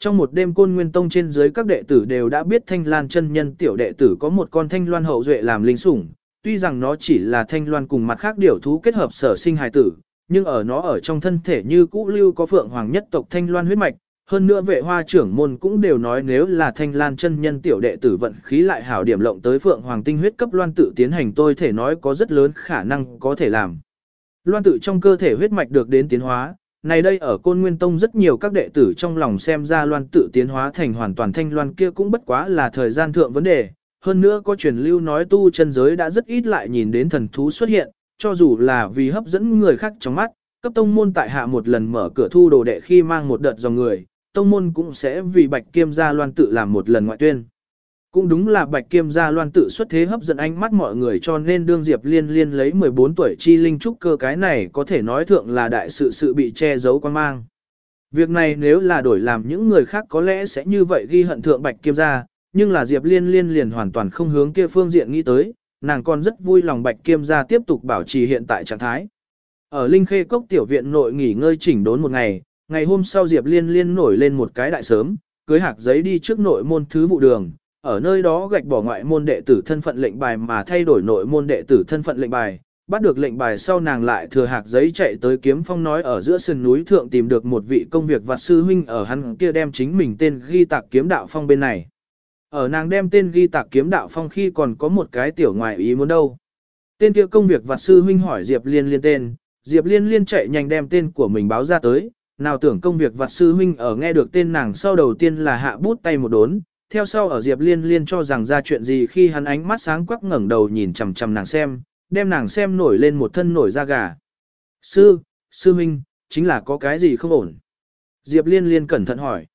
Trong một đêm côn nguyên tông trên dưới các đệ tử đều đã biết thanh lan chân nhân tiểu đệ tử có một con thanh loan hậu duệ làm linh sủng, tuy rằng nó chỉ là thanh loan cùng mặt khác điều thú kết hợp sở sinh hài tử, nhưng ở nó ở trong thân thể như cũ lưu có phượng hoàng nhất tộc thanh loan huyết mạch, hơn nữa vệ hoa trưởng môn cũng đều nói nếu là thanh lan chân nhân tiểu đệ tử vận khí lại hảo điểm lộng tới phượng hoàng tinh huyết cấp loan tự tiến hành tôi thể nói có rất lớn khả năng có thể làm. Loan tự trong cơ thể huyết mạch được đến tiến hóa, này đây ở côn nguyên tông rất nhiều các đệ tử trong lòng xem ra loan tự tiến hóa thành hoàn toàn thanh loan kia cũng bất quá là thời gian thượng vấn đề. Hơn nữa có truyền lưu nói tu chân giới đã rất ít lại nhìn đến thần thú xuất hiện, cho dù là vì hấp dẫn người khác trong mắt, cấp tông môn tại hạ một lần mở cửa thu đồ đệ khi mang một đợt dòng người, tông môn cũng sẽ vì bạch kiêm gia loan tự làm một lần ngoại tuyên. Cũng đúng là bạch kiêm gia loan tự xuất thế hấp dẫn ánh mắt mọi người cho nên đương Diệp Liên Liên lấy 14 tuổi chi linh trúc cơ cái này có thể nói thượng là đại sự sự bị che giấu quan mang. Việc này nếu là đổi làm những người khác có lẽ sẽ như vậy ghi hận thượng bạch kiêm gia, nhưng là Diệp Liên Liên liền hoàn toàn không hướng kia phương diện nghĩ tới, nàng còn rất vui lòng bạch kiêm gia tiếp tục bảo trì hiện tại trạng thái. Ở Linh Khê Cốc tiểu viện nội nghỉ ngơi chỉnh đốn một ngày, ngày hôm sau Diệp Liên Liên nổi lên một cái đại sớm, cưới hạc giấy đi trước nội môn thứ vụ đường, ở nơi đó gạch bỏ ngoại môn đệ tử thân phận lệnh bài mà thay đổi nội môn đệ tử thân phận lệnh bài. Bắt được lệnh bài sau nàng lại thừa hạc giấy chạy tới kiếm phong nói ở giữa sườn núi thượng tìm được một vị công việc vặt sư huynh ở hắn kia đem chính mình tên ghi tạc kiếm đạo phong bên này. Ở nàng đem tên ghi tạc kiếm đạo phong khi còn có một cái tiểu ngoại ý muốn đâu. Tên kia công việc vặt sư huynh hỏi Diệp Liên liên tên, Diệp Liên liên chạy nhanh đem tên của mình báo ra tới, nào tưởng công việc vặt sư huynh ở nghe được tên nàng sau đầu tiên là hạ bút tay một đốn, theo sau ở Diệp Liên Liên cho rằng ra chuyện gì khi hắn ánh mắt sáng quắc ngẩng đầu nhìn chằm chằm nàng xem, đem nàng xem nổi lên một thân nổi da gà. Sư, sư huynh, chính là có cái gì không ổn? Diệp Liên Liên cẩn thận hỏi.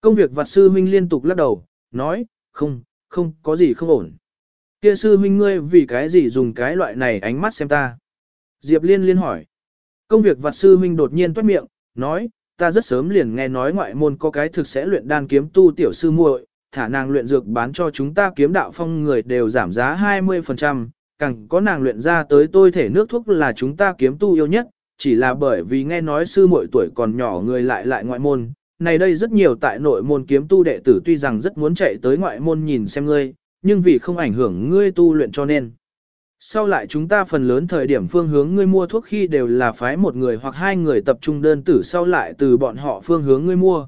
Công việc vặt sư huynh liên tục lắc đầu, nói, không, không có gì không ổn. Kia sư huynh ngươi vì cái gì dùng cái loại này ánh mắt xem ta? Diệp Liên Liên hỏi. Công việc vặt sư huynh đột nhiên toát miệng, nói, ta rất sớm liền nghe nói ngoại môn có cái thực sẽ luyện đan kiếm tu tiểu sư muội, thả nàng luyện dược bán cho chúng ta kiếm đạo phong người đều giảm giá 20%, càng có nàng luyện ra tới tôi thể nước thuốc là chúng ta kiếm tu yêu nhất, chỉ là bởi vì nghe nói sư muội tuổi còn nhỏ người lại lại ngoại môn. Này đây rất nhiều tại nội môn kiếm tu đệ tử tuy rằng rất muốn chạy tới ngoại môn nhìn xem ngươi, nhưng vì không ảnh hưởng ngươi tu luyện cho nên. Sau lại chúng ta phần lớn thời điểm phương hướng ngươi mua thuốc khi đều là phái một người hoặc hai người tập trung đơn tử sau lại từ bọn họ phương hướng ngươi mua.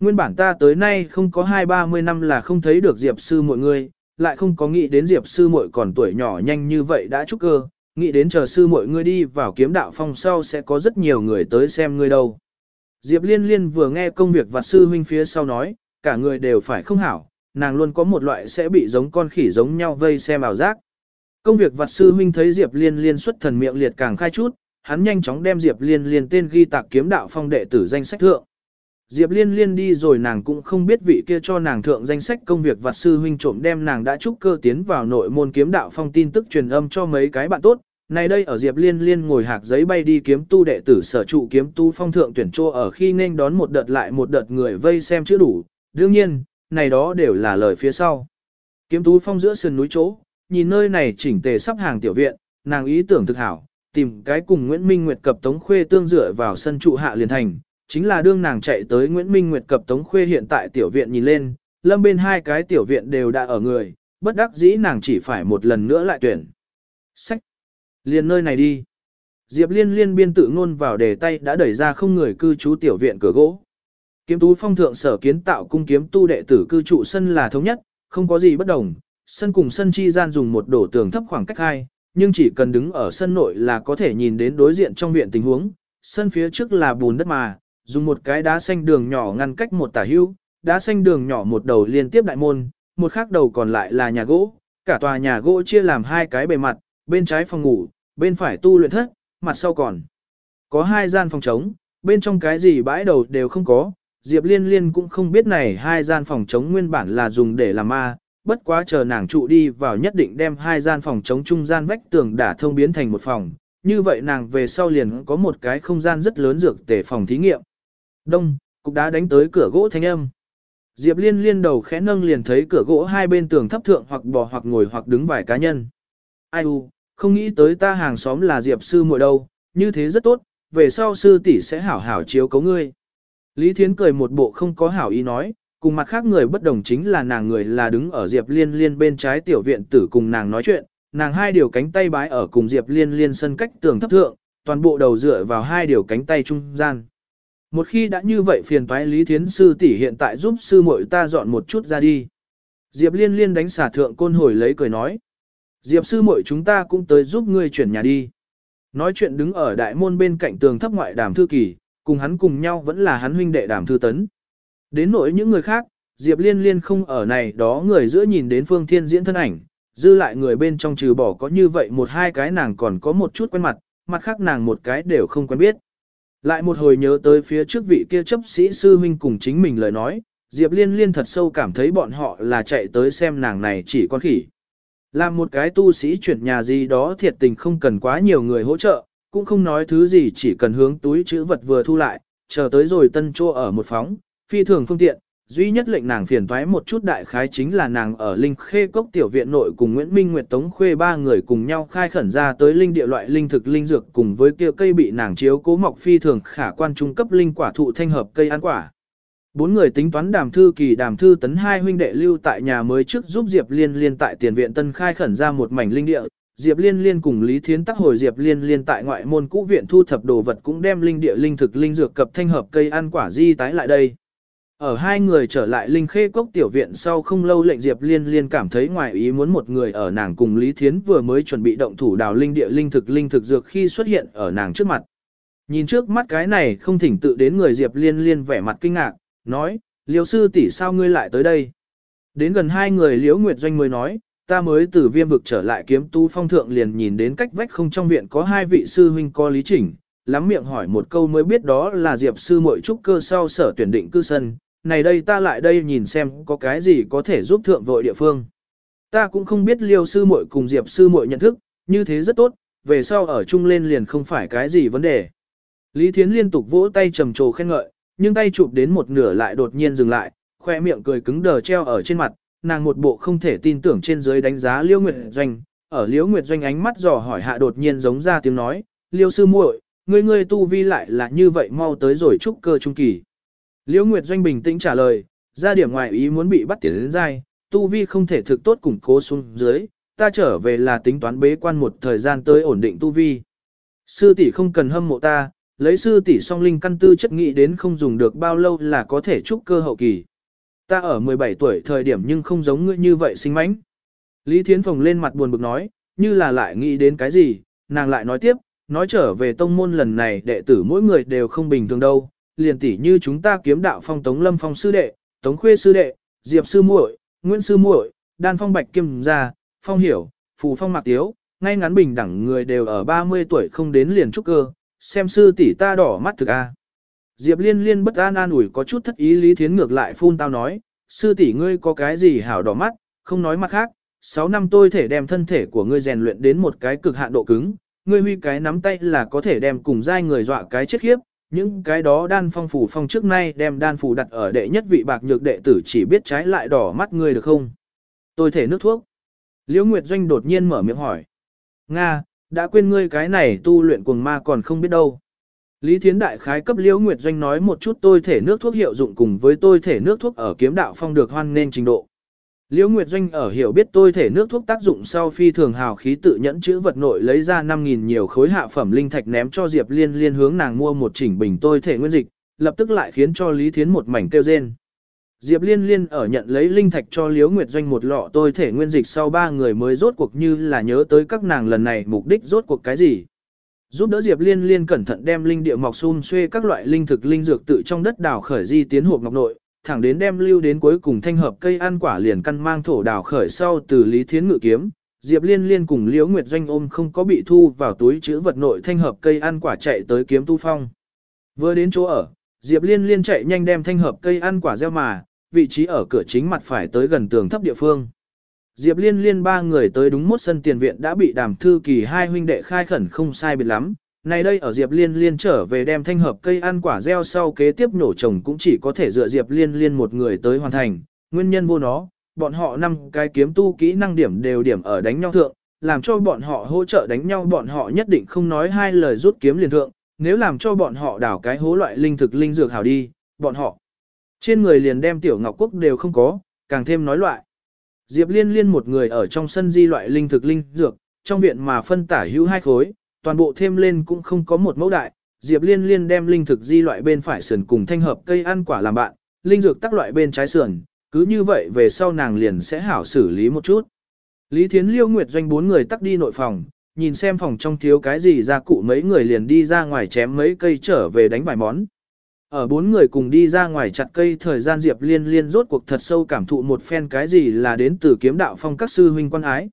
Nguyên bản ta tới nay không có hai ba mươi năm là không thấy được Diệp sư mọi người, lại không có nghĩ đến Diệp sư muội còn tuổi nhỏ nhanh như vậy đã trúc cơ, nghĩ đến chờ sư mọi người đi vào kiếm đạo phong sau sẽ có rất nhiều người tới xem ngươi đâu. Diệp liên liên vừa nghe công việc vặt sư huynh phía sau nói, cả người đều phải không hảo, nàng luôn có một loại sẽ bị giống con khỉ giống nhau vây xem ảo giác. Công việc vặt sư huynh thấy Diệp liên liên xuất thần miệng liệt càng khai chút, hắn nhanh chóng đem Diệp liên liên tên ghi tạc kiếm đạo phong đệ tử danh sách thượng. Diệp Liên Liên đi rồi nàng cũng không biết vị kia cho nàng thượng danh sách công việc vặt sư huynh trộm đem nàng đã trúc cơ tiến vào nội môn kiếm đạo phong tin tức truyền âm cho mấy cái bạn tốt. Này đây ở Diệp Liên Liên ngồi hạc giấy bay đi kiếm tu đệ tử sở trụ kiếm tu phong thượng tuyển trô ở khi nên đón một đợt lại một đợt người vây xem chữ đủ. Đương nhiên, này đó đều là lời phía sau. Kiếm tu phong giữa sườn núi chỗ, nhìn nơi này chỉnh tề sắp hàng tiểu viện, nàng ý tưởng thực hảo, tìm cái cùng Nguyễn Minh Nguyệt cập Tống Khuê tương dựa vào sân trụ hạ liền thành, chính là đương nàng chạy tới Nguyễn Minh Nguyệt cập Tống Khuê hiện tại tiểu viện nhìn lên, lâm bên hai cái tiểu viện đều đã ở người, bất đắc dĩ nàng chỉ phải một lần nữa lại tuyển. Sách! Liên nơi này đi. Diệp liên liên biên tự ngôn vào đề tay đã đẩy ra không người cư trú tiểu viện cửa gỗ. Kiếm tú phong thượng sở kiến tạo cung kiếm tu đệ tử cư trụ sân là thống nhất, không có gì bất đồng, sân cùng sân chi gian dùng một đổ tường thấp khoảng cách hai, nhưng chỉ cần đứng ở sân nội là có thể nhìn đến đối diện trong viện tình huống, sân phía trước là bùn đất mà, dùng một cái đá xanh đường nhỏ ngăn cách một tả hữu, đá xanh đường nhỏ một đầu liên tiếp đại môn, một khác đầu còn lại là nhà gỗ, cả tòa nhà gỗ chia làm hai cái bề mặt, bên trái phòng ngủ, bên phải tu luyện thất, mặt sau còn có hai gian phòng trống, bên trong cái gì bãi đầu đều không có. Diệp Liên Liên cũng không biết này hai gian phòng trống nguyên bản là dùng để làm ma, bất quá chờ nàng trụ đi vào nhất định đem hai gian phòng trống trung gian vách tường đả thông biến thành một phòng, như vậy nàng về sau liền có một cái không gian rất lớn dược tể phòng thí nghiệm. Đông, cục đá đánh tới cửa gỗ thanh âm. Diệp liên liên đầu khẽ nâng liền thấy cửa gỗ hai bên tường thấp thượng hoặc bò hoặc ngồi hoặc đứng vài cá nhân. Ai u, không nghĩ tới ta hàng xóm là Diệp sư muội đâu, như thế rất tốt, về sau sư tỷ sẽ hảo hảo chiếu cấu ngươi. Lý Thiến cười một bộ không có hảo ý nói, cùng mặt khác người bất đồng chính là nàng người là đứng ở Diệp Liên Liên bên trái tiểu viện tử cùng nàng nói chuyện, nàng hai điều cánh tay bái ở cùng Diệp Liên Liên sân cách tường thấp thượng, toàn bộ đầu dựa vào hai điều cánh tay trung gian. Một khi đã như vậy phiền toái Lý Thiến sư tỷ hiện tại giúp sư muội ta dọn một chút ra đi. Diệp Liên Liên đánh xả thượng côn hồi lấy cười nói. Diệp sư muội chúng ta cũng tới giúp ngươi chuyển nhà đi. Nói chuyện đứng ở đại môn bên cạnh tường thấp ngoại đàm thư kỳ, cùng hắn cùng nhau vẫn là hắn huynh đệ đàm thư tấn. Đến nỗi những người khác, Diệp Liên Liên không ở này đó người giữa nhìn đến Phương Thiên diễn thân ảnh, dư lại người bên trong trừ bỏ có như vậy một hai cái nàng còn có một chút quen mặt, mặt khác nàng một cái đều không quen biết. Lại một hồi nhớ tới phía trước vị kia chấp sĩ sư huynh cùng chính mình lời nói, Diệp Liên Liên thật sâu cảm thấy bọn họ là chạy tới xem nàng này chỉ con khỉ. Làm một cái tu sĩ chuyển nhà gì đó thiệt tình không cần quá nhiều người hỗ trợ, cũng không nói thứ gì chỉ cần hướng túi chữ vật vừa thu lại, chờ tới rồi tân chô ở một phóng, phi thường phương tiện, duy nhất lệnh nàng phiền toái một chút đại khái chính là nàng ở Linh Khê Cốc tiểu viện nội cùng Nguyễn Minh Nguyệt Tống Khuê ba người cùng nhau khai khẩn ra tới linh địa loại linh thực linh dược cùng với kia cây bị nàng chiếu cố mọc phi thường khả quan trung cấp linh quả thụ thanh hợp cây ăn quả. Bốn người tính toán đàm thư kỳ đàm thư tấn hai huynh đệ lưu tại nhà mới trước giúp Diệp Liên Liên tại tiền viện tân khai khẩn ra một mảnh linh địa. Diệp Liên Liên cùng Lý Thiến tắc hồi Diệp Liên Liên tại ngoại môn cũ viện thu thập đồ vật cũng đem linh địa linh thực linh dược cập thanh hợp cây ăn quả di tái lại đây. Ở hai người trở lại Linh Khê Cốc tiểu viện sau không lâu lệnh Diệp Liên Liên cảm thấy ngoài ý muốn một người ở nàng cùng Lý Thiến vừa mới chuẩn bị động thủ đào linh địa linh thực linh thực dược khi xuất hiện ở nàng trước mặt. Nhìn trước mắt cái này không thỉnh tự đến người Diệp Liên Liên vẻ mặt kinh ngạc, nói, liêu sư tỷ sao ngươi lại tới đây? Đến gần hai người liễu Nguyệt Doanh mới nói, ta mới từ viêm vực trở lại kiếm tu phong thượng liền nhìn đến cách vách không trong viện có hai vị sư huynh có lý chỉnh, lắm miệng hỏi một câu mới biết đó là Diệp sư muội trúc cơ sau sở tuyển định cư sân, này đây ta lại đây nhìn xem có cái gì có thể giúp thượng vội địa phương. Ta cũng không biết liêu sư muội cùng Diệp sư muội nhận thức, như thế rất tốt, về sau ở chung lên liền không phải cái gì vấn đề. Lý Thiến liên tục vỗ tay trầm trồ khen ngợi, nhưng tay chụp đến một nửa lại đột nhiên dừng lại, khoe miệng cười cứng đờ treo ở trên mặt, nàng một bộ không thể tin tưởng trên dưới đánh giá Liêu Nguyệt Doanh, ở Liêu Nguyệt Doanh ánh mắt dò hỏi hạ đột nhiên giống ra tiếng nói, Liêu sư muội, ngươi ngươi tu vi lại là như vậy mau tới rồi trúc cơ trung kỳ. Liễu Nguyệt Doanh bình tĩnh trả lời, ra điểm ngoài ý muốn bị bắt tiến đến dai, tu vi không thể thực tốt củng cố xuống dưới, ta trở về là tính toán bế quan một thời gian tới ổn định tu vi. Sư tỷ không cần hâm mộ ta, lấy sư tỷ song linh căn tư chất nghị đến không dùng được bao lâu là có thể trúc cơ hậu kỳ. Ta ở 17 tuổi thời điểm nhưng không giống ngươi như vậy sinh mánh. Lý Thiến Phồng lên mặt buồn bực nói, như là lại nghĩ đến cái gì, nàng lại nói tiếp, nói trở về tông môn lần này đệ tử mỗi người đều không bình thường đâu, liền tỉ như chúng ta kiếm đạo phong Tống Lâm Phong sư đệ, Tống Khuê sư đệ, Diệp sư muội, Nguyễn sư muội, Đan Phong Bạch Kim gia, Phong Hiểu, Phù Phong Mạc Tiếu, ngay ngắn bình đẳng người đều ở 30 tuổi không đến liền trúc cơ, xem sư tỷ ta đỏ mắt thực a. Diệp Liên Liên bất an an ủi có chút thất ý Lý Thiến ngược lại phun tao nói, sư tỷ ngươi có cái gì hảo đỏ mắt, không nói mặt khác, 6 năm tôi thể đem thân thể của ngươi rèn luyện đến một cái cực hạn độ cứng, ngươi huy cái nắm tay là có thể đem cùng giai người dọa cái chết khiếp, những cái đó đan phong phủ phong trước nay đem đan phủ đặt ở đệ nhất vị bạc nhược đệ tử chỉ biết trái lại đỏ mắt ngươi được không? Tôi thể nước thuốc. Liễu Nguyệt Doanh đột nhiên mở miệng hỏi. Nga, đã quên ngươi cái này tu luyện cuồng ma còn không biết đâu. Lý Thiến Đại khái cấp Liễu Nguyệt Doanh nói một chút tôi thể nước thuốc hiệu dụng cùng với tôi thể nước thuốc ở kiếm đạo phong được hoan nên trình độ. Liễu Nguyệt Doanh ở hiểu biết tôi thể nước thuốc tác dụng sau phi thường hào khí tự nhẫn chữ vật nội lấy ra 5.000 nhiều khối hạ phẩm linh thạch ném cho Diệp Liên Liên hướng nàng mua một chỉnh bình tôi thể nguyên dịch, lập tức lại khiến cho Lý Thiến một mảnh kêu rên. Diệp Liên Liên ở nhận lấy linh thạch cho Liễu Nguyệt Doanh một lọ tôi thể nguyên dịch sau ba người mới rốt cuộc như là nhớ tới các nàng lần này mục đích rốt cuộc cái gì. Giúp đỡ Diệp Liên Liên cẩn thận đem linh địa mọc xun xuê các loại linh thực linh dược tự trong đất đào khởi di tiến hộp ngọc nội, thẳng đến đem lưu đến cuối cùng thanh hợp cây ăn quả liền căn mang thổ đào khởi sau từ Lý Thiến ngự kiếm, Diệp Liên Liên cùng Liễu Nguyệt Doanh ôm không có bị thu vào túi chữ vật nội thanh hợp cây ăn quả chạy tới kiếm tu phong. Vừa đến chỗ ở, Diệp Liên Liên chạy nhanh đem thanh hợp cây ăn quả gieo mà, vị trí ở cửa chính mặt phải tới gần tường thấp địa phương. Diệp Liên Liên ba người tới đúng mốt sân tiền viện đã bị đàm thư kỳ hai huynh đệ khai khẩn không sai biệt lắm, này đây ở Diệp Liên Liên trở về đem thanh hợp cây ăn quả gieo sau kế tiếp nổ trồng cũng chỉ có thể dựa Diệp Liên Liên một người tới hoàn thành, nguyên nhân vô nó, bọn họ năm cái kiếm tu kỹ năng điểm đều điểm ở đánh nhau thượng, làm cho bọn họ hỗ trợ đánh nhau bọn họ nhất định không nói hai lời rút kiếm liền thượng, nếu làm cho bọn họ đảo cái hố loại linh thực linh dược hảo đi, bọn họ. Trên người liền đem tiểu ngọc quốc đều không có, càng thêm nói loại. Diệp liên liên một người ở trong sân di loại linh thực linh dược, trong viện mà phân tả hữu hai khối, toàn bộ thêm lên cũng không có một mẫu đại. Diệp liên liên đem linh thực di loại bên phải sườn cùng thanh hợp cây ăn quả làm bạn, linh dược tắc loại bên trái sườn, cứ như vậy về sau nàng liền sẽ hảo xử lý một chút. Lý Thiến Liêu Nguyệt doanh bốn người tắc đi nội phòng, nhìn xem phòng trong thiếu cái gì ra cụ mấy người liền đi ra ngoài chém mấy cây trở về đánh vài món. Ở bốn người cùng đi ra ngoài chặt cây thời gian Diệp Liên Liên rốt cuộc thật sâu cảm thụ một phen cái gì là đến từ kiếm đạo phong các sư huynh quan ái.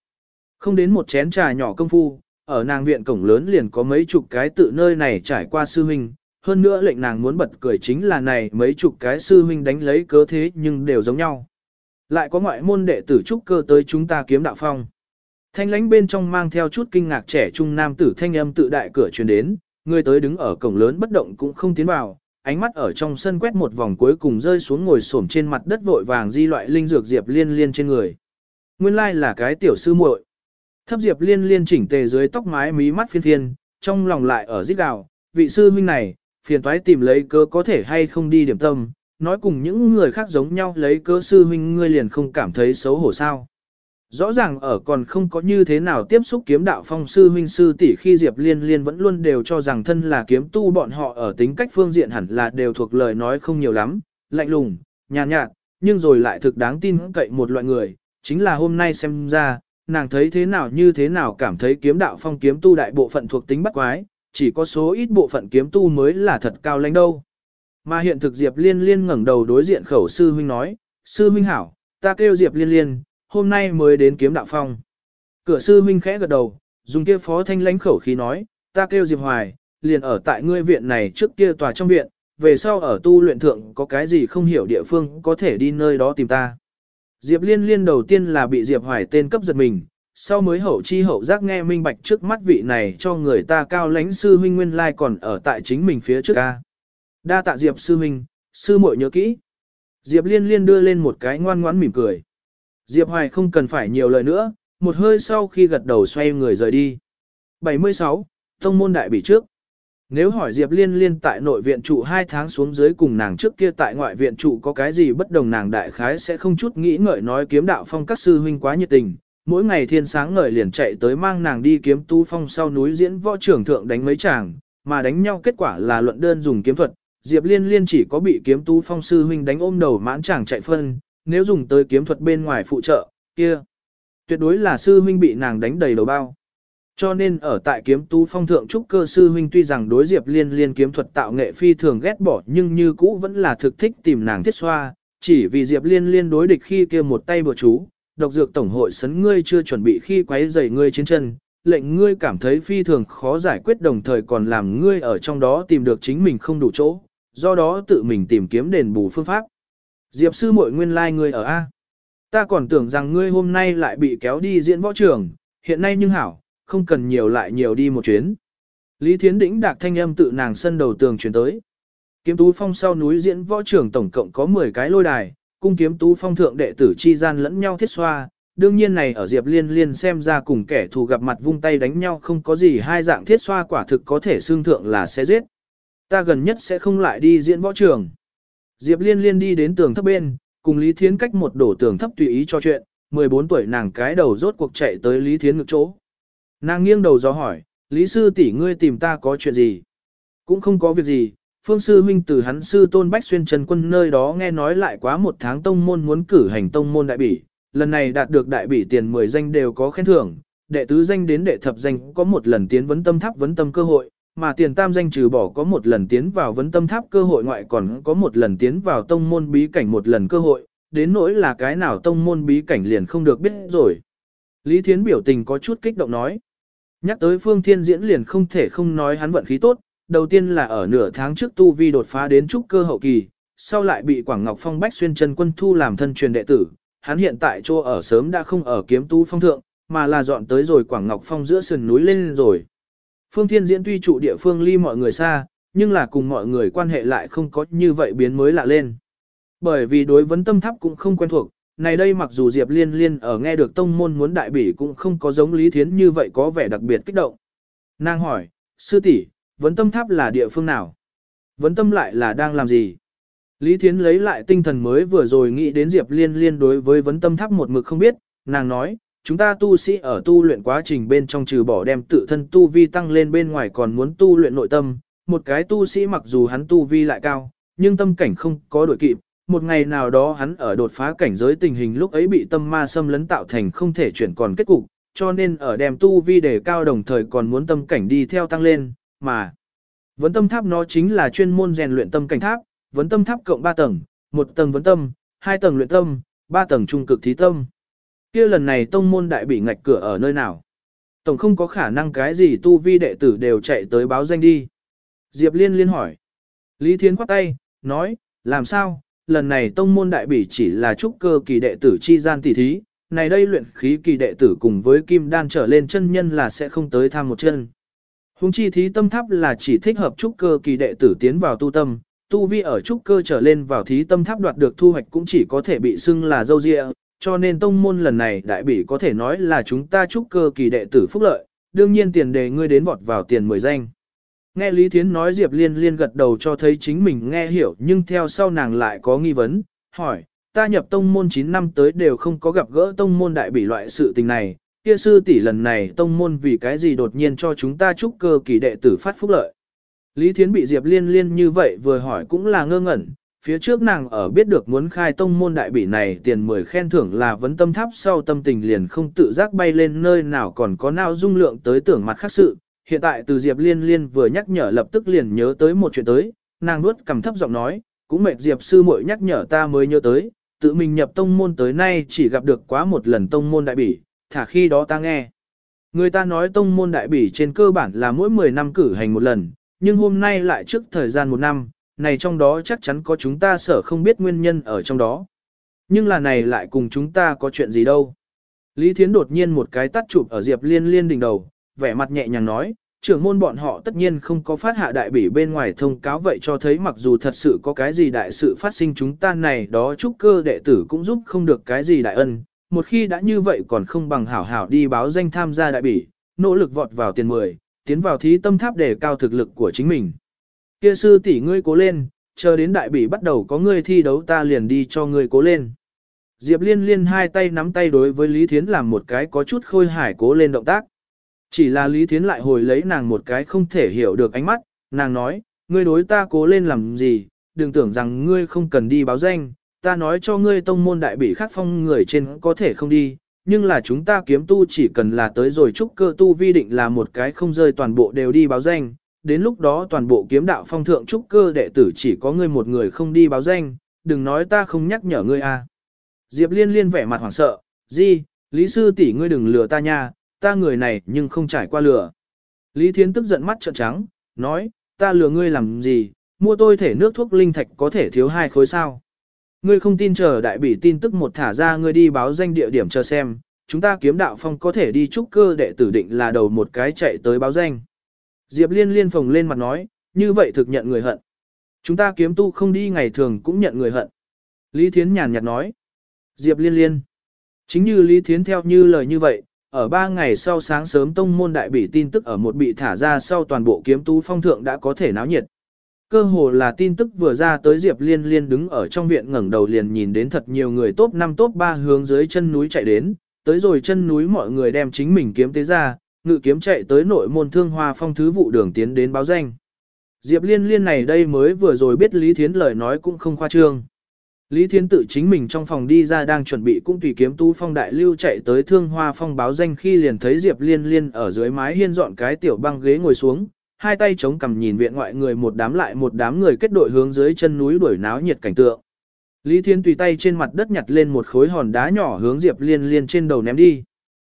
Không đến một chén trà nhỏ công phu, ở nàng viện cổng lớn liền có mấy chục cái tự nơi này trải qua sư huynh, hơn nữa lệnh nàng muốn bật cười chính là này mấy chục cái sư huynh đánh lấy cớ thế nhưng đều giống nhau. Lại có ngoại môn đệ tử trúc cơ tới chúng ta kiếm đạo phong. Thanh lãnh bên trong mang theo chút kinh ngạc trẻ trung nam tử thanh âm tự đại cửa truyền đến, người tới đứng ở cổng lớn bất động cũng không tiến vào, ánh mắt ở trong sân quét một vòng cuối cùng rơi xuống ngồi xổm trên mặt đất vội vàng di loại linh dược diệp liên liên trên người. Nguyên lai like là cái tiểu sư muội. Thấp diệp liên liên chỉnh tề dưới tóc mái mí mắt phiên phiên, trong lòng lại ở rít gào, vị sư huynh này, phiền toái tìm lấy cơ có thể hay không đi điểm tâm, nói cùng những người khác giống nhau lấy cơ sư huynh ngươi liền không cảm thấy xấu hổ sao. Rõ ràng ở còn không có như thế nào tiếp xúc kiếm đạo phong sư huynh sư tỷ khi Diệp Liên Liên vẫn luôn đều cho rằng thân là kiếm tu bọn họ ở tính cách phương diện hẳn là đều thuộc lời nói không nhiều lắm, lạnh lùng, nhàn nhạt, nhưng rồi lại thực đáng tin cậy một loại người, chính là hôm nay xem ra, nàng thấy thế nào như thế nào cảm thấy kiếm đạo phong kiếm tu đại bộ phận thuộc tính bắt quái, chỉ có số ít bộ phận kiếm tu mới là thật cao lãnh đâu. Mà hiện thực Diệp Liên Liên ngẩng đầu đối diện khẩu sư huynh nói, sư huynh hảo, ta kêu Diệp Liên Liên, hôm nay mới đến kiếm đạo phong. Cửa sư huynh khẽ gật đầu, dùng kia phó thanh lãnh khẩu khí nói, ta kêu Diệp Hoài, liền ở tại ngươi viện này trước kia tòa trong viện, về sau ở tu luyện thượng có cái gì không hiểu địa phương có thể đi nơi đó tìm ta. Diệp Liên Liên đầu tiên là bị Diệp Hoài tên cấp giật mình, sau mới hậu chi hậu giác nghe minh bạch trước mắt vị này cho người ta cao lãnh sư huynh nguyên lai còn ở tại chính mình phía trước ca. Đa tạ Diệp sư huynh, sư muội nhớ kỹ. Diệp Liên Liên đưa lên một cái ngoan ngoãn mỉm cười. Diệp Hoài không cần phải nhiều lời nữa, một hơi sau khi gật đầu xoay người rời đi. 76. Tông môn đại bị trước. Nếu hỏi Diệp Liên Liên tại nội viện trụ 2 tháng xuống dưới cùng nàng trước kia tại ngoại viện trụ có cái gì bất đồng nàng đại khái sẽ không chút nghĩ ngợi nói kiếm đạo phong các sư huynh quá nhiệt tình. Mỗi ngày thiên sáng ngời liền chạy tới mang nàng đi kiếm tu phong sau núi diễn võ trưởng thượng đánh mấy chàng, mà đánh nhau kết quả là luận đơn dùng kiếm thuật. Diệp Liên Liên chỉ có bị kiếm tu phong sư huynh đánh ôm đầu mãn chàng chạy phân, nếu dùng tới kiếm thuật bên ngoài phụ trợ, kia tuyệt đối là sư huynh bị nàng đánh đầy đầu bao. Cho nên ở tại kiếm tú phong thượng trúc cơ sư huynh tuy rằng đối diệp liên liên kiếm thuật tạo nghệ phi thường ghét bỏ nhưng như cũ vẫn là thực thích tìm nàng thiết xoa, chỉ vì diệp liên liên đối địch khi kia một tay bừa chú, độc dược tổng hội sấn ngươi chưa chuẩn bị khi quấy rầy ngươi trên chân, lệnh ngươi cảm thấy phi thường khó giải quyết đồng thời còn làm ngươi ở trong đó tìm được chính mình không đủ chỗ, do đó tự mình tìm kiếm đền bù phương pháp. Diệp sư muội nguyên lai like ngươi ở A. Ta còn tưởng rằng ngươi hôm nay lại bị kéo đi diễn võ trường, hiện nay nhưng hảo, không cần nhiều lại nhiều đi một chuyến. Lý Thiến Đĩnh đạc thanh âm tự nàng sân đầu tường chuyển tới. Kiếm tú phong sau núi diễn võ trường tổng cộng có 10 cái lôi đài, cung kiếm tú phong thượng đệ tử chi gian lẫn nhau thiết xoa. Đương nhiên này ở Diệp Liên Liên xem ra cùng kẻ thù gặp mặt vung tay đánh nhau không có gì hai dạng thiết xoa quả thực có thể xương thượng là sẽ giết. Ta gần nhất sẽ không lại đi diễn võ trường. Diệp Liên Liên đi đến tường thấp bên, cùng Lý Thiến cách một đổ tường thấp tùy ý cho chuyện, 14 tuổi nàng cái đầu rốt cuộc chạy tới Lý Thiến ngực chỗ. Nàng nghiêng đầu gió hỏi, Lý sư tỷ ngươi tìm ta có chuyện gì? Cũng không có việc gì, Phương sư huynh từ hắn sư tôn Bách Xuyên Trần Quân nơi đó nghe nói lại quá một tháng tông môn muốn cử hành tông môn đại bỉ, lần này đạt được đại bỉ tiền 10 danh đều có khen thưởng, đệ tứ danh đến đệ thập danh có một lần tiến vấn tâm tháp vấn tâm cơ hội, mà tiền tam danh trừ bỏ có một lần tiến vào vấn tâm tháp cơ hội ngoại còn có một lần tiến vào tông môn bí cảnh một lần cơ hội, đến nỗi là cái nào tông môn bí cảnh liền không được biết rồi. Lý Thiến biểu tình có chút kích động nói. Nhắc tới Phương Thiên Diễn liền không thể không nói hắn vận khí tốt, đầu tiên là ở nửa tháng trước tu vi đột phá đến trúc cơ hậu kỳ, sau lại bị Quảng Ngọc Phong Bách Xuyên chân quân thu làm thân truyền đệ tử, hắn hiện tại chỗ ở sớm đã không ở kiếm tu phong thượng, mà là dọn tới rồi Quảng Ngọc Phong giữa sườn núi lên rồi. Phương Thiên Diễn tuy trụ địa phương ly mọi người xa, nhưng là cùng mọi người quan hệ lại không có như vậy biến mới lạ lên. Bởi vì đối vấn tâm tháp cũng không quen thuộc, này đây mặc dù Diệp Liên Liên ở nghe được tông môn muốn đại bỉ cũng không có giống Lý Thiến như vậy có vẻ đặc biệt kích động. Nàng hỏi, sư tỷ, vấn tâm tháp là địa phương nào? Vấn tâm lại là đang làm gì? Lý Thiến lấy lại tinh thần mới vừa rồi nghĩ đến Diệp Liên liên đối với vấn tâm tháp một mực không biết, nàng nói, chúng ta tu sĩ ở tu luyện quá trình bên trong trừ bỏ đem tự thân tu vi tăng lên bên ngoài còn muốn tu luyện nội tâm, một cái tu sĩ mặc dù hắn tu vi lại cao, nhưng tâm cảnh không có đổi kịp, một ngày nào đó hắn ở đột phá cảnh giới tình hình lúc ấy bị tâm ma xâm lấn tạo thành không thể chuyển còn kết cục, cho nên ở đem tu vi đề cao đồng thời còn muốn tâm cảnh đi theo tăng lên, mà vấn tâm tháp nó chính là chuyên môn rèn luyện tâm cảnh tháp, vấn tâm tháp cộng 3 tầng, một tầng vấn tâm, hai tầng luyện tâm, ba tầng trung cực thí tâm. Kia lần này tông môn đại bị ngạch cửa ở nơi nào? Tổng không có khả năng cái gì tu vi đệ tử đều chạy tới báo danh đi. Diệp Liên liên hỏi. Lý Thiến khoát tay, nói, làm sao, lần này tông môn đại bỉ chỉ là trúc cơ kỳ đệ tử chi gian tỷ thí, này đây luyện khí kỳ đệ tử cùng với kim đan trở lên chân nhân là sẽ không tới tham một chân. Hùng chi thí tâm tháp là chỉ thích hợp trúc cơ kỳ đệ tử tiến vào tu tâm, tu vi ở trúc cơ trở lên vào thí tâm tháp đoạt được thu hoạch cũng chỉ có thể bị xưng là dâu dịa, cho nên tông môn lần này đại bỉ có thể nói là chúng ta trúc cơ kỳ đệ tử phúc lợi, đương nhiên tiền đề ngươi đến vọt vào tiền mười danh. Nghe Lý Thiến nói Diệp Liên Liên gật đầu cho thấy chính mình nghe hiểu nhưng theo sau nàng lại có nghi vấn, hỏi, ta nhập tông môn 9 năm tới đều không có gặp gỡ tông môn đại bỉ loại sự tình này, kia sư tỷ lần này tông môn vì cái gì đột nhiên cho chúng ta chúc cơ kỳ đệ tử phát phúc lợi. Lý Thiến bị Diệp Liên Liên như vậy vừa hỏi cũng là ngơ ngẩn, phía trước nàng ở biết được muốn khai tông môn đại bỉ này tiền mười khen thưởng là vấn tâm tháp sau tâm tình liền không tự giác bay lên nơi nào còn có nào dung lượng tới tưởng mặt khác sự, hiện tại từ Diệp Liên Liên vừa nhắc nhở lập tức liền nhớ tới một chuyện tới, nàng nuốt cầm thấp giọng nói, cũng mệt Diệp sư muội nhắc nhở ta mới nhớ tới, tự mình nhập tông môn tới nay chỉ gặp được quá một lần tông môn đại bỉ, thả khi đó ta nghe. Người ta nói tông môn đại bỉ trên cơ bản là mỗi 10 năm cử hành một lần, nhưng hôm nay lại trước thời gian một năm, này trong đó chắc chắn có chúng ta sở không biết nguyên nhân ở trong đó. Nhưng là này lại cùng chúng ta có chuyện gì đâu. Lý Thiến đột nhiên một cái tắt chụp ở Diệp Liên Liên đỉnh đầu, vẻ mặt nhẹ nhàng nói, trưởng môn bọn họ tất nhiên không có phát hạ đại bỉ bên ngoài thông cáo vậy cho thấy mặc dù thật sự có cái gì đại sự phát sinh chúng ta này đó trúc cơ đệ tử cũng giúp không được cái gì đại ân, một khi đã như vậy còn không bằng hảo hảo đi báo danh tham gia đại bỉ, nỗ lực vọt vào tiền mười, tiến vào thí tâm tháp để cao thực lực của chính mình. Kia sư tỷ ngươi cố lên, chờ đến đại bỉ bắt đầu có ngươi thi đấu ta liền đi cho ngươi cố lên. Diệp liên liên hai tay nắm tay đối với Lý Thiến làm một cái có chút khôi hài cố lên động tác. Chỉ là Lý Thiến lại hồi lấy nàng một cái không thể hiểu được ánh mắt, nàng nói, ngươi đối ta cố lên làm gì, đừng tưởng rằng ngươi không cần đi báo danh, ta nói cho ngươi tông môn đại bị khắc phong người trên có thể không đi, nhưng là chúng ta kiếm tu chỉ cần là tới rồi trúc cơ tu vi định là một cái không rơi toàn bộ đều đi báo danh, đến lúc đó toàn bộ kiếm đạo phong thượng trúc cơ đệ tử chỉ có ngươi một người không đi báo danh, đừng nói ta không nhắc nhở ngươi a. À. Diệp liên liên vẻ mặt hoảng sợ, gì, lý sư tỷ ngươi đừng lừa ta nha, ta người này nhưng không trải qua lừa. Lý Thiến tức giận mắt trợn trắng, nói, ta lừa ngươi làm gì, mua tôi thể nước thuốc linh thạch có thể thiếu hai khối sao. Ngươi không tin chờ đại bỉ tin tức một thả ra ngươi đi báo danh địa điểm chờ xem, chúng ta kiếm đạo phong có thể đi trúc cơ đệ tử định là đầu một cái chạy tới báo danh. Diệp liên liên phồng lên mặt nói, như vậy thực nhận người hận. Chúng ta kiếm tu không đi ngày thường cũng nhận người hận. Lý Thiến nhàn nhạt nói. Diệp liên liên. Chính như Lý Thiến theo như lời như vậy, ở ba ngày sau sáng sớm tông môn đại bị tin tức ở một bị thả ra sau toàn bộ kiếm tú phong thượng đã có thể náo nhiệt. Cơ hồ là tin tức vừa ra tới Diệp Liên Liên đứng ở trong viện ngẩng đầu liền nhìn đến thật nhiều người top 5 top 3 hướng dưới chân núi chạy đến, tới rồi chân núi mọi người đem chính mình kiếm tế ra, ngự kiếm chạy tới nội môn thương hoa phong thứ vụ đường tiến đến báo danh. Diệp Liên Liên này đây mới vừa rồi biết Lý Thiến lời nói cũng không khoa trương. Lý Thiên tự chính mình trong phòng đi ra đang chuẩn bị cũng tùy kiếm tu phong đại lưu chạy tới thương hoa phong báo danh khi liền thấy Diệp Liên Liên ở dưới mái hiên dọn cái tiểu băng ghế ngồi xuống, hai tay chống cằm nhìn viện ngoại người một đám lại một đám người kết đội hướng dưới chân núi đuổi náo nhiệt cảnh tượng. Lý Thiên tùy tay trên mặt đất nhặt lên một khối hòn đá nhỏ hướng Diệp Liên Liên trên đầu ném đi.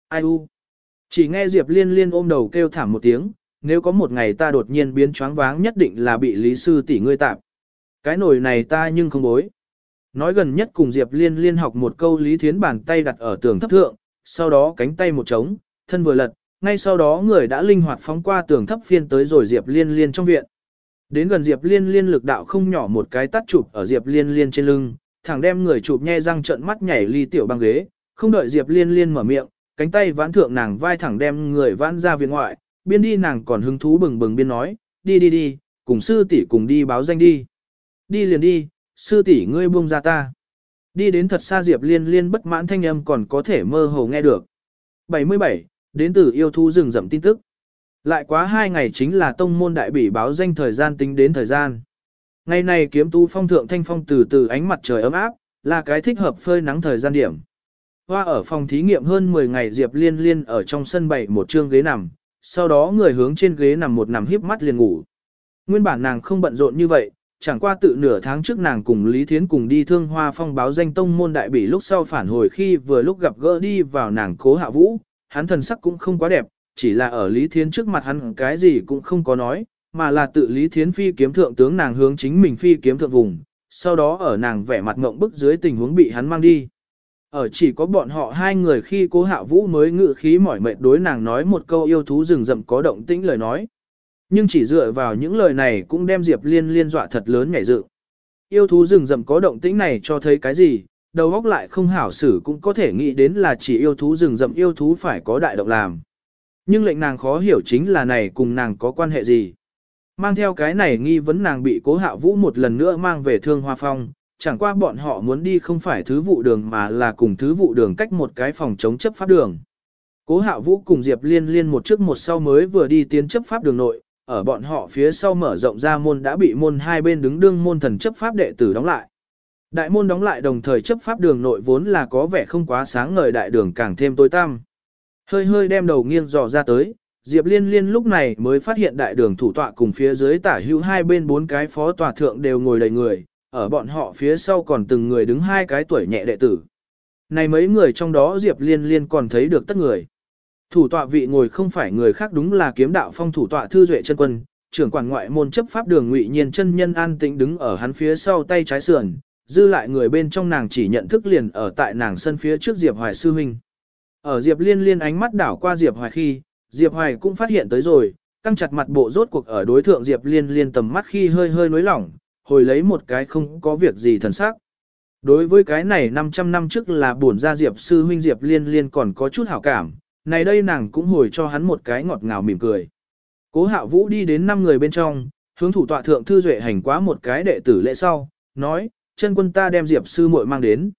Ai u? Chỉ nghe Diệp Liên Liên ôm đầu kêu thảm một tiếng, nếu có một ngày ta đột nhiên biến choáng váng nhất định là bị Lý Sư tỷ ngươi tạm. Cái nồi này ta nhưng không bối. Nói gần nhất cùng Diệp Liên liên học một câu Lý Thiến bàn tay đặt ở tường thấp thượng, sau đó cánh tay một trống, thân vừa lật, ngay sau đó người đã linh hoạt phóng qua tường thấp phiên tới rồi Diệp Liên liên trong viện. Đến gần Diệp Liên liên lực đạo không nhỏ một cái tắt chụp ở Diệp Liên liên trên lưng, thẳng đem người chụp nhe răng trợn mắt nhảy ly tiểu băng ghế, không đợi Diệp Liên liên mở miệng, cánh tay vãn thượng nàng vai thẳng đem người vãn ra viện ngoại, biên đi nàng còn hứng thú bừng bừng biên nói, đi đi đi, cùng sư tỷ cùng đi báo danh đi. Đi liền đi, sư tỷ ngươi buông ra ta. Đi đến thật xa Diệp Liên Liên bất mãn thanh âm còn có thể mơ hồ nghe được. 77. Đến từ yêu thú rừng rậm tin tức. Lại quá hai ngày chính là tông môn đại bỉ báo danh thời gian tính đến thời gian. Ngày này kiếm tu phong thượng thanh phong từ từ ánh mặt trời ấm áp, là cái thích hợp phơi nắng thời gian điểm. Hoa ở phòng thí nghiệm hơn 10 ngày Diệp Liên Liên ở trong sân bày một trương ghế nằm, sau đó người hướng trên ghế nằm một nằm híp mắt liền ngủ. Nguyên bản nàng không bận rộn như vậy, chẳng qua tự nửa tháng trước nàng cùng Lý Thiến cùng đi thương hoa phong báo danh tông môn đại bỉ lúc sau phản hồi khi vừa lúc gặp gỡ đi vào nàng cố hạ vũ, hắn thần sắc cũng không quá đẹp, chỉ là ở Lý Thiến trước mặt hắn cái gì cũng không có nói, mà là tự Lý Thiến phi kiếm thượng tướng nàng hướng chính mình phi kiếm thượng vùng, sau đó ở nàng vẻ mặt ngộng bức dưới tình huống bị hắn mang đi. Ở chỉ có bọn họ hai người khi cố hạ vũ mới ngự khí mỏi mệt đối nàng nói một câu yêu thú rừng rậm có động tĩnh lời nói. Nhưng chỉ dựa vào những lời này cũng đem Diệp Liên liên dọa thật lớn nhảy dự. Yêu thú rừng rậm có động tĩnh này cho thấy cái gì, đầu óc lại không hảo xử cũng có thể nghĩ đến là chỉ yêu thú rừng rậm yêu thú phải có đại động làm. Nhưng lệnh nàng khó hiểu chính là này cùng nàng có quan hệ gì. Mang theo cái này nghi vấn nàng bị cố hạ vũ một lần nữa mang về thương hoa phong, chẳng qua bọn họ muốn đi không phải thứ vụ đường mà là cùng thứ vụ đường cách một cái phòng chống chấp pháp đường. Cố hạ vũ cùng Diệp liên liên một trước một sau mới vừa đi tiến chấp pháp đường nội, ở bọn họ phía sau mở rộng ra môn đã bị môn hai bên đứng đương môn thần chấp pháp đệ tử đóng lại. Đại môn đóng lại đồng thời chấp pháp đường nội vốn là có vẻ không quá sáng ngời đại đường càng thêm tối tăm. Hơi hơi đem đầu nghiêng dò ra tới, Diệp Liên Liên lúc này mới phát hiện đại đường thủ tọa cùng phía dưới tả hữu hai bên bốn cái phó tòa thượng đều ngồi đầy người, ở bọn họ phía sau còn từng người đứng hai cái tuổi nhẹ đệ tử. Này mấy người trong đó Diệp Liên Liên còn thấy được tất người. Thủ tọa vị ngồi không phải người khác đúng là kiếm đạo phong thủ tọa thư duệ chân quân, trưởng quản ngoại môn chấp pháp đường ngụy nhiên chân nhân an tĩnh đứng ở hắn phía sau tay trái sườn, dư lại người bên trong nàng chỉ nhận thức liền ở tại nàng sân phía trước Diệp Hoài sư huynh. Ở Diệp Liên Liên ánh mắt đảo qua Diệp Hoài khi, Diệp Hoài cũng phát hiện tới rồi, căng chặt mặt bộ rốt cuộc ở đối thượng Diệp Liên Liên tầm mắt khi hơi hơi nối lỏng, hồi lấy một cái không có việc gì thần sắc. Đối với cái này 500 năm trước là buồn ra Diệp sư huynh Diệp Liên Liên còn có chút hảo cảm, này đây nàng cũng hồi cho hắn một cái ngọt ngào mỉm cười. Cố Hạo Vũ đi đến năm người bên trong, hướng thủ tọa thượng thư duệ hành quá một cái đệ tử lễ sau, nói, chân quân ta đem Diệp sư muội mang đến.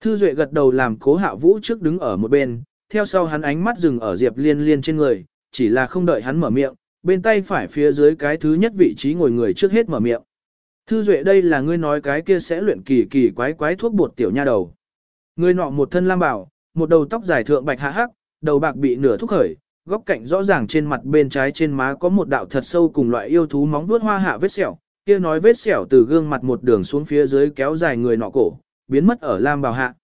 Thư duệ gật đầu làm Cố Hạo Vũ trước đứng ở một bên, theo sau hắn ánh mắt dừng ở Diệp Liên Liên trên người, chỉ là không đợi hắn mở miệng, bên tay phải phía dưới cái thứ nhất vị trí ngồi người trước hết mở miệng. Thư Duệ đây là ngươi nói cái kia sẽ luyện kỳ kỳ quái quái thuốc bột tiểu nha đầu. Ngươi nọ một thân lam bảo, một đầu tóc dài thượng bạch hạ hắc, đầu bạc bị nửa thúc khởi, góc cạnh rõ ràng trên mặt bên trái trên má có một đạo thật sâu cùng loại yêu thú móng vuốt hoa hạ vết sẹo, kia nói vết sẹo từ gương mặt một đường xuống phía dưới kéo dài người nọ cổ, biến mất ở lam bào hạ.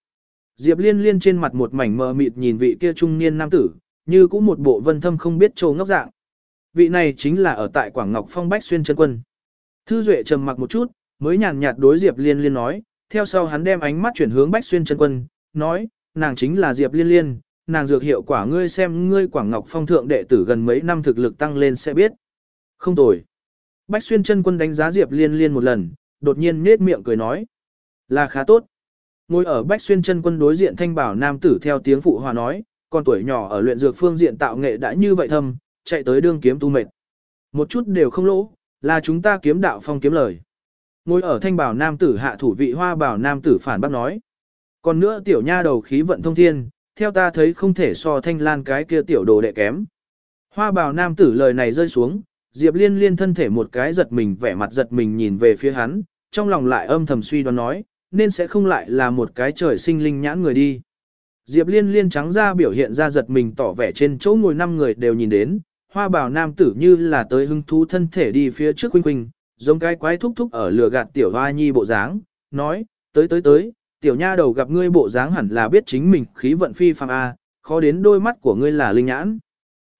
Diệp Liên Liên trên mặt một mảnh mờ mịt nhìn vị kia trung niên nam tử, như cũng một bộ vân thâm không biết trâu ngốc dạng. Vị này chính là ở tại Quảng Ngọc Phong Bách Xuyên chân quân. Thư Duệ trầm mặc một chút, mới nhàn nhạt đối Diệp Liên Liên nói, theo sau hắn đem ánh mắt chuyển hướng Bách Xuyên chân quân, nói, nàng chính là Diệp Liên Liên, nàng dược hiệu quả ngươi xem ngươi Quảng Ngọc Phong thượng đệ tử gần mấy năm thực lực tăng lên sẽ biết. Không tồi. Bách Xuyên chân quân đánh giá Diệp Liên Liên một lần, đột nhiên nết miệng cười nói, là khá tốt. Ngồi ở Bách Xuyên chân quân đối diện thanh bảo nam tử theo tiếng phụ hòa nói, con tuổi nhỏ ở luyện dược phương diện tạo nghệ đã như vậy thâm, chạy tới đương kiếm tu mệt. Một chút đều không lỗ, là chúng ta kiếm đạo phong kiếm lời. Ngồi ở thanh bảo nam tử hạ thủ vị hoa bảo nam tử phản bác nói. Còn nữa tiểu nha đầu khí vận thông thiên, theo ta thấy không thể so thanh lan cái kia tiểu đồ đệ kém. Hoa bảo nam tử lời này rơi xuống, Diệp liên liên thân thể một cái giật mình vẻ mặt giật mình nhìn về phía hắn, trong lòng lại âm thầm suy đoán nói, nên sẽ không lại là một cái trời sinh linh nhãn người đi. Diệp liên liên trắng ra biểu hiện ra giật mình tỏ vẻ trên chỗ ngồi năm người đều nhìn đến, hoa bảo nam tử như là tới hưng thú thân thể đi phía trước huynh huynh, giống cái quái thúc thúc ở lừa gạt tiểu hoa nhi bộ dáng, nói, tới tới tới, tiểu nha đầu gặp ngươi bộ dáng hẳn là biết chính mình khí vận phi phàm A, khó đến đôi mắt của ngươi là linh nhãn.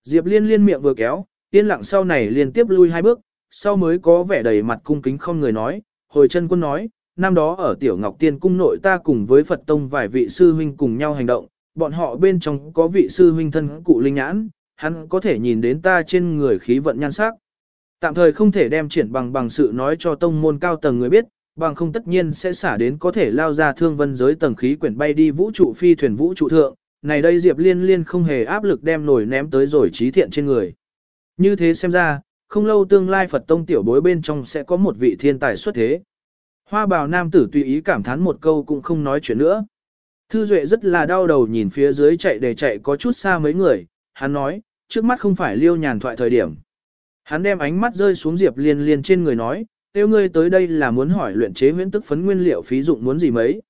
Diệp liên liên miệng vừa kéo, yên lặng sau này liên tiếp lui hai bước, sau mới có vẻ đầy mặt cung kính không người nói, hồi chân quân nói, năm đó ở Tiểu Ngọc Tiên cung nội ta cùng với Phật Tông vài vị sư huynh cùng nhau hành động, bọn họ bên trong có vị sư huynh thân cụ linh nhãn, hắn có thể nhìn đến ta trên người khí vận nhan sắc. Tạm thời không thể đem triển bằng bằng sự nói cho tông môn cao tầng người biết, bằng không tất nhiên sẽ xả đến có thể lao ra thương vân giới tầng khí quyển bay đi vũ trụ phi thuyền vũ trụ thượng. Này đây Diệp Liên Liên không hề áp lực đem nổi ném tới rồi trí thiện trên người. Như thế xem ra, không lâu tương lai Phật tông tiểu bối bên trong sẽ có một vị thiên tài xuất thế. Hoa bào nam tử tùy ý cảm thán một câu cũng không nói chuyện nữa. Thư Duệ rất là đau đầu nhìn phía dưới chạy để chạy có chút xa mấy người, hắn nói, trước mắt không phải liêu nhàn thoại thời điểm. Hắn đem ánh mắt rơi xuống Diệp Liên Liên trên người nói, tiêu ngươi tới đây là muốn hỏi luyện chế huyễn tức phấn nguyên liệu phí dụng muốn gì mấy.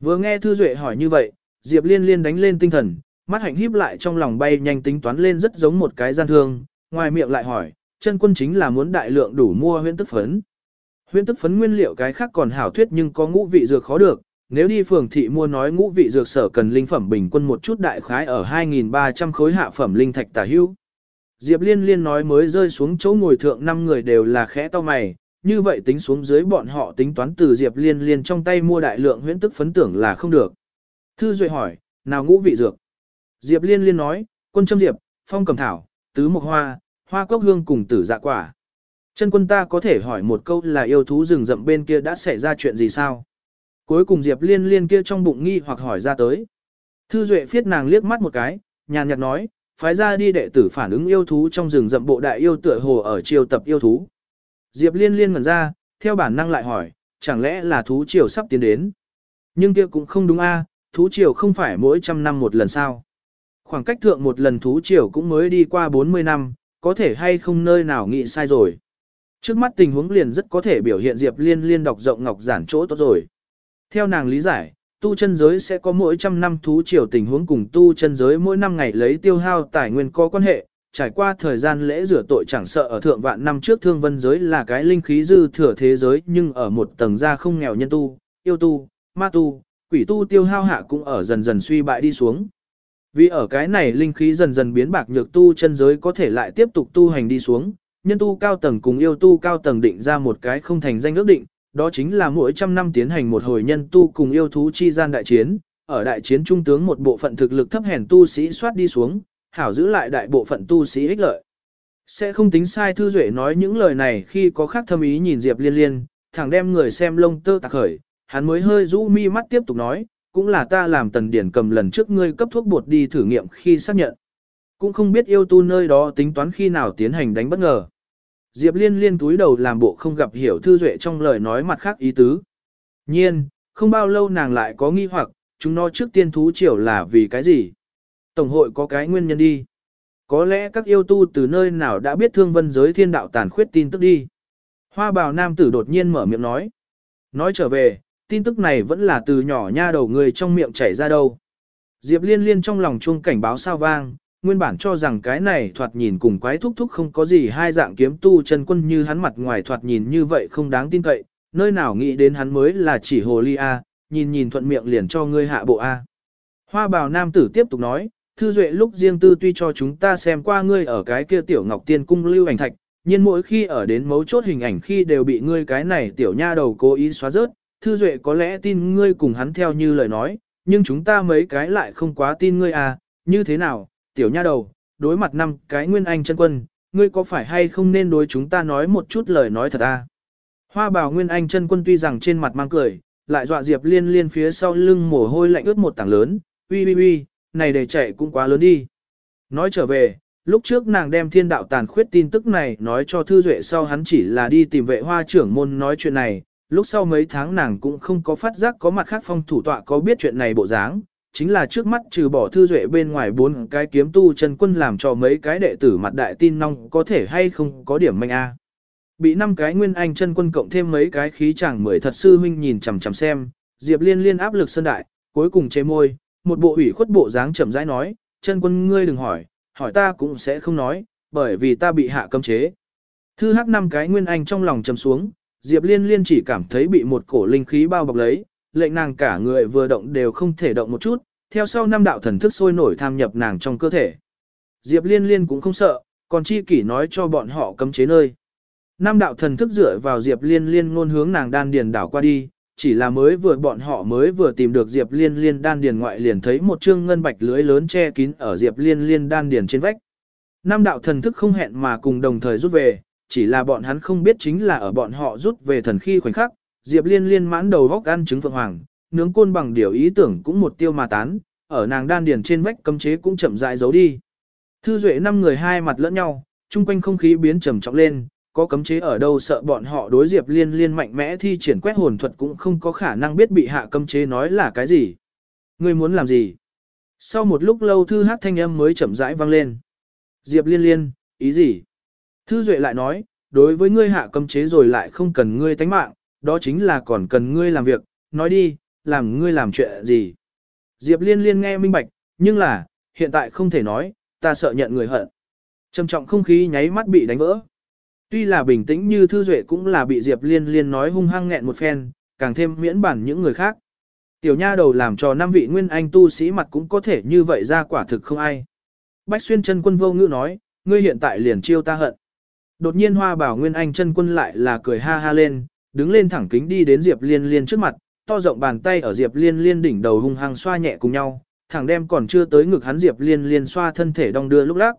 Vừa nghe Thư Duệ hỏi như vậy, Diệp Liên Liên đánh lên tinh thần, mắt hạnh híp lại trong lòng bay nhanh tính toán lên rất giống một cái gian thương, ngoài miệng lại hỏi, chân quân chính là muốn đại lượng đủ mua huyễn tức phấn. Huyễn tức phấn nguyên liệu cái khác còn hảo thuyết nhưng có ngũ vị dược khó được, nếu đi phường thị mua nói ngũ vị dược sở cần linh phẩm bình quân một chút đại khái ở 2.300 khối hạ phẩm linh thạch tả hữu. Diệp Liên Liên nói mới rơi xuống chỗ ngồi thượng năm người đều là khẽ to mày, như vậy tính xuống dưới bọn họ tính toán từ Diệp Liên Liên trong tay mua đại lượng huyễn tức phấn tưởng là không được. Thư Duệ hỏi, nào ngũ vị dược? Diệp Liên Liên nói, quân châm diệp, phong cầm thảo, tứ mộc hoa, hoa cốc hương cùng tử dạ quả. Chân quân ta có thể hỏi một câu là yêu thú rừng rậm bên kia đã xảy ra chuyện gì sao? Cuối cùng Diệp Liên Liên kia trong bụng nghi hoặc hỏi ra tới. Thư Duệ phiết nàng liếc mắt một cái, nhàn nhạt nói, phái ra đi đệ tử phản ứng yêu thú trong rừng rậm bộ đại yêu tựa hồ ở triều tập yêu thú. Diệp Liên Liên ngẩn ra, theo bản năng lại hỏi, chẳng lẽ là thú triều sắp tiến đến? Nhưng kia cũng không đúng a, thú triều không phải mỗi trăm năm một lần sao? Khoảng cách thượng một lần thú triều cũng mới đi qua 40 năm, có thể hay không nơi nào nghĩ sai rồi. Trước mắt tình huống liền rất có thể biểu hiện Diệp Liên Liên đọc rộng ngọc giản chỗ tốt rồi. Theo nàng lý giải, tu chân giới sẽ có mỗi trăm năm thú triều tình huống cùng tu chân giới mỗi năm ngày lấy tiêu hao tài nguyên có quan hệ, trải qua thời gian lễ rửa tội chẳng sợ ở thượng vạn năm trước thương vân giới là cái linh khí dư thừa thế giới nhưng ở một tầng gia không nghèo nhân tu, yêu tu, ma tu, quỷ tu tiêu hao hạ cũng ở dần dần suy bại đi xuống. Vì ở cái này linh khí dần dần biến bạc nhược tu chân giới có thể lại tiếp tục tu hành đi xuống, nhân tu cao tầng cùng yêu tu cao tầng định ra một cái không thành danh ước định, đó chính là mỗi trăm năm tiến hành một hồi nhân tu cùng yêu thú chi gian đại chiến, ở đại chiến trung tướng một bộ phận thực lực thấp hèn tu sĩ soát đi xuống, hảo giữ lại đại bộ phận tu sĩ ích lợi. Sẽ không tính sai Thư Duệ nói những lời này khi có khác thâm ý nhìn Diệp Liên Liên, thẳng đem người xem lông tơ tạc khởi, hắn mới hơi rũ mi mắt tiếp tục nói, cũng là ta làm tần điển cầm lần trước ngươi cấp thuốc bột đi thử nghiệm khi xác nhận. Cũng không biết yêu tu nơi đó tính toán khi nào tiến hành đánh bất ngờ. Diệp liên liên túi đầu làm bộ không gặp hiểu thư duệ trong lời nói mặt khác ý tứ. Nhiên, không bao lâu nàng lại có nghi hoặc, chúng nó trước tiên thú triều là vì cái gì? Tổng hội có cái nguyên nhân đi. Có lẽ các yêu tu từ nơi nào đã biết thương vân giới thiên đạo tàn khuyết tin tức đi. Hoa bào nam tử đột nhiên mở miệng nói. Nói trở về, tin tức này vẫn là từ nhỏ nha đầu người trong miệng chảy ra đâu. Diệp liên liên trong lòng chuông cảnh báo sao vang, nguyên bản cho rằng cái này thoạt nhìn cùng quái thúc thúc không có gì hai dạng kiếm tu chân quân như hắn mặt ngoài thoạt nhìn như vậy không đáng tin cậy, nơi nào nghĩ đến hắn mới là chỉ hồ ly A, nhìn nhìn thuận miệng liền cho ngươi hạ bộ A. Hoa bào nam tử tiếp tục nói, thư duệ lúc riêng tư tuy cho chúng ta xem qua ngươi ở cái kia tiểu ngọc tiên cung lưu ảnh thạch, nhưng mỗi khi ở đến mấu chốt hình ảnh khi đều bị ngươi cái này tiểu nha đầu cố ý xóa rớt, thư duệ có lẽ tin ngươi cùng hắn theo như lời nói, nhưng chúng ta mấy cái lại không quá tin ngươi à, như thế nào, tiểu nha đầu, đối mặt năm cái nguyên anh chân quân, ngươi có phải hay không nên đối chúng ta nói một chút lời nói thật à? Hoa bào nguyên anh chân quân tuy rằng trên mặt mang cười, lại dọa Diệp liên liên phía sau lưng mồ hôi lạnh ướt một tảng lớn, uy uy uy, này để chạy cũng quá lớn đi. Nói trở về, lúc trước nàng đem thiên đạo tàn khuyết tin tức này nói cho Thư Duệ sau hắn chỉ là đi tìm vệ hoa trưởng môn nói chuyện này, lúc sau mấy tháng nàng cũng không có phát giác có mặt khác phong thủ tọa có biết chuyện này bộ dáng, chính là trước mắt trừ bỏ thư duệ bên ngoài bốn cái kiếm tu chân quân làm cho mấy cái đệ tử mặt đại tin nong có thể hay không có điểm manh a. Bị năm cái nguyên anh chân quân cộng thêm mấy cái khí chẳng mười thật sư huynh nhìn chằm chằm xem, Diệp Liên liên áp lực sơn đại, cuối cùng chế môi, một bộ ủy khuất bộ dáng chậm rãi nói, chân quân ngươi đừng hỏi, hỏi ta cũng sẽ không nói, bởi vì ta bị hạ cấm chế. Thư hắc năm cái nguyên anh trong lòng trầm xuống, Diệp Liên liên chỉ cảm thấy bị một cổ linh khí bao bọc lấy, lệnh nàng cả người vừa động đều không thể động một chút, theo sau năm đạo thần thức sôi nổi tham nhập nàng trong cơ thể. Diệp Liên Liên cũng không sợ, còn chi kỷ nói cho bọn họ cấm chế nơi. Năm đạo thần thức dựa vào Diệp Liên Liên ngôn hướng nàng đan điền đảo qua đi, chỉ là mới vừa bọn họ mới vừa tìm được Diệp Liên Liên đan điền ngoại liền thấy một chương ngân bạch lưới lớn che kín ở Diệp Liên Liên đan điền trên vách. Năm đạo thần thức không hẹn mà cùng đồng thời rút về, chỉ là bọn hắn không biết chính là ở bọn họ rút về thần khi khoảnh khắc, Diệp Liên liên mãn đầu vóc ăn trứng phượng hoàng, nướng côn bằng điều ý tưởng cũng một tiêu mà tán, ở nàng đan điền trên vách cấm chế cũng chậm rãi giấu đi. Thư Duệ năm người hai mặt lẫn nhau, chung quanh không khí biến trầm trọng lên, có cấm chế ở đâu sợ bọn họ đối Diệp Liên Liên mạnh mẽ thi triển quét hồn thuật cũng không có khả năng biết bị hạ cấm chế nói là cái gì. Ngươi muốn làm gì? Sau một lúc lâu thư hát thanh âm mới chậm rãi vang lên. Diệp Liên Liên, ý gì? Thư Duệ lại nói, đối với ngươi hạ cấm chế rồi lại không cần ngươi tánh mạng, đó chính là còn cần ngươi làm việc, nói đi, làm ngươi làm chuyện gì? Diệp Liên Liên nghe minh bạch, nhưng là, hiện tại không thể nói, ta sợ nhận người hận. Trầm trọng không khí nháy mắt bị đánh vỡ. Tuy là bình tĩnh như Thư Duệ cũng là bị Diệp Liên Liên nói hung hăng nghẹn một phen, càng thêm miễn bản những người khác. Tiểu nha đầu làm cho năm vị nguyên anh tu sĩ mặt cũng có thể như vậy ra quả thực không ai. Bách xuyên chân quân vô ngữ nói, ngươi hiện tại liền chiêu ta hận. Đột nhiên hoa bảo nguyên anh chân quân lại là cười ha ha lên, đứng lên thẳng kính đi đến Diệp Liên Liên trước mặt, to rộng bàn tay ở Diệp Liên Liên đỉnh đầu hung hăng xoa nhẹ cùng nhau, thẳng đem còn chưa tới ngực hắn Diệp Liên Liên xoa thân thể đong đưa lúc lắc.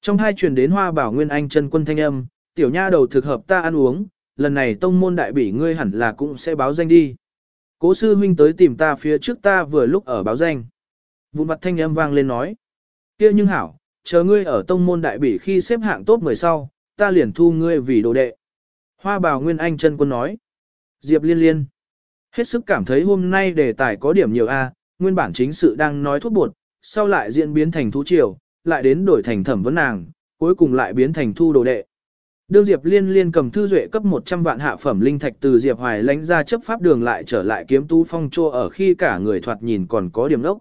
Trong hai truyền đến hoa bảo nguyên anh chân quân thanh âm, tiểu nha đầu thực hợp ta ăn uống, lần này tông môn đại bỉ ngươi hẳn là cũng sẽ báo danh đi. Cố sư huynh tới tìm ta phía trước ta vừa lúc ở báo danh. Vụn mặt thanh âm vang lên nói. kia nhưng hảo, chờ ngươi ở tông môn đại bỉ khi xếp hạng tốt 10 sau, ta liền thu ngươi vì đồ đệ. Hoa bào Nguyên Anh chân quân nói. Diệp liên liên. Hết sức cảm thấy hôm nay đề tài có điểm nhiều A, nguyên bản chính sự đang nói thuốc bột, sau lại diễn biến thành thú triều, lại đến đổi thành thẩm vấn nàng, cuối cùng lại biến thành thu đồ đệ. Đương Diệp Liên Liên cầm thư duệ cấp 100 vạn hạ phẩm linh thạch từ Diệp Hoài lãnh ra chấp pháp đường lại trở lại kiếm tú phong trô ở khi cả người thoạt nhìn còn có điểm đốc.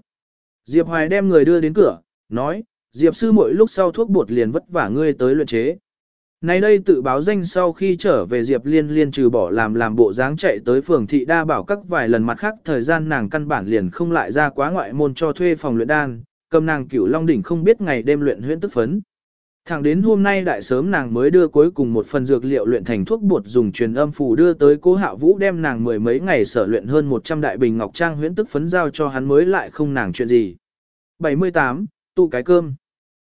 Diệp Hoài đem người đưa đến cửa, nói, Diệp sư mỗi lúc sau thuốc bột liền vất vả ngươi tới luyện chế. Nay đây tự báo danh sau khi trở về Diệp Liên Liên trừ bỏ làm làm bộ dáng chạy tới phường thị đa bảo các vài lần mặt khác thời gian nàng căn bản liền không lại ra quá ngoại môn cho thuê phòng luyện đan, cầm nàng cửu long đỉnh không biết ngày đêm luyện huyễn tức phấn. Thẳng đến hôm nay đại sớm nàng mới đưa cuối cùng một phần dược liệu luyện thành thuốc bột dùng truyền âm phù đưa tới cố hạ vũ đem nàng mười mấy ngày sở luyện hơn 100 đại bình ngọc trang huyễn tức phấn giao cho hắn mới lại không nàng chuyện gì. 78. Tụ cái cơm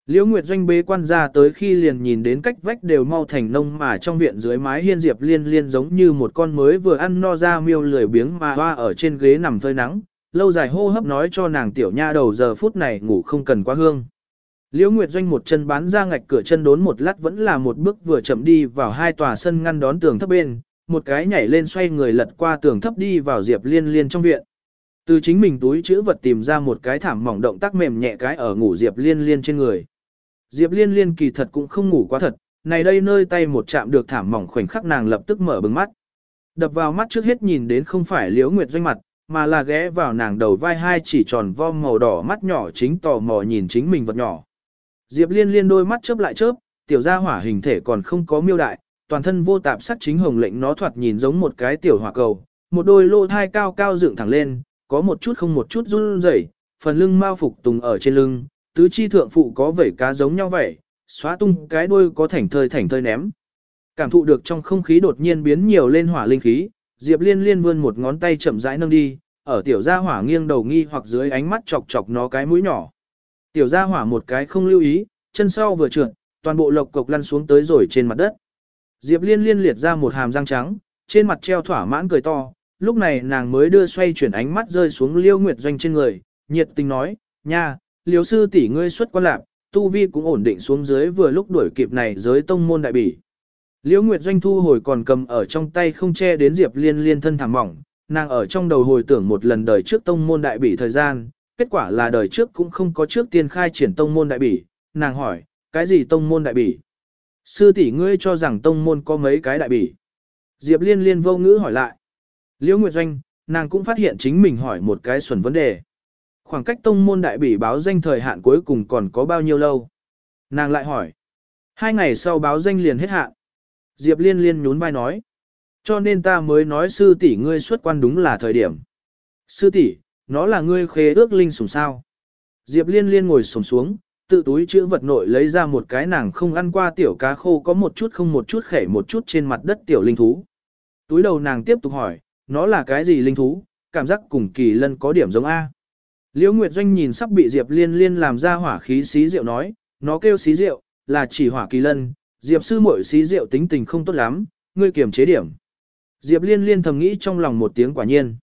Liễu Nguyệt Doanh bế quan ra tới khi liền nhìn đến cách vách đều mau thành nông mà trong viện dưới mái hiên diệp liên liên giống như một con mới vừa ăn no ra miêu lười biếng mà hoa ở trên ghế nằm phơi nắng, lâu dài hô hấp nói cho nàng tiểu nha đầu giờ phút này ngủ không cần quá hương. Liễu Nguyệt Doanh một chân bán ra ngạch cửa chân đốn một lát vẫn là một bước vừa chậm đi vào hai tòa sân ngăn đón tường thấp bên, một cái nhảy lên xoay người lật qua tường thấp đi vào Diệp Liên Liên trong viện. Từ chính mình túi chữ vật tìm ra một cái thảm mỏng động tác mềm nhẹ cái ở ngủ Diệp Liên Liên trên người. Diệp Liên Liên kỳ thật cũng không ngủ quá thật, này đây nơi tay một chạm được thảm mỏng khoảnh khắc nàng lập tức mở bừng mắt. Đập vào mắt trước hết nhìn đến không phải Liễu Nguyệt Doanh mặt, mà là ghé vào nàng đầu vai hai chỉ tròn vo màu đỏ mắt nhỏ chính tò mò nhìn chính mình vật nhỏ. Diệp Liên Liên đôi mắt chớp lại chớp, tiểu gia hỏa hình thể còn không có miêu đại, toàn thân vô tạp sắc chính hồng lệnh nó thoạt nhìn giống một cái tiểu hỏa cầu, một đôi lô thai cao cao dựng thẳng lên, có một chút không một chút run rẩy, phần lưng mao phục tùng ở trên lưng, tứ chi thượng phụ có vảy cá giống nhau vậy, xóa tung cái đuôi có thảnh thơi thảnh thơi ném. Cảm thụ được trong không khí đột nhiên biến nhiều lên hỏa linh khí, Diệp Liên Liên vươn một ngón tay chậm rãi nâng đi, ở tiểu gia hỏa nghiêng đầu nghi hoặc dưới ánh mắt chọc chọc nó cái mũi nhỏ. Tiểu gia hỏa một cái không lưu ý, chân sau vừa trượt, toàn bộ lộc cục lăn xuống tới rồi trên mặt đất. Diệp Liên liên liệt ra một hàm răng trắng, trên mặt treo thỏa mãn cười to, lúc này nàng mới đưa xoay chuyển ánh mắt rơi xuống Liêu Nguyệt Doanh trên người, nhiệt tình nói, nha, Liêu sư tỷ ngươi xuất quan lạc, tu vi cũng ổn định xuống dưới vừa lúc đuổi kịp này giới tông môn đại bỉ. Liễu Nguyệt Doanh thu hồi còn cầm ở trong tay không che đến Diệp Liên liên thân thảm mỏng, nàng ở trong đầu hồi tưởng một lần đời trước tông môn đại bỉ thời gian, kết quả là đời trước cũng không có trước tiên khai triển tông môn đại bỉ, nàng hỏi, cái gì tông môn đại bỉ? Sư tỷ ngươi cho rằng tông môn có mấy cái đại bỉ? Diệp liên liên vô ngữ hỏi lại. Liễu Nguyệt Doanh, nàng cũng phát hiện chính mình hỏi một cái xuẩn vấn đề. Khoảng cách tông môn đại bỉ báo danh thời hạn cuối cùng còn có bao nhiêu lâu? Nàng lại hỏi. Hai ngày sau báo danh liền hết hạn. Diệp liên liên nhún vai nói. Cho nên ta mới nói sư tỷ ngươi xuất quan đúng là thời điểm. Sư tỷ, nó là ngươi khế ước linh sủng sao. Diệp liên liên ngồi sổng xuống, tự túi chữ vật nội lấy ra một cái nàng không ăn qua tiểu cá khô có một chút không một chút khẻ một chút trên mặt đất tiểu linh thú. Túi đầu nàng tiếp tục hỏi, nó là cái gì linh thú, cảm giác cùng kỳ lân có điểm giống A. Liễu Nguyệt Doanh nhìn sắp bị Diệp Liên Liên làm ra hỏa khí xí rượu nói, nó kêu xí rượu, là chỉ hỏa kỳ lân, Diệp sư muội xí rượu tính tình không tốt lắm, ngươi kiềm chế điểm. Diệp Liên Liên thầm nghĩ trong lòng một tiếng quả nhiên.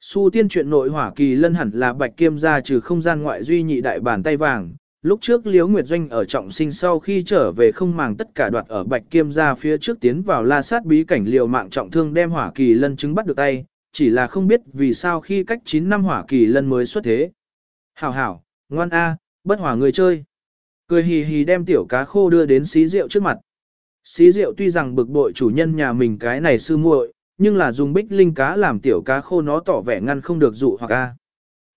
Su tiên chuyện nội hỏa kỳ lân hẳn là bạch kiêm gia trừ không gian ngoại duy nhị đại bản tay vàng, lúc trước Liễu Nguyệt Doanh ở trọng sinh sau khi trở về không màng tất cả đoạt ở Bạch Kiêm gia phía trước tiến vào la sát bí cảnh liều mạng trọng thương đem hỏa kỳ lân chứng bắt được tay, chỉ là không biết vì sao khi cách 9 năm hỏa kỳ lân mới xuất thế. Hảo hảo, ngoan a, bất hỏa người chơi. Cười hì hì đem tiểu cá khô đưa đến xí rượu trước mặt. Xí rượu tuy rằng bực bội chủ nhân nhà mình cái này sư muội, nhưng là dùng bích linh cá làm tiểu cá khô nó tỏ vẻ ngăn không được dụ hoặc a.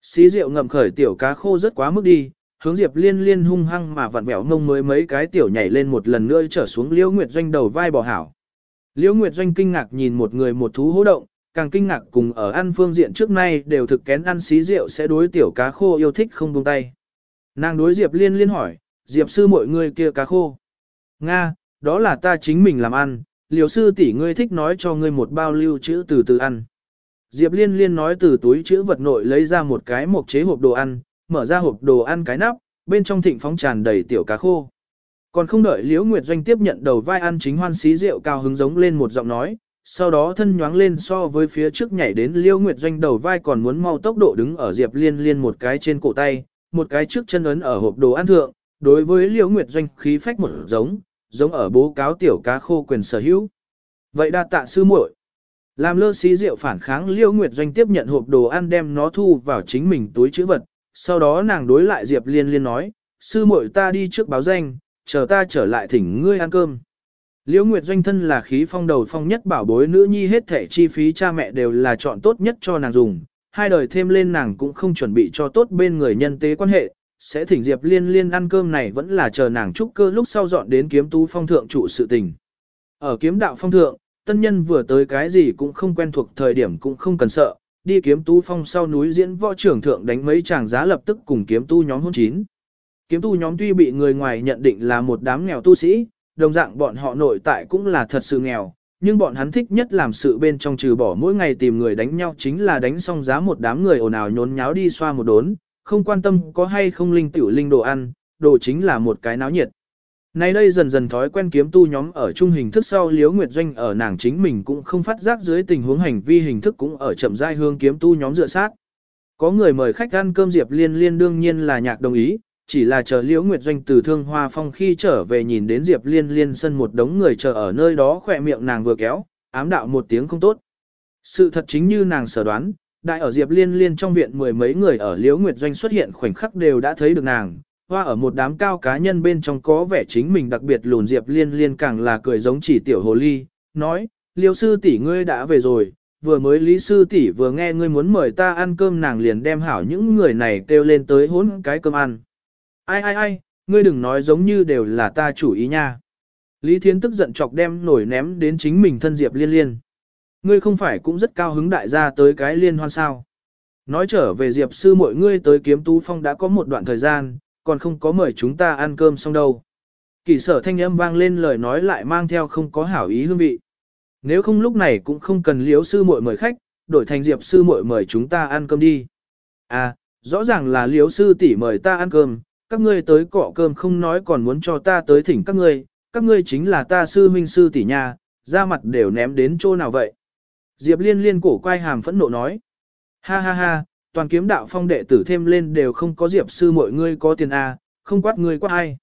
Xí rượu ngậm khởi tiểu cá khô rất quá mức đi, hướng Diệp Liên Liên hung hăng mà vặn vẹo mông mới mấy cái tiểu nhảy lên một lần nữa trở xuống Liễu Nguyệt Doanh đầu vai bỏ hảo. Liễu Nguyệt Doanh kinh ngạc nhìn một người một thú hố động, càng kinh ngạc cùng ở ăn phương diện trước nay đều thực kén ăn xí rượu sẽ đối tiểu cá khô yêu thích không buông tay. Nàng đối Diệp Liên Liên hỏi, Diệp sư mọi người kia cá khô. Nga, đó là ta chính mình làm ăn, liều sư tỷ ngươi thích nói cho ngươi một bao lưu chữ từ từ ăn. Diệp Liên Liên nói từ túi chữ vật nội lấy ra một cái mộc chế hộp đồ ăn, mở ra hộp đồ ăn cái nắp, bên trong thịnh phóng tràn đầy tiểu cá khô. Còn không đợi Liễu Nguyệt Doanh tiếp nhận đầu vai ăn chính hoan xí rượu cao hứng giống lên một giọng nói, sau đó thân nhoáng lên so với phía trước nhảy đến Liễu Nguyệt Doanh đầu vai còn muốn mau tốc độ đứng ở Diệp Liên Liên một cái trên cổ tay, một cái trước chân ấn ở hộp đồ ăn thượng, đối với Liễu Nguyệt Doanh khí phách một giống, giống ở bố cáo tiểu cá khô quyền sở hữu. Vậy đa tạ sư muội. Làm lơ xí rượu phản kháng Liễu Nguyệt Doanh tiếp nhận hộp đồ ăn đem nó thu vào chính mình túi chữ vật, sau đó nàng đối lại Diệp Liên Liên nói, sư muội ta đi trước báo danh, chờ ta trở lại thỉnh ngươi ăn cơm. Liễu Nguyệt Doanh thân là khí phong đầu phong nhất bảo bối nữ nhi hết thể chi phí cha mẹ đều là chọn tốt nhất cho nàng dùng, hai đời thêm lên nàng cũng không chuẩn bị cho tốt bên người nhân tế quan hệ, sẽ thỉnh Diệp Liên Liên ăn cơm này vẫn là chờ nàng trúc cơ lúc sau dọn đến kiếm tú phong thượng trụ sự tình. Ở kiếm đạo phong thượng, tân nhân vừa tới cái gì cũng không quen thuộc thời điểm cũng không cần sợ, đi kiếm tú phong sau núi diễn võ trưởng thượng đánh mấy chàng giá lập tức cùng kiếm tu nhóm hôn chín. Kiếm tu nhóm tuy bị người ngoài nhận định là một đám nghèo tu sĩ, đồng dạng bọn họ nội tại cũng là thật sự nghèo, nhưng bọn hắn thích nhất làm sự bên trong trừ bỏ mỗi ngày tìm người đánh nhau chính là đánh xong giá một đám người ồn ào nhốn nháo đi xoa một đốn, không quan tâm có hay không linh tiểu linh đồ ăn, đồ chính là một cái náo nhiệt. Nay đây dần dần thói quen kiếm tu nhóm ở trung hình thức sau Liễu Nguyệt Doanh ở nàng chính mình cũng không phát giác dưới tình huống hành vi hình thức cũng ở chậm rãi hương kiếm tu nhóm dựa sát. Có người mời khách ăn cơm Diệp Liên Liên đương nhiên là nhạc đồng ý, chỉ là chờ Liễu Nguyệt Doanh từ Thương Hoa Phong khi trở về nhìn đến Diệp Liên Liên sân một đống người chờ ở nơi đó khỏe miệng nàng vừa kéo, ám đạo một tiếng không tốt. Sự thật chính như nàng sở đoán, đại ở Diệp Liên Liên trong viện mười mấy người ở Liễu Nguyệt Doanh xuất hiện khoảnh khắc đều đã thấy được nàng, hoa ở một đám cao cá nhân bên trong có vẻ chính mình đặc biệt lùn Diệp Liên Liên càng là cười giống chỉ tiểu hồ ly, nói, liễu sư tỷ ngươi đã về rồi, vừa mới lý sư tỷ vừa nghe ngươi muốn mời ta ăn cơm nàng liền đem hảo những người này kêu lên tới hốn cái cơm ăn. Ai ai ai, ngươi đừng nói giống như đều là ta chủ ý nha. Lý Thiến tức giận chọc đem nổi ném đến chính mình thân Diệp Liên Liên. Ngươi không phải cũng rất cao hứng đại gia tới cái liên hoan sao. Nói trở về Diệp sư mọi ngươi tới kiếm tú phong đã có một đoạn thời gian, còn không có mời chúng ta ăn cơm xong đâu. Kỳ sở thanh âm vang lên lời nói lại mang theo không có hảo ý hương vị. Nếu không lúc này cũng không cần liếu sư muội mời khách, đổi thành diệp sư muội mời chúng ta ăn cơm đi. À, rõ ràng là liếu sư tỷ mời ta ăn cơm, các ngươi tới cọ cơm không nói còn muốn cho ta tới thỉnh các ngươi, các ngươi chính là ta sư huynh sư tỷ nhà, ra mặt đều ném đến chỗ nào vậy. Diệp liên liên cổ quay hàm phẫn nộ nói. Ha ha ha, toàn kiếm đạo phong đệ tử thêm lên đều không có diệp sư mọi ngươi có tiền A, không quát ngươi quát ai.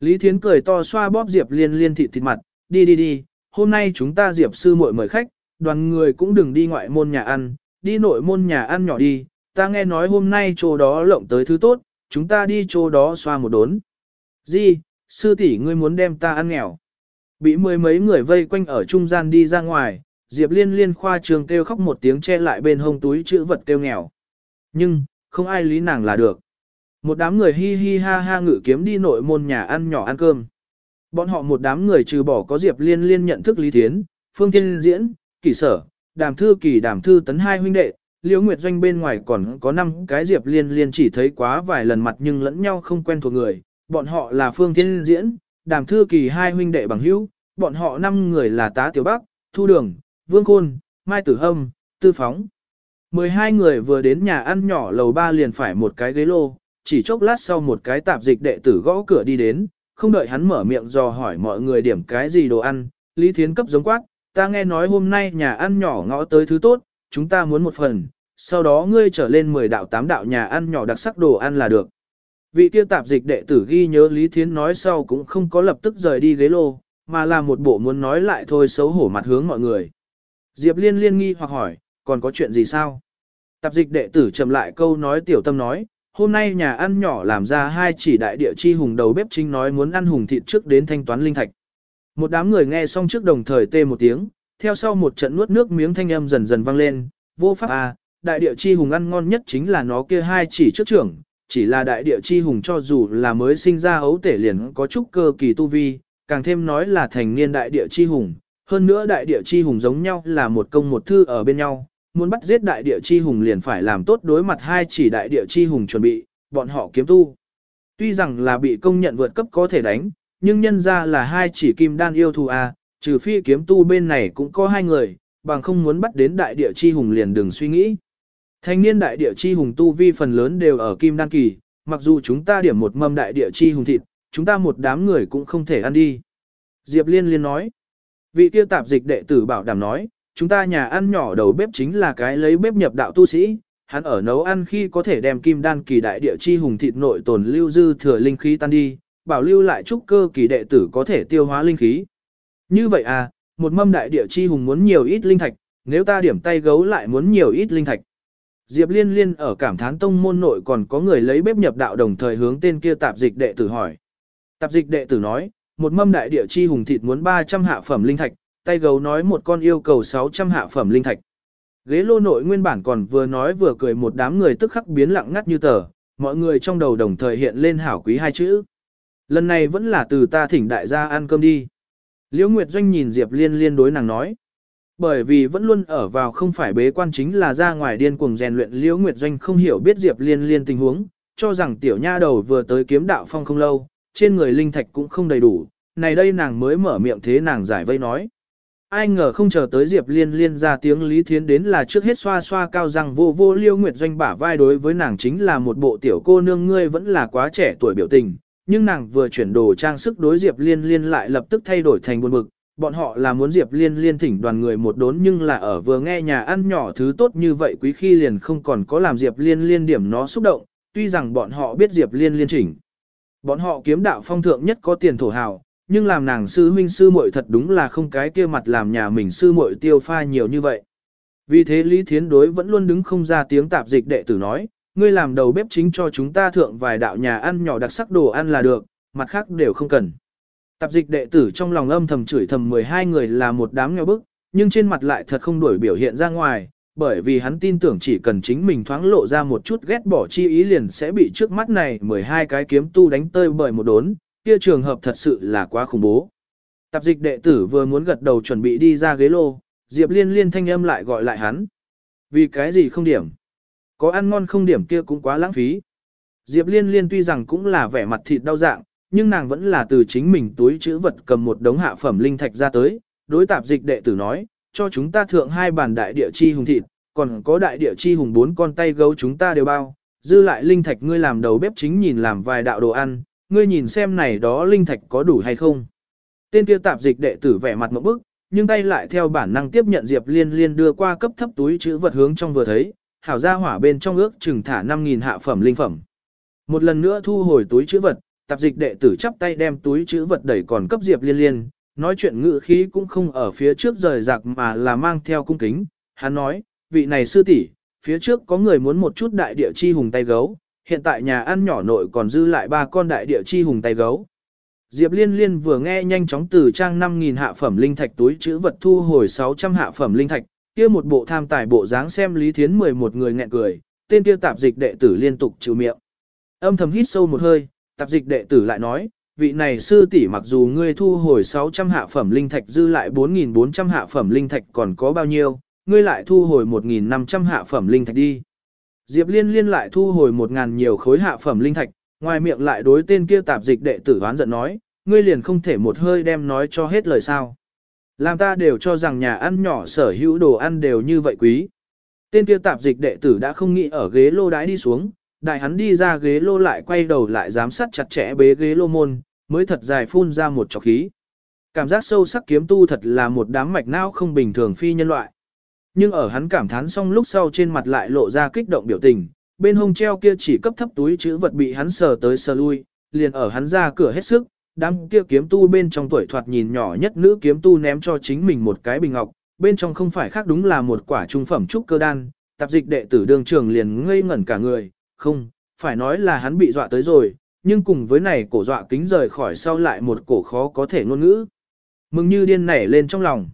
Lý Thiến cười to xoa bóp diệp liên liên thịt thịt mặt, đi đi đi, hôm nay chúng ta diệp sư muội mời khách, đoàn người cũng đừng đi ngoại môn nhà ăn, đi nội môn nhà ăn nhỏ đi, ta nghe nói hôm nay chỗ đó lộng tới thứ tốt, chúng ta đi chỗ đó xoa một đốn. Di, sư tỷ ngươi muốn đem ta ăn nghèo. Bị mười mấy người vây quanh ở trung gian đi ra ngoài, Diệp Liên liên khoa trường kêu khóc một tiếng che lại bên hông túi chữ vật kêu nghèo. Nhưng, không ai lý nàng là được. Một đám người hi hi ha ha ngự kiếm đi nội môn nhà ăn nhỏ ăn cơm. Bọn họ một đám người trừ bỏ có Diệp Liên Liên nhận thức Lý Thiến, Phương Thiên Diễn, Kỷ Sở, Đàm Thư Kỳ Đàm Thư Tấn hai huynh đệ, Liễu Nguyệt Doanh bên ngoài còn có năm cái Diệp Liên Liên chỉ thấy quá vài lần mặt nhưng lẫn nhau không quen thuộc người. Bọn họ là Phương Thiên Diễn, Đàm Thư Kỳ hai huynh đệ bằng hữu, bọn họ năm người là Tá Tiểu Bắc, Thu Đường, Vương Khôn, Mai Tử Hâm, Tư Phóng. 12 người vừa đến nhà ăn nhỏ lầu ba liền phải một cái ghế lô, chỉ chốc lát sau một cái tạp dịch đệ tử gõ cửa đi đến, không đợi hắn mở miệng dò hỏi mọi người điểm cái gì đồ ăn, Lý Thiến cấp giống quát, ta nghe nói hôm nay nhà ăn nhỏ ngõ tới thứ tốt, chúng ta muốn một phần, sau đó ngươi trở lên 10 đạo tám đạo nhà ăn nhỏ đặc sắc đồ ăn là được. Vị tiêu tạp dịch đệ tử ghi nhớ Lý Thiến nói sau cũng không có lập tức rời đi ghế lô, mà là một bộ muốn nói lại thôi xấu hổ mặt hướng mọi người. Diệp Liên liên nghi hoặc hỏi, còn có chuyện gì sao? Tạp dịch đệ tử chậm lại câu nói tiểu tâm nói, hôm nay nhà ăn nhỏ làm ra hai chỉ đại địa chi hùng đầu bếp chính nói muốn ăn hùng thịt trước đến thanh toán linh thạch. Một đám người nghe xong trước đồng thời tê một tiếng, theo sau một trận nuốt nước miếng thanh âm dần dần vang lên, vô pháp à, đại địa chi hùng ăn ngon nhất chính là nó kia hai chỉ trước trưởng, chỉ là đại địa chi hùng cho dù là mới sinh ra ấu tể liền có chút cơ kỳ tu vi, càng thêm nói là thành niên đại địa chi hùng, hơn nữa đại địa chi hùng giống nhau là một công một thư ở bên nhau, muốn bắt giết đại địa chi hùng liền phải làm tốt đối mặt hai chỉ đại địa chi hùng chuẩn bị, bọn họ kiếm tu. Tuy rằng là bị công nhận vượt cấp có thể đánh, nhưng nhân ra là hai chỉ kim đan yêu thù à, trừ phi kiếm tu bên này cũng có hai người, bằng không muốn bắt đến đại địa chi hùng liền đừng suy nghĩ. Thanh niên đại địa chi hùng tu vi phần lớn đều ở kim đan kỳ, mặc dù chúng ta điểm một mâm đại địa chi hùng thịt, chúng ta một đám người cũng không thể ăn đi. Diệp Liên Liên nói, vị tiêu tạp dịch đệ tử bảo đảm nói, chúng ta nhà ăn nhỏ đầu bếp chính là cái lấy bếp nhập đạo tu sĩ, hắn ở nấu ăn khi có thể đem kim đan kỳ đại địa chi hùng thịt nội tồn lưu dư thừa linh khí tan đi, bảo lưu lại trúc cơ kỳ đệ tử có thể tiêu hóa linh khí. Như vậy à, một mâm đại địa chi hùng muốn nhiều ít linh thạch, nếu ta điểm tay gấu lại muốn nhiều ít linh thạch. Diệp Liên Liên ở cảm thán tông môn nội còn có người lấy bếp nhập đạo đồng thời hướng tên kia tạp dịch đệ tử hỏi. Tạp dịch đệ tử nói, một mâm đại địa chi hùng thịt muốn 300 hạ phẩm linh thạch, tay gấu nói một con yêu cầu 600 hạ phẩm linh thạch. Ghế lô nội nguyên bản còn vừa nói vừa cười một đám người tức khắc biến lặng ngắt như tờ, mọi người trong đầu đồng thời hiện lên hảo quý hai chữ. Lần này vẫn là từ ta thỉnh đại gia ăn cơm đi. Liễu Nguyệt Doanh nhìn Diệp Liên liên đối nàng nói. Bởi vì vẫn luôn ở vào không phải bế quan chính là ra ngoài điên cuồng rèn luyện Liễu Nguyệt Doanh không hiểu biết Diệp Liên liên tình huống, cho rằng tiểu nha đầu vừa tới kiếm đạo phong không lâu, trên người linh thạch cũng không đầy đủ, này đây nàng mới mở miệng thế nàng giải vây nói. Ai ngờ không chờ tới Diệp Liên liên ra tiếng Lý Thiến đến là trước hết xoa xoa cao răng vô vô liêu Nguyệt Doanh bả vai đối với nàng chính là một bộ tiểu cô nương ngươi vẫn là quá trẻ tuổi biểu tình, nhưng nàng vừa chuyển đồ trang sức đối Diệp Liên Liên lại lập tức thay đổi thành buồn bực. Bọn họ là muốn Diệp Liên Liên thỉnh đoàn người một đốn nhưng là ở vừa nghe nhà ăn nhỏ thứ tốt như vậy quý khi liền không còn có làm Diệp Liên Liên điểm nó xúc động, tuy rằng bọn họ biết Diệp Liên Liên chỉnh. Bọn họ kiếm đạo phong thượng nhất có tiền thổ hào, nhưng làm nàng sư huynh sư muội thật đúng là không cái kia mặt làm nhà mình sư muội tiêu pha nhiều như vậy. Vì thế Lý Thiến đối vẫn luôn đứng không ra tiếng tạp dịch đệ tử nói, ngươi làm đầu bếp chính cho chúng ta thượng vài đạo nhà ăn nhỏ đặc sắc đồ ăn là được, mặt khác đều không cần. Tạp dịch đệ tử trong lòng âm thầm chửi thầm 12 người là một đám nghèo bức, nhưng trên mặt lại thật không đổi biểu hiện ra ngoài, bởi vì hắn tin tưởng chỉ cần chính mình thoáng lộ ra một chút ghét bỏ chi ý liền sẽ bị trước mắt này 12 cái kiếm tu đánh tơi bởi một đốn, kia trường hợp thật sự là quá khủng bố. Tạp dịch đệ tử vừa muốn gật đầu chuẩn bị đi ra ghế lô, Diệp Liên liên thanh âm lại gọi lại hắn. Vì cái gì không điểm? Có ăn ngon không điểm kia cũng quá lãng phí. Diệp Liên Liên tuy rằng cũng là vẻ mặt thịt đau dạng, nhưng nàng vẫn là từ chính mình túi chữ vật cầm một đống hạ phẩm linh thạch ra tới, đối tạp dịch đệ tử nói, cho chúng ta thượng hai bản đại địa chi hùng thịt, còn có đại địa chi hùng bốn con tay gấu chúng ta đều bao, dư lại linh thạch ngươi làm đầu bếp chính nhìn làm vài đạo đồ ăn, ngươi nhìn xem này đó linh thạch có đủ hay không. Tên kia tạp dịch đệ tử vẻ mặt một bức, nhưng tay lại theo bản năng tiếp nhận Diệp Liên Liên đưa qua cấp thấp túi chữ vật hướng trong vừa thấy, hảo ra hỏa bên trong ước chừng thả 5.000 hạ phẩm linh phẩm. Một lần nữa thu hồi túi chữ vật, tạp dịch đệ tử chắp tay đem túi chữ vật đẩy còn cấp Diệp Liên Liên, nói chuyện ngữ khí cũng không ở phía trước rời rạc mà là mang theo cung kính. Hắn nói, vị này sư tỷ, phía trước có người muốn một chút đại địa chi hùng tay gấu, hiện tại nhà ăn nhỏ nội còn dư lại ba con đại địa chi hùng tay gấu. Diệp Liên Liên vừa nghe nhanh chóng từ trang 5.000 hạ phẩm linh thạch túi chữ vật thu hồi 600 hạ phẩm linh thạch, kia một bộ tham tài bộ dáng xem Lý Thiến 11 người nghẹn cười, tên kia tạp dịch đệ tử liên tục chịu miệng. Âm thầm hít sâu một hơi, tạp dịch đệ tử lại nói, vị này sư tỷ mặc dù ngươi thu hồi 600 hạ phẩm linh thạch dư lại 4.400 hạ phẩm linh thạch còn có bao nhiêu, ngươi lại thu hồi 1.500 hạ phẩm linh thạch đi. Diệp liên liên lại thu hồi 1.000 nhiều khối hạ phẩm linh thạch, ngoài miệng lại đối tên kia tạp dịch đệ tử đoán giận nói, ngươi liền không thể một hơi đem nói cho hết lời sao. Làm ta đều cho rằng nhà ăn nhỏ sở hữu đồ ăn đều như vậy quý. Tên kia tạp dịch đệ tử đã không nghĩ ở ghế lô đái đi xuống, đại hắn đi ra ghế lô lại quay đầu lại giám sát chặt chẽ bế ghế lô môn, mới thật dài phun ra một trọc khí. Cảm giác sâu sắc kiếm tu thật là một đám mạch não không bình thường phi nhân loại. Nhưng ở hắn cảm thán xong lúc sau trên mặt lại lộ ra kích động biểu tình, bên hông treo kia chỉ cấp thấp túi chữ vật bị hắn sờ tới sờ lui, liền ở hắn ra cửa hết sức, đám kia kiếm tu bên trong tuổi thoạt nhìn nhỏ nhất nữ kiếm tu ném cho chính mình một cái bình ngọc, bên trong không phải khác đúng là một quả trung phẩm trúc cơ đan, tạp dịch đệ tử đường trường liền ngây ngẩn cả người, không, phải nói là hắn bị dọa tới rồi, nhưng cùng với này cổ dọa kính rời khỏi sau lại một cổ khó có thể ngôn ngữ. Mừng như điên nảy lên trong lòng.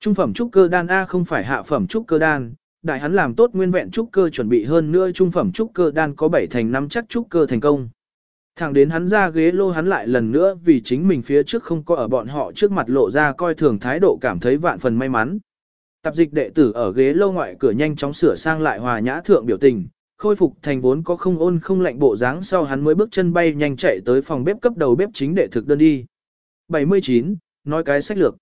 Trung phẩm trúc cơ đan A không phải hạ phẩm trúc cơ đan, đại hắn làm tốt nguyên vẹn trúc cơ chuẩn bị hơn nữa trung phẩm trúc cơ đan có bảy thành năm chắc trúc cơ thành công. Thẳng đến hắn ra ghế lô hắn lại lần nữa vì chính mình phía trước không có ở bọn họ trước mặt lộ ra coi thường thái độ cảm thấy vạn phần may mắn. Tạp dịch đệ tử ở ghế lô ngoại cửa nhanh chóng sửa sang lại hòa nhã thượng biểu tình, khôi phục thành vốn có không ôn không lạnh bộ dáng sau hắn mới bước chân bay nhanh chạy tới phòng bếp cấp đầu bếp chính để thực đơn đi. 79. Nói cái sách lược.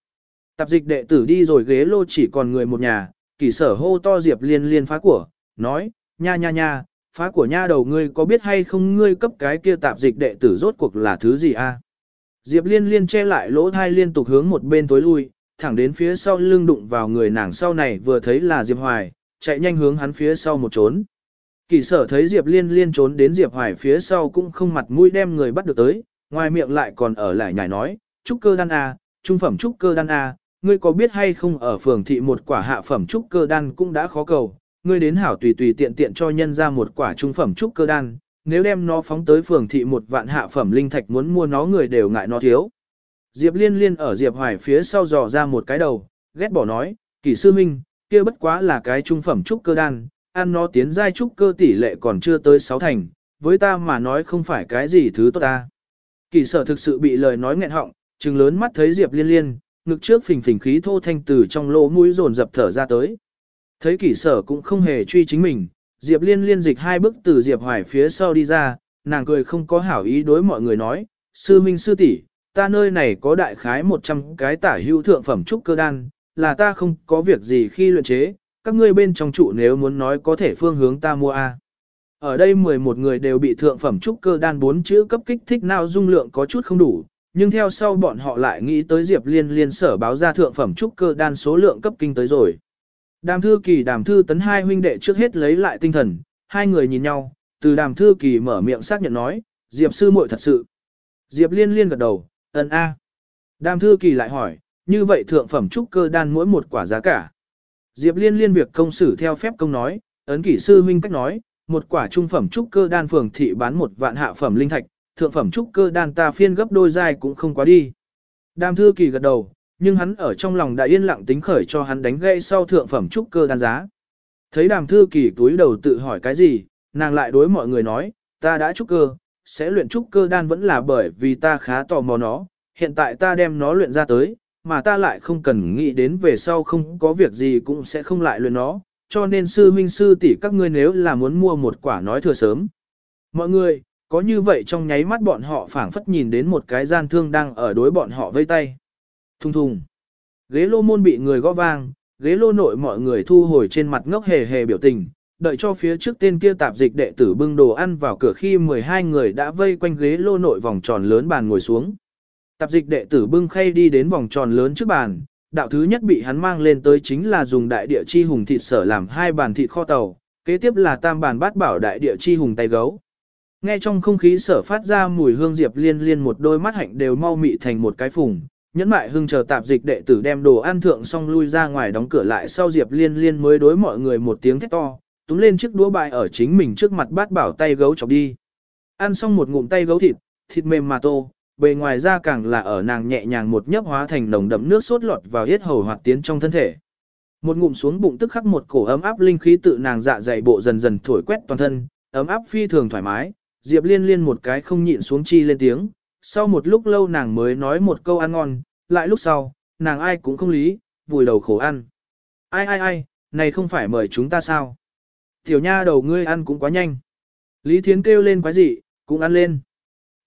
Tạp dịch đệ tử đi rồi ghế lô chỉ còn người một nhà, kỷ sở hô to Diệp liên liên phá của, nói, nha nha nha, phá của nha đầu ngươi có biết hay không ngươi cấp cái kia tạp dịch đệ tử rốt cuộc là thứ gì a? Diệp liên liên che lại lỗ thai liên tục hướng một bên tối lui, thẳng đến phía sau lưng đụng vào người nàng sau này vừa thấy là Diệp Hoài, chạy nhanh hướng hắn phía sau một trốn. Kỳ sở thấy Diệp Liên liên trốn đến Diệp Hoài phía sau cũng không mặt mũi đem người bắt được tới, ngoài miệng lại còn ở lại nhảy nói, trúc cơ đan A, trung phẩm trúc cơ đan A, ngươi có biết hay không ở phường thị một quả hạ phẩm trúc cơ đan cũng đã khó cầu, ngươi đến hảo tùy tùy tiện tiện cho nhân ra một quả trung phẩm trúc cơ đan, nếu đem nó phóng tới phường thị một vạn hạ phẩm linh thạch muốn mua nó người đều ngại nó thiếu. Diệp Liên Liên ở Diệp Hoài phía sau dò ra một cái đầu, ghét bỏ nói, kỷ sư minh, kia bất quá là cái trung phẩm trúc cơ đan, ăn nó tiến giai trúc cơ tỷ lệ còn chưa tới sáu thành, với ta mà nói không phải cái gì thứ tốt ta. Kỳ sở thực sự bị lời nói nghẹn họng, trừng lớn mắt thấy Diệp Liên Liên, ngực trước phình phình khí thô thanh từ trong lỗ mũi dồn dập thở ra tới. Thấy kỷ sở cũng không hề truy chính mình, Diệp Liên Liên dịch hai bước từ Diệp Hoài phía sau đi ra, nàng cười không có hảo ý đối mọi người nói, sư minh sư tỷ, ta nơi này có đại khái 100 cái tả hữu thượng phẩm trúc cơ đan, là ta không có việc gì khi luyện chế, các ngươi bên trong trụ nếu muốn nói có thể phương hướng ta mua A. Ở đây 11 người đều bị thượng phẩm trúc cơ đan bốn chữ cấp kích thích nào dung lượng có chút không đủ, nhưng theo sau bọn họ lại nghĩ tới Diệp Liên liên sở báo ra thượng phẩm trúc cơ đan số lượng cấp kinh tới rồi. Đàm thư kỳ đàm thư tấn hai huynh đệ trước hết lấy lại tinh thần, hai người nhìn nhau, từ đàm thư kỳ mở miệng xác nhận nói, Diệp sư muội thật sự. Diệp liên liên gật đầu, ấn a. Đàm thư kỳ lại hỏi, như vậy thượng phẩm trúc cơ đan mỗi một quả giá cả. Diệp liên liên việc công xử theo phép công nói, ấn kỷ sư huynh cách nói, một quả trung phẩm trúc cơ đan phường thị bán một vạn hạ phẩm linh thạch, thượng phẩm trúc cơ đan ta phiên gấp đôi dài cũng không quá đi. Đàm thư kỳ gật đầu, nhưng hắn ở trong lòng đã yên lặng tính khởi cho hắn đánh gây sau thượng phẩm trúc cơ đan giá. Thấy đàm thư kỳ túi đầu tự hỏi cái gì, nàng lại đối mọi người nói, ta đã trúc cơ, sẽ luyện trúc cơ đan vẫn là bởi vì ta khá tò mò nó, hiện tại ta đem nó luyện ra tới, mà ta lại không cần nghĩ đến về sau không có việc gì cũng sẽ không lại luyện nó, cho nên sư minh sư tỷ các ngươi nếu là muốn mua một quả nói thừa sớm. Mọi người, có như vậy trong nháy mắt bọn họ phảng phất nhìn đến một cái gian thương đang ở đối bọn họ vây tay. Thùng thùng. Ghế lô môn bị người gõ vang, ghế lô nội mọi người thu hồi trên mặt ngốc hề hề biểu tình, đợi cho phía trước tên kia tạp dịch đệ tử bưng đồ ăn vào cửa khi 12 người đã vây quanh ghế lô nội vòng tròn lớn bàn ngồi xuống. Tạp dịch đệ tử bưng khay đi đến vòng tròn lớn trước bàn, đạo thứ nhất bị hắn mang lên tới chính là dùng đại địa chi hùng thịt sở làm hai bàn thịt kho tàu, kế tiếp là tam bàn bát bảo đại địa chi hùng tay gấu. Nghe trong không khí sở phát ra mùi hương diệp liên liên một đôi mắt hạnh đều mau mị thành một cái phùng, nhẫn mại hưng chờ tạp dịch đệ tử đem đồ ăn thượng xong lui ra ngoài đóng cửa lại sau diệp liên liên mới đối mọi người một tiếng thét to, túm lên chiếc đũa bại ở chính mình trước mặt bát bảo tay gấu chọc đi. Ăn xong một ngụm tay gấu thịt, thịt mềm mà tô, bề ngoài ra càng là ở nàng nhẹ nhàng một nhấp hóa thành nồng đậm nước sốt lọt vào hết hầu hoạt tiến trong thân thể. Một ngụm xuống bụng tức khắc một cổ ấm áp linh khí tự nàng dạ dày bộ dần dần thổi quét toàn thân, ấm áp phi thường thoải mái, Diệp Liên Liên một cái không nhịn xuống chi lên tiếng, sau một lúc lâu nàng mới nói một câu ăn ngon, lại lúc sau, nàng ai cũng không lý, vùi đầu khổ ăn. Ai ai ai, này không phải mời chúng ta sao? Tiểu nha đầu ngươi ăn cũng quá nhanh. Lý Thiến kêu lên quái gì, cũng ăn lên.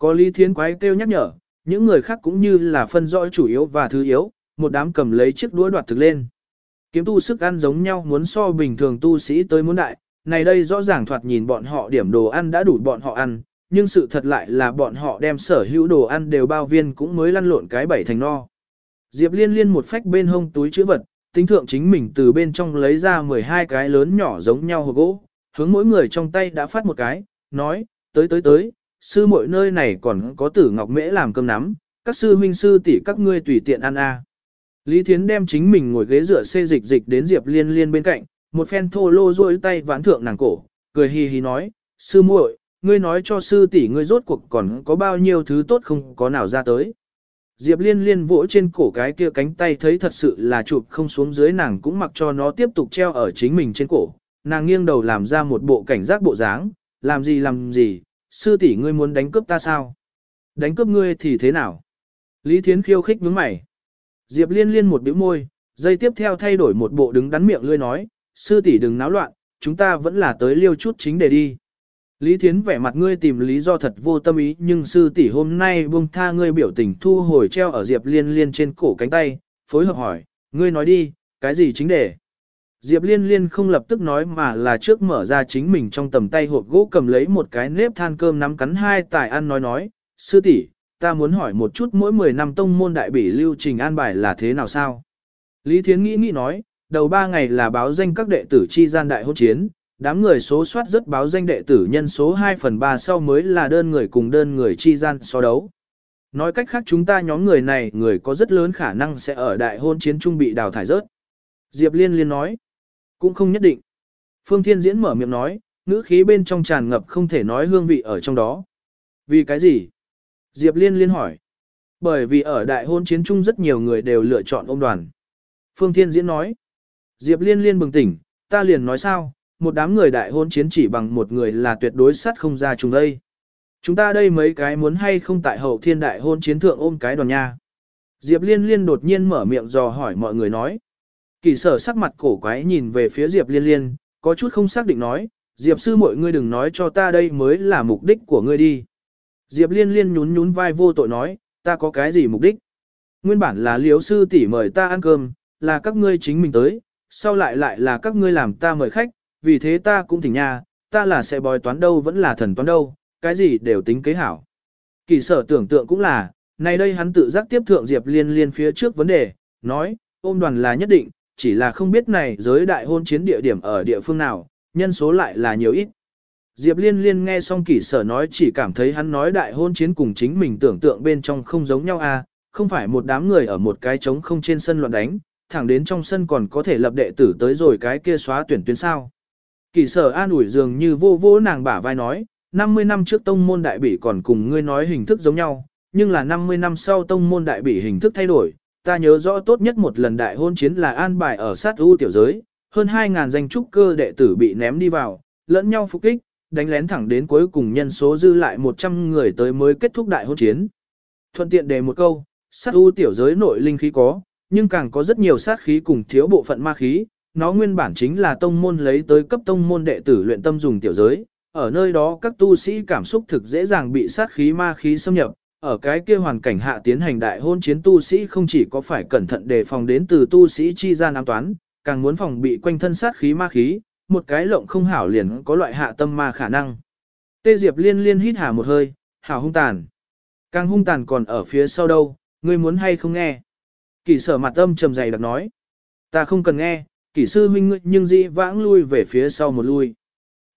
Có Lý Thiến quái kêu nhắc nhở, những người khác cũng như là phân rõ chủ yếu và thứ yếu, một đám cầm lấy chiếc đũa đoạt thực lên. Kiếm tu sức ăn giống nhau muốn so bình thường tu sĩ tới muốn đại, này đây rõ ràng thoạt nhìn bọn họ điểm đồ ăn đã đủ bọn họ ăn, nhưng sự thật lại là bọn họ đem sở hữu đồ ăn đều bao viên cũng mới lăn lộn cái bảy thành no. Diệp liên liên một phách bên hông túi chữ vật, tính thượng chính mình từ bên trong lấy ra 12 cái lớn nhỏ giống nhau hộp gỗ, hướng mỗi người trong tay đã phát một cái, nói, tới tới tới, sư muội nơi này còn có tử ngọc mễ làm cơm nắm, các sư huynh sư tỷ các ngươi tùy tiện ăn a. Lý Thiến đem chính mình ngồi ghế dựa xê dịch dịch đến Diệp Liên Liên bên cạnh, một phen thô lô duỗi tay vãn thượng nàng cổ, cười hì hì nói, sư muội, ngươi nói cho sư tỷ ngươi rốt cuộc còn có bao nhiêu thứ tốt không có nào ra tới. Diệp liên liên vỗ trên cổ cái kia cánh tay thấy thật sự là chụp không xuống dưới nàng cũng mặc cho nó tiếp tục treo ở chính mình trên cổ. Nàng nghiêng đầu làm ra một bộ cảnh giác bộ dáng, làm gì làm gì, sư tỷ ngươi muốn đánh cướp ta sao? Đánh cướp ngươi thì thế nào? Lý Thiến khiêu khích nhướng mày. Diệp liên liên một bĩu môi, dây tiếp theo thay đổi một bộ đứng đắn miệng lươi nói, sư tỷ đừng náo loạn, chúng ta vẫn là tới liêu chút chính để đi. Lý Thiến vẻ mặt ngươi tìm lý do thật vô tâm ý nhưng sư tỷ hôm nay buông tha ngươi biểu tình thu hồi treo ở Diệp Liên Liên trên cổ cánh tay, phối hợp hỏi, ngươi nói đi, cái gì chính để? Diệp Liên Liên không lập tức nói mà là trước mở ra chính mình trong tầm tay hộp gỗ cầm lấy một cái nếp than cơm nắm cắn hai tài ăn nói nói, sư tỷ, ta muốn hỏi một chút mỗi 10 năm tông môn đại bỉ lưu trình an bài là thế nào sao? Lý Thiến nghĩ nghĩ nói, đầu ba ngày là báo danh các đệ tử chi gian đại hôn chiến, đám người số soát rất báo danh đệ tử nhân số 2 phần 3 sau mới là đơn người cùng đơn người chi gian so đấu. Nói cách khác chúng ta nhóm người này người có rất lớn khả năng sẽ ở đại hôn chiến trung bị đào thải rớt. Diệp Liên Liên nói, cũng không nhất định. Phương Thiên Diễn mở miệng nói, ngữ khí bên trong tràn ngập không thể nói hương vị ở trong đó. Vì cái gì? Diệp Liên Liên hỏi. Bởi vì ở đại hôn chiến trung rất nhiều người đều lựa chọn ôm đoàn. Phương Thiên Diễn nói. Diệp Liên Liên bừng tỉnh, ta liền nói sao, một đám người đại hôn chiến chỉ bằng một người là tuyệt đối sát không ra chúng đây. Chúng ta đây mấy cái muốn hay không tại hậu thiên đại hôn chiến thượng ôm cái đoàn nha. Diệp Liên Liên đột nhiên mở miệng dò hỏi mọi người nói. Kỳ sở sắc mặt cổ quái nhìn về phía Diệp Liên Liên, có chút không xác định nói, Diệp sư mọi ngươi đừng nói cho ta đây mới là mục đích của ngươi đi. Diệp Liên Liên nhún nhún vai vô tội nói, ta có cái gì mục đích? Nguyên bản là liếu sư tỷ mời ta ăn cơm, là các ngươi chính mình tới, sau lại lại là các ngươi làm ta mời khách, vì thế ta cũng thỉnh nha, ta là sẽ bói toán đâu vẫn là thần toán đâu, cái gì đều tính kế hảo. Kỳ sở tưởng tượng cũng là, này đây hắn tự giác tiếp thượng Diệp Liên Liên phía trước vấn đề, nói, ôm đoàn là nhất định, chỉ là không biết này giới đại hôn chiến địa điểm ở địa phương nào, nhân số lại là nhiều ít. Diệp Liên Liên nghe xong kỷ sở nói chỉ cảm thấy hắn nói đại hôn chiến cùng chính mình tưởng tượng bên trong không giống nhau à, không phải một đám người ở một cái trống không trên sân loạn đánh, thẳng đến trong sân còn có thể lập đệ tử tới rồi cái kia xóa tuyển tuyến sao. Kỷ sở an ủi dường như vô vô nàng bả vai nói, 50 năm trước tông môn đại bỉ còn cùng ngươi nói hình thức giống nhau, nhưng là 50 năm sau tông môn đại bỉ hình thức thay đổi, ta nhớ rõ tốt nhất một lần đại hôn chiến là an bài ở sát ưu tiểu giới, hơn 2.000 danh trúc cơ đệ tử bị ném đi vào, lẫn nhau phục kích, đánh lén thẳng đến cuối cùng nhân số dư lại 100 người tới mới kết thúc đại hôn chiến. Thuận tiện đề một câu, sát ưu tiểu giới nội linh khí có, nhưng càng có rất nhiều sát khí cùng thiếu bộ phận ma khí, nó nguyên bản chính là tông môn lấy tới cấp tông môn đệ tử luyện tâm dùng tiểu giới, ở nơi đó các tu sĩ cảm xúc thực dễ dàng bị sát khí ma khí xâm nhập, ở cái kia hoàn cảnh hạ tiến hành đại hôn chiến tu sĩ không chỉ có phải cẩn thận đề phòng đến từ tu sĩ chi gian ám toán, càng muốn phòng bị quanh thân sát khí ma khí, một cái lộng không hảo liền có loại hạ tâm ma khả năng. Tê Diệp liên liên hít hà một hơi, hảo hung tàn. Càng hung tàn còn ở phía sau đâu, ngươi muốn hay không nghe. Kỷ sở mặt âm trầm dày đặc nói. Ta không cần nghe, kỷ sư huynh ngươi nhưng dĩ vãng lui về phía sau một lui.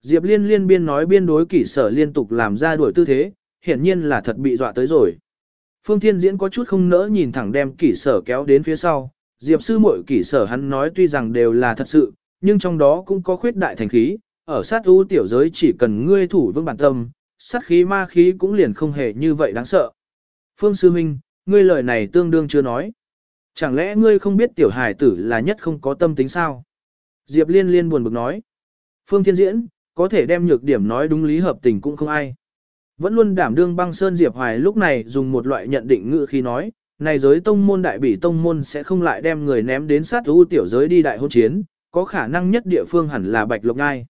Diệp liên liên biên nói biên đối kỷ sở liên tục làm ra đuổi tư thế, hiển nhiên là thật bị dọa tới rồi. Phương Thiên Diễn có chút không nỡ nhìn thẳng đem kỷ sở kéo đến phía sau, Diệp sư muội kỷ sở hắn nói tuy rằng đều là thật sự, nhưng trong đó cũng có khuyết đại thành khí, ở sát ưu tiểu giới chỉ cần ngươi thủ vững bản tâm, sát khí ma khí cũng liền không hề như vậy đáng sợ. Phương Sư Minh, ngươi lời này tương đương chưa nói. Chẳng lẽ ngươi không biết tiểu hài tử là nhất không có tâm tính sao? Diệp liên liên buồn bực nói. Phương Thiên Diễn, có thể đem nhược điểm nói đúng lý hợp tình cũng không ai. Vẫn luôn đảm đương băng sơn Diệp Hoài lúc này dùng một loại nhận định ngữ khi nói, này giới tông môn đại bỉ tông môn sẽ không lại đem người ném đến sát ưu tiểu giới đi đại hôn chiến, có khả năng nhất địa phương hẳn là Bạch Lộc Nhai.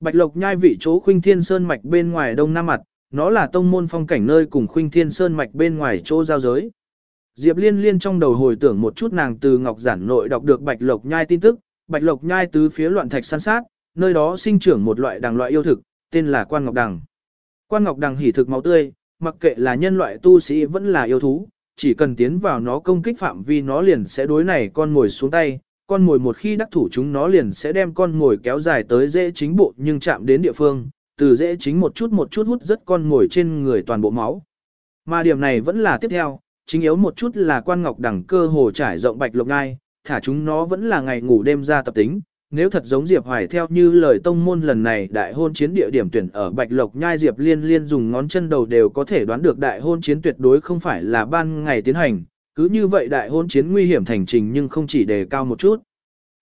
Bạch Lộc Nhai vị chỗ Khuynh Thiên Sơn mạch bên ngoài đông nam mặt, nó là tông môn phong cảnh nơi cùng Khuynh Thiên Sơn mạch bên ngoài chỗ giao giới. Diệp Liên Liên trong đầu hồi tưởng một chút nàng từ Ngọc Giản nội đọc được Bạch Lộc Nhai tin tức, Bạch Lộc Nhai tứ phía loạn thạch san sát, nơi đó sinh trưởng một loại đằng loại yêu thực, tên là Quan Ngọc Đằng. Quan Ngọc Đằng hỉ thực máu tươi, mặc kệ là nhân loại tu sĩ vẫn là yêu thú, chỉ cần tiến vào nó công kích phạm vi nó liền sẽ đối này con ngồi xuống tay, con ngồi một khi đắc thủ chúng nó liền sẽ đem con ngồi kéo dài tới dễ chính bộ nhưng chạm đến địa phương, từ dễ chính một chút một chút hút rất con ngồi trên người toàn bộ máu. Mà điểm này vẫn là tiếp theo, chính yếu một chút là quan ngọc đẳng cơ hồ trải rộng bạch lục ngai, thả chúng nó vẫn là ngày ngủ đêm ra tập tính. Nếu thật giống Diệp Hoài theo như lời tông môn lần này đại hôn chiến địa điểm tuyển ở Bạch Lộc Nhai Diệp Liên Liên dùng ngón chân đầu đều có thể đoán được đại hôn chiến tuyệt đối không phải là ban ngày tiến hành, cứ như vậy đại hôn chiến nguy hiểm thành trình nhưng không chỉ đề cao một chút.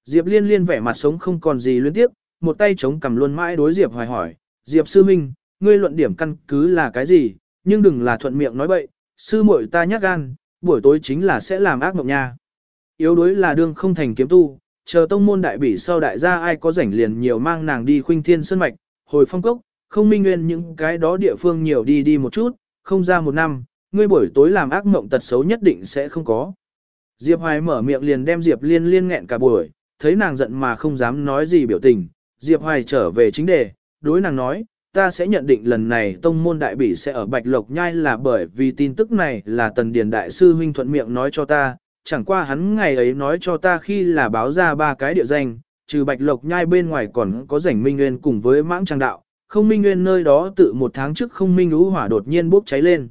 Diệp Liên Liên vẻ mặt sống không còn gì liên tiếp, một tay chống cầm luôn mãi đối Diệp Hoài hỏi, Diệp Sư Minh, ngươi luận điểm căn cứ là cái gì, nhưng đừng là thuận miệng nói bậy, sư muội ta nhát gan, buổi tối chính là sẽ làm ác mộng nha. Yếu đối là đương không thành kiếm tu, chờ tông môn đại bỉ sau đại gia ai có rảnh liền nhiều mang nàng đi khuynh thiên sơn mạch, hồi phong cốc, không minh nguyên những cái đó địa phương nhiều đi đi một chút, không ra một năm, ngươi buổi tối làm ác mộng tật xấu nhất định sẽ không có. Diệp Hoài mở miệng liền đem Diệp Liên liên nghẹn cả buổi, thấy nàng giận mà không dám nói gì biểu tình, Diệp Hoài trở về chính đề, đối nàng nói, ta sẽ nhận định lần này tông môn đại bỉ sẽ ở Bạch Lộc Nhai là bởi vì tin tức này là Tần Điền Đại Sư Huynh thuận miệng nói cho ta, chẳng qua hắn ngày ấy nói cho ta khi là báo ra ba cái địa danh, trừ Bạch Lộc Nhai bên ngoài còn có rảnh Minh Nguyên cùng với mãng trang đạo, không Minh Nguyên nơi đó tự một tháng trước không Minh lũ hỏa đột nhiên bốc cháy lên.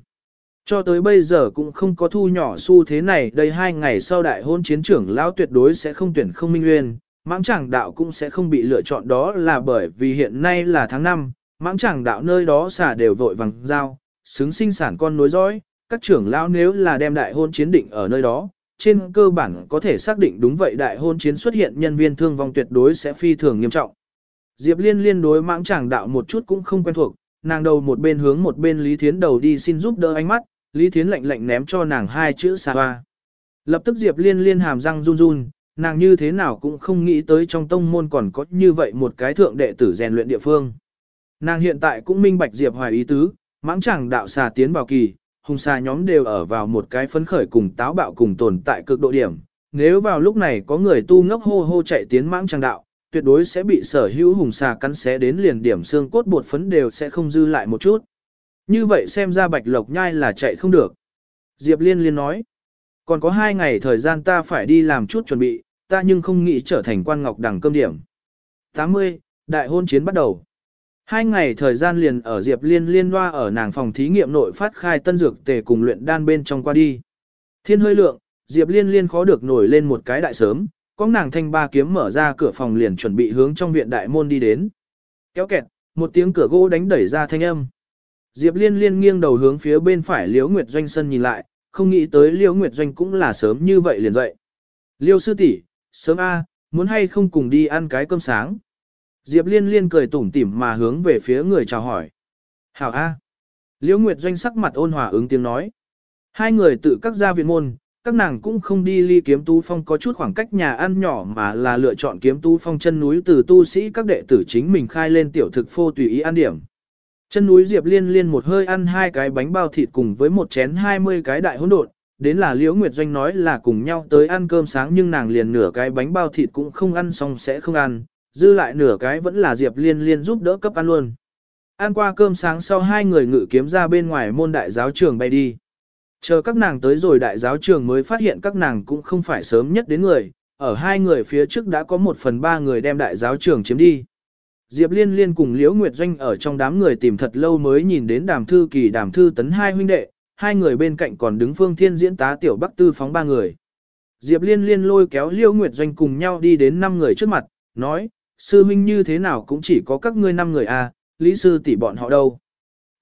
Cho tới bây giờ cũng không có thu nhỏ xu thế này, đây hai ngày sau đại hôn chiến trưởng lão tuyệt đối sẽ không tuyển không Minh Nguyên, mãng tràng đạo cũng sẽ không bị lựa chọn đó là bởi vì hiện nay là tháng 5, mãng tràng đạo nơi đó xả đều vội vàng giao, xứng sinh sản con nối dõi, các trưởng lão nếu là đem đại hôn chiến định ở nơi đó, trên cơ bản có thể xác định đúng vậy đại hôn chiến xuất hiện nhân viên thương vong tuyệt đối sẽ phi thường nghiêm trọng. Diệp Liên liên đối mãng tràng đạo một chút cũng không quen thuộc, nàng đầu một bên hướng một bên Lý Thiến đầu đi xin giúp đỡ ánh mắt, Lý Thiến lạnh lạnh ném cho nàng hai chữ xà hoa. Lập tức Diệp Liên liên hàm răng run run, nàng như thế nào cũng không nghĩ tới trong tông môn còn có như vậy một cái thượng đệ tử rèn luyện địa phương. Nàng hiện tại cũng minh bạch Diệp Hoài ý tứ, mãng chẳng đạo xà tiến vào kỳ, hùng xà nhóm đều ở vào một cái phấn khởi cùng táo bạo cùng tồn tại cực độ điểm. Nếu vào lúc này có người tu ngốc hô hô chạy tiến mãng trang đạo, tuyệt đối sẽ bị sở hữu hùng xà cắn xé đến liền điểm xương cốt bột phấn đều sẽ không dư lại một chút. Như vậy xem ra bạch lộc nhai là chạy không được. Diệp Liên Liên nói, còn có hai ngày thời gian ta phải đi làm chút chuẩn bị, ta nhưng không nghĩ trở thành quan ngọc đẳng cơm điểm. 80. Đại hôn chiến bắt đầu. Hai ngày thời gian liền ở Diệp Liên liên loa ở nàng phòng thí nghiệm nội phát khai tân dược tề cùng luyện đan bên trong qua đi. Thiên hơi lượng, Diệp Liên liên khó được nổi lên một cái đại sớm, có nàng thanh ba kiếm mở ra cửa phòng liền chuẩn bị hướng trong viện đại môn đi đến. Kéo kẹt, một tiếng cửa gỗ đánh đẩy ra thanh âm. Diệp Liên liên nghiêng đầu hướng phía bên phải Liễu Nguyệt Doanh sân nhìn lại, không nghĩ tới Liễu Nguyệt Doanh cũng là sớm như vậy liền dậy. Liêu sư tỷ, sớm a, muốn hay không cùng đi ăn cái cơm sáng. Diệp liên liên cười tủm tỉm mà hướng về phía người chào hỏi. Hảo a. Liễu Nguyệt Doanh sắc mặt ôn hòa ứng tiếng nói. Hai người tự các gia viện môn, các nàng cũng không đi ly kiếm tu phong có chút khoảng cách nhà ăn nhỏ mà là lựa chọn kiếm tu phong chân núi từ tu sĩ các đệ tử chính mình khai lên tiểu thực phô tùy ý ăn điểm. Chân núi Diệp Liên liên một hơi ăn hai cái bánh bao thịt cùng với một chén 20 cái đại hỗn độn, đến là Liễu Nguyệt Doanh nói là cùng nhau tới ăn cơm sáng nhưng nàng liền nửa cái bánh bao thịt cũng không ăn xong sẽ không ăn, dư lại nửa cái vẫn là Diệp Liên Liên giúp đỡ cấp ăn luôn. Ăn qua cơm sáng sau hai người ngự kiếm ra bên ngoài môn đại giáo trường bay đi. Chờ các nàng tới rồi đại giáo trường mới phát hiện các nàng cũng không phải sớm nhất đến người, ở hai người phía trước đã có một phần ba người đem đại giáo trường chiếm đi. Diệp Liên Liên cùng Liễu Nguyệt Doanh ở trong đám người tìm thật lâu mới nhìn đến đàm thư kỳ đàm thư tấn hai huynh đệ, hai người bên cạnh còn đứng phương thiên diễn tá tiểu bắc tư phóng ba người. Diệp Liên Liên lôi kéo Liễu Nguyệt Doanh cùng nhau đi đến năm người trước mặt, nói, sư huynh như thế nào cũng chỉ có các ngươi năm người à, lý sư tỷ bọn họ đâu.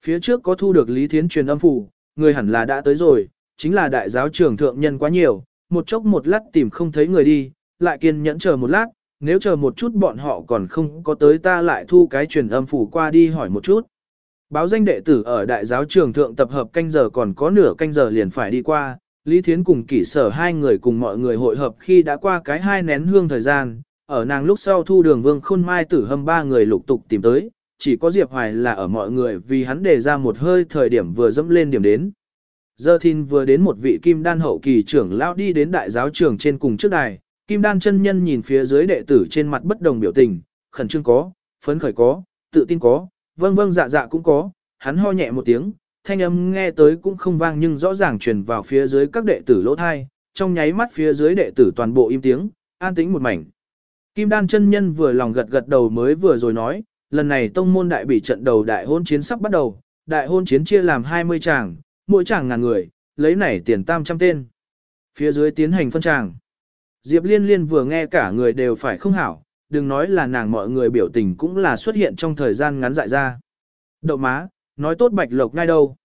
Phía trước có thu được lý thiến truyền âm phủ, người hẳn là đã tới rồi, chính là đại giáo trưởng thượng nhân quá nhiều, một chốc một lát tìm không thấy người đi, lại kiên nhẫn chờ một lát, nếu chờ một chút bọn họ còn không có tới ta lại thu cái truyền âm phủ qua đi hỏi một chút. Báo danh đệ tử ở đại giáo trường thượng tập hợp canh giờ còn có nửa canh giờ liền phải đi qua, Lý Thiến cùng kỷ sở hai người cùng mọi người hội hợp khi đã qua cái hai nén hương thời gian, ở nàng lúc sau thu đường vương khôn mai tử hâm ba người lục tục tìm tới, chỉ có Diệp Hoài là ở mọi người vì hắn đề ra một hơi thời điểm vừa dẫm lên điểm đến. Giờ thìn vừa đến một vị kim đan hậu kỳ trưởng lão đi đến đại giáo trường trên cùng trước đài, kim đan chân nhân nhìn phía dưới đệ tử trên mặt bất đồng biểu tình, khẩn trương có, phấn khởi có, tự tin có, vâng vâng dạ dạ cũng có, hắn ho nhẹ một tiếng, thanh âm nghe tới cũng không vang nhưng rõ ràng truyền vào phía dưới các đệ tử lỗ thai, trong nháy mắt phía dưới đệ tử toàn bộ im tiếng, an tĩnh một mảnh. Kim đan chân nhân vừa lòng gật gật đầu mới vừa rồi nói, lần này tông môn đại bị trận đầu đại hôn chiến sắp bắt đầu, đại hôn chiến chia làm 20 tràng, mỗi tràng ngàn người, lấy này tiền tam trăm tên. Phía dưới tiến hành phân tràng. Diệp liên liên vừa nghe cả người đều phải không hảo, đừng nói là nàng mọi người biểu tình cũng là xuất hiện trong thời gian ngắn dại ra. Đậu má, nói tốt bạch lộc ngay đâu.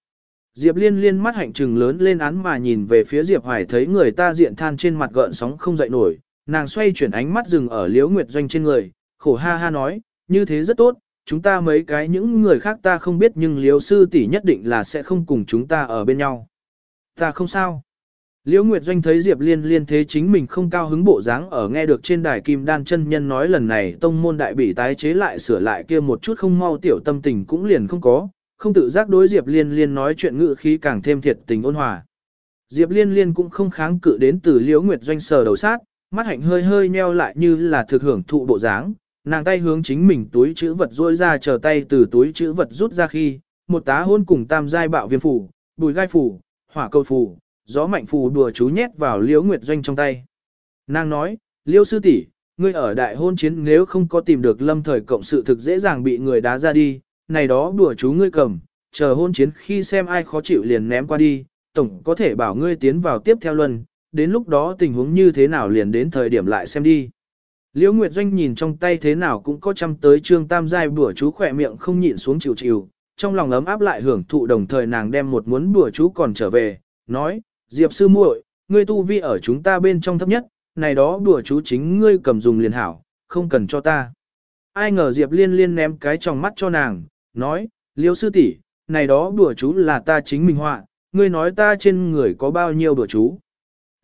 Diệp liên liên mắt hạnh trừng lớn lên án mà nhìn về phía Diệp Hoài thấy người ta diện than trên mặt gợn sóng không dậy nổi, nàng xoay chuyển ánh mắt dừng ở liễu nguyệt doanh trên người, khổ ha ha nói, như thế rất tốt, chúng ta mấy cái những người khác ta không biết nhưng liễu sư tỷ nhất định là sẽ không cùng chúng ta ở bên nhau. Ta không sao. Liễu Nguyệt Doanh thấy Diệp Liên liên thế chính mình không cao hứng bộ dáng ở nghe được trên đài kim đan chân nhân nói lần này tông môn đại bị tái chế lại sửa lại kia một chút không mau tiểu tâm tình cũng liền không có, không tự giác đối Diệp Liên liên nói chuyện ngự khí càng thêm thiệt tình ôn hòa. Diệp Liên liên cũng không kháng cự đến từ Liễu Nguyệt Doanh sờ đầu sát, mắt hạnh hơi hơi nheo lại như là thực hưởng thụ bộ dáng, nàng tay hướng chính mình túi chữ vật rôi ra chờ tay từ túi chữ vật rút ra khi, một tá hôn cùng tam giai bạo viêm phủ, bùi gai phủ, hỏa cầu phủ, gió mạnh phù đùa chú nhét vào liễu nguyệt doanh trong tay. Nàng nói, liễu sư tỷ, ngươi ở đại hôn chiến nếu không có tìm được lâm thời cộng sự thực dễ dàng bị người đá ra đi, này đó đùa chú ngươi cầm, chờ hôn chiến khi xem ai khó chịu liền ném qua đi, tổng có thể bảo ngươi tiến vào tiếp theo luân, đến lúc đó tình huống như thế nào liền đến thời điểm lại xem đi. Liễu Nguyệt Doanh nhìn trong tay thế nào cũng có chăm tới trương tam giai bùa chú khỏe miệng không nhịn xuống chịu chịu, trong lòng ấm áp lại hưởng thụ đồng thời nàng đem một muốn bùa chú còn trở về, nói, Diệp sư muội, ngươi tu vi ở chúng ta bên trong thấp nhất, này đó đùa chú chính ngươi cầm dùng liền hảo, không cần cho ta. Ai ngờ Diệp liên liên ném cái tròng mắt cho nàng, nói, Liễu sư tỷ, này đó đùa chú là ta chính mình họa, ngươi nói ta trên người có bao nhiêu đùa chú.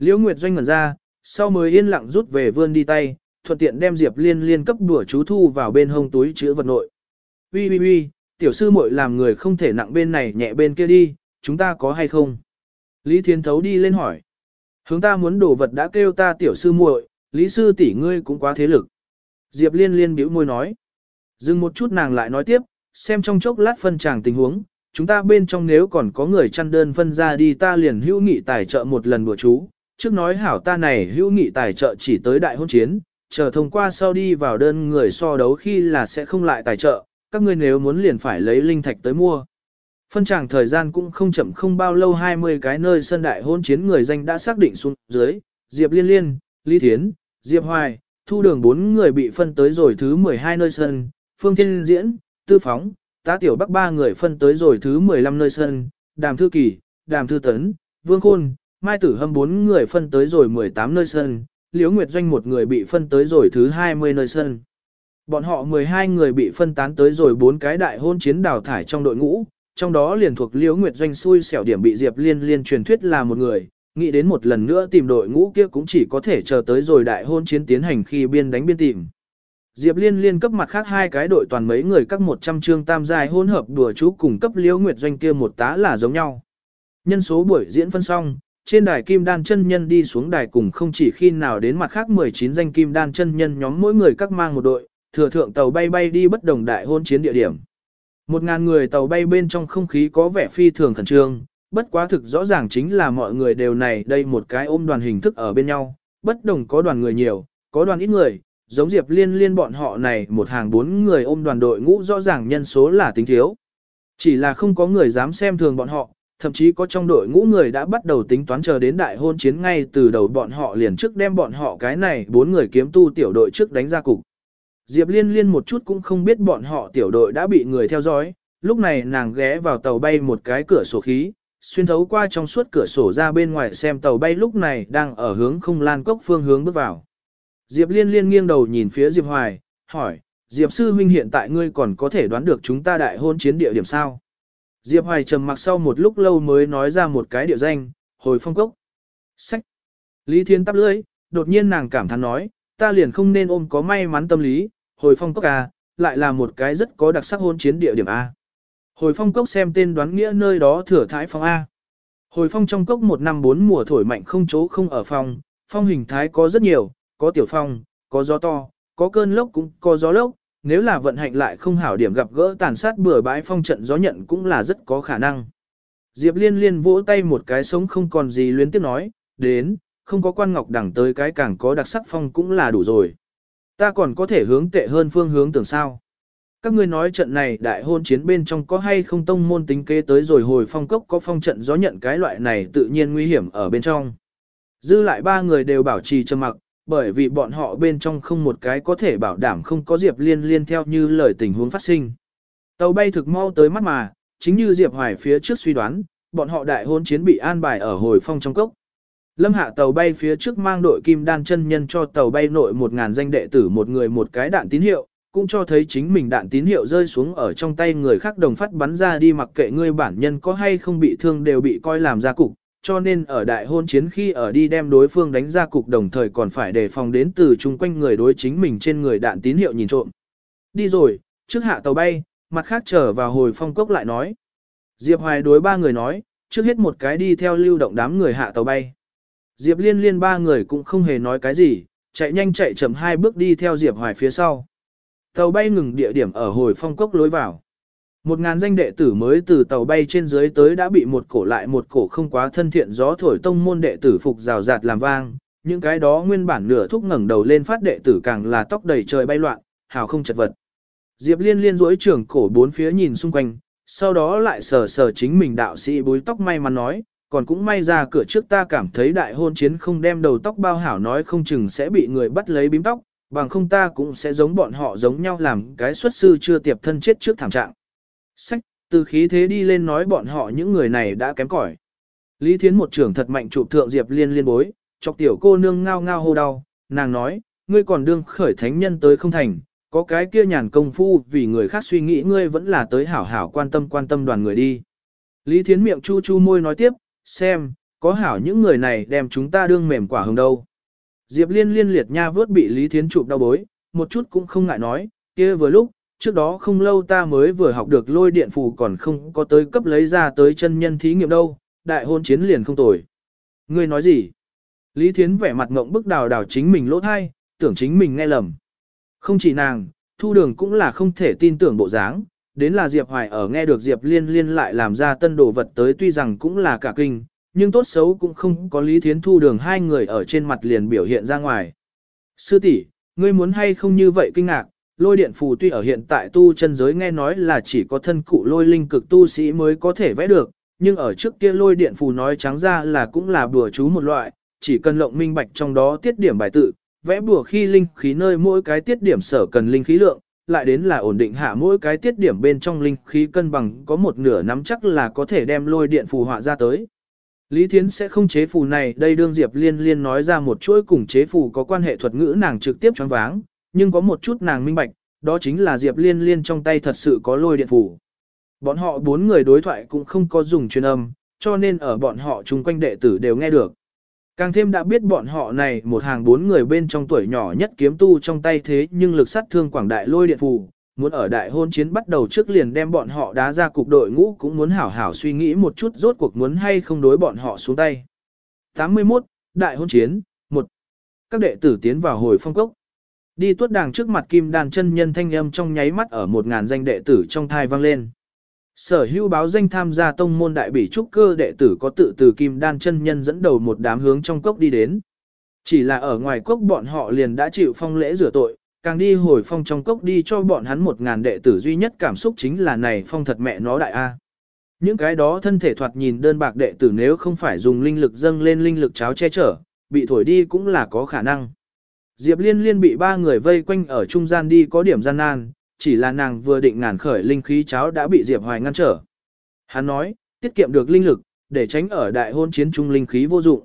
Liễu Nguyệt Doanh ngẩn ra, sau mới yên lặng rút về vươn đi tay, thuận tiện đem Diệp Liên liên cấp đùa chú thu vào bên hông túi chứa vật nội. Ui ui ui, tiểu sư muội làm người không thể nặng bên này nhẹ bên kia đi, chúng ta có hay không? Lý Thiên Thấu đi lên hỏi. Hướng ta muốn đồ vật đã kêu ta tiểu sư muội, Lý sư tỷ ngươi cũng quá thế lực. Diệp Liên liên bĩu môi nói. Dừng một chút nàng lại nói tiếp, xem trong chốc lát phân chàng tình huống, chúng ta bên trong nếu còn có người chăn đơn phân ra đi ta liền hữu nghị tài trợ một lần bùa chú. Trước nói hảo ta này hữu nghị tài trợ chỉ tới đại hôn chiến, chờ thông qua sau đi vào đơn người so đấu khi là sẽ không lại tài trợ, các ngươi nếu muốn liền phải lấy linh thạch tới mua. Phân tràng thời gian cũng không chậm không bao lâu 20 cái nơi sân đại hôn chiến người danh đã xác định xuống dưới, Diệp Liên Liên, Lý Thiến, Diệp Hoài, thu đường bốn người bị phân tới rồi thứ 12 nơi sân, Phương Thiên Diễn, Tư Phóng, Tá Tiểu Bắc ba người phân tới rồi thứ 15 nơi sân, Đàm Thư Kỳ, Đàm Thư Tấn, Vương Khôn, Mai Tử Hâm bốn người phân tới rồi 18 nơi sân, Liễu Nguyệt Doanh một người bị phân tới rồi thứ 20 nơi sân. Bọn họ 12 người bị phân tán tới rồi bốn cái đại hôn chiến đào thải trong đội ngũ, trong đó liền thuộc Liễu Nguyệt Doanh xui xẻo điểm bị Diệp Liên liên truyền thuyết là một người, nghĩ đến một lần nữa tìm đội ngũ kia cũng chỉ có thể chờ tới rồi đại hôn chiến tiến hành khi biên đánh biên tìm. Diệp Liên liên cấp mặt khác hai cái đội toàn mấy người các 100 chương tam giai hôn hợp đùa chú cùng cấp Liễu Nguyệt Doanh kia một tá là giống nhau. Nhân số buổi diễn phân xong, trên đài kim đan chân nhân đi xuống đài cùng không chỉ khi nào đến mặt khác 19 danh kim đan chân nhân nhóm mỗi người các mang một đội, thừa thượng tàu bay bay đi bất đồng đại hôn chiến địa điểm. Một ngàn người tàu bay bên trong không khí có vẻ phi thường khẩn trương, bất quá thực rõ ràng chính là mọi người đều này đây một cái ôm đoàn hình thức ở bên nhau, bất đồng có đoàn người nhiều, có đoàn ít người, giống Diệp Liên liên bọn họ này một hàng bốn người ôm đoàn đội ngũ rõ ràng nhân số là tính thiếu. Chỉ là không có người dám xem thường bọn họ, thậm chí có trong đội ngũ người đã bắt đầu tính toán chờ đến đại hôn chiến ngay từ đầu bọn họ liền trước đem bọn họ cái này bốn người kiếm tu tiểu đội trước đánh ra cục. Diệp Liên Liên một chút cũng không biết bọn họ tiểu đội đã bị người theo dõi, lúc này nàng ghé vào tàu bay một cái cửa sổ khí, xuyên thấu qua trong suốt cửa sổ ra bên ngoài xem tàu bay lúc này đang ở hướng không lan cốc phương hướng bước vào. Diệp Liên Liên nghiêng đầu nhìn phía Diệp Hoài, hỏi, Diệp Sư Huynh hiện tại ngươi còn có thể đoán được chúng ta đại hôn chiến địa điểm sao? Diệp Hoài trầm mặc sau một lúc lâu mới nói ra một cái địa danh, hồi phong cốc. Sách. Lý Thiên tắp lưỡi, đột nhiên nàng cảm thán nói, ta liền không nên ôm có may mắn tâm lý, hồi phong cốc à, lại là một cái rất có đặc sắc hôn chiến địa điểm A. Hồi phong cốc xem tên đoán nghĩa nơi đó thừa thái phong A. Hồi phong trong cốc một năm bốn mùa thổi mạnh không chỗ không ở phong, phong hình thái có rất nhiều, có tiểu phong, có gió to, có cơn lốc cũng có gió lốc, nếu là vận hạnh lại không hảo điểm gặp gỡ tàn sát bừa bãi phong trận gió nhận cũng là rất có khả năng. Diệp liên liên vỗ tay một cái sống không còn gì luyến tiếp nói, đến, không có quan ngọc đẳng tới cái càng có đặc sắc phong cũng là đủ rồi. Ta còn có thể hướng tệ hơn phương hướng tưởng sao. Các ngươi nói trận này đại hôn chiến bên trong có hay không tông môn tính kế tới rồi hồi phong cốc có phong trận gió nhận cái loại này tự nhiên nguy hiểm ở bên trong. Dư lại ba người đều bảo trì trầm mặc, bởi vì bọn họ bên trong không một cái có thể bảo đảm không có Diệp Liên liên theo như lời tình huống phát sinh. Tàu bay thực mau tới mắt mà, chính như Diệp Hoài phía trước suy đoán, bọn họ đại hôn chiến bị an bài ở hồi phong trong cốc. Lâm hạ tàu bay phía trước mang đội kim đan chân nhân cho tàu bay nội một ngàn danh đệ tử một người một cái đạn tín hiệu, cũng cho thấy chính mình đạn tín hiệu rơi xuống ở trong tay người khác đồng phát bắn ra đi mặc kệ ngươi bản nhân có hay không bị thương đều bị coi làm ra cục, cho nên ở đại hôn chiến khi ở đi đem đối phương đánh ra cục đồng thời còn phải đề phòng đến từ chung quanh người đối chính mình trên người đạn tín hiệu nhìn trộm. Đi rồi, trước hạ tàu bay, mặt khác trở vào hồi phong cốc lại nói. Diệp Hoài đối ba người nói, trước hết một cái đi theo lưu động đám người hạ tàu bay. Diệp liên liên ba người cũng không hề nói cái gì, chạy nhanh chạy chậm hai bước đi theo Diệp Hoài phía sau. Tàu bay ngừng địa điểm ở hồi phong cốc lối vào. Một ngàn danh đệ tử mới từ tàu bay trên dưới tới đã bị một cổ lại một cổ không quá thân thiện gió thổi tông môn đệ tử phục rào rạt làm vang, những cái đó nguyên bản nửa thúc ngẩng đầu lên phát đệ tử càng là tóc đầy trời bay loạn, hào không chật vật. Diệp liên liên duỗi trưởng cổ bốn phía nhìn xung quanh, sau đó lại sờ sờ chính mình đạo sĩ búi tóc may mắn nói, còn cũng may ra cửa trước ta cảm thấy đại hôn chiến không đem đầu tóc bao hảo nói không chừng sẽ bị người bắt lấy bím tóc, bằng không ta cũng sẽ giống bọn họ giống nhau làm cái xuất sư chưa tiệp thân chết trước thảm trạng. Sách, từ khí thế đi lên nói bọn họ những người này đã kém cỏi. Lý Thiến một trưởng thật mạnh chụp thượng Diệp Liên liên bối, chọc tiểu cô nương ngao ngao hô đau, nàng nói, ngươi còn đương khởi thánh nhân tới không thành, có cái kia nhàn công phu vì người khác suy nghĩ ngươi vẫn là tới hảo hảo quan tâm quan tâm đoàn người đi. Lý Thiến miệng chu chu môi nói tiếp, xem, có hảo những người này đem chúng ta đương mềm quả hồng đâu. Diệp Liên liên liệt nha vớt bị Lý Thiến chụp đau bối, một chút cũng không ngại nói, kia vừa lúc, trước đó không lâu ta mới vừa học được lôi điện phù còn không có tới cấp lấy ra tới chân nhân thí nghiệm đâu, đại hôn chiến liền không tồi. Ngươi nói gì? Lý Thiến vẻ mặt ngộng bức đào đào chính mình lỗ thai, tưởng chính mình nghe lầm. Không chỉ nàng, thu đường cũng là không thể tin tưởng bộ dáng, đến là Diệp Hoài ở nghe được Diệp Liên Liên lại làm ra tân đồ vật tới tuy rằng cũng là cả kinh, nhưng tốt xấu cũng không có Lý Thiến thu đường hai người ở trên mặt liền biểu hiện ra ngoài. Sư tỷ, ngươi muốn hay không như vậy kinh ngạc, lôi điện phù tuy ở hiện tại tu chân giới nghe nói là chỉ có thân cụ lôi linh cực tu sĩ mới có thể vẽ được, nhưng ở trước kia lôi điện phù nói trắng ra là cũng là bùa chú một loại, chỉ cần lộng minh bạch trong đó tiết điểm bài tự, vẽ bùa khi linh khí nơi mỗi cái tiết điểm sở cần linh khí lượng, lại đến là ổn định hạ mỗi cái tiết điểm bên trong linh khí cân bằng có một nửa nắm chắc là có thể đem lôi điện phù họa ra tới. Lý Thiến sẽ không chế phù này, đây đương Diệp Liên Liên nói ra một chuỗi cùng chế phù có quan hệ thuật ngữ nàng trực tiếp choáng váng, nhưng có một chút nàng minh bạch, đó chính là Diệp Liên Liên trong tay thật sự có lôi điện phù. Bọn họ bốn người đối thoại cũng không có dùng truyền âm, cho nên ở bọn họ chung quanh đệ tử đều nghe được. Càng thêm đã biết bọn họ này một hàng bốn người bên trong tuổi nhỏ nhất kiếm tu trong tay thế nhưng lực sát thương quảng đại lôi điện phù, muốn ở đại hôn chiến bắt đầu trước liền đem bọn họ đá ra cục đội ngũ cũng muốn hảo hảo suy nghĩ một chút rốt cuộc muốn hay không đối bọn họ xuống tay. 81. Đại hôn chiến 1. Các đệ tử tiến vào hồi phong cốc. Đi tuốt đàng trước mặt kim đàn chân nhân thanh âm trong nháy mắt ở một ngàn danh đệ tử trong thai vang lên. Sở hữu báo danh tham gia tông môn đại bỉ trúc cơ đệ tử có tự từ kim đan chân nhân dẫn đầu một đám hướng trong cốc đi đến. Chỉ là ở ngoài cốc bọn họ liền đã chịu phong lễ rửa tội, càng đi hồi phong trong cốc đi cho bọn hắn một ngàn đệ tử duy nhất cảm xúc chính là này phong thật mẹ nó đại A. Những cái đó thân thể thoạt nhìn đơn bạc đệ tử nếu không phải dùng linh lực dâng lên linh lực cháo che chở, bị thổi đi cũng là có khả năng. Diệp liên liên bị ba người vây quanh ở trung gian đi có điểm gian nan, chỉ là nàng vừa định ngàn khởi linh khí cháo đã bị Diệp Hoài ngăn trở. Hắn nói, tiết kiệm được linh lực, để tránh ở đại hôn chiến trung linh khí vô dụng.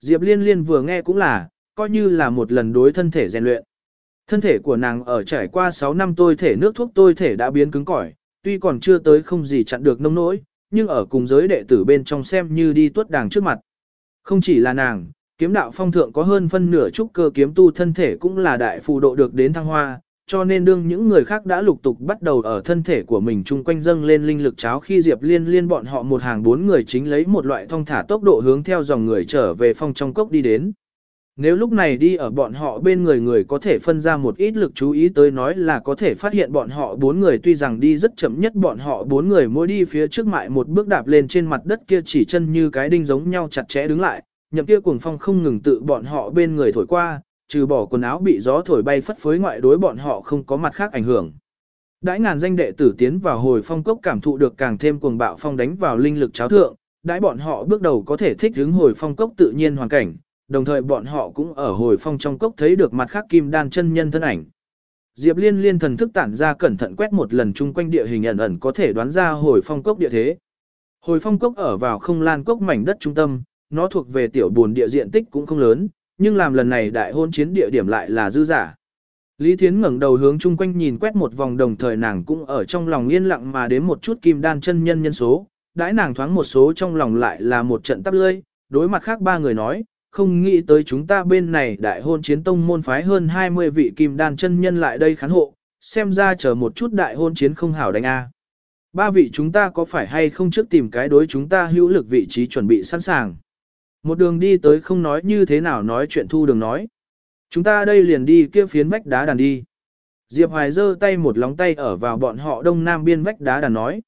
Diệp liên liên vừa nghe cũng là, coi như là một lần đối thân thể rèn luyện. Thân thể của nàng ở trải qua 6 năm tôi thể nước thuốc tôi thể đã biến cứng cỏi, tuy còn chưa tới không gì chặn được nông nỗi, nhưng ở cùng giới đệ tử bên trong xem như đi tuất đàng trước mặt. Không chỉ là nàng, kiếm đạo phong thượng có hơn phân nửa trúc cơ kiếm tu thân thể cũng là đại phù độ được đến thăng hoa, cho nên đương những người khác đã lục tục bắt đầu ở thân thể của mình chung quanh dâng lên linh lực cháo khi Diệp Liên liên bọn họ một hàng bốn người chính lấy một loại thông thả tốc độ hướng theo dòng người trở về phong trong cốc đi đến. Nếu lúc này đi ở bọn họ bên người người có thể phân ra một ít lực chú ý tới nói là có thể phát hiện bọn họ bốn người tuy rằng đi rất chậm nhất bọn họ bốn người mỗi đi phía trước mại một bước đạp lên trên mặt đất kia chỉ chân như cái đinh giống nhau chặt chẽ đứng lại, nhậm kia cuồng phong không ngừng tự bọn họ bên người thổi qua, trừ bỏ quần áo bị gió thổi bay phất phới ngoại đối bọn họ không có mặt khác ảnh hưởng. Đãi ngàn danh đệ tử tiến vào hồi phong cốc cảm thụ được càng thêm cuồng bạo phong đánh vào linh lực cháo thượng, đãi bọn họ bước đầu có thể thích ứng hồi phong cốc tự nhiên hoàn cảnh, đồng thời bọn họ cũng ở hồi phong trong cốc thấy được mặt khác kim đan chân nhân thân ảnh. Diệp Liên liên thần thức tản ra cẩn thận quét một lần chung quanh địa hình ẩn ẩn có thể đoán ra hồi phong cốc địa thế. Hồi phong cốc ở vào không lan cốc mảnh đất trung tâm, nó thuộc về tiểu buồn địa diện tích cũng không lớn, nhưng làm lần này đại hôn chiến địa điểm lại là dư giả. Lý Thiến ngẩng đầu hướng chung quanh nhìn quét một vòng đồng thời nàng cũng ở trong lòng yên lặng mà đến một chút kim đan chân nhân nhân số, đãi nàng thoáng một số trong lòng lại là một trận tắp lươi, đối mặt khác ba người nói, không nghĩ tới chúng ta bên này đại hôn chiến tông môn phái hơn 20 vị kim đan chân nhân lại đây khán hộ, xem ra chờ một chút đại hôn chiến không hảo đánh a. Ba vị chúng ta có phải hay không trước tìm cái đối chúng ta hữu lực vị trí chuẩn bị sẵn sàng. Một đường đi tới không nói như thế nào nói chuyện thu đường nói. Chúng ta đây liền đi kia phiến vách đá đàn đi. Diệp Hoài giơ tay một lóng tay ở vào bọn họ đông nam biên vách đá đàn nói.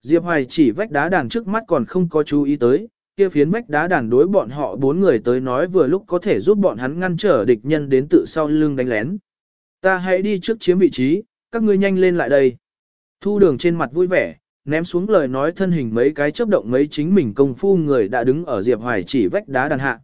Diệp Hoài chỉ vách đá đàn trước mắt còn không có chú ý tới, kia phiến vách đá đàn đối bọn họ bốn người tới nói vừa lúc có thể giúp bọn hắn ngăn trở địch nhân đến tự sau lưng đánh lén. Ta hãy đi trước chiếm vị trí, các ngươi nhanh lên lại đây. Thu đường trên mặt vui vẻ, ném xuống lời nói thân hình mấy cái chớp động mấy chính mình công phu người đã đứng ở Diệp Hoài chỉ vách đá đàn hạ.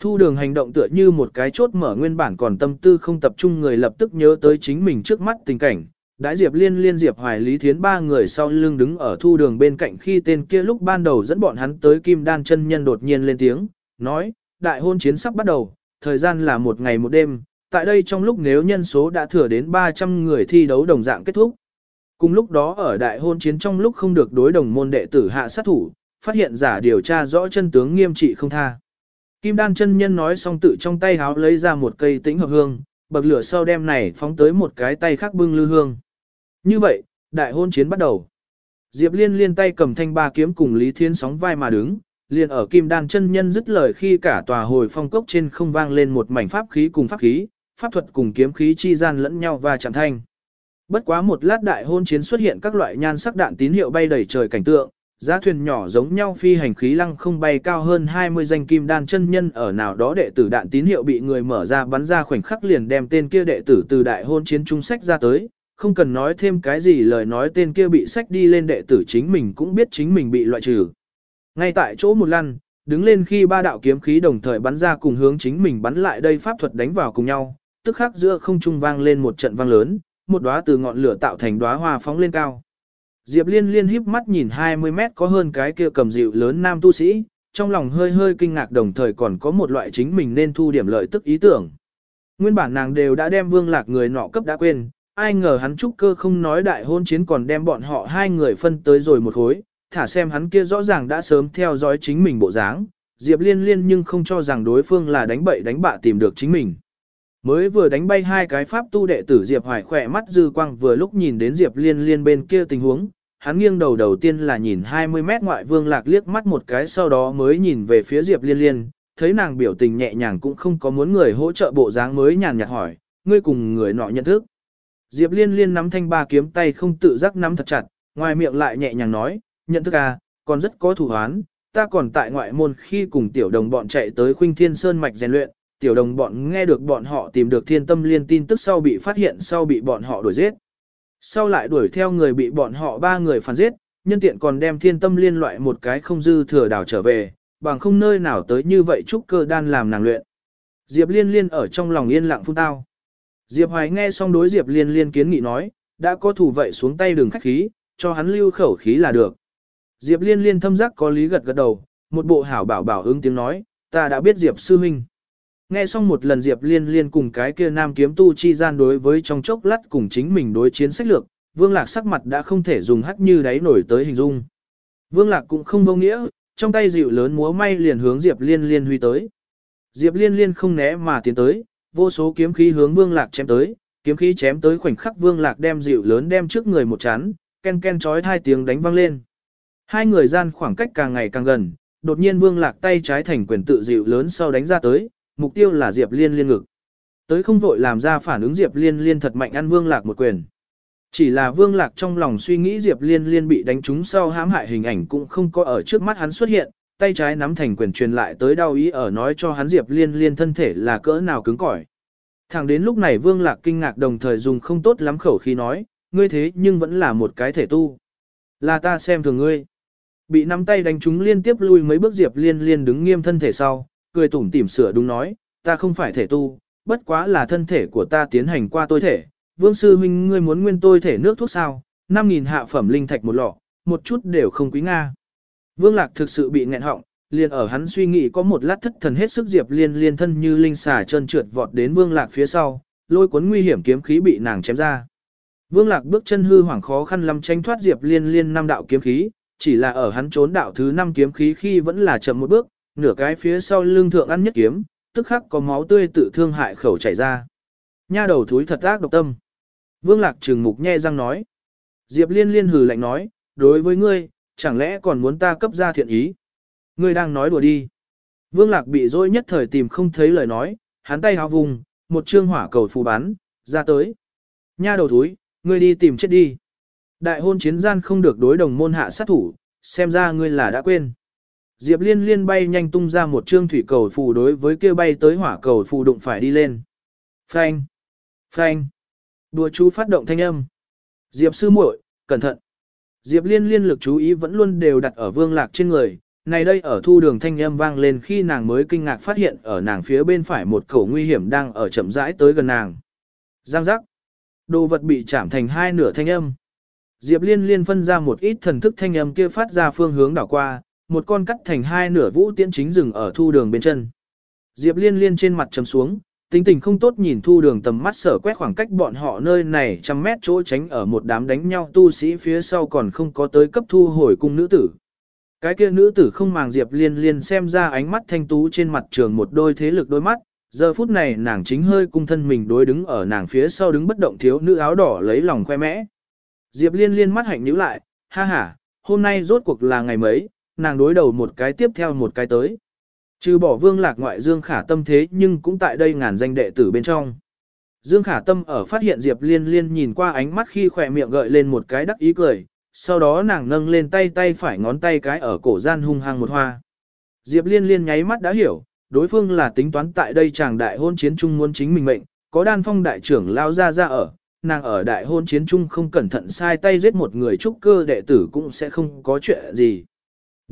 Thu đường hành động tựa như một cái chốt mở nguyên bản còn tâm tư không tập trung người lập tức nhớ tới chính mình trước mắt tình cảnh. Đãi Diệp Liên liên Diệp Hoài Lý Thiến ba người sau lưng đứng ở thu đường bên cạnh khi tên kia lúc ban đầu dẫn bọn hắn tới Kim Đan chân nhân đột nhiên lên tiếng, nói, đại hôn chiến sắp bắt đầu, thời gian là một ngày một đêm, tại đây trong lúc nếu nhân số đã thừa đến 300 người thi đấu đồng dạng kết thúc. Cùng lúc đó ở đại hôn chiến trong lúc không được đối đồng môn đệ tử hạ sát thủ, phát hiện giả điều tra rõ chân tướng nghiêm trị không tha. Kim đan chân nhân nói xong tự trong tay háo lấy ra một cây tĩnh hợp hương, bậc lửa sau đem này phóng tới một cái tay khác bưng lư hương. Như vậy, đại hôn chiến bắt đầu. Diệp Liên liên tay cầm thanh ba kiếm cùng Lý Thiên sóng vai mà đứng, liền ở kim đan chân nhân dứt lời khi cả tòa hồi phong cốc trên không vang lên một mảnh pháp khí cùng pháp khí, pháp thuật cùng kiếm khí chi gian lẫn nhau và chạm thanh. Bất quá một lát đại hôn chiến xuất hiện các loại nhan sắc đạn tín hiệu bay đầy trời cảnh tượng, giá thuyền nhỏ giống nhau phi hành khí lăng không bay cao hơn 20 danh kim đan chân nhân ở nào đó đệ tử đạn tín hiệu bị người mở ra bắn ra khoảnh khắc liền đem tên kia đệ tử từ đại hôn chiến trung sách ra tới, không cần nói thêm cái gì lời nói tên kia bị sách đi lên đệ tử chính mình cũng biết chính mình bị loại trừ. Ngay tại chỗ một lăn, đứng lên khi ba đạo kiếm khí đồng thời bắn ra cùng hướng chính mình bắn lại đây pháp thuật đánh vào cùng nhau, tức khắc giữa không trung vang lên một trận vang lớn, một đóa từ ngọn lửa tạo thành đóa hoa phóng lên cao. Diệp Liên liên híp mắt nhìn 20 mét có hơn cái kia cầm dịu lớn nam tu sĩ, trong lòng hơi hơi kinh ngạc đồng thời còn có một loại chính mình nên thu điểm lợi tức ý tưởng. Nguyên bản nàng đều đã đem vương lạc người nọ cấp đã quên, ai ngờ hắn trúc cơ không nói đại hôn chiến còn đem bọn họ hai người phân tới rồi một khối, thả xem hắn kia rõ ràng đã sớm theo dõi chính mình bộ dáng, Diệp Liên liên nhưng không cho rằng đối phương là đánh bậy đánh bạ tìm được chính mình. Mới vừa đánh bay hai cái pháp tu đệ tử Diệp Hoài khỏe mắt dư quang vừa lúc nhìn đến Diệp Liên Liên bên kia tình huống, hắn nghiêng đầu đầu tiên là nhìn 20 mét ngoại vương lạc liếc mắt một cái sau đó mới nhìn về phía Diệp Liên Liên, thấy nàng biểu tình nhẹ nhàng cũng không có muốn người hỗ trợ bộ dáng mới nhàn nhạt hỏi, ngươi cùng người nọ nhận thức. Diệp Liên Liên nắm thanh ba kiếm tay không tự giác nắm thật chặt, ngoài miệng lại nhẹ nhàng nói, nhận thức à, còn rất có thủ hoán, ta còn tại ngoại môn khi cùng tiểu đồng bọn chạy tới Khuynh Thiên Sơn mạch rèn luyện, tiểu đồng bọn nghe được bọn họ tìm được thiên tâm liên tin tức sau bị phát hiện sau bị bọn họ đuổi giết. Sau lại đuổi theo người bị bọn họ ba người phản giết, nhân tiện còn đem thiên tâm liên loại một cái không dư thừa đảo trở về, bằng không nơi nào tới như vậy trúc cơ đan làm nàng luyện. Diệp liên liên ở trong lòng yên lặng phun tao. Diệp hoài nghe xong đối Diệp liên liên kiến nghị nói, đã có thủ vậy xuống tay đường khách khí, cho hắn lưu khẩu khí là được. Diệp liên liên thâm giác có lý gật gật đầu, một bộ hảo bảo bảo ứng tiếng nói, ta đã biết Diệp sư huynh. Nghe xong một lần Diệp Liên Liên cùng cái kia nam kiếm tu chi gian đối với trong chốc lát cùng chính mình đối chiến sách lược, Vương Lạc sắc mặt đã không thể dùng hắt như đáy nổi tới hình dung. Vương Lạc cũng không vô nghĩa, trong tay dịu lớn múa may liền hướng Diệp Liên Liên huy tới. Diệp Liên Liên không né mà tiến tới, vô số kiếm khí hướng Vương Lạc chém tới, kiếm khí chém tới khoảnh khắc Vương Lạc đem dịu lớn đem trước người một chán, ken ken chói hai tiếng đánh vang lên. Hai người gian khoảng cách càng ngày càng gần, đột nhiên Vương Lạc tay trái thành quyền tự dịu lớn sau đánh ra tới, mục tiêu là Diệp Liên liên ngực. Tới không vội làm ra phản ứng Diệp Liên liên thật mạnh ăn Vương Lạc một quyền. Chỉ là Vương Lạc trong lòng suy nghĩ Diệp Liên liên bị đánh trúng sau hãm hại hình ảnh cũng không có ở trước mắt hắn xuất hiện, tay trái nắm thành quyền truyền lại tới đau ý ở nói cho hắn Diệp Liên Liên thân thể là cỡ nào cứng cỏi. Thẳng đến lúc này Vương Lạc kinh ngạc đồng thời dùng không tốt lắm khẩu khi nói, ngươi thế nhưng vẫn là một cái thể tu. Là ta xem thường ngươi. Bị nắm tay đánh trúng liên tiếp lui mấy bước Diệp Liên Liên đứng nghiêm thân thể sau, cười tủm tỉm sửa đúng nói, ta không phải thể tu, bất quá là thân thể của ta tiến hành qua tôi thể. Vương sư huynh ngươi muốn nguyên tôi thể nước thuốc sao, 5.000 hạ phẩm linh thạch một lọ, một chút đều không quý Nga. Vương Lạc thực sự bị nghẹn họng, liền ở hắn suy nghĩ có một lát thất thần hết sức Diệp Liên liên thân như linh xà trơn trượt vọt đến Vương Lạc phía sau, lôi cuốn nguy hiểm kiếm khí bị nàng chém ra. Vương Lạc bước chân hư hoảng khó khăn lắm tránh thoát Diệp Liên liên năm đạo kiếm khí, chỉ là ở hắn trốn đạo thứ năm kiếm khí khi vẫn là chậm một bước, nửa cái phía sau lưng thượng ăn nhất kiếm, tức khắc có máu tươi tự thương hại khẩu chảy ra. Nha đầu thúi thật ác độc tâm. Vương Lạc trừng mục nhe răng nói. Diệp Liên liên hừ lạnh nói, đối với ngươi, chẳng lẽ còn muốn ta cấp ra thiện ý? Ngươi đang nói đùa đi. Vương Lạc bị dối nhất thời tìm không thấy lời nói, hắn tay hao vùng, một trương hỏa cầu phù bắn, ra tới. Nha đầu thúi, ngươi đi tìm chết đi. Đại hôn chiến gian không được đối đồng môn hạ sát thủ, xem ra ngươi là đã quên. Diệp liên liên bay nhanh tung ra một trương thủy cầu phù đối với kia bay tới hỏa cầu phù đụng phải đi lên. Phanh! Phanh! Đùa chú phát động thanh âm. Diệp sư muội, cẩn thận! Diệp liên liên lực chú ý vẫn luôn đều đặt ở vương lạc trên người, này đây ở thu đường thanh âm vang lên khi nàng mới kinh ngạc phát hiện ở nàng phía bên phải một khẩu nguy hiểm đang ở chậm rãi tới gần nàng. Giang giác. Đồ vật bị chạm thành hai nửa thanh âm. Diệp liên liên phân ra một ít thần thức thanh âm kia phát ra phương hướng đảo qua, một con cắt thành hai nửa vũ tiễn chính dừng ở thu đường bên chân. Diệp liên liên trên mặt trầm xuống, tính tình không tốt nhìn thu đường tầm mắt sở quét khoảng cách bọn họ nơi này trăm mét chỗ tránh ở một đám đánh nhau tu sĩ phía sau còn không có tới cấp thu hồi cung nữ tử. Cái kia nữ tử không màng Diệp Liên Liên xem ra ánh mắt thanh tú trên mặt trường một đôi thế lực đôi mắt, giờ phút này nàng chính hơi cung thân mình đối đứng ở nàng phía sau đứng bất động thiếu nữ áo đỏ lấy lòng khoe mẽ. Diệp Liên Liên mắt hạnh nhíu lại, ha ha, hôm nay rốt cuộc là ngày mấy, nàng đối đầu một cái tiếp theo một cái tới. Trừ bỏ vương lạc ngoại Dương Khả Tâm thế nhưng cũng tại đây ngàn danh đệ tử bên trong. Dương Khả Tâm ở phát hiện Diệp Liên Liên nhìn qua ánh mắt khi khỏe miệng gợi lên một cái đắc ý cười, sau đó nàng nâng lên tay tay phải ngón tay cái ở cổ gian hung hăng một hoa. Diệp liên liên nháy mắt đã hiểu, đối phương là tính toán tại đây chàng đại hôn chiến trung muốn chính mình mệnh, có đan phong đại trưởng lao ra ra ở, nàng ở đại hôn chiến trung không cẩn thận sai tay giết một người trúc cơ đệ tử cũng sẽ không có chuyện gì.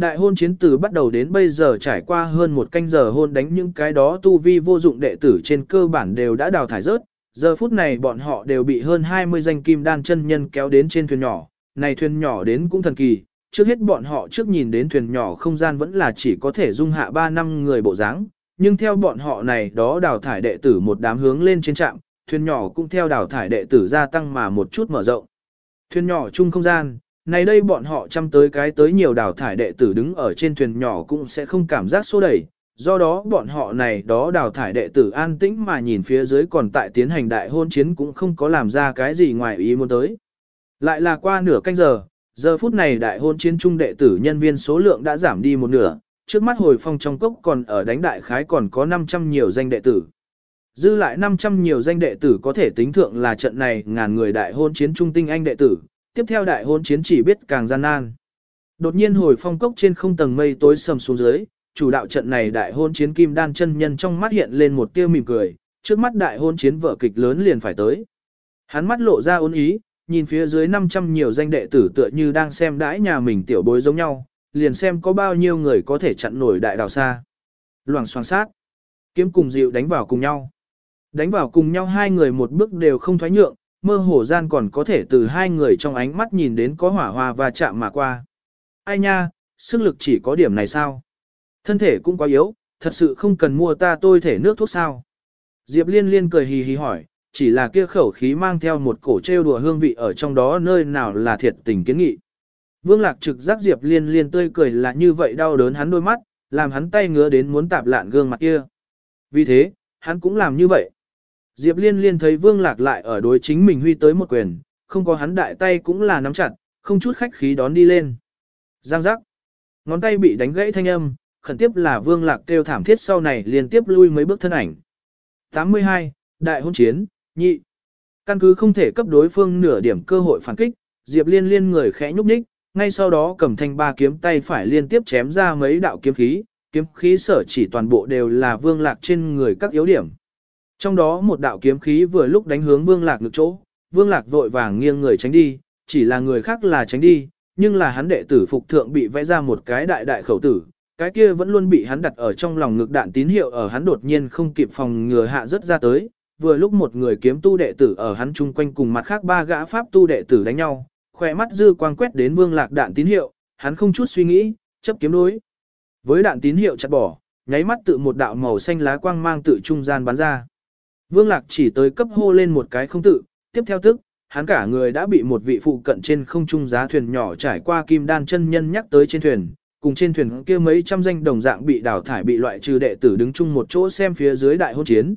Đại hôn chiến từ bắt đầu đến bây giờ trải qua hơn một canh giờ hôn đánh những cái đó tu vi vô dụng đệ tử trên cơ bản đều đã đào thải rớt, giờ phút này bọn họ đều bị hơn 20 danh kim đan chân nhân kéo đến trên thuyền nhỏ, này thuyền nhỏ đến cũng thần kỳ, trước hết bọn họ trước nhìn đến thuyền nhỏ không gian vẫn là chỉ có thể dung hạ 3 năm người bộ dáng, nhưng theo bọn họ này đó đào thải đệ tử một đám hướng lên trên trạm, thuyền nhỏ cũng theo đào thải đệ tử gia tăng mà một chút mở rộng. Thuyền nhỏ chung không gian, này đây bọn họ chăm tới cái tới nhiều đào thải đệ tử đứng ở trên thuyền nhỏ cũng sẽ không cảm giác xô đẩy, do đó bọn họ này đó đào thải đệ tử an tĩnh mà nhìn phía dưới còn tại tiến hành đại hôn chiến cũng không có làm ra cái gì ngoài ý muốn tới. Lại là qua nửa canh giờ, giờ phút này đại hôn chiến trung đệ tử nhân viên số lượng đã giảm đi một nửa, trước mắt hồi phong trong cốc còn ở đánh đại khái còn có 500 nhiều danh đệ tử. Dư lại 500 nhiều danh đệ tử có thể tính thượng là trận này ngàn người đại hôn chiến trung tinh anh đệ tử, tiếp theo đại hôn chiến chỉ biết càng gian nan. Đột nhiên hồi phong cốc trên không tầng mây tối sầm xuống dưới, chủ đạo trận này đại hôn chiến kim đan chân nhân trong mắt hiện lên một tia mỉm cười, trước mắt đại hôn chiến vở kịch lớn liền phải tới. Hắn mắt lộ ra ôn ý, nhìn phía dưới 500 nhiều danh đệ tử tựa như đang xem đãi nhà mình tiểu bối giống nhau, liền xem có bao nhiêu người có thể chặn nổi đại đào xa. Loảng xoang sát, kiếm cùng dịu đánh vào cùng nhau. Đánh vào cùng nhau hai người một bước đều không thoái nhượng, mơ hồ gian còn có thể từ hai người trong ánh mắt nhìn đến có hỏa hoa và chạm mà qua. Ai nha, sức lực chỉ có điểm này sao? Thân thể cũng quá yếu, thật sự không cần mua ta tôi thể nước thuốc sao? Diệp liên liên cười hì hì hỏi, chỉ là kia khẩu khí mang theo một cổ trêu đùa hương vị ở trong đó nơi nào là thiệt tình kiến nghị. Vương Lạc trực giác Diệp Liên Liên tươi cười là như vậy đau đớn hắn đôi mắt, làm hắn tay ngứa đến muốn tạp lạn gương mặt kia. Vì thế, hắn cũng làm như vậy. Diệp Liên Liên thấy Vương Lạc lại ở đối chính mình huy tới một quyền, không có hắn đại tay cũng là nắm chặt, không chút khách khí đón đi lên. Giang giác. Ngón tay bị đánh gãy thanh âm, khẩn tiếp là Vương Lạc kêu thảm thiết sau này liên tiếp lui mấy bước thân ảnh. 82. Đại hôn chiến, nhị. Căn cứ không thể cấp đối phương nửa điểm cơ hội phản kích, Diệp Liên Liên người khẽ nhúc nhích, ngay sau đó cầm thanh ba kiếm tay phải liên tiếp chém ra mấy đạo kiếm khí, kiếm khí sở chỉ toàn bộ đều là vương lạc trên người các yếu điểm. Trong đó một đạo kiếm khí vừa lúc đánh hướng vương lạc ngực chỗ, vương lạc vội vàng nghiêng người tránh đi, chỉ là người khác là tránh đi, nhưng là hắn đệ tử phục thượng bị vẽ ra một cái đại đại khẩu tử, cái kia vẫn luôn bị hắn đặt ở trong lòng ngực đạn tín hiệu ở hắn đột nhiên không kịp phòng ngừa hạ rất ra tới, vừa lúc một người kiếm tu đệ tử ở hắn chung quanh cùng mặt khác ba gã pháp tu đệ tử đánh nhau, khỏe mắt dư quang quét đến vương lạc đạn tín hiệu, hắn không chút suy nghĩ, chấp kiếm đối. Với đạn tín hiệu chặt bỏ, nháy mắt tự một đạo màu xanh lá quang mang tự trung gian bắn ra. Vương lạc chỉ tới cấp hô lên một cái không tự, tiếp theo tức, hắn cả người đã bị một vị phụ cận trên không trung giá thuyền nhỏ trải qua kim đan chân nhân nhắc tới trên thuyền, cùng trên thuyền kia mấy trăm danh đồng dạng bị đào thải bị loại trừ đệ tử đứng chung một chỗ xem phía dưới đại hôn chiến.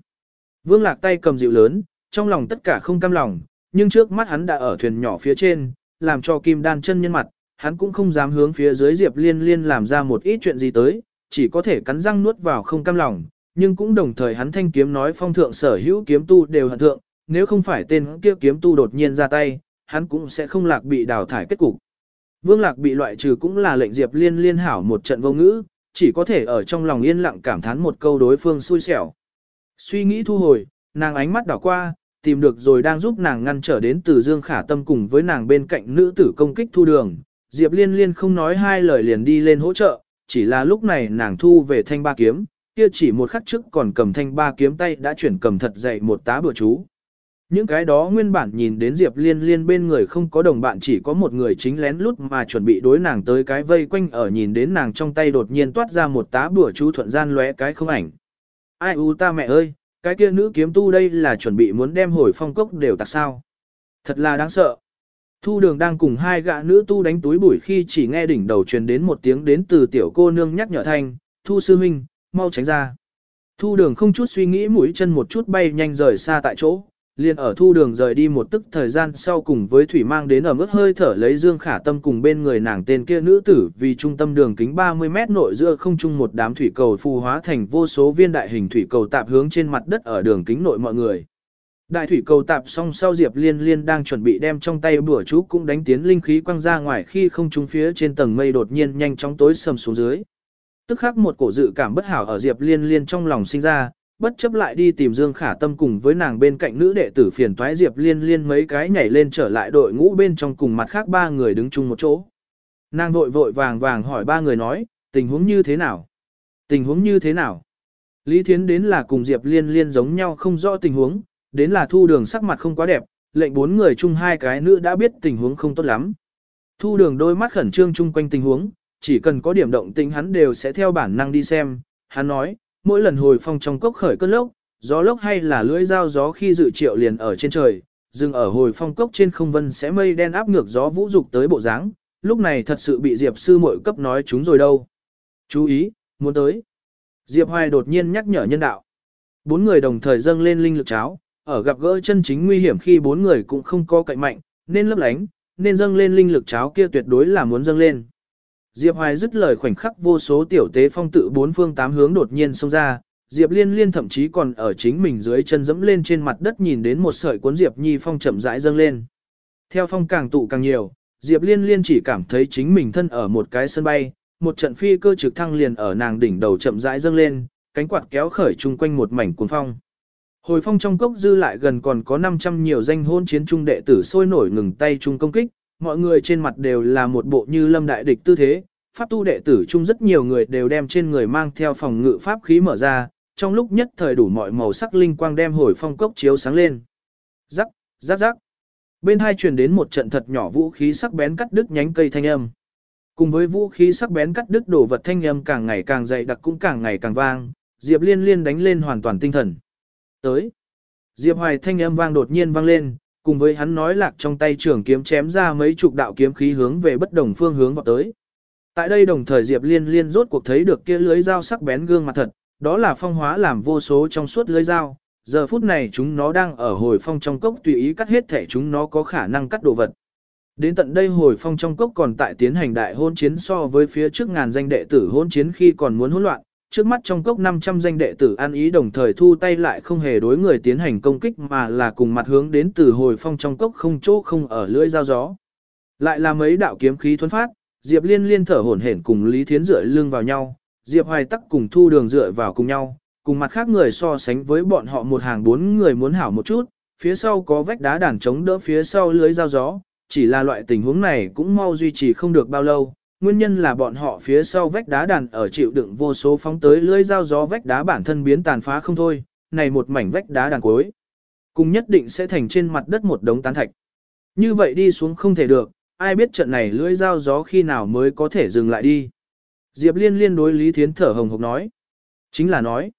Vương Lạc tay cầm dịu lớn, trong lòng tất cả không cam lòng, nhưng trước mắt hắn đã ở thuyền nhỏ phía trên, làm cho kim đan chân nhân mặt, hắn cũng không dám hướng phía dưới Diệp Liên Liên làm ra một ít chuyện gì tới, chỉ có thể cắn răng nuốt vào không cam lòng, nhưng cũng đồng thời hắn thanh kiếm nói phong thượng sở hữu kiếm tu đều hận thượng, nếu không phải tên kia kiếm tu đột nhiên ra tay, hắn cũng sẽ không lạc bị đào thải kết cục. Vương Lạc bị loại trừ cũng là lệnh Diệp Liên liên hảo một trận vô ngữ, chỉ có thể ở trong lòng yên lặng cảm thán một câu đối phương xui xẻo. Suy nghĩ thu hồi, nàng ánh mắt đảo qua, tìm được rồi đang giúp nàng ngăn trở đến từ Dương Khả Tâm cùng với nàng bên cạnh nữ tử công kích thu đường. Diệp Liên liên không nói hai lời liền đi lên hỗ trợ, chỉ là lúc này nàng thu về thanh ba kiếm, kia chỉ một khắc trước còn cầm thanh ba kiếm tay đã chuyển cầm thật dậy một tá bừa chú. Những cái đó nguyên bản nhìn đến Diệp Liên Liên bên người không có đồng bạn chỉ có một người chính lén lút mà chuẩn bị đối nàng tới cái vây quanh ở nhìn đến nàng trong tay đột nhiên toát ra một tá bùa chú thuận gian lóe cái không ảnh. Ai u ta mẹ ơi, cái kia nữ kiếm tu đây là chuẩn bị muốn đem hồi phong cốc đều tạc sao. Thật là đáng sợ. Thu đường đang cùng hai gã nữ tu đánh túi bụi khi chỉ nghe đỉnh đầu truyền đến một tiếng đến từ tiểu cô nương nhắc nhở thanh, thu sư huynh, mau tránh ra. Thu đường không chút suy nghĩ mũi chân một chút bay nhanh rời xa tại chỗ, liền ở thu đường rời đi một tức thời gian sau cùng với thủy mang đến ở mức hơi thở lấy dương khả tâm cùng bên người nàng tên kia nữ tử vì trung tâm đường kính 30 mét nội giữa không trung một đám thủy cầu phù hóa thành vô số viên đại hình thủy cầu tạp hướng trên mặt đất ở đường kính nội mọi người. Đại thủy cầu tạp xong sau Diệp Liên Liên đang chuẩn bị đem trong tay bữa chú cũng đánh tiến linh khí quăng ra ngoài khi không trung phía trên tầng mây đột nhiên nhanh chóng tối sầm xuống dưới. Tức khắc một cổ dự cảm bất hảo ở Diệp Liên Liên trong lòng sinh ra, bất chấp lại đi tìm Dương Khả Tâm cùng với nàng bên cạnh nữ đệ tử phiền toái Diệp Liên Liên mấy cái nhảy lên trở lại đội ngũ bên trong cùng mặt khác ba người đứng chung một chỗ. Nàng vội vội vàng vàng hỏi ba người nói, tình huống như thế nào? Tình huống như thế nào? Lý Thiến đến là cùng Diệp Liên Liên giống nhau không rõ tình huống, đến là thu đường sắc mặt không quá đẹp, lệnh bốn người chung hai cái nữ đã biết tình huống không tốt lắm. Thu đường đôi mắt khẩn trương chung quanh tình huống, chỉ cần có điểm động tĩnh hắn đều sẽ theo bản năng đi xem, hắn nói, mỗi lần hồi phong trong cốc khởi cơn lốc, gió lốc hay là lưỡi dao gió khi dự triệu liền ở trên trời, dừng ở hồi phong cốc trên không vân sẽ mây đen áp ngược gió vũ dục tới bộ dáng, lúc này thật sự bị Diệp sư muội cấp nói chúng rồi đâu. Chú ý, muốn tới. Diệp Hoài đột nhiên nhắc nhở nhân đạo. Bốn người đồng thời dâng lên linh lực cháo, ở gặp gỡ chân chính nguy hiểm khi bốn người cũng không có cạnh mạnh, nên lấp lánh, nên dâng lên linh lực cháo kia tuyệt đối là muốn dâng lên. Diệp Hoài dứt lời khoảnh khắc vô số tiểu tế phong tự bốn phương tám hướng đột nhiên xông ra, Diệp Liên Liên thậm chí còn ở chính mình dưới chân dẫm lên trên mặt đất nhìn đến một sợi cuốn Diệp Nhi phong chậm rãi dâng lên. Theo phong càng tụ càng nhiều, Diệp Liên Liên chỉ cảm thấy chính mình thân ở một cái sân bay, một trận phi cơ trực thăng liền ở nàng đỉnh đầu chậm rãi dâng lên, cánh quạt kéo khởi chung quanh một mảnh cuốn phong. Hồi phong trong cốc dư lại gần còn có 500 nhiều danh hôn chiến trung đệ tử sôi nổi ngừng tay chung công kích, mọi người trên mặt đều là một bộ như lâm đại địch tư thế, pháp tu đệ tử chung rất nhiều người đều đem trên người mang theo phòng ngự pháp khí mở ra, trong lúc nhất thời đủ mọi màu sắc linh quang đem hồi phong cốc chiếu sáng lên. Rắc, rắc rắc. Bên hai truyền đến một trận thật nhỏ vũ khí sắc bén cắt đứt nhánh cây thanh âm. Cùng với vũ khí sắc bén cắt đứt đổ vật thanh âm càng ngày càng dày đặc cũng càng ngày càng vang, Diệp Liên Liên đánh lên hoàn toàn tinh thần. Tới. Diệp Hoài thanh âm vang đột nhiên vang lên, cùng với hắn nói lạc trong tay trường kiếm chém ra mấy chục đạo kiếm khí hướng về bất đồng phương hướng vào tới. Tại đây đồng thời Diệp Liên Liên rốt cuộc thấy được kia lưới dao sắc bén gương mặt thật, đó là phong hóa làm vô số trong suốt lưới dao, giờ phút này chúng nó đang ở hồi phong trong cốc tùy ý cắt hết thể chúng nó có khả năng cắt đồ vật. Đến tận đây hồi phong trong cốc còn tại tiến hành đại hôn chiến so với phía trước ngàn danh đệ tử hôn chiến khi còn muốn hỗn loạn, trước mắt trong cốc 500 danh đệ tử ăn ý đồng thời thu tay lại không hề đối người tiến hành công kích mà là cùng mặt hướng đến từ hồi phong trong cốc không chỗ không ở lưỡi dao gió. Lại là mấy đạo kiếm khí thuấn phát, Diệp Liên liên thở hổn hển cùng Lý Thiến dựa lưng vào nhau, Diệp Hoài tắc cùng Thu Đường dựa vào cùng nhau, cùng mặt khác người so sánh với bọn họ một hàng bốn người muốn hảo một chút, phía sau có vách đá đàn chống đỡ phía sau lưới dao gió, chỉ là loại tình huống này cũng mau duy trì không được bao lâu, nguyên nhân là bọn họ phía sau vách đá đàn ở chịu đựng vô số phóng tới lưới dao gió vách đá bản thân biến tàn phá không thôi, này một mảnh vách đá đàn cuối. Cùng nhất định sẽ thành trên mặt đất một đống tán thạch. Như vậy đi xuống không thể được, ai biết trận này lưỡi dao gió khi nào mới có thể dừng lại đi. Diệp liên liên đối Lý Thiến thở hồng hộc nói. Chính là nói.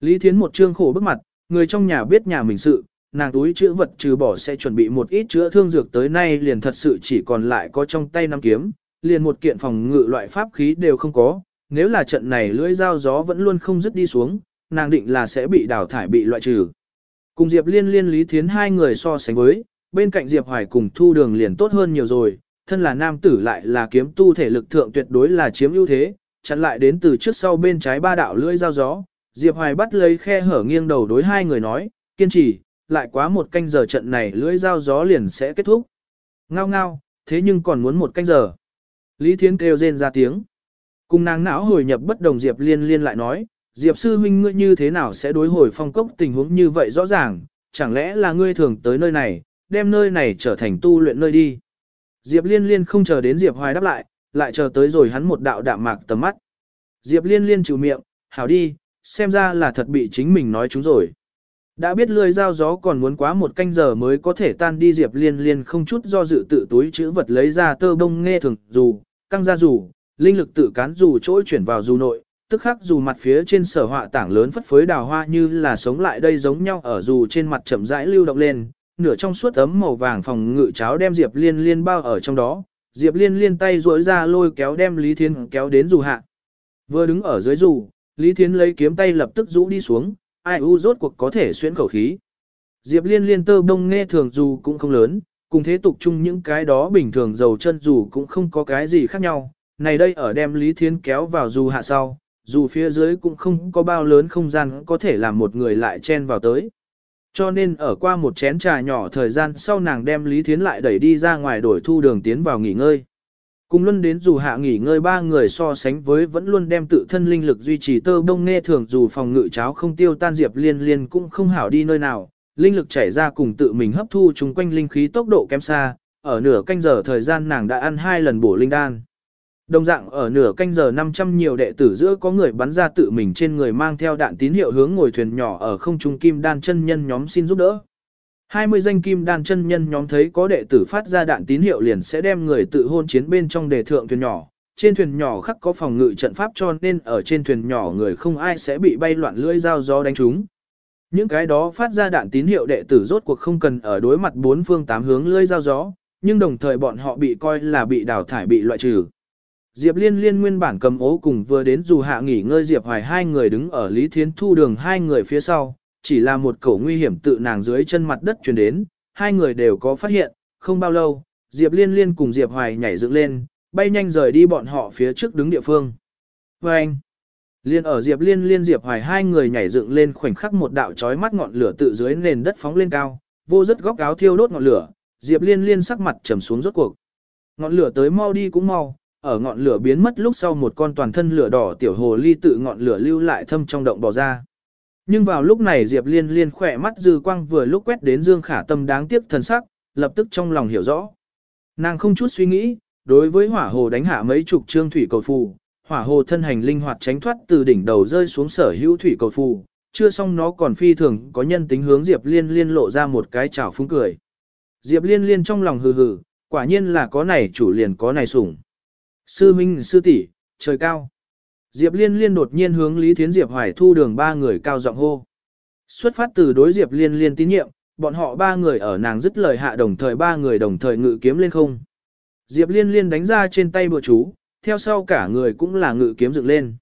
Lý Thiến một trương khổ bức mặt, người trong nhà biết nhà mình sự, nàng túi chữa vật trừ bỏ sẽ chuẩn bị một ít chữa thương dược tới nay liền thật sự chỉ còn lại có trong tay năm kiếm, liền một kiện phòng ngự loại pháp khí đều không có. Nếu là trận này lưỡi dao gió vẫn luôn không dứt đi xuống, nàng định là sẽ bị đào thải bị loại trừ. Cùng Diệp Liên Liên Lý Thiến hai người so sánh với, bên cạnh Diệp Hoài cùng Thu Đường liền tốt hơn nhiều rồi, thân là nam tử lại là kiếm tu thể lực thượng tuyệt đối là chiếm ưu thế, chặn lại đến từ trước sau bên trái ba đạo lưỡi dao gió. Diệp Hoài bắt lấy khe hở nghiêng đầu đối hai người nói, kiên trì, lại quá một canh giờ trận này lưỡi dao gió liền sẽ kết thúc. Ngao ngao, thế nhưng còn muốn một canh giờ. Lý Thiến kêu rên ra tiếng. Cùng nàng não hồi nhập bất đồng Diệp Liên Liên lại nói, Diệp sư huynh ngươi như thế nào sẽ đối hồi phong cốc tình huống như vậy rõ ràng, chẳng lẽ là ngươi thường tới nơi này, đem nơi này trở thành tu luyện nơi đi. Diệp liên liên không chờ đến Diệp hoài đáp lại, lại chờ tới rồi hắn một đạo đạm mạc tầm mắt. Diệp liên liên chịu miệng, hảo đi, xem ra là thật bị chính mình nói chúng rồi. Đã biết lười dao gió còn muốn quá một canh giờ mới có thể tan đi Diệp liên liên không chút do dự tự túi chữ vật lấy ra tơ bông nghe thường dù, căng ra dù, linh lực tự cán dù trỗi chuyển vào dù nội, tức khắc dù mặt phía trên sở họa tảng lớn phất phới đào hoa như là sống lại đây giống nhau ở dù trên mặt chậm rãi lưu động lên, nửa trong suốt ấm màu vàng phòng ngự cháo đem Diệp Liên Liên bao ở trong đó, Diệp Liên Liên tay duỗi ra lôi kéo đem Lý Thiên kéo đến dù hạ. Vừa đứng ở dưới dù, Lý Thiên lấy kiếm tay lập tức rũ đi xuống, ai u rốt cuộc có thể xuyên khẩu khí. Diệp Liên Liên tơ bông nghe thường dù cũng không lớn, cùng thế tục chung những cái đó bình thường dầu chân dù cũng không có cái gì khác nhau. Này đây ở đem Lý Thiên kéo vào dù hạ sau, dù phía dưới cũng không có bao lớn không gian có thể làm một người lại chen vào tới. Cho nên ở qua một chén trà nhỏ thời gian sau nàng đem Lý Thiến lại đẩy đi ra ngoài đổi thu đường tiến vào nghỉ ngơi. Cùng luân đến dù hạ nghỉ ngơi ba người so sánh với vẫn luôn đem tự thân linh lực duy trì tơ bông nghe thường dù phòng ngự cháo không tiêu tan diệp liên liên cũng không hảo đi nơi nào, linh lực chảy ra cùng tự mình hấp thu chung quanh linh khí tốc độ kém xa, ở nửa canh giờ thời gian nàng đã ăn hai lần bổ linh đan. Đồng dạng ở nửa canh giờ 500 nhiều đệ tử giữa có người bắn ra tự mình trên người mang theo đạn tín hiệu hướng ngồi thuyền nhỏ ở không trung kim đan chân nhân nhóm xin giúp đỡ. 20 danh kim đan chân nhân nhóm thấy có đệ tử phát ra đạn tín hiệu liền sẽ đem người tự hôn chiến bên trong đề thượng thuyền nhỏ. Trên thuyền nhỏ khắc có phòng ngự trận pháp cho nên ở trên thuyền nhỏ người không ai sẽ bị bay loạn lưỡi dao gió đánh trúng. Những cái đó phát ra đạn tín hiệu đệ tử rốt cuộc không cần ở đối mặt bốn phương tám hướng lưỡi dao gió, nhưng đồng thời bọn họ bị coi là bị đào thải bị loại trừ. Diệp Liên Liên nguyên bản cầm ố cùng vừa đến dù hạ nghỉ ngơi Diệp Hoài hai người đứng ở Lý Thiến Thu đường hai người phía sau, chỉ là một cổ nguy hiểm tự nàng dưới chân mặt đất truyền đến, hai người đều có phát hiện, không bao lâu, Diệp Liên Liên cùng Diệp Hoài nhảy dựng lên, bay nhanh rời đi bọn họ phía trước đứng địa phương. Và anh, Liên ở Diệp Liên Liên Diệp Hoài hai người nhảy dựng lên khoảnh khắc một đạo chói mắt ngọn lửa tự dưới nền đất phóng lên cao, vô rất góc áo thiêu đốt ngọn lửa, Diệp Liên Liên sắc mặt trầm xuống rốt cuộc. Ngọn lửa tới mau đi cũng mau, ở ngọn lửa biến mất lúc sau một con toàn thân lửa đỏ tiểu hồ ly tự ngọn lửa lưu lại thâm trong động bò ra. Nhưng vào lúc này Diệp Liên Liên khỏe mắt dư quang vừa lúc quét đến Dương Khả Tâm đáng tiếc thần sắc, lập tức trong lòng hiểu rõ. Nàng không chút suy nghĩ, đối với hỏa hồ đánh hạ mấy chục trương thủy cầu phù, hỏa hồ thân hành linh hoạt tránh thoát từ đỉnh đầu rơi xuống sở hữu thủy cầu phù, chưa xong nó còn phi thường có nhân tính hướng Diệp Liên Liên lộ ra một cái chảo phúng cười. Diệp Liên Liên trong lòng hừ hừ, quả nhiên là có này chủ liền có này sủng. Sư Minh sư tỷ, trời cao. Diệp Liên Liên đột nhiên hướng Lý Thiến Diệp Hoài thu đường ba người cao giọng hô. Xuất phát từ đối Diệp Liên Liên tín nhiệm, bọn họ ba người ở nàng dứt lời hạ đồng thời ba người đồng thời ngự kiếm lên không. Diệp Liên Liên đánh ra trên tay bùa chú, theo sau cả người cũng là ngự kiếm dựng lên.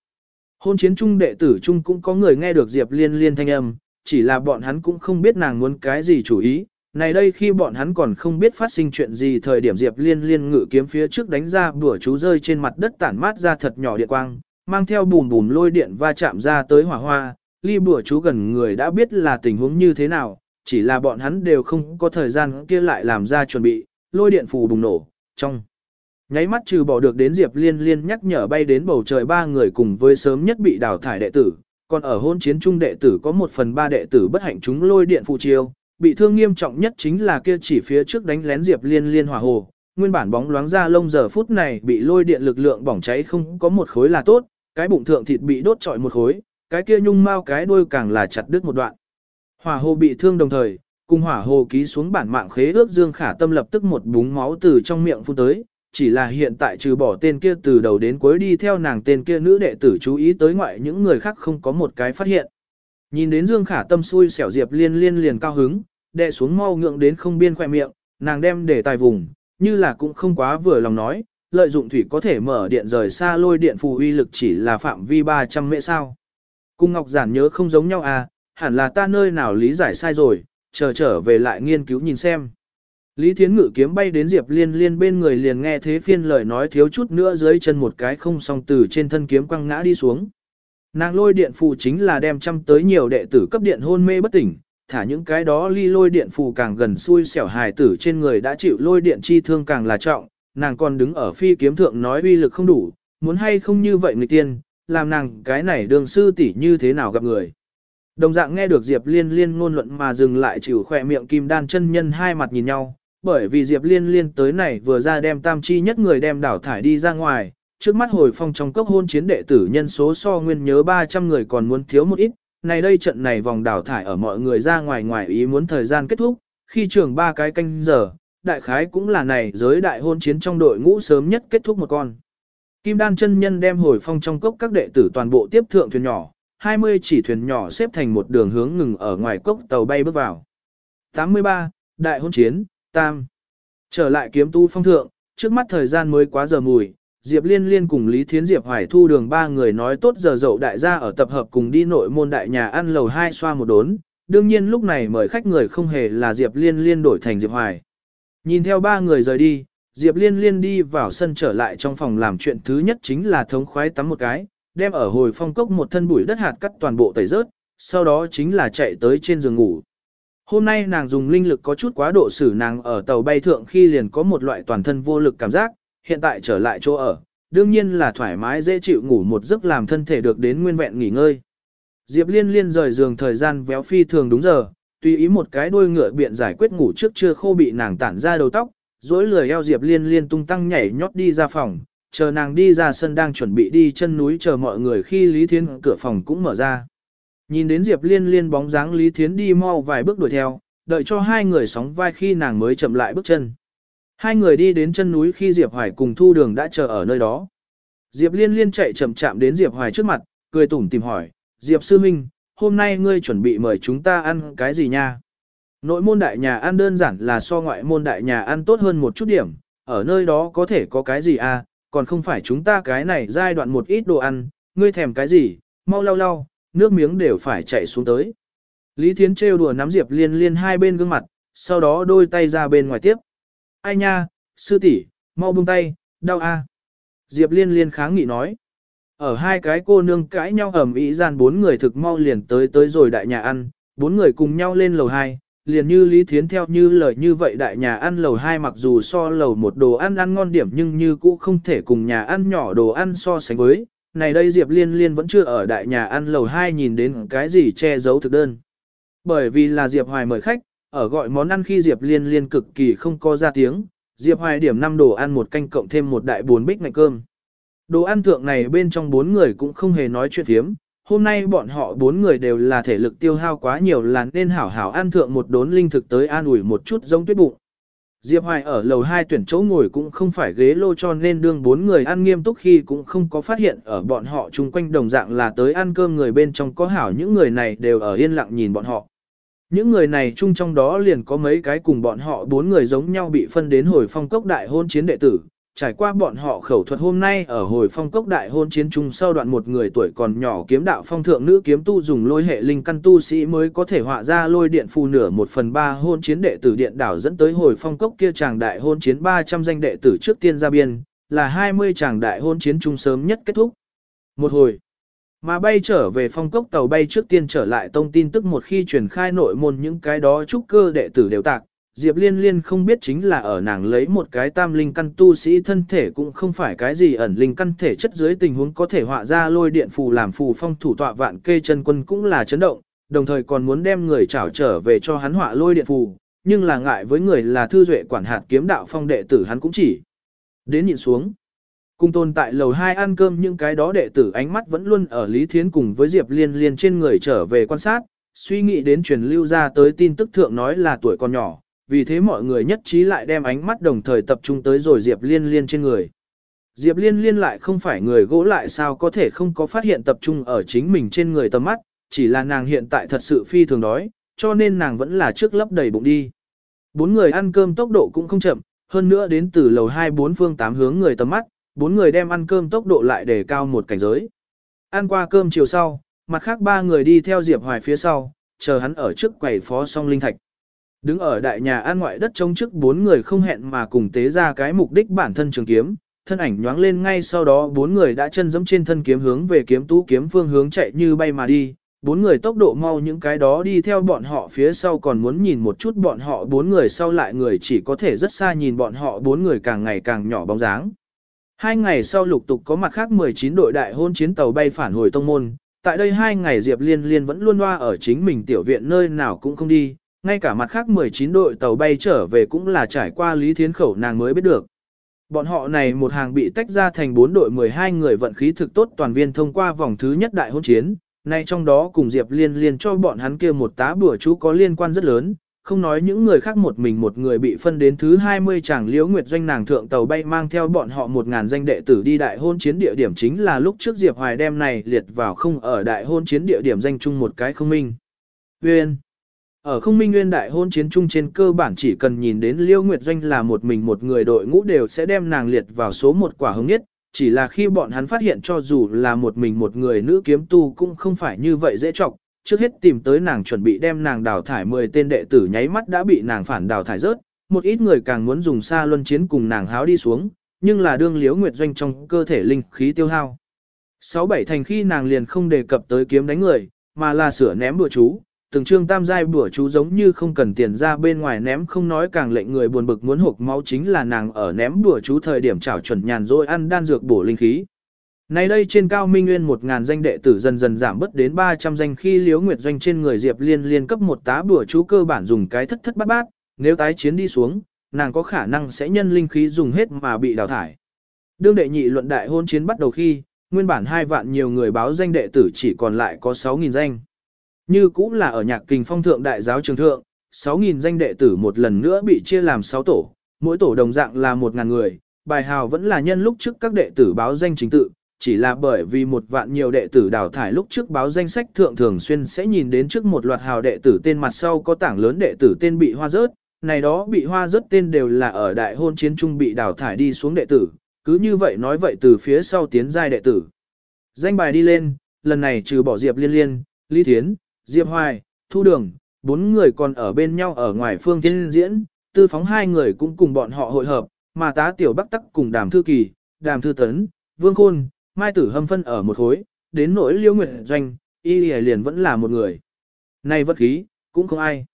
Hôn chiến trung đệ tử trung cũng có người nghe được Diệp Liên Liên thanh âm, chỉ là bọn hắn cũng không biết nàng muốn cái gì chủ ý, này đây khi bọn hắn còn không biết phát sinh chuyện gì thời điểm Diệp Liên liên ngự kiếm phía trước đánh ra bùa chú rơi trên mặt đất tản mát ra thật nhỏ điện quang, mang theo bùm bùm lôi điện va chạm ra tới hỏa hoa, ly bùa chú gần người đã biết là tình huống như thế nào, chỉ là bọn hắn đều không có thời gian kia lại làm ra chuẩn bị, lôi điện phù bùng nổ, trong. Nháy mắt trừ bỏ được đến Diệp Liên Liên nhắc nhở bay đến bầu trời ba người cùng với sớm nhất bị đào thải đệ tử, còn ở hôn chiến trung đệ tử có một phần ba đệ tử bất hạnh chúng lôi điện phụ chiêu, bị thương nghiêm trọng nhất chính là kia chỉ phía trước đánh lén Diệp Liên Liên hỏa hồ, nguyên bản bóng loáng ra lông giờ phút này bị lôi điện lực lượng bỏng cháy không có một khối là tốt, cái bụng thượng thịt bị đốt trọi một khối, cái kia nhung mau cái đuôi càng là chặt đứt một đoạn. Hỏa hồ bị thương đồng thời, cùng hỏa hồ ký xuống bản mạng khế ước Dương Khả Tâm lập tức một búng máu từ trong miệng phun tới, chỉ là hiện tại trừ bỏ tên kia từ đầu đến cuối đi theo nàng tên kia nữ đệ tử chú ý tới ngoại những người khác không có một cái phát hiện. Nhìn đến Dương Khả Tâm xui xẻo Diệp Liên liên liền cao hứng, đệ xuống mau ngượng đến không biên khoe miệng, nàng đem để tài vùng, như là cũng không quá vừa lòng nói, lợi dụng thủy có thể mở điện rời xa lôi điện phù uy lực chỉ là phạm vi 300 mễ sao. Cung Ngọc Giản nhớ không giống nhau à, hẳn là ta nơi nào lý giải sai rồi, chờ trở về lại nghiên cứu nhìn xem. Lý Thiến Ngự kiếm bay đến Diệp Liên Liên bên người liền nghe thế phiên lời nói thiếu chút nữa dưới chân một cái không song từ trên thân kiếm quăng ngã đi xuống. Nàng lôi điện phù chính là đem chăm tới nhiều đệ tử cấp điện hôn mê bất tỉnh, thả những cái đó ly lôi điện phù càng gần xui xẻo hài tử trên người đã chịu lôi điện chi thương càng là trọng, nàng còn đứng ở phi kiếm thượng nói uy lực không đủ, muốn hay không như vậy người tiên, làm nàng cái này đường sư tỷ như thế nào gặp người. Đồng dạng nghe được Diệp Liên Liên ngôn luận mà dừng lại chịu khỏe miệng kim đan chân nhân hai mặt nhìn nhau, bởi vì Diệp Liên Liên tới này vừa ra đem tam chi nhất người đem đảo thải đi ra ngoài, trước mắt hồi phong trong cốc hôn chiến đệ tử nhân số so nguyên nhớ 300 người còn muốn thiếu một ít, này đây trận này vòng đảo thải ở mọi người ra ngoài ngoài ý muốn thời gian kết thúc, khi trường ba cái canh giờ, đại khái cũng là này giới đại hôn chiến trong đội ngũ sớm nhất kết thúc một con. Kim đan chân nhân đem hồi phong trong cốc các đệ tử toàn bộ tiếp thượng thuyền nhỏ, 20 chỉ thuyền nhỏ xếp thành một đường hướng ngừng ở ngoài cốc tàu bay bước vào. 83. Đại hôn chiến, Tam. Trở lại kiếm tu phong thượng, trước mắt thời gian mới quá giờ mùi, Diệp Liên Liên cùng Lý Thiến Diệp Hoài Thu đường ba người nói tốt giờ dậu đại gia ở tập hợp cùng đi nội môn đại nhà ăn lầu hai xoa một đốn, đương nhiên lúc này mời khách người không hề là Diệp Liên Liên đổi thành Diệp Hoài. Nhìn theo ba người rời đi, Diệp Liên Liên đi vào sân trở lại trong phòng làm chuyện thứ nhất chính là thống khoái tắm một cái, đem ở hồi phong cốc một thân bụi đất hạt cắt toàn bộ tẩy rớt, sau đó chính là chạy tới trên giường ngủ. Hôm nay nàng dùng linh lực có chút quá độ xử nàng ở tàu bay thượng khi liền có một loại toàn thân vô lực cảm giác, hiện tại trở lại chỗ ở, đương nhiên là thoải mái dễ chịu ngủ một giấc làm thân thể được đến nguyên vẹn nghỉ ngơi. Diệp Liên Liên rời giường thời gian véo phi thường đúng giờ, tùy ý một cái đuôi ngựa biện giải quyết ngủ trước chưa khô bị nàng tản ra đầu tóc, dối lười eo Diệp Liên Liên tung tăng nhảy nhót đi ra phòng, chờ nàng đi ra sân đang chuẩn bị đi chân núi chờ mọi người khi Lý Thiên cửa phòng cũng mở ra. Nhìn đến Diệp Liên Liên bóng dáng Lý Thiến đi mau vài bước đuổi theo, đợi cho hai người sóng vai khi nàng mới chậm lại bước chân. Hai người đi đến chân núi khi Diệp Hoài cùng Thu Đường đã chờ ở nơi đó. Diệp Liên Liên chạy chậm chạm đến Diệp Hoài trước mặt, cười tủm tìm hỏi, Diệp Sư Minh, hôm nay ngươi chuẩn bị mời chúng ta ăn cái gì nha? Nội môn đại nhà ăn đơn giản là so ngoại môn đại nhà ăn tốt hơn một chút điểm, ở nơi đó có thể có cái gì à, còn không phải chúng ta cái này giai đoạn một ít đồ ăn, ngươi thèm cái gì, mau lau lau, nước miếng đều phải chạy xuống tới. Lý Thiến trêu đùa nắm Diệp Liên Liên hai bên gương mặt, sau đó đôi tay ra bên ngoài tiếp. Ai nha, sư tỷ, mau buông tay, đau a. Diệp Liên Liên kháng nghị nói. Ở hai cái cô nương cãi nhau ầm ĩ gian bốn người thực mau liền tới tới rồi đại nhà ăn, bốn người cùng nhau lên lầu hai, liền như Lý Thiến theo như lời như vậy đại nhà ăn lầu hai mặc dù so lầu một đồ ăn ăn ngon điểm nhưng như cũ không thể cùng nhà ăn nhỏ đồ ăn so sánh với, này đây Diệp Liên Liên vẫn chưa ở đại nhà ăn lầu 2 nhìn đến cái gì che giấu thực đơn. Bởi vì là Diệp Hoài mời khách, ở gọi món ăn khi Diệp Liên Liên cực kỳ không có ra tiếng, Diệp Hoài điểm 5 đồ ăn một canh cộng thêm một đại bốn bích ngạch cơm. Đồ ăn thượng này bên trong bốn người cũng không hề nói chuyện thiếm, hôm nay bọn họ bốn người đều là thể lực tiêu hao quá nhiều là nên hảo hảo ăn thượng một đốn linh thực tới an ủi một chút giống tuyết bụng. Diệp Hoài ở lầu 2 tuyển chỗ ngồi cũng không phải ghế lô cho nên đương bốn người ăn nghiêm túc khi cũng không có phát hiện ở bọn họ chung quanh đồng dạng là tới ăn cơm người bên trong có hảo những người này đều ở yên lặng nhìn bọn họ. Những người này chung trong đó liền có mấy cái cùng bọn họ bốn người giống nhau bị phân đến hồi phong cốc đại hôn chiến đệ tử, trải qua bọn họ khẩu thuật hôm nay ở hồi phong cốc đại hôn chiến trung sau đoạn một người tuổi còn nhỏ kiếm đạo phong thượng nữ kiếm tu dùng lôi hệ linh căn tu sĩ mới có thể họa ra lôi điện phù nửa một phần ba hôn chiến đệ tử điện đảo dẫn tới hồi phong cốc kia chàng đại hôn chiến 300 danh đệ tử trước tiên ra biên, là 20 chàng đại hôn chiến trung sớm nhất kết thúc. Một hồi, mà bay trở về phong cốc tàu bay trước tiên trở lại tông tin tức một khi truyền khai nội môn những cái đó trúc cơ đệ tử đều tạc, Diệp Liên Liên không biết chính là ở nàng lấy một cái tam linh căn tu sĩ thân thể cũng không phải cái gì ẩn linh căn thể chất dưới tình huống có thể họa ra lôi điện phù làm phù phong thủ tọa vạn kê chân quân cũng là chấn động, đồng thời còn muốn đem người trảo trở về cho hắn họa lôi điện phù, nhưng là ngại với người là thư duệ quản hạt kiếm đạo phong đệ tử hắn cũng chỉ đến nhìn xuống. Cùng tồn tại lầu 2 ăn cơm những cái đó đệ tử ánh mắt vẫn luôn ở Lý Thiến cùng với Diệp Liên Liên trên người trở về quan sát, suy nghĩ đến truyền lưu ra tới tin tức thượng nói là tuổi còn nhỏ, vì thế mọi người nhất trí lại đem ánh mắt đồng thời tập trung tới rồi Diệp Liên Liên trên người. Diệp Liên Liên lại không phải người gỗ lại sao có thể không có phát hiện tập trung ở chính mình trên người tầm mắt, chỉ là nàng hiện tại thật sự phi thường đói, cho nên nàng vẫn là trước lấp đầy bụng đi. Bốn người ăn cơm tốc độ cũng không chậm, hơn nữa đến từ lầu hai bốn phương tám hướng người tầm mắt, bốn người đem ăn cơm tốc độ lại để cao một cảnh giới. Ăn qua cơm chiều sau, mặt khác ba người đi theo Diệp Hoài phía sau, chờ hắn ở trước quầy phó song linh thạch. Đứng ở đại nhà an ngoại đất trông trước bốn người không hẹn mà cùng tế ra cái mục đích bản thân trường kiếm, thân ảnh nhoáng lên ngay sau đó bốn người đã chân dẫm trên thân kiếm hướng về kiếm tú kiếm phương hướng chạy như bay mà đi. Bốn người tốc độ mau những cái đó đi theo bọn họ phía sau còn muốn nhìn một chút bọn họ bốn người sau lại người chỉ có thể rất xa nhìn bọn họ bốn người càng ngày càng nhỏ bóng dáng. Hai ngày sau lục tục có mặt khác 19 đội đại hôn chiến tàu bay phản hồi tông môn, tại đây hai ngày Diệp Liên Liên vẫn luôn loa ở chính mình tiểu viện nơi nào cũng không đi, ngay cả mặt khác 19 đội tàu bay trở về cũng là trải qua Lý Thiến Khẩu nàng mới biết được. Bọn họ này một hàng bị tách ra thành 4 đội 12 người vận khí thực tốt toàn viên thông qua vòng thứ nhất đại hôn chiến, nay trong đó cùng Diệp Liên Liên cho bọn hắn kia một tá bùa chú có liên quan rất lớn, không nói những người khác một mình một người bị phân đến thứ 20 chàng liễu nguyệt doanh nàng thượng tàu bay mang theo bọn họ một ngàn danh đệ tử đi đại hôn chiến địa điểm chính là lúc trước Diệp Hoài đem này liệt vào không ở đại hôn chiến địa điểm danh chung một cái không minh. Nguyên ở không minh nguyên đại hôn chiến chung trên cơ bản chỉ cần nhìn đến liêu nguyệt doanh là một mình một người đội ngũ đều sẽ đem nàng liệt vào số một quả hứng nhất, chỉ là khi bọn hắn phát hiện cho dù là một mình một người nữ kiếm tu cũng không phải như vậy dễ trọng, trước hết tìm tới nàng chuẩn bị đem nàng đào thải 10 tên đệ tử nháy mắt đã bị nàng phản đào thải rớt, một ít người càng muốn dùng xa luân chiến cùng nàng háo đi xuống, nhưng là đương liếu nguyệt doanh trong cơ thể linh khí tiêu hao. Sáu bảy thành khi nàng liền không đề cập tới kiếm đánh người, mà là sửa ném bùa chú, từng trương tam giai bùa chú giống như không cần tiền ra bên ngoài ném không nói càng lệnh người buồn bực muốn hộp máu chính là nàng ở ném bùa chú thời điểm chảo chuẩn nhàn rồi ăn đan dược bổ linh khí. Nay đây trên cao minh nguyên một ngàn danh đệ tử dần dần giảm bớt đến 300 danh khi liếu nguyệt doanh trên người Diệp Liên liên cấp một tá bùa chú cơ bản dùng cái thất thất bát bát, nếu tái chiến đi xuống, nàng có khả năng sẽ nhân linh khí dùng hết mà bị đào thải. Đương đệ nhị luận đại hôn chiến bắt đầu khi, nguyên bản hai vạn nhiều người báo danh đệ tử chỉ còn lại có 6.000 danh. Như cũng là ở nhạc kình phong thượng đại giáo trường thượng, 6.000 danh đệ tử một lần nữa bị chia làm 6 tổ, mỗi tổ đồng dạng là 1.000 người, bài hào vẫn là nhân lúc trước các đệ tử báo danh chính tự, chỉ là bởi vì một vạn nhiều đệ tử đào thải lúc trước báo danh sách thượng thường xuyên sẽ nhìn đến trước một loạt hào đệ tử tên mặt sau có tảng lớn đệ tử tên bị hoa rớt, này đó bị hoa rớt tên đều là ở đại hôn chiến trung bị đào thải đi xuống đệ tử, cứ như vậy nói vậy từ phía sau tiến giai đệ tử. Danh bài đi lên, lần này trừ bỏ Diệp Liên Liên, Lý Thiến, Diệp Hoài, Thu Đường, bốn người còn ở bên nhau ở ngoài phương tiên diễn, tư phóng hai người cũng cùng bọn họ hội hợp, mà tá tiểu bắc tắc cùng đàm thư kỳ, đàm thư tấn, vương khôn, Mai tử hâm phân ở một khối, đến nỗi liêu nguyệt doanh, y liền vẫn là một người. Này vật khí, cũng không ai.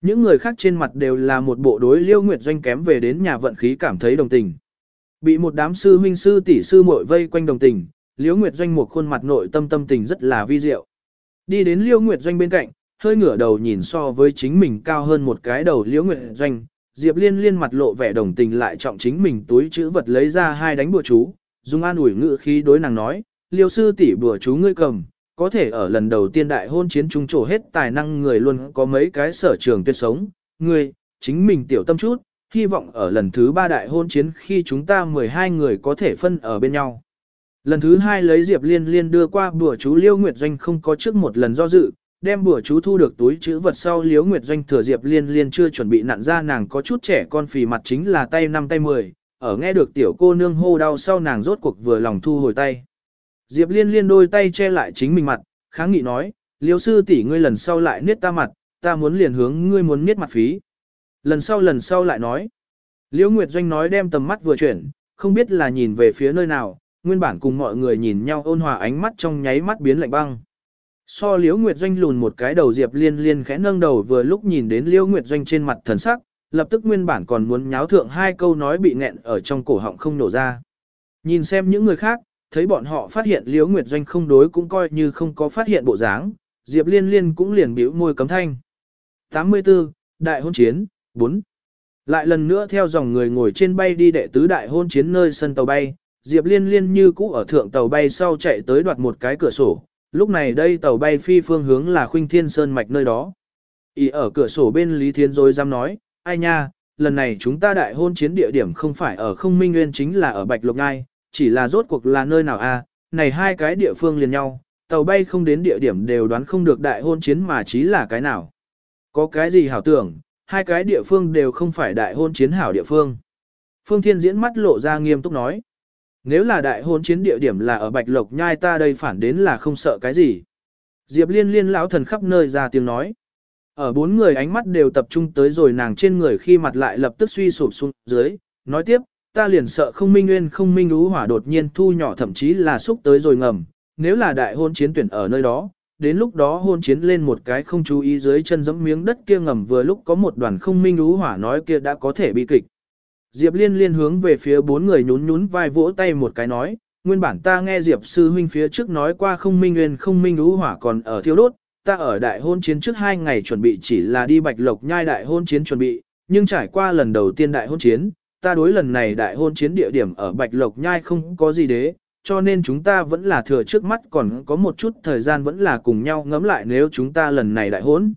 Những người khác trên mặt đều là một bộ đối liêu nguyệt doanh kém về đến nhà vận khí cảm thấy đồng tình. Bị một đám sư huynh sư tỷ sư muội vây quanh đồng tình, liêu nguyệt doanh một khuôn mặt nội tâm tâm tình rất là vi diệu. Đi đến liêu nguyệt doanh bên cạnh, hơi ngửa đầu nhìn so với chính mình cao hơn một cái đầu liêu nguyệt doanh. Diệp liên liên mặt lộ vẻ đồng tình lại trọng chính mình túi chữ vật lấy ra hai đánh bùa chú, dùng an ủi ngữ khí đối nàng nói, liêu sư tỷ bùa chú ngươi cầm, có thể ở lần đầu tiên đại hôn chiến trung trổ hết tài năng người luôn có mấy cái sở trường tuyệt sống, ngươi, chính mình tiểu tâm chút, hy vọng ở lần thứ ba đại hôn chiến khi chúng ta 12 người có thể phân ở bên nhau. Lần thứ hai lấy Diệp Liên Liên đưa qua bùa chú Liêu Nguyệt Doanh không có trước một lần do dự, đem bùa chú thu được túi chữ vật sau Liêu Nguyệt Doanh thừa Diệp Liên Liên chưa chuẩn bị nặn ra nàng có chút trẻ con phì mặt chính là tay năm tay mười, ở nghe được tiểu cô nương hô đau sau nàng rốt cuộc vừa lòng thu hồi tay. Diệp liên liên đôi tay che lại chính mình mặt, kháng nghị nói, liêu sư tỷ ngươi lần sau lại niết ta mặt, ta muốn liền hướng ngươi muốn niết mặt phí. Lần sau lần sau lại nói. Liễu Nguyệt Doanh nói đem tầm mắt vừa chuyển, không biết là nhìn về phía nơi nào, nguyên bản cùng mọi người nhìn nhau ôn hòa ánh mắt trong nháy mắt biến lạnh băng. So Liễu Nguyệt Doanh lùn một cái đầu Diệp Liên Liên khẽ nâng đầu vừa lúc nhìn đến Liễu Nguyệt Doanh trên mặt thần sắc, lập tức nguyên bản còn muốn nháo thượng hai câu nói bị nghẹn ở trong cổ họng không nổ ra. Nhìn xem những người khác, thấy bọn họ phát hiện Liễu Nguyệt Doanh không đối cũng coi như không có phát hiện bộ dáng, Diệp Liên Liên cũng liền bĩu môi cấm thanh. 84. Đại hôn chiến, 4. Lại lần nữa theo dòng người ngồi trên bay đi đệ tứ đại hôn chiến nơi sân tàu bay, Diệp Liên Liên như cũ ở thượng tàu bay sau chạy tới đoạt một cái cửa sổ, lúc này đây tàu bay phi phương hướng là Khuynh Thiên Sơn mạch nơi đó. Ý ở cửa sổ bên Lý Thiên rồi dám nói, ai nha, lần này chúng ta đại hôn chiến địa điểm không phải ở không minh nguyên chính là ở Bạch Lộc Ngai, chỉ là rốt cuộc là nơi nào a? này hai cái địa phương liền nhau, tàu bay không đến địa điểm đều đoán không được đại hôn chiến mà chí là cái nào. Có cái gì hảo tưởng, hai cái địa phương đều không phải đại hôn chiến hảo địa phương. Phương Thiên diễn mắt lộ ra nghiêm túc nói. Nếu là đại hôn chiến địa điểm là ở Bạch Lộc Nhai ta đây phản đến là không sợ cái gì. Diệp liên liên lão thần khắp nơi ra tiếng nói. Ở bốn người ánh mắt đều tập trung tới rồi nàng trên người khi mặt lại lập tức suy sụp xuống dưới, nói tiếp, ta liền sợ không minh nguyên không minh ú hỏa đột nhiên thu nhỏ thậm chí là xúc tới rồi ngầm, nếu là đại hôn chiến tuyển ở nơi đó, đến lúc đó hôn chiến lên một cái không chú ý dưới chân giẫm miếng đất kia ngầm vừa lúc có một đoàn không minh ú hỏa nói kia đã có thể bị kịch. Diệp liên liên hướng về phía bốn người nhún nhún vai vỗ tay một cái nói, nguyên bản ta nghe Diệp sư huynh phía trước nói qua không minh nguyên không minh ú hỏa còn ở thiêu đốt, ta ở đại hôn chiến trước hai ngày chuẩn bị chỉ là đi bạch lộc nhai đại hôn chiến chuẩn bị, nhưng trải qua lần đầu tiên đại hôn chiến, ta đối lần này đại hôn chiến địa điểm ở bạch lộc nhai không có gì đế, cho nên chúng ta vẫn là thừa trước mắt còn có một chút thời gian vẫn là cùng nhau ngẫm lại nếu chúng ta lần này đại hôn.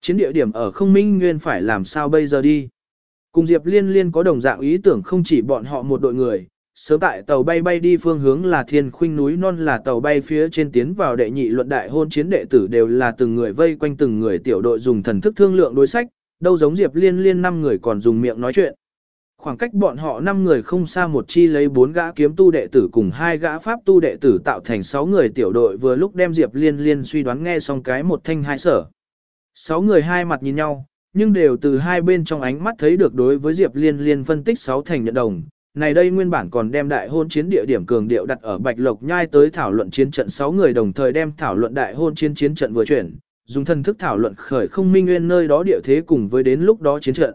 Chiến địa điểm ở không minh nguyên phải làm sao bây giờ đi. Cùng Diệp Liên Liên có đồng dạng ý tưởng không chỉ bọn họ một đội người, sớm tại tàu bay bay đi phương hướng là thiên khuynh núi non là tàu bay phía trên tiến vào đệ nhị luận đại hôn chiến đệ tử đều là từng người vây quanh từng người tiểu đội dùng thần thức thương lượng đối sách, đâu giống Diệp Liên Liên năm người còn dùng miệng nói chuyện. Khoảng cách bọn họ năm người không xa một chi lấy bốn gã kiếm tu đệ tử cùng hai gã pháp tu đệ tử tạo thành sáu người tiểu đội vừa lúc đem Diệp Liên Liên suy đoán nghe xong cái một thanh hai sở. Sáu người hai mặt nhìn nhau, nhưng đều từ hai bên trong ánh mắt thấy được đối với Diệp Liên Liên phân tích sáu thành nhận đồng. Này đây nguyên bản còn đem đại hôn chiến địa điểm cường điệu đặt ở Bạch Lộc Nhai tới thảo luận chiến trận sáu người đồng thời đem thảo luận đại hôn chiến chiến trận vừa chuyển, dùng thân thức thảo luận khởi không minh nguyên nơi đó địa thế cùng với đến lúc đó chiến trận.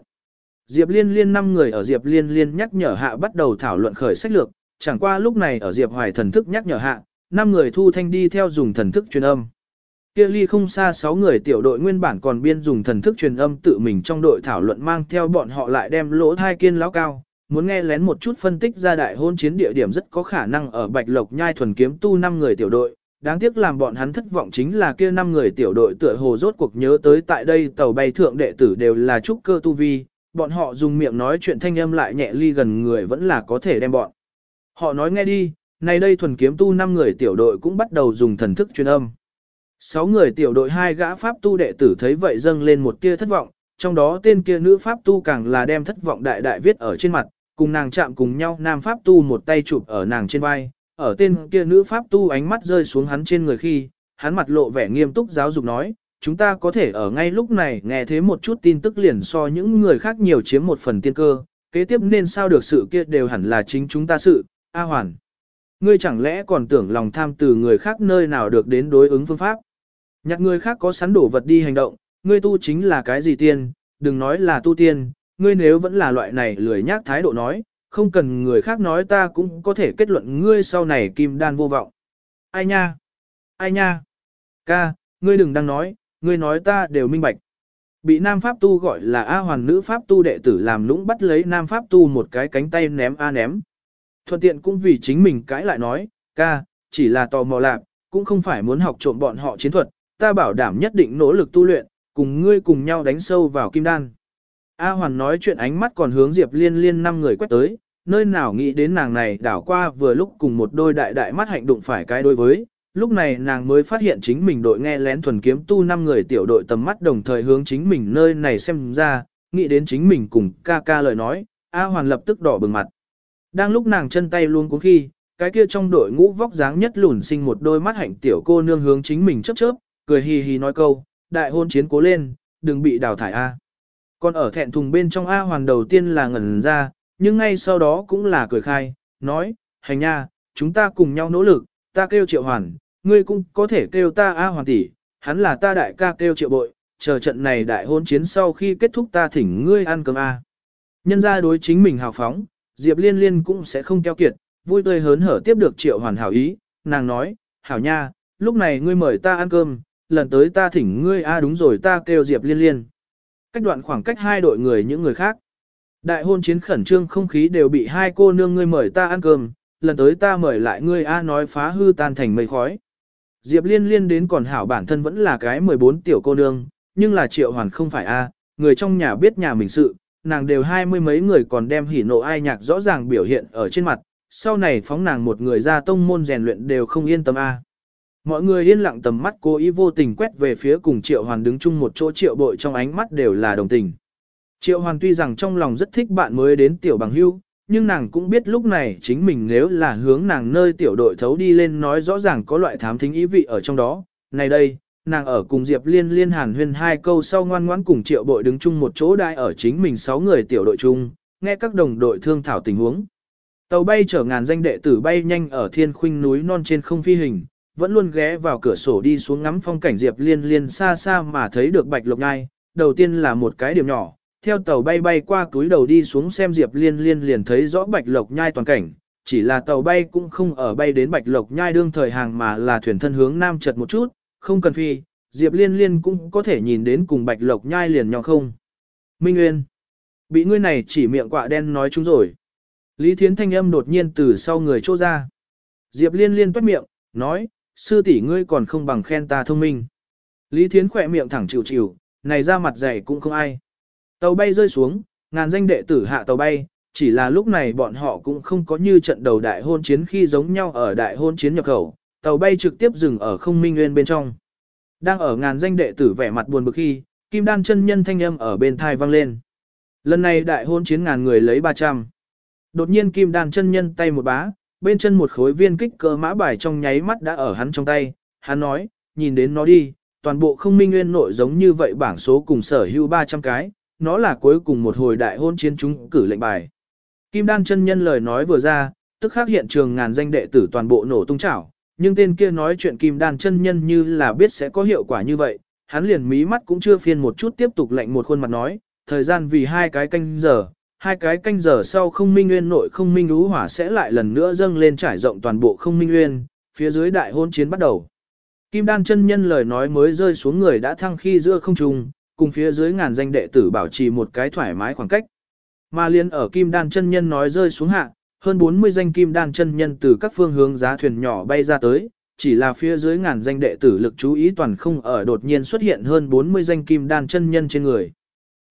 Diệp Liên Liên năm người ở Diệp Liên Liên nhắc nhở hạ bắt đầu thảo luận khởi sách lược, chẳng qua lúc này ở Diệp Hoài thần thức nhắc nhở hạ, năm người thu thanh đi theo dùng thần thức truyền âm. Kia ly không xa 6 người tiểu đội nguyên bản còn biên dùng thần thức truyền âm tự mình trong đội thảo luận mang theo bọn họ lại đem lỗ thai kiên lão cao, muốn nghe lén một chút phân tích ra đại hôn chiến địa điểm rất có khả năng ở Bạch Lộc Nhai thuần kiếm tu 5 người tiểu đội. Đáng tiếc làm bọn hắn thất vọng chính là kia 5 người tiểu đội tựa hồ rốt cuộc nhớ tới tại đây tàu bay thượng đệ tử đều là trúc cơ tu vi, bọn họ dùng miệng nói chuyện thanh âm lại nhẹ ly gần người vẫn là có thể đem bọn. Họ nói nghe đi, này đây thuần kiếm tu 5 người tiểu đội cũng bắt đầu dùng thần thức truyền âm. Sáu người tiểu đội hai gã pháp tu đệ tử thấy vậy dâng lên một tia thất vọng, trong đó tên kia nữ pháp tu càng là đem thất vọng đại đại viết ở trên mặt, cùng nàng chạm cùng nhau nam pháp tu một tay chụp ở nàng trên vai, ở tên kia nữ pháp tu ánh mắt rơi xuống hắn trên người khi, hắn mặt lộ vẻ nghiêm túc giáo dục nói, chúng ta có thể ở ngay lúc này nghe thế một chút tin tức liền so những người khác nhiều chiếm một phần tiên cơ, kế tiếp nên sao được sự kia đều hẳn là chính chúng ta sự, A Hoàn. Ngươi chẳng lẽ còn tưởng lòng tham từ người khác nơi nào được đến đối ứng phương pháp? Nhặt người khác có sẵn đổ vật đi hành động, ngươi tu chính là cái gì tiên, đừng nói là tu tiên, ngươi nếu vẫn là loại này lười nhác thái độ nói, không cần người khác nói ta cũng có thể kết luận ngươi sau này kim đan vô vọng. Ai nha? Ai nha? Ca, ngươi đừng đang nói, ngươi nói ta đều minh bạch. Bị nam pháp tu gọi là A hoàn nữ pháp tu đệ tử làm lũng bắt lấy nam pháp tu một cái cánh tay ném A ném. Thuận tiện cũng vì chính mình cãi lại nói, ca, chỉ là tò mò lạc, cũng không phải muốn học trộm bọn họ chiến thuật, ta bảo đảm nhất định nỗ lực tu luyện, cùng ngươi cùng nhau đánh sâu vào kim đan. A Hoàn nói chuyện ánh mắt còn hướng Diệp Liên Liên năm người quét tới, nơi nào nghĩ đến nàng này đảo qua vừa lúc cùng một đôi đại đại mắt hạnh đụng phải cái đối với, lúc này nàng mới phát hiện chính mình đội nghe lén thuần kiếm tu năm người tiểu đội tầm mắt đồng thời hướng chính mình nơi này xem ra, nghĩ đến chính mình cùng ca ca lời nói, A Hoàn lập tức đỏ bừng mặt. Đang lúc nàng chân tay luôn cuống khi, cái kia trong đội ngũ vóc dáng nhất lùn sinh một đôi mắt hạnh tiểu cô nương hướng chính mình chớp chớp, cười hì hì nói câu, đại hôn chiến cố lên, đừng bị đào thải A. Còn ở thẹn thùng bên trong A hoàn đầu tiên là ngẩn ra, nhưng ngay sau đó cũng là cười khai, nói, hành nha, chúng ta cùng nhau nỗ lực, ta kêu triệu hoàn, ngươi cũng có thể kêu ta A hoàn tỷ, hắn là ta đại ca kêu triệu bội, chờ trận này đại hôn chiến sau khi kết thúc ta thỉnh ngươi ăn cơm a. Nhân ra đối chính mình hào phóng, Diệp Liên Liên cũng sẽ không keo kiệt, vui tươi hớn hở tiếp được triệu hoàn hảo ý, nàng nói, hảo nha, lúc này ngươi mời ta ăn cơm, lần tới ta thỉnh ngươi a đúng rồi ta kêu Diệp Liên Liên. Cách đoạn khoảng cách hai đội người những người khác. Đại hôn chiến khẩn trương không khí đều bị hai cô nương ngươi mời ta ăn cơm, lần tới ta mời lại ngươi a nói phá hư tan thành mây khói. Diệp Liên Liên đến còn hảo bản thân vẫn là cái 14 tiểu cô nương, nhưng là triệu hoàn không phải a, người trong nhà biết nhà mình sự, nàng đều hai mươi mấy người còn đem hỉ nộ ai nhạc rõ ràng biểu hiện ở trên mặt, sau này phóng nàng một người ra tông môn rèn luyện đều không yên tâm a. Mọi người yên lặng tầm mắt cố ý vô tình quét về phía cùng triệu hoàn đứng chung một chỗ triệu bội trong ánh mắt đều là đồng tình. Triệu hoàn tuy rằng trong lòng rất thích bạn mới đến tiểu bằng hưu, nhưng nàng cũng biết lúc này chính mình nếu là hướng nàng nơi tiểu đội thấu đi lên nói rõ ràng có loại thám thính ý vị ở trong đó. Này đây, nàng ở cùng Diệp Liên liên hàn huyên hai câu sau ngoan ngoãn cùng triệu bội đứng chung một chỗ đại ở chính mình sáu người tiểu đội chung, nghe các đồng đội thương thảo tình huống. Tàu bay chở ngàn danh đệ tử bay nhanh ở thiên khuynh núi non trên không phi hình, vẫn luôn ghé vào cửa sổ đi xuống ngắm phong cảnh Diệp Liên liên xa xa mà thấy được bạch lộc Nhai. đầu tiên là một cái điểm nhỏ, theo tàu bay bay qua túi đầu đi xuống xem Diệp Liên Liên liền thấy rõ Bạch Lộc Nhai toàn cảnh, chỉ là tàu bay cũng không ở bay đến Bạch Lộc Nhai đương thời hàng mà là thuyền thân hướng nam chật một chút, không cần phi, Diệp Liên Liên cũng có thể nhìn đến cùng Bạch Lộc Nhai liền nhau không. Minh Nguyên, bị ngươi này chỉ miệng quạ đen nói chúng rồi. Lý Thiến thanh âm đột nhiên từ sau người trô ra. Diệp Liên Liên toát miệng, nói, sư tỷ ngươi còn không bằng khen ta thông minh. Lý Thiến khỏe miệng thẳng chịu chịu, này ra mặt dày cũng không ai. Tàu bay rơi xuống, ngàn danh đệ tử hạ tàu bay, chỉ là lúc này bọn họ cũng không có như trận đầu đại hôn chiến khi giống nhau ở đại hôn chiến nhập khẩu, tàu bay trực tiếp dừng ở không minh nguyên bên trong. Đang ở ngàn danh đệ tử vẻ mặt buồn bực khi, kim đan chân nhân thanh âm ở bên thai vang lên. Lần này đại hôn chiến ngàn người lấy 300. Đột nhiên kim đan chân nhân tay một bá, bên chân một khối viên kích cơ mã bài trong nháy mắt đã ở hắn trong tay, hắn nói, nhìn đến nó đi, toàn bộ không minh nguyên nội giống như vậy bảng số cùng sở hữu 300 cái, nó là cuối cùng một hồi đại hôn chiến chúng cử lệnh bài. Kim đan chân nhân lời nói vừa ra, tức khắc hiện trường ngàn danh đệ tử toàn bộ nổ tung chảo, nhưng tên kia nói chuyện kim đan chân nhân như là biết sẽ có hiệu quả như vậy, hắn liền mí mắt cũng chưa phiên một chút tiếp tục lệnh một khuôn mặt nói, thời gian vì hai cái canh giờ, hai cái canh giờ sau không minh nguyên nội không minh ú hỏa sẽ lại lần nữa dâng lên trải rộng toàn bộ không minh nguyên, phía dưới đại hôn chiến bắt đầu. Kim đan chân nhân lời nói mới rơi xuống người đã thăng khi giữa không trung, cùng phía dưới ngàn danh đệ tử bảo trì một cái thoải mái khoảng cách. Mà liên ở kim đan chân nhân nói rơi xuống hạ, hơn 40 danh kim đan chân nhân từ các phương hướng giá thuyền nhỏ bay ra tới, chỉ là phía dưới ngàn danh đệ tử lực chú ý toàn không ở đột nhiên xuất hiện hơn 40 danh kim đan chân nhân trên người.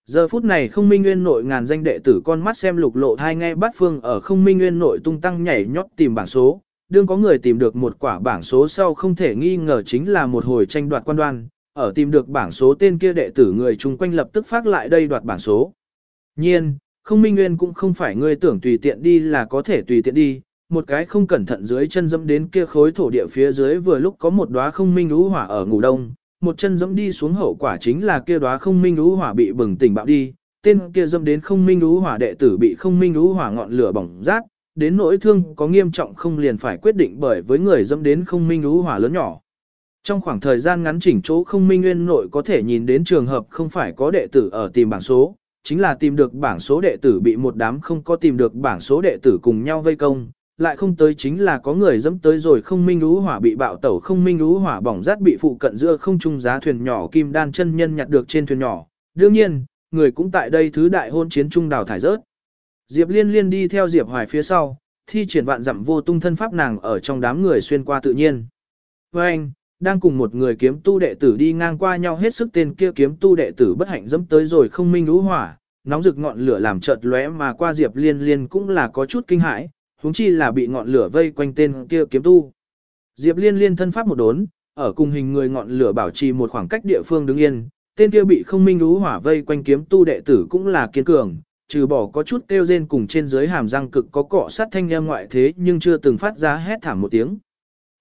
Giờ phút này không minh nguyên nội ngàn danh đệ tử con mắt xem lục lộ thai nghe bát phương ở không minh nguyên nội tung tăng nhảy nhót tìm bảng số, đương có người tìm được một quả bảng số sau không thể nghi ngờ chính là một hồi tranh đoạt quan đoan, ở tìm được bảng số tên kia đệ tử người chung quanh lập tức phát lại đây đoạt bảng số. Nhiên, không minh nguyên cũng không phải ngươi tưởng tùy tiện đi là có thể tùy tiện đi, một cái không cẩn thận dưới chân dẫm đến kia khối thổ địa phía dưới vừa lúc có một đóa không minh lũ hỏa ở ngủ đông, một chân dẫm đi xuống hậu quả chính là kia đóa không minh lũ hỏa bị bừng tỉnh bạo đi, tên kia dẫm đến không minh lũ hỏa đệ tử bị không minh lũ hỏa ngọn lửa bỏng rát, đến nỗi thương có nghiêm trọng không liền phải quyết định bởi với người dẫm đến không minh lũ hỏa lớn nhỏ. Trong khoảng thời gian ngắn chỉnh chỗ không minh nguyên nội có thể nhìn đến trường hợp không phải có đệ tử ở tìm bảng số, chính là tìm được bảng số đệ tử bị một đám không có tìm được bảng số đệ tử cùng nhau vây công, lại không tới chính là có người dẫm tới rồi không minh ú hỏa bị bạo tẩu không minh ú hỏa bỏng rát bị phụ cận giữa không trung giá thuyền nhỏ kim đan chân nhân nhặt được trên thuyền nhỏ. Đương nhiên, người cũng tại đây thứ đại hôn chiến trung đào thải rớt. Diệp liên liên đi theo Diệp hoài phía sau, thi triển vạn dặm vô tung thân pháp nàng ở trong đám người xuyên qua tự nhiên. Với anh, đang cùng một người kiếm tu đệ tử đi ngang qua nhau hết sức tên kia kiếm tu đệ tử bất hạnh dẫm tới rồi không minh ú hỏa, nóng rực ngọn lửa làm chợt lóe mà qua Diệp Liên Liên cũng là có chút kinh hãi, huống chi là bị ngọn lửa vây quanh tên kia kiếm tu. Diệp Liên Liên thân pháp một đốn, ở cùng hình người ngọn lửa bảo trì một khoảng cách địa phương đứng yên, tên kia bị không minh lũ hỏa vây quanh kiếm tu đệ tử cũng là kiên cường, trừ bỏ có chút kêu rên cùng trên dưới hàm răng cực có cọ sát thanh em ngoại thế nhưng chưa từng phát ra hét thảm một tiếng.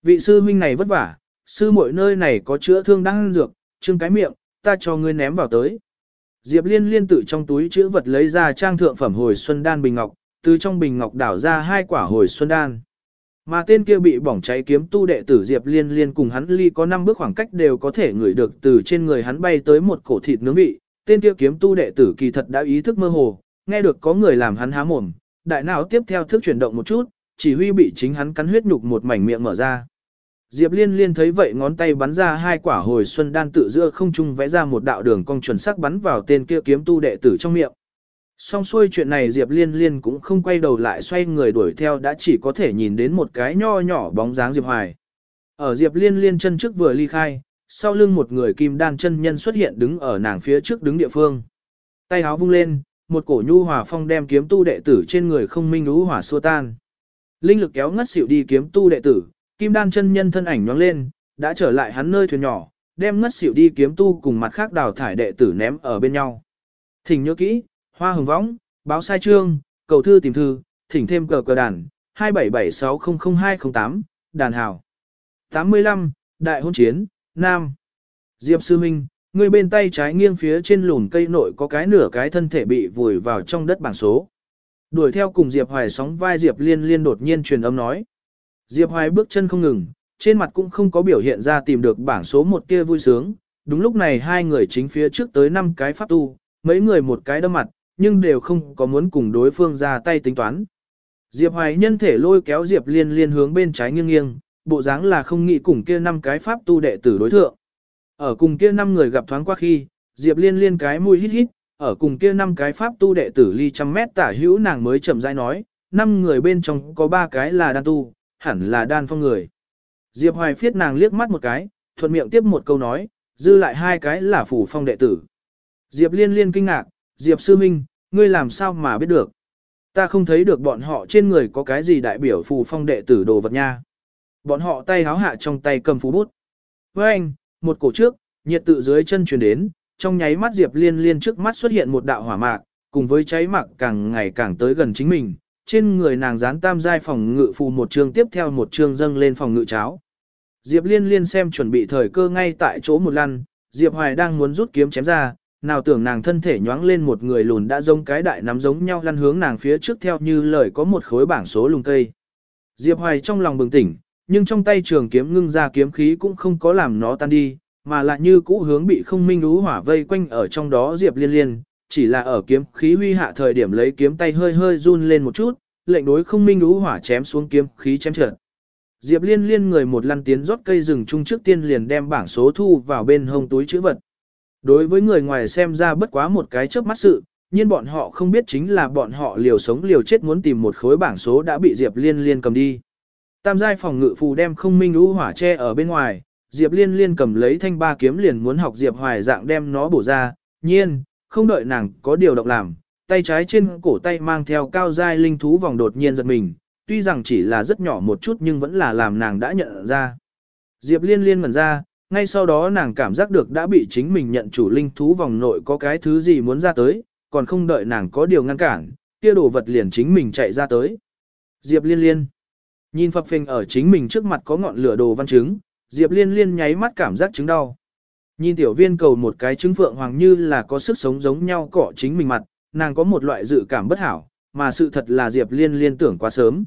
Vị sư huynh này vất vả, sư muội nơi này có chữa thương đang dược, trưng cái miệng, ta cho ngươi ném vào tới. Diệp Liên liên tự trong túi chữ vật lấy ra trang thượng phẩm hồi xuân đan bình ngọc, từ trong bình ngọc đảo ra hai quả hồi xuân đan. Mà tên kia bị bỏng cháy kiếm tu đệ tử Diệp Liên Liên cùng hắn ly có 5 bước khoảng cách đều có thể ngửi được từ trên người hắn bay tới một cổ thịt nướng vị. Tên kia kiếm tu đệ tử kỳ thật đã ý thức mơ hồ, nghe được có người làm hắn há mồm, đại não tiếp theo thức chuyển động một chút, chỉ huy bị chính hắn cắn huyết nhục một mảnh miệng mở ra. Diệp Liên Liên thấy vậy ngón tay bắn ra hai quả hồi xuân đan tự giữa không trung vẽ ra một đạo đường cong chuẩn sắc bắn vào tên kia kiếm tu đệ tử trong miệng. Xong xuôi chuyện này Diệp Liên Liên cũng không quay đầu lại xoay người đuổi theo đã chỉ có thể nhìn đến một cái nho nhỏ bóng dáng Diệp Hoài. Ở Diệp Liên Liên chân trước vừa ly khai, sau lưng một người kim đan chân nhân xuất hiện đứng ở nàng phía trước đứng địa phương. Tay háo vung lên, một cổ nhu hòa phong đem kiếm tu đệ tử trên người không minh lũ hỏa xua tan. Linh lực kéo ngất xỉu đi kiếm tu đệ tử, kim đan chân nhân thân ảnh nhoáng lên, đã trở lại hắn nơi thuyền nhỏ, đem ngất xỉu đi kiếm tu cùng mặt khác đào thải đệ tử ném ở bên nhau. Thỉnh nhớ kỹ, hoa hồng võng, báo sai trương, cầu thư tìm thư, thỉnh thêm cờ cờ đàn, 2776000208, đàn hào. 85, Đại hôn chiến, Nam. Diệp Sư Minh, người bên tay trái nghiêng phía trên lùn cây nội có cái nửa cái thân thể bị vùi vào trong đất bảng số. Đuổi theo cùng Diệp Hoài sóng vai Diệp Liên Liên đột nhiên truyền âm nói. Diệp Hoài bước chân không ngừng, trên mặt cũng không có biểu hiện ra tìm được bảng số một tia vui sướng. Đúng lúc này hai người chính phía trước tới năm cái pháp tu, mấy người một cái đâm mặt, nhưng đều không có muốn cùng đối phương ra tay tính toán. Diệp Hoài nhân thể lôi kéo Diệp Liên Liên hướng bên trái nghiêng nghiêng, bộ dáng là không nghĩ cùng kia năm cái pháp tu đệ tử đối thượng. Ở cùng kia năm người gặp thoáng qua khi, Diệp Liên Liên cái mũi hít hít, ở cùng kia năm cái pháp tu đệ tử ly trăm mét tả hữu nàng mới chậm rãi nói, năm người bên trong có ba cái là đan tu, hẳn là đan phong người. Diệp Hoài phiết nàng liếc mắt một cái, thuận miệng tiếp một câu nói, dư lại hai cái là phủ phong đệ tử. Diệp Liên Liên kinh ngạc, Diệp Sư Minh, ngươi làm sao mà biết được? Ta không thấy được bọn họ trên người có cái gì đại biểu phù phong đệ tử đồ vật nha. Bọn họ tay háo hạ trong tay cầm phú bút. Với anh, một cổ trước, nhiệt tự dưới chân truyền đến, trong nháy mắt Diệp Liên Liên trước mắt xuất hiện một đạo hỏa mạc, cùng với cháy mạc càng ngày càng tới gần chính mình. Trên người nàng dán tam giai phòng ngự phù một chương tiếp theo một chương dâng lên phòng ngự cháo. Diệp Liên Liên xem chuẩn bị thời cơ ngay tại chỗ một lăn, Diệp Hoài đang muốn rút kiếm chém ra, nào tưởng nàng thân thể nhoáng lên một người lùn đã giống cái đại nắm giống nhau lăn hướng nàng phía trước theo như lời có một khối bảng số lùng cây. Diệp Hoài trong lòng bừng tỉnh, nhưng trong tay trường kiếm ngưng ra kiếm khí cũng không có làm nó tan đi, mà lại như cũ hướng bị không minh ú hỏa vây quanh ở trong đó Diệp liên liên, chỉ là ở kiếm khí huy hạ thời điểm lấy kiếm tay hơi hơi run lên một chút, lệnh đối không minh ú hỏa chém xuống kiếm khí chém trượt. Diệp liên liên người một lăn tiến rót cây rừng chung trước tiên liền đem bảng số thu vào bên hông túi chữ vật. Đối với người ngoài xem ra bất quá một cái chớp mắt sự, nhưng bọn họ không biết chính là bọn họ liều sống liều chết muốn tìm một khối bảng số đã bị Diệp Liên Liên cầm đi. Tam giai phòng ngự phù đem không minh lũ hỏa che ở bên ngoài, Diệp Liên Liên cầm lấy thanh ba kiếm liền muốn học Diệp Hoài dạng đem nó bổ ra, nhiên, không đợi nàng có điều động làm, tay trái trên cổ tay mang theo cao giai linh thú vòng đột nhiên giật mình, tuy rằng chỉ là rất nhỏ một chút nhưng vẫn là làm nàng đã nhận ra. Diệp Liên Liên ngẩn ra, ngay sau đó nàng cảm giác được đã bị chính mình nhận chủ linh thú vòng nội có cái thứ gì muốn ra tới, còn không đợi nàng có điều ngăn cản, kia đồ vật liền chính mình chạy ra tới. Diệp liên liên. Nhìn phập phình ở chính mình trước mặt có ngọn lửa đồ văn chứng, Diệp liên liên nháy mắt cảm giác chứng đau. Nhìn tiểu viên cầu một cái trứng phượng hoàng như là có sức sống giống nhau cọ chính mình mặt, nàng có một loại dự cảm bất hảo, mà sự thật là Diệp liên liên tưởng quá sớm.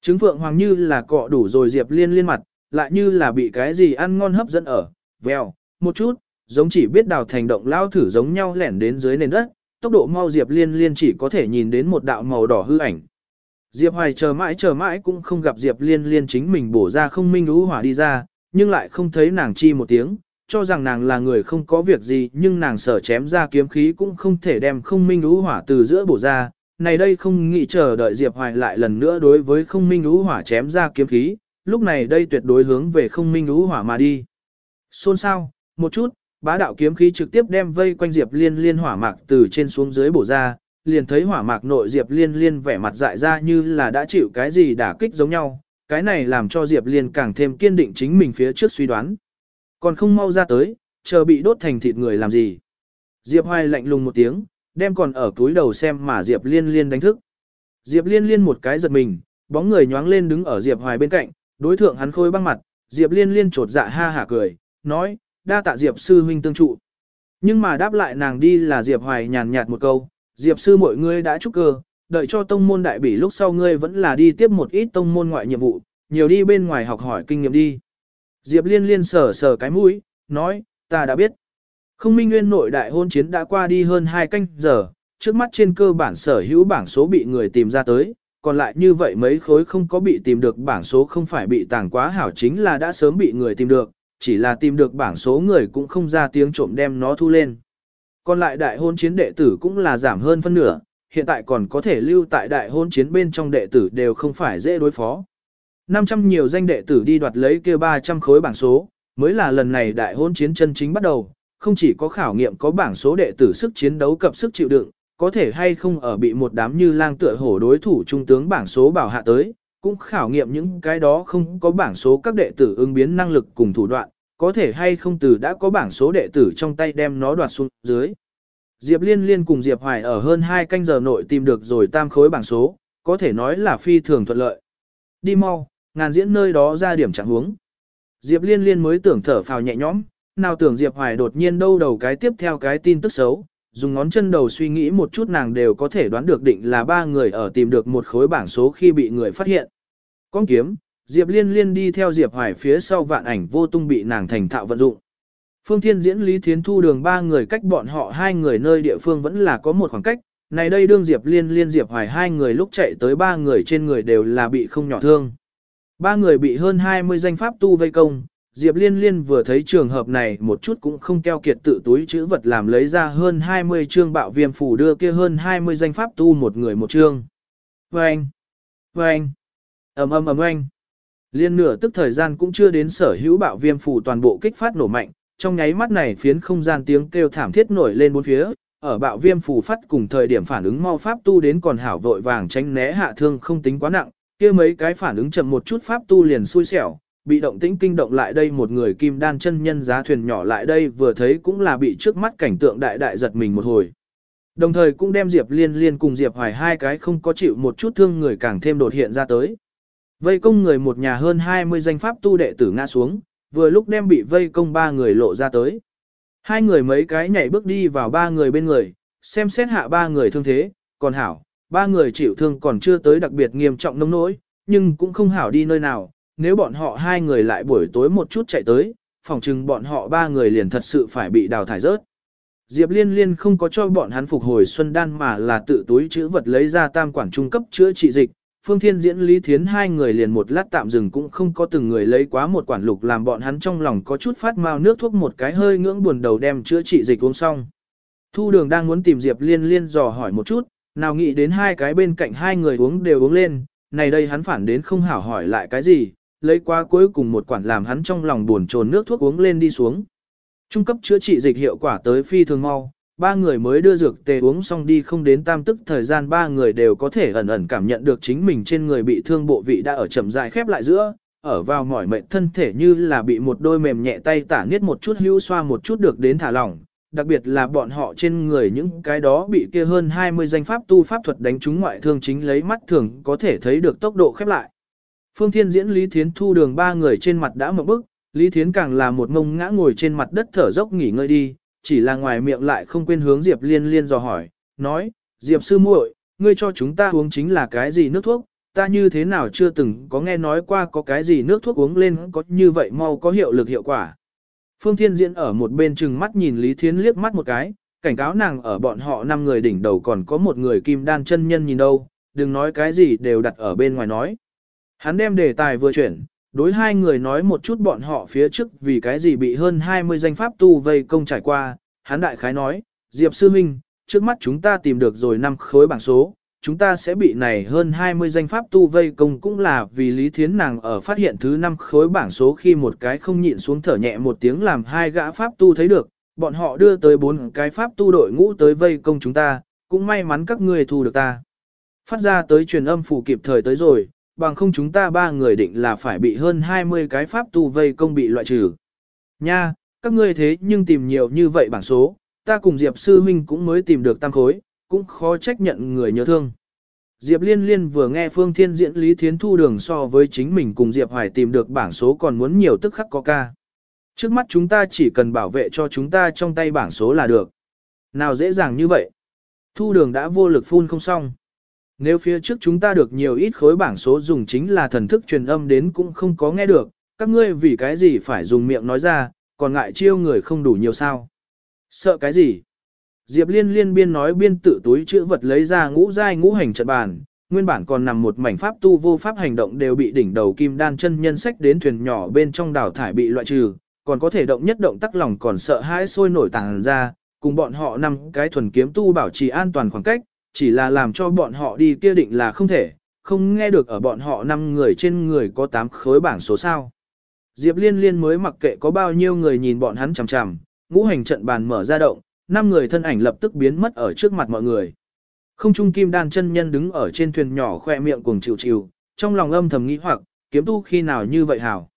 Trứng phượng hoàng như là cọ đủ rồi Diệp liên liên mặt, lại như là bị cái gì ăn ngon hấp dẫn ở, vèo, một chút, giống chỉ biết đào thành động lao thử giống nhau lẻn đến dưới nền đất, tốc độ mau Diệp Liên Liên chỉ có thể nhìn đến một đạo màu đỏ hư ảnh. Diệp Hoài chờ mãi chờ mãi cũng không gặp Diệp Liên Liên chính mình bổ ra không minh lũ hỏa đi ra, nhưng lại không thấy nàng chi một tiếng, cho rằng nàng là người không có việc gì nhưng nàng sở chém ra kiếm khí cũng không thể đem không minh lũ hỏa từ giữa bổ ra. Này đây không nghĩ chờ đợi Diệp Hoài lại lần nữa đối với không minh lũ hỏa chém ra kiếm khí, lúc này đây tuyệt đối hướng về không minh lũ hỏa mà đi. Xôn sao, một chút, bá đạo kiếm khí trực tiếp đem vây quanh Diệp Liên Liên hỏa mạc từ trên xuống dưới bổ ra, liền thấy hỏa mạc nội Diệp Liên Liên vẻ mặt dại ra như là đã chịu cái gì đả kích giống nhau, cái này làm cho Diệp Liên càng thêm kiên định chính mình phía trước suy đoán. Còn không mau ra tới, chờ bị đốt thành thịt người làm gì. Diệp Hoài lạnh lùng một tiếng, đem còn ở túi đầu xem mà Diệp Liên Liên đánh thức. Diệp Liên Liên một cái giật mình, bóng người nhoáng lên đứng ở Diệp Hoài bên cạnh, Đối thượng hắn khôi băng mặt, Diệp Liên liên trột dạ ha hả cười, nói, đa tạ Diệp sư huynh tương trụ. Nhưng mà đáp lại nàng đi là Diệp Hoài nhàn nhạt một câu, Diệp sư mọi ngươi đã chúc cơ, đợi cho tông môn đại bỉ lúc sau ngươi vẫn là đi tiếp một ít tông môn ngoại nhiệm vụ, nhiều đi bên ngoài học hỏi kinh nghiệm đi. Diệp liên liên sờ sờ cái mũi, nói, ta đã biết. Không minh nguyên nội đại hôn chiến đã qua đi hơn 2 canh giờ, trước mắt trên cơ bản sở hữu bảng số bị người tìm ra tới, còn lại như vậy mấy khối không có bị tìm được bảng số không phải bị tàng quá hảo chính là đã sớm bị người tìm được, chỉ là tìm được bảng số người cũng không ra tiếng trộm đem nó thu lên. Còn lại đại hôn chiến đệ tử cũng là giảm hơn phân nửa, hiện tại còn có thể lưu tại đại hôn chiến bên trong đệ tử đều không phải dễ đối phó. 500 nhiều danh đệ tử đi đoạt lấy kia 300 khối bảng số, mới là lần này đại hôn chiến chân chính bắt đầu, không chỉ có khảo nghiệm có bảng số đệ tử sức chiến đấu cập sức chịu đựng, có thể hay không ở bị một đám như lang tựa hổ đối thủ trung tướng bảng số bảo hạ tới, cũng khảo nghiệm những cái đó không có bảng số các đệ tử ứng biến năng lực cùng thủ đoạn, có thể hay không từ đã có bảng số đệ tử trong tay đem nó đoạt xuống dưới. Diệp Liên Liên cùng Diệp Hoài ở hơn 2 canh giờ nội tìm được rồi tam khối bảng số, có thể nói là phi thường thuận lợi. Đi mau, ngàn diễn nơi đó ra điểm trạng huống. Diệp Liên Liên mới tưởng thở phào nhẹ nhõm, nào tưởng Diệp Hoài đột nhiên đâu đầu cái tiếp theo cái tin tức xấu, dùng ngón chân đầu suy nghĩ một chút nàng đều có thể đoán được định là ba người ở tìm được một khối bảng số khi bị người phát hiện. Con kiếm, Diệp Liên Liên đi theo Diệp Hoài phía sau vạn ảnh vô tung bị nàng thành thạo vận dụng. Phương Thiên diễn Lý Thiến Thu đường ba người cách bọn họ hai người nơi địa phương vẫn là có một khoảng cách, này đây đương Diệp Liên Liên Diệp Hoài hai người lúc chạy tới ba người trên người đều là bị không nhỏ thương. Ba người bị hơn 20 danh pháp tu vây công, Diệp Liên Liên vừa thấy trường hợp này một chút cũng không keo kiệt tự túi chữ vật làm lấy ra hơn 20 chương bạo viêm phủ đưa kia hơn 20 danh pháp tu một người một chương. Vâng! Vâng! ầm ầm ầm anh. Liên nửa tức thời gian cũng chưa đến sở hữu bạo viêm phủ toàn bộ kích phát nổ mạnh, trong nháy mắt này phiến không gian tiếng kêu thảm thiết nổi lên bốn phía, ở bạo viêm phủ phát cùng thời điểm phản ứng mau pháp tu đến còn hảo vội vàng tránh né hạ thương không tính quá nặng, kia mấy cái phản ứng chậm một chút pháp tu liền xui xẻo, bị động tĩnh kinh động lại đây một người kim đan chân nhân giá thuyền nhỏ lại đây vừa thấy cũng là bị trước mắt cảnh tượng đại đại giật mình một hồi. Đồng thời cũng đem Diệp Liên Liên cùng Diệp Hoài hai cái không có chịu một chút thương người càng thêm đột hiện ra tới. Vây công người một nhà hơn 20 danh pháp tu đệ tử ngã xuống, vừa lúc đem bị vây công ba người lộ ra tới. Hai người mấy cái nhảy bước đi vào ba người bên người, xem xét hạ ba người thương thế, còn hảo, ba người chịu thương còn chưa tới đặc biệt nghiêm trọng nông nỗi, nhưng cũng không hảo đi nơi nào, nếu bọn họ hai người lại buổi tối một chút chạy tới, phòng chừng bọn họ ba người liền thật sự phải bị đào thải rớt. Diệp Liên Liên không có cho bọn hắn phục hồi xuân đan mà là tự túi chữ vật lấy ra tam quản trung cấp chữa trị dịch. Phương Thiên Diễn Lý Thiến hai người liền một lát tạm dừng cũng không có từng người lấy quá một quản lục làm bọn hắn trong lòng có chút phát mau nước thuốc một cái hơi ngưỡng buồn đầu đem chữa trị dịch uống xong. Thu đường đang muốn tìm Diệp Liên Liên dò hỏi một chút, nào nghĩ đến hai cái bên cạnh hai người uống đều uống lên, này đây hắn phản đến không hảo hỏi lại cái gì, lấy qua cuối cùng một quản làm hắn trong lòng buồn trồn nước thuốc uống lên đi xuống. Trung cấp chữa trị dịch hiệu quả tới phi thường mau, ba người mới đưa dược tề uống xong đi không đến tam tức thời gian ba người đều có thể ẩn ẩn cảm nhận được chính mình trên người bị thương bộ vị đã ở chậm dài khép lại giữa, ở vào mỏi mệt thân thể như là bị một đôi mềm nhẹ tay tả niết một chút hưu xoa một chút được đến thả lỏng, đặc biệt là bọn họ trên người những cái đó bị kia hơn 20 danh pháp tu pháp thuật đánh trúng ngoại thương chính lấy mắt thường có thể thấy được tốc độ khép lại. Phương Thiên diễn Lý Thiến thu đường ba người trên mặt đã một bức, Lý Thiến càng là một ngông ngã ngồi trên mặt đất thở dốc nghỉ ngơi đi, chỉ là ngoài miệng lại không quên hướng Diệp Liên Liên dò hỏi, nói, Diệp sư muội, ngươi cho chúng ta uống chính là cái gì nước thuốc, ta như thế nào chưa từng có nghe nói qua có cái gì nước thuốc uống lên có như vậy mau có hiệu lực hiệu quả. Phương Thiên Diễn ở một bên chừng mắt nhìn Lý Thiến liếc mắt một cái, cảnh cáo nàng ở bọn họ năm người đỉnh đầu còn có một người kim đan chân nhân nhìn đâu, đừng nói cái gì đều đặt ở bên ngoài nói. Hắn đem đề tài vừa chuyển, đối hai người nói một chút bọn họ phía trước vì cái gì bị hơn 20 danh pháp tu vây công trải qua, hắn đại khái nói, Diệp Sư Minh, trước mắt chúng ta tìm được rồi năm khối bảng số, chúng ta sẽ bị này hơn 20 danh pháp tu vây công cũng là vì Lý Thiến nàng ở phát hiện thứ năm khối bảng số khi một cái không nhịn xuống thở nhẹ một tiếng làm hai gã pháp tu thấy được, bọn họ đưa tới bốn cái pháp tu đội ngũ tới vây công chúng ta, cũng may mắn các ngươi thu được ta. Phát ra tới truyền âm phủ kịp thời tới rồi, bằng không chúng ta ba người định là phải bị hơn 20 cái pháp tu vây công bị loại trừ. Nha, các ngươi thế nhưng tìm nhiều như vậy bảng số, ta cùng Diệp Sư Huynh cũng mới tìm được tam khối, cũng khó trách nhận người nhớ thương. Diệp Liên Liên vừa nghe Phương Thiên diễn Lý Thiến Thu đường so với chính mình cùng Diệp Hoài tìm được bảng số còn muốn nhiều tức khắc có ca. Trước mắt chúng ta chỉ cần bảo vệ cho chúng ta trong tay bảng số là được. Nào dễ dàng như vậy. Thu đường đã vô lực phun không xong. Nếu phía trước chúng ta được nhiều ít khối bảng số dùng chính là thần thức truyền âm đến cũng không có nghe được, các ngươi vì cái gì phải dùng miệng nói ra, còn ngại chiêu người không đủ nhiều sao. Sợ cái gì? Diệp Liên liên biên nói biên tự túi chữ vật lấy ra ngũ giai ngũ hành trận bàn, nguyên bản còn nằm một mảnh pháp tu vô pháp hành động đều bị đỉnh đầu kim đan chân nhân sách đến thuyền nhỏ bên trong đảo thải bị loại trừ, còn có thể động nhất động tắc lòng còn sợ hãi sôi nổi tàng ra, cùng bọn họ năm cái thuần kiếm tu bảo trì an toàn khoảng cách, chỉ là làm cho bọn họ đi kia định là không thể, không nghe được ở bọn họ năm người trên người có 8 khối bảng số sao. Diệp Liên Liên mới mặc kệ có bao nhiêu người nhìn bọn hắn chằm chằm, ngũ hành trận bàn mở ra động, năm người thân ảnh lập tức biến mất ở trước mặt mọi người. Không trung kim đan chân nhân đứng ở trên thuyền nhỏ khoe miệng cuồng chịu chịu, trong lòng âm thầm nghĩ hoặc, kiếm tu khi nào như vậy hảo.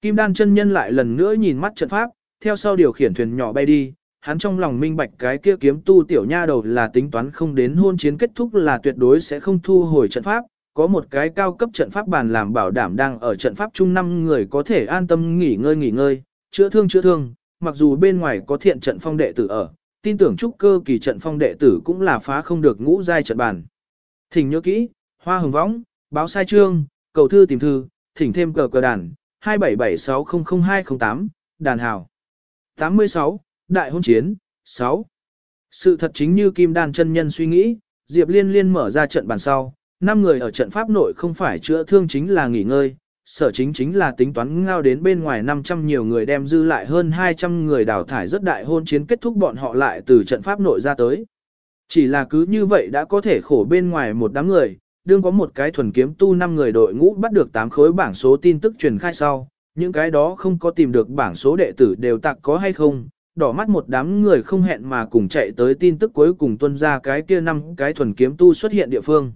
Kim đan chân nhân lại lần nữa nhìn mắt trận pháp, theo sau điều khiển thuyền nhỏ bay đi, hắn trong lòng minh bạch cái kia kiếm tu tiểu nha đầu là tính toán không đến hôn chiến kết thúc là tuyệt đối sẽ không thu hồi trận pháp, có một cái cao cấp trận pháp bàn làm bảo đảm đang ở trận pháp chung năm người có thể an tâm nghỉ ngơi nghỉ ngơi, chữa thương chữa thương, mặc dù bên ngoài có thiện trận phong đệ tử ở, tin tưởng trúc cơ kỳ trận phong đệ tử cũng là phá không được ngũ giai trận bàn. Thỉnh nhớ kỹ, hoa hồng võng, báo sai trương, cầu thư tìm thư, thỉnh thêm cờ cờ đàn, 2776000208, đàn hào. 86, Đại hôn chiến, 6. Sự thật chính như Kim Đan chân nhân suy nghĩ, Diệp Liên Liên mở ra trận bàn sau, năm người ở trận pháp nội không phải chữa thương chính là nghỉ ngơi, sở chính chính là tính toán ngao đến bên ngoài 500 nhiều người đem dư lại hơn 200 người đào thải rất đại hôn chiến kết thúc bọn họ lại từ trận pháp nội ra tới. Chỉ là cứ như vậy đã có thể khổ bên ngoài một đám người, đương có một cái thuần kiếm tu 5 người đội ngũ bắt được 8 khối bảng số tin tức truyền khai sau, những cái đó không có tìm được bảng số đệ tử đều tặng có hay không, đỏ mắt một đám người không hẹn mà cùng chạy tới tin tức cuối cùng tuân ra cái kia năm cái thuần kiếm tu xuất hiện địa phương.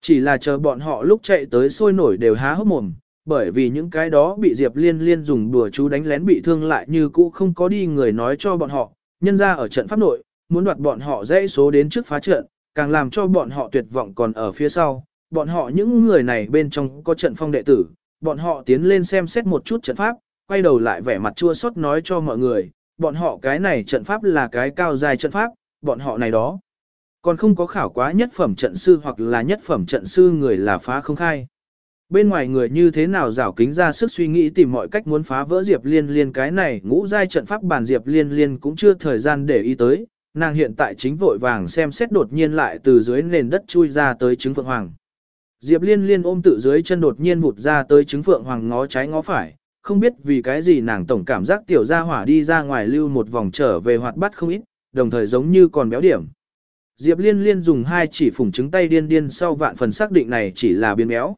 Chỉ là chờ bọn họ lúc chạy tới sôi nổi đều há hốc mồm, bởi vì những cái đó bị Diệp Liên Liên dùng đùa chú đánh lén bị thương lại như cũ không có đi người nói cho bọn họ, nhân ra ở trận pháp nội, muốn đoạt bọn họ dãy số đến trước phá trận, càng làm cho bọn họ tuyệt vọng còn ở phía sau, bọn họ những người này bên trong có trận phong đệ tử, bọn họ tiến lên xem xét một chút trận pháp, quay đầu lại vẻ mặt chua xót nói cho mọi người, bọn họ cái này trận pháp là cái cao dài trận pháp, bọn họ này đó. Còn không có khảo quá nhất phẩm trận sư hoặc là nhất phẩm trận sư người là phá không khai. Bên ngoài người như thế nào rảo kính ra sức suy nghĩ tìm mọi cách muốn phá vỡ Diệp Liên Liên cái này ngũ giai trận pháp bản Diệp Liên Liên cũng chưa thời gian để ý tới, nàng hiện tại chính vội vàng xem xét đột nhiên lại từ dưới nền đất chui ra tới trứng phượng hoàng. Diệp Liên Liên ôm tự dưới chân đột nhiên vụt ra tới trứng phượng hoàng ngó trái ngó phải, không biết vì cái gì nàng tổng cảm giác tiểu gia hỏa đi ra ngoài lưu một vòng trở về hoạt bát không ít, đồng thời giống như còn béo điểm. Diệp Liên Liên dùng hai chỉ phủng trứng tay điên điên sau vạn phần xác định này chỉ là biến béo.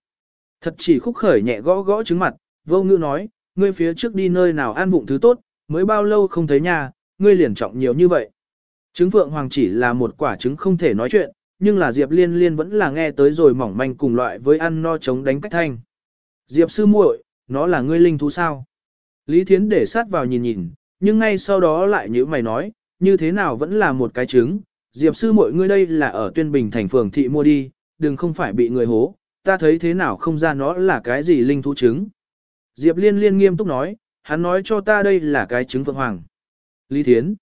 Thật chỉ khúc khởi nhẹ gõ gõ trứng mặt, vô ngữ nói, ngươi phía trước đi nơi nào ăn vụng thứ tốt, mới bao lâu không thấy nhà, ngươi liền trọng nhiều như vậy. Trứng phượng hoàng chỉ là một quả trứng không thể nói chuyện, nhưng là Diệp Liên Liên vẫn là nghe tới rồi mỏng manh cùng loại với ăn no chống đánh cách thanh. Diệp sư muội, nó là ngươi linh thú sao? Lý Thiến để sát vào nhìn nhìn, nhưng ngay sau đó lại như mày nói, như thế nào vẫn là một cái trứng. Diệp sư muội ngươi đây là ở tuyên bình thành phường thị mua đi, đừng không phải bị người hố, ta thấy thế nào không ra nó là cái gì linh thú trứng. Diệp liên liên nghiêm túc nói, hắn nói cho ta đây là cái trứng phượng hoàng. Lý Thiến.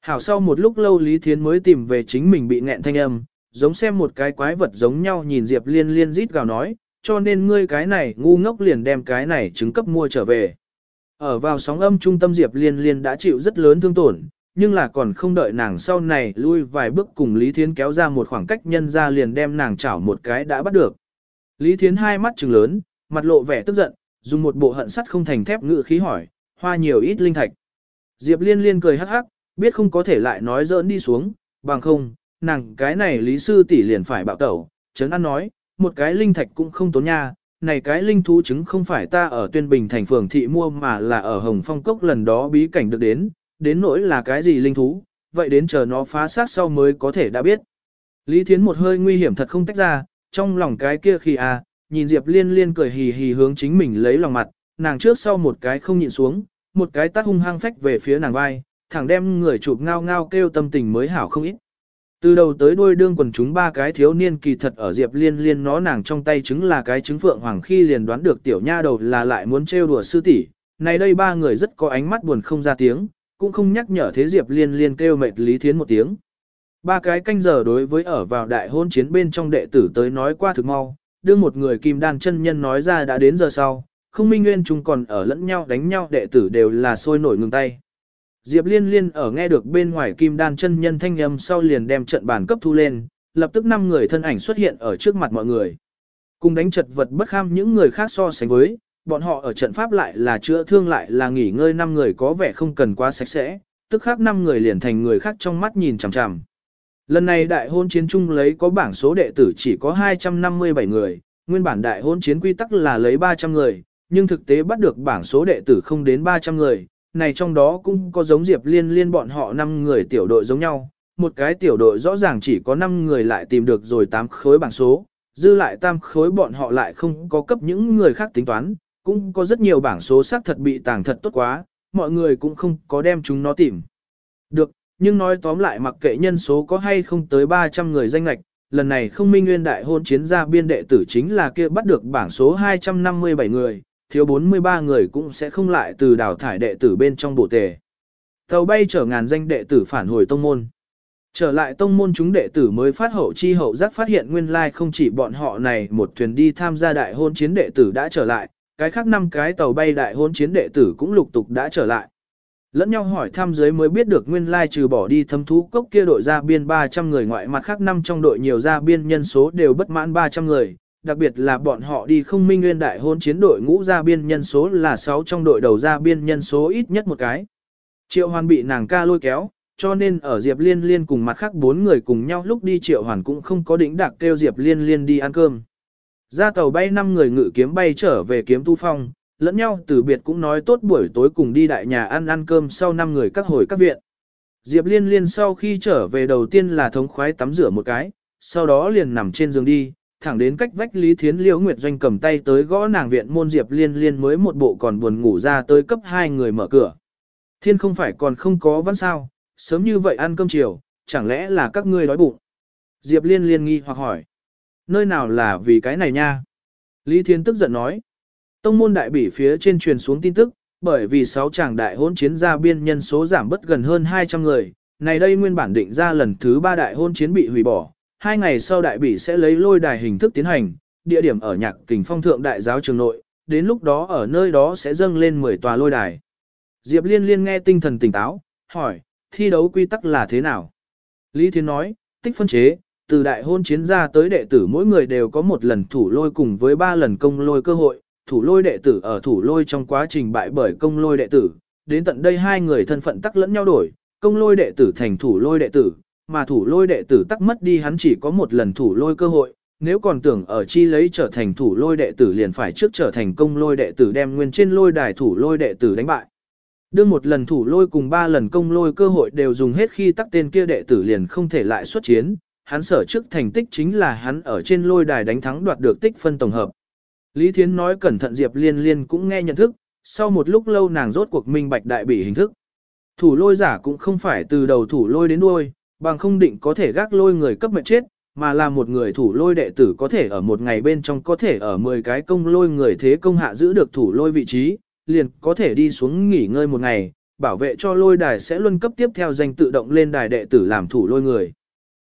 Hảo sau một lúc lâu Lý Thiến mới tìm về chính mình bị nghẹn thanh âm, giống xem một cái quái vật giống nhau nhìn Diệp liên liên rít gào nói, cho nên ngươi cái này ngu ngốc liền đem cái này trứng cấp mua trở về. Ở vào sóng âm trung tâm Diệp liên liên đã chịu rất lớn thương tổn, nhưng là còn không đợi nàng sau này lui vài bước cùng Lý Thiến kéo ra một khoảng cách nhân ra liền đem nàng chảo một cái đã bắt được. Lý Thiến hai mắt trừng lớn, mặt lộ vẻ tức giận, dùng một bộ hận sắt không thành thép ngự khí hỏi, hoa nhiều ít linh thạch. Diệp liên liên cười hắc hắc, biết không có thể lại nói dỡn đi xuống, bằng không, nàng cái này lý sư tỷ liền phải bạo tẩu, chấn ăn nói, một cái linh thạch cũng không tốn nha, này cái linh thú trứng không phải ta ở tuyên bình thành phường thị mua mà là ở Hồng Phong Cốc lần đó bí cảnh được đến, đến nỗi là cái gì linh thú, vậy đến chờ nó phá xác sau mới có thể đã biết. Lý Thiến một hơi nguy hiểm thật không tách ra, trong lòng cái kia khi à, nhìn Diệp Liên Liên cười hì hì hướng chính mình lấy lòng mặt, nàng trước sau một cái không nhịn xuống, một cái tát hung hăng phách về phía nàng vai, thẳng đem người chụp ngao ngao kêu tâm tình mới hảo không ít. Từ đầu tới đuôi đương quần chúng ba cái thiếu niên kỳ thật ở Diệp Liên Liên nó nàng trong tay trứng là cái trứng phượng hoàng khi liền đoán được tiểu nha đầu là lại muốn trêu đùa sư tỷ. Này đây ba người rất có ánh mắt buồn không ra tiếng, cũng không nhắc nhở thế Diệp Liên Liên kêu mệt Lý Thiến một tiếng. ba cái canh giờ đối với ở vào đại hôn chiến bên trong đệ tử tới nói qua thực mau, đưa một người kim đan chân nhân nói ra đã đến giờ sau, không minh nguyên chúng còn ở lẫn nhau đánh nhau đệ tử đều là sôi nổi ngừng tay. Diệp liên liên ở nghe được bên ngoài kim đan chân nhân thanh âm sau liền đem trận bàn cấp thu lên, lập tức năm người thân ảnh xuất hiện ở trước mặt mọi người. Cùng đánh chật vật bất kham những người khác so sánh với, bọn họ ở trận pháp lại là chữa thương lại là nghỉ ngơi năm người có vẻ không cần quá sạch sẽ, tức khác năm người liền thành người khác trong mắt nhìn chằm chằm. Lần này đại hôn chiến chung lấy có bảng số đệ tử chỉ có 257 người, nguyên bản đại hôn chiến quy tắc là lấy 300 người, nhưng thực tế bắt được bảng số đệ tử không đến 300 người, này trong đó cũng có giống Diệp Liên Liên bọn họ 5 người tiểu đội giống nhau, một cái tiểu đội rõ ràng chỉ có 5 người lại tìm được rồi 8 khối bảng số, dư lại tam khối bọn họ lại không có cấp những người khác tính toán, cũng có rất nhiều bảng số xác thật bị tàng thật tốt quá, mọi người cũng không có đem chúng nó tìm. Được, nhưng nói tóm lại mặc kệ nhân số có hay không tới 300 người danh lạch, lần này không minh nguyên đại hôn chiến gia biên đệ tử chính là kia bắt được bảng số 257 người, thiếu 43 người cũng sẽ không lại từ đào thải đệ tử bên trong bộ tề. Tàu bay chở ngàn danh đệ tử phản hồi tông môn. Trở lại tông môn chúng đệ tử mới phát hậu chi hậu giác phát hiện nguyên lai không chỉ bọn họ này một thuyền đi tham gia đại hôn chiến đệ tử đã trở lại, cái khác năm cái tàu bay đại hôn chiến đệ tử cũng lục tục đã trở lại. Lẫn nhau hỏi thăm dưới mới biết được nguyên lai trừ bỏ đi thâm thú cốc kia đội ra biên 300 người ngoại mặt khác năm trong đội nhiều ra biên nhân số đều bất mãn 300 người, đặc biệt là bọn họ đi không minh nguyên đại hôn chiến đội ngũ ra biên nhân số là 6 trong đội đầu ra biên nhân số ít nhất một cái. Triệu hoàn bị nàng ca lôi kéo, cho nên ở Diệp Liên Liên cùng mặt khác bốn người cùng nhau lúc đi Triệu hoàn cũng không có đỉnh đạc kêu Diệp Liên Liên đi ăn cơm. Ra tàu bay 5 người ngự kiếm bay trở về kiếm tu phong, lẫn nhau từ biệt cũng nói tốt buổi tối cùng đi đại nhà ăn ăn cơm sau 5 người các hồi các viện. Diệp Liên Liên sau khi trở về đầu tiên là thống khoái tắm rửa một cái, sau đó liền nằm trên giường đi, thẳng đến cách vách Lý Thiến Liễu Nguyệt Doanh cầm tay tới gõ nàng viện môn Diệp Liên Liên mới một bộ còn buồn ngủ ra tới cấp hai người mở cửa. Thiên không phải còn không có văn sao, sớm như vậy ăn cơm chiều, chẳng lẽ là các ngươi đói bụng? Diệp Liên Liên nghi hoặc hỏi. Nơi nào là vì cái này nha? Lý Thiến tức giận nói. Tông môn đại bỉ phía trên truyền xuống tin tức, bởi vì sáu chàng đại hôn chiến gia biên nhân số giảm bất gần hơn 200 người, này đây nguyên bản định ra lần thứ ba đại hôn chiến bị hủy bỏ, hai ngày sau đại bỉ sẽ lấy lôi đài hình thức tiến hành, địa điểm ở nhạc kình phong thượng đại giáo trường nội, đến lúc đó ở nơi đó sẽ dâng lên 10 tòa lôi đài. Diệp liên liên nghe tinh thần tỉnh táo, hỏi, thi đấu quy tắc là thế nào? Lý Thiên nói, tích phân chế, từ đại hôn chiến ra tới đệ tử mỗi người đều có một lần thủ lôi cùng với ba lần công lôi cơ hội, thủ lôi đệ tử ở thủ lôi trong quá trình bại bởi công lôi đệ tử, đến tận đây hai người thân phận tắc lẫn nhau đổi, công lôi đệ tử thành thủ lôi đệ tử, mà thủ lôi đệ tử tắc mất đi hắn chỉ có một lần thủ lôi cơ hội, nếu còn tưởng ở chi lấy trở thành thủ lôi đệ tử liền phải trước trở thành công lôi đệ tử đem nguyên trên lôi đài thủ lôi đệ tử đánh bại. Đương một lần thủ lôi cùng ba lần công lôi cơ hội đều dùng hết khi tắc tên kia đệ tử liền không thể lại xuất chiến, hắn sở trước thành tích chính là hắn ở trên lôi đài đánh thắng đoạt được tích phân tổng hợp. Lý Thiến nói cẩn thận Diệp Liên Liên cũng nghe nhận thức, sau một lúc lâu nàng rốt cuộc minh bạch đại bị hình thức. Thủ lôi giả cũng không phải từ đầu thủ lôi đến đuôi, bằng không định có thể gác lôi người cấp mệnh chết, mà là một người thủ lôi đệ tử có thể ở một ngày bên trong có thể ở 10 cái công lôi người thế công hạ giữ được thủ lôi vị trí, liền có thể đi xuống nghỉ ngơi một ngày, bảo vệ cho lôi đài sẽ luân cấp tiếp theo danh tự động lên đài đệ tử làm thủ lôi người.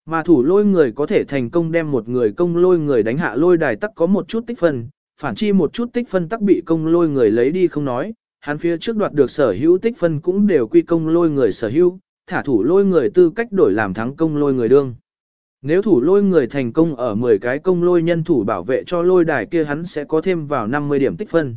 Mà thủ lôi người có thể thành công đem một người công lôi người đánh hạ lôi đài tắc có một chút tích phân, phản chi một chút tích phân tắc bị công lôi người lấy đi không nói, hắn phía trước đoạt được sở hữu tích phân cũng đều quy công lôi người sở hữu, thả thủ lôi người tư cách đổi làm thắng công lôi người đương. Nếu thủ lôi người thành công ở 10 cái công lôi nhân thủ bảo vệ cho lôi đài kia hắn sẽ có thêm vào 50 điểm tích phân.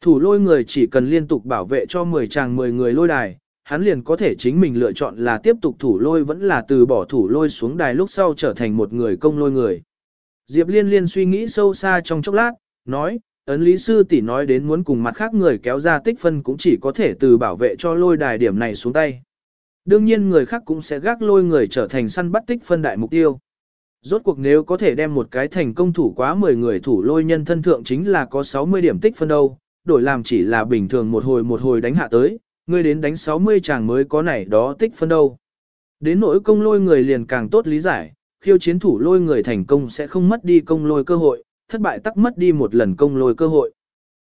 Thủ lôi người chỉ cần liên tục bảo vệ cho 10 chàng 10 người lôi đài, hắn liền có thể chính mình lựa chọn là tiếp tục thủ lôi vẫn là từ bỏ thủ lôi xuống đài lúc sau trở thành một người công lôi người. Diệp liên liên suy nghĩ sâu xa trong chốc lát, nói, ấn lý sư tỷ nói đến muốn cùng mặt khác người kéo ra tích phân cũng chỉ có thể từ bảo vệ cho lôi đài điểm này xuống tay. Đương nhiên người khác cũng sẽ gác lôi người trở thành săn bắt tích phân đại mục tiêu. Rốt cuộc nếu có thể đem một cái thành công thủ quá 10 người thủ lôi nhân thân thượng chính là có 60 điểm tích phân đâu, đổi làm chỉ là bình thường một hồi một hồi đánh hạ tới, ngươi đến đánh 60 chàng mới có này đó tích phân đâu. Đến nỗi công lôi người liền càng tốt lý giải, khiêu chiến thủ lôi người thành công sẽ không mất đi công lôi cơ hội, thất bại tắc mất đi một lần công lôi cơ hội.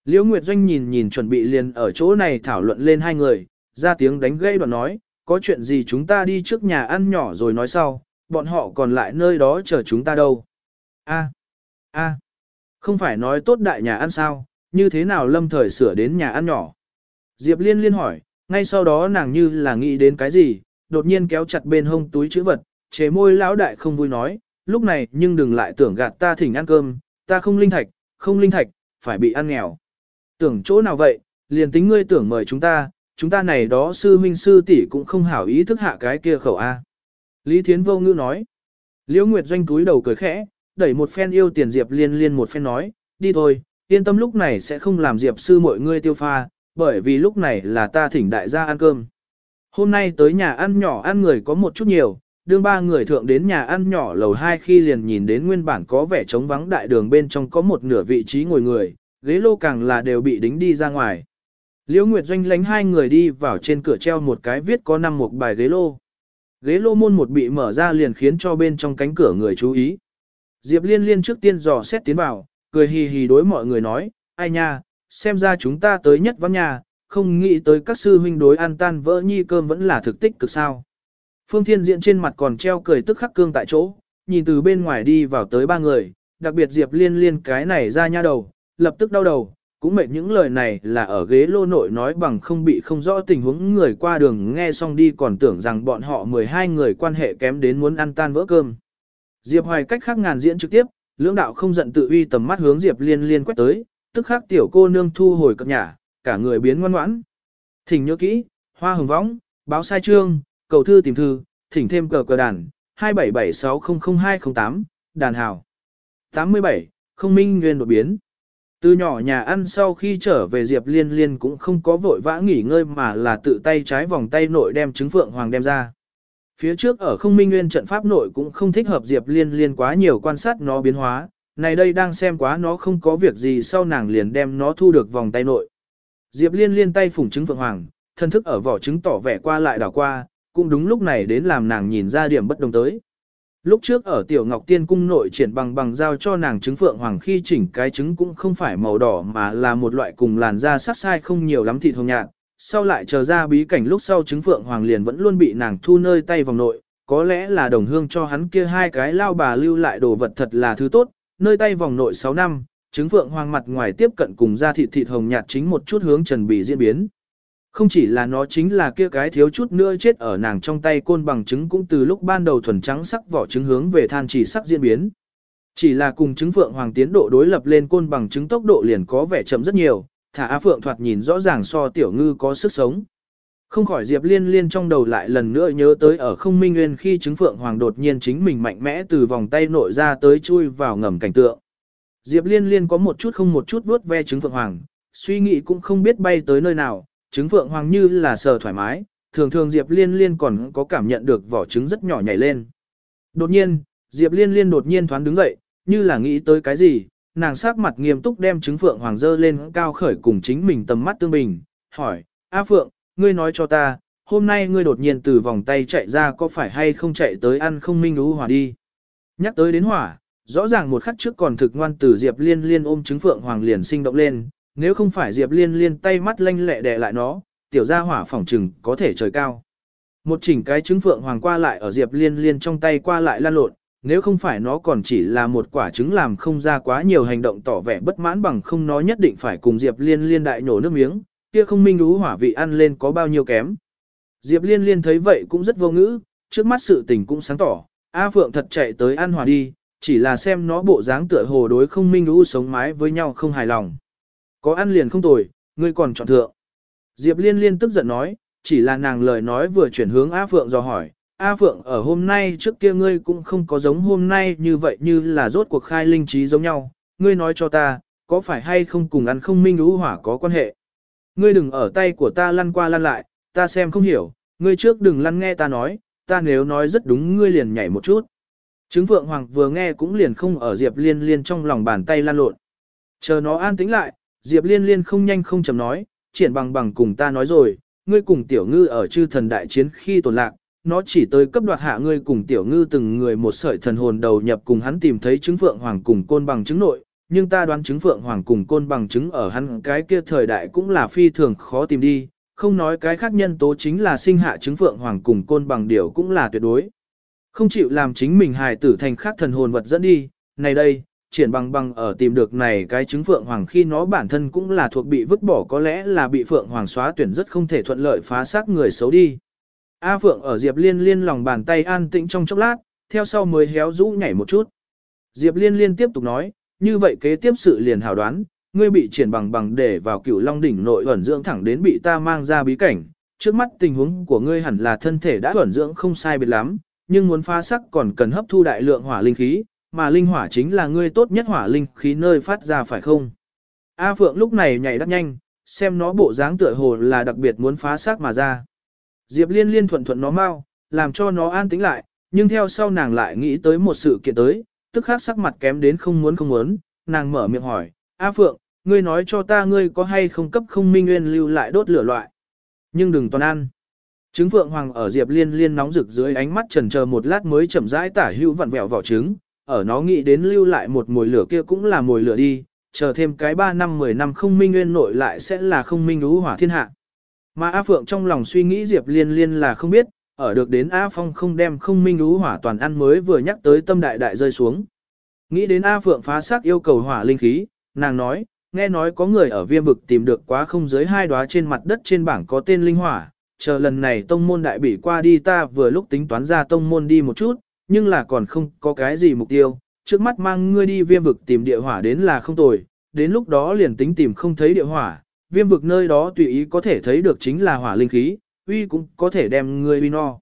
Liễu Nguyệt Doanh nhìn nhìn chuẩn bị liền ở chỗ này thảo luận lên hai người, ra tiếng đánh gây đoạn nói, có chuyện gì chúng ta đi trước nhà ăn nhỏ rồi nói sau, bọn họ còn lại nơi đó chờ chúng ta đâu. A, a, không phải nói tốt đại nhà ăn sao, như thế nào lâm thời sửa đến nhà ăn nhỏ. Diệp liên liên hỏi, ngay sau đó nàng như là nghĩ đến cái gì, đột nhiên kéo chặt bên hông túi chữ vật, chế môi lão đại không vui nói, lúc này nhưng đừng lại tưởng gạt ta thỉnh ăn cơm, ta không linh thạch, không linh thạch, phải bị ăn nghèo. Tưởng chỗ nào vậy, liền tính ngươi tưởng mời chúng ta, chúng ta này đó sư huynh sư tỷ cũng không hảo ý thức hạ cái kia khẩu A. Lý Thiến vô ngữ nói. Liễu Nguyệt Doanh cúi đầu cười khẽ, đẩy một phen yêu tiền Diệp liên liên một phen nói, đi thôi, yên tâm lúc này sẽ không làm Diệp sư mọi ngươi tiêu pha, bởi vì lúc này là ta thỉnh đại gia ăn cơm. Hôm nay tới nhà ăn nhỏ ăn người có một chút nhiều, đương ba người thượng đến nhà ăn nhỏ lầu hai khi liền nhìn đến nguyên bản có vẻ trống vắng đại đường bên trong có một nửa vị trí ngồi người, ghế lô càng là đều bị đính đi ra ngoài. Liễu Nguyệt Doanh lánh hai người đi vào trên cửa treo một cái viết có năm một bài ghế lô. Ghế lô môn một bị mở ra liền khiến cho bên trong cánh cửa người chú ý. Diệp Liên Liên trước tiên dò xét tiến vào, cười hì hì đối mọi người nói, ai nha, xem ra chúng ta tới nhất vắng nhà, không nghĩ tới các sư huynh đối ăn tan vỡ nhi cơm vẫn là thực tích cực sao. Phương Thiên Diện trên mặt còn treo cười tức khắc cương tại chỗ, nhìn từ bên ngoài đi vào tới ba người, đặc biệt Diệp Liên Liên cái này ra nha đầu, lập tức đau đầu, cũng mệt những lời này là ở ghế lô nội nói bằng không bị không rõ tình huống người qua đường nghe xong đi còn tưởng rằng bọn họ 12 người quan hệ kém đến muốn ăn tan vỡ cơm. Diệp Hoài cách khác ngàn diễn trực tiếp, lưỡng đạo không giận tự uy tầm mắt hướng Diệp Liên Liên quét tới, tức khắc tiểu cô nương thu hồi cập nhà, cả người biến ngoan ngoãn. Thỉnh nhớ kỹ, hoa hồng võng, báo sai trương, cầu thư tìm thư, thỉnh thêm cờ cờ đàn, 2776000208, đàn hào. 87, không minh nguyên đột biến. Từ nhỏ nhà ăn sau khi trở về Diệp Liên Liên cũng không có vội vã nghỉ ngơi mà là tự tay trái vòng tay nội đem trứng phượng hoàng đem ra. Phía trước ở không minh nguyên trận pháp nội cũng không thích hợp Diệp Liên Liên quá nhiều quan sát nó biến hóa, này đây đang xem quá nó không có việc gì sau nàng liền đem nó thu được vòng tay nội. Diệp Liên Liên tay phủng trứng phượng hoàng, thân thức ở vỏ trứng tỏ vẻ qua lại đảo qua, cũng đúng lúc này đến làm nàng nhìn ra điểm bất đồng tới. Lúc trước ở Tiểu Ngọc Tiên cung nội triển bằng bằng giao cho nàng trứng phượng hoàng khi chỉnh cái trứng cũng không phải màu đỏ mà là một loại cùng làn da sắc sai không nhiều lắm thịt hồng nhạt. Sau lại chờ ra bí cảnh lúc sau trứng phượng hoàng liền vẫn luôn bị nàng thu nơi tay vòng nội, có lẽ là đồng hương cho hắn kia hai cái lao bà lưu lại đồ vật thật là thứ tốt, nơi tay vòng nội 6 năm, trứng phượng hoàng mặt ngoài tiếp cận cùng da thịt thịt hồng nhạt chính một chút hướng trần bị diễn biến. Không chỉ là nó chính là kia cái thiếu chút nữa chết ở nàng trong tay côn bằng trứng cũng từ lúc ban đầu thuần trắng sắc vỏ trứng hướng về than chỉ sắc diễn biến. Chỉ là cùng trứng phượng hoàng tiến độ đối lập lên côn bằng trứng tốc độ liền có vẻ chậm rất nhiều, thả Á Phượng thoạt nhìn rõ ràng so tiểu ngư có sức sống. Không khỏi Diệp Liên Liên trong đầu lại lần nữa nhớ tới ở không minh nguyên khi trứng phượng hoàng đột nhiên chính mình mạnh mẽ từ vòng tay nội ra tới chui vào ngầm cảnh tượng. Diệp Liên Liên có một chút không một chút vuốt ve trứng phượng hoàng, suy nghĩ cũng không biết bay tới nơi nào, trứng phượng hoàng như là sờ thoải mái, thường thường Diệp Liên Liên còn có cảm nhận được vỏ trứng rất nhỏ nhảy lên. Đột nhiên, Diệp Liên Liên đột nhiên thoáng đứng dậy, như là nghĩ tới cái gì, nàng sắc mặt nghiêm túc đem trứng phượng hoàng dơ lên cao khởi cùng chính mình tầm mắt tương bình, hỏi, A Phượng, ngươi nói cho ta, hôm nay ngươi đột nhiên từ vòng tay chạy ra có phải hay không chạy tới ăn không minh lũ hỏa đi. Nhắc tới đến hỏa, rõ ràng một khắc trước còn thực ngoan từ Diệp Liên Liên ôm trứng phượng hoàng liền sinh động lên, nếu không phải Diệp Liên Liên tay mắt lanh lẹ đè lại nó, tiểu gia hỏa phỏng trừng có thể trời cao. Một chỉnh cái trứng phượng hoàng qua lại ở Diệp Liên Liên trong tay qua lại lan lộn, nếu không phải nó còn chỉ là một quả trứng làm không ra quá nhiều hành động tỏ vẻ bất mãn bằng không nó nhất định phải cùng Diệp Liên Liên đại nổ nước miếng, kia không minh đú hỏa vị ăn lên có bao nhiêu kém. Diệp Liên Liên thấy vậy cũng rất vô ngữ, trước mắt sự tình cũng sáng tỏ, A Phượng thật chạy tới ăn hòa đi, chỉ là xem nó bộ dáng tựa hồ đối không minh lú sống mái với nhau không hài lòng. Có ăn liền không tồi, ngươi còn chọn thượng. Diệp Liên Liên tức giận nói, chỉ là nàng lời nói vừa chuyển hướng A Phượng dò hỏi, A Phượng ở hôm nay trước kia ngươi cũng không có giống hôm nay như vậy như là rốt cuộc khai linh trí giống nhau, ngươi nói cho ta, có phải hay không cùng ăn không minh ú hỏa có quan hệ. Ngươi đừng ở tay của ta lăn qua lăn lại, ta xem không hiểu, ngươi trước đừng lăn nghe ta nói, ta nếu nói rất đúng ngươi liền nhảy một chút. Trứng Phượng Hoàng vừa nghe cũng liền không ở Diệp Liên Liên trong lòng bàn tay lăn lộn. Chờ nó an tĩnh lại, Diệp Liên Liên không nhanh không chậm nói, triển bằng bằng cùng ta nói rồi, ngươi cùng tiểu ngư ở chư thần đại chiến khi tổn lạc, nó chỉ tới cấp đoạt hạ ngươi cùng tiểu ngư từng người một sợi thần hồn đầu nhập cùng hắn tìm thấy chứng phượng hoàng cùng côn bằng chứng nội, nhưng ta đoán chứng phượng hoàng cùng côn bằng chứng ở hắn cái kia thời đại cũng là phi thường khó tìm đi, không nói cái khác nhân tố chính là sinh hạ chứng phượng hoàng cùng côn bằng điều cũng là tuyệt đối. Không chịu làm chính mình hài tử thành khác thần hồn vật dẫn đi, này đây, triển bằng bằng ở tìm được này cái chứng phượng hoàng khi nó bản thân cũng là thuộc bị vứt bỏ có lẽ là bị phượng hoàng xóa tuyển rất không thể thuận lợi phá xác người xấu đi. A phượng ở Diệp Liên Liên lòng bàn tay an tĩnh trong chốc lát, theo sau mới héo rũ nhảy một chút. Diệp Liên Liên tiếp tục nói, như vậy kế tiếp sự liền hào đoán, ngươi bị triển bằng bằng để vào cửu long đỉnh nội ẩn dưỡng thẳng đến bị ta mang ra bí cảnh. Trước mắt tình huống của ngươi hẳn là thân thể đã ẩn dưỡng không sai biệt lắm, nhưng muốn phá sắc còn cần hấp thu đại lượng hỏa linh khí, mà linh hỏa chính là ngươi tốt nhất hỏa linh khí nơi phát ra phải không? A Phượng lúc này nhảy đắt nhanh, xem nó bộ dáng tựa hồ là đặc biệt muốn phá xác mà ra. Diệp Liên liên thuận thuận nó mau, làm cho nó an tĩnh lại, nhưng theo sau nàng lại nghĩ tới một sự kiện tới, tức khắc sắc mặt kém đến không muốn không muốn, nàng mở miệng hỏi, A Phượng, ngươi nói cho ta ngươi có hay không cấp không minh nguyên lưu lại đốt lửa loại. Nhưng đừng toàn ăn. Trứng Phượng Hoàng ở Diệp Liên liên nóng rực dưới ánh mắt trần chờ một lát mới chậm rãi tả hữu vặn vẹo vỏ trứng, ở nó nghĩ đến lưu lại một mồi lửa kia cũng là mồi lửa đi, chờ thêm cái 3 năm 10 năm không minh nguyên nội lại sẽ là không minh ú hỏa thiên hạ. Mà A Phượng trong lòng suy nghĩ Diệp Liên Liên là không biết, ở được đến A Phong không đem không minh ú hỏa toàn ăn mới vừa nhắc tới tâm đại đại rơi xuống. Nghĩ đến A Phượng phá xác yêu cầu hỏa linh khí, nàng nói, nghe nói có người ở viêm vực tìm được quá không dưới hai đóa trên mặt đất trên bảng có tên linh hỏa, chờ lần này tông môn đại bị qua đi ta vừa lúc tính toán ra tông môn đi một chút, nhưng là còn không có cái gì mục tiêu, trước mắt mang ngươi đi viêm vực tìm địa hỏa đến là không tồi, đến lúc đó liền tính tìm không thấy địa hỏa, viêm vực nơi đó tùy ý có thể thấy được chính là hỏa linh khí, uy cũng có thể đem ngươi uy no.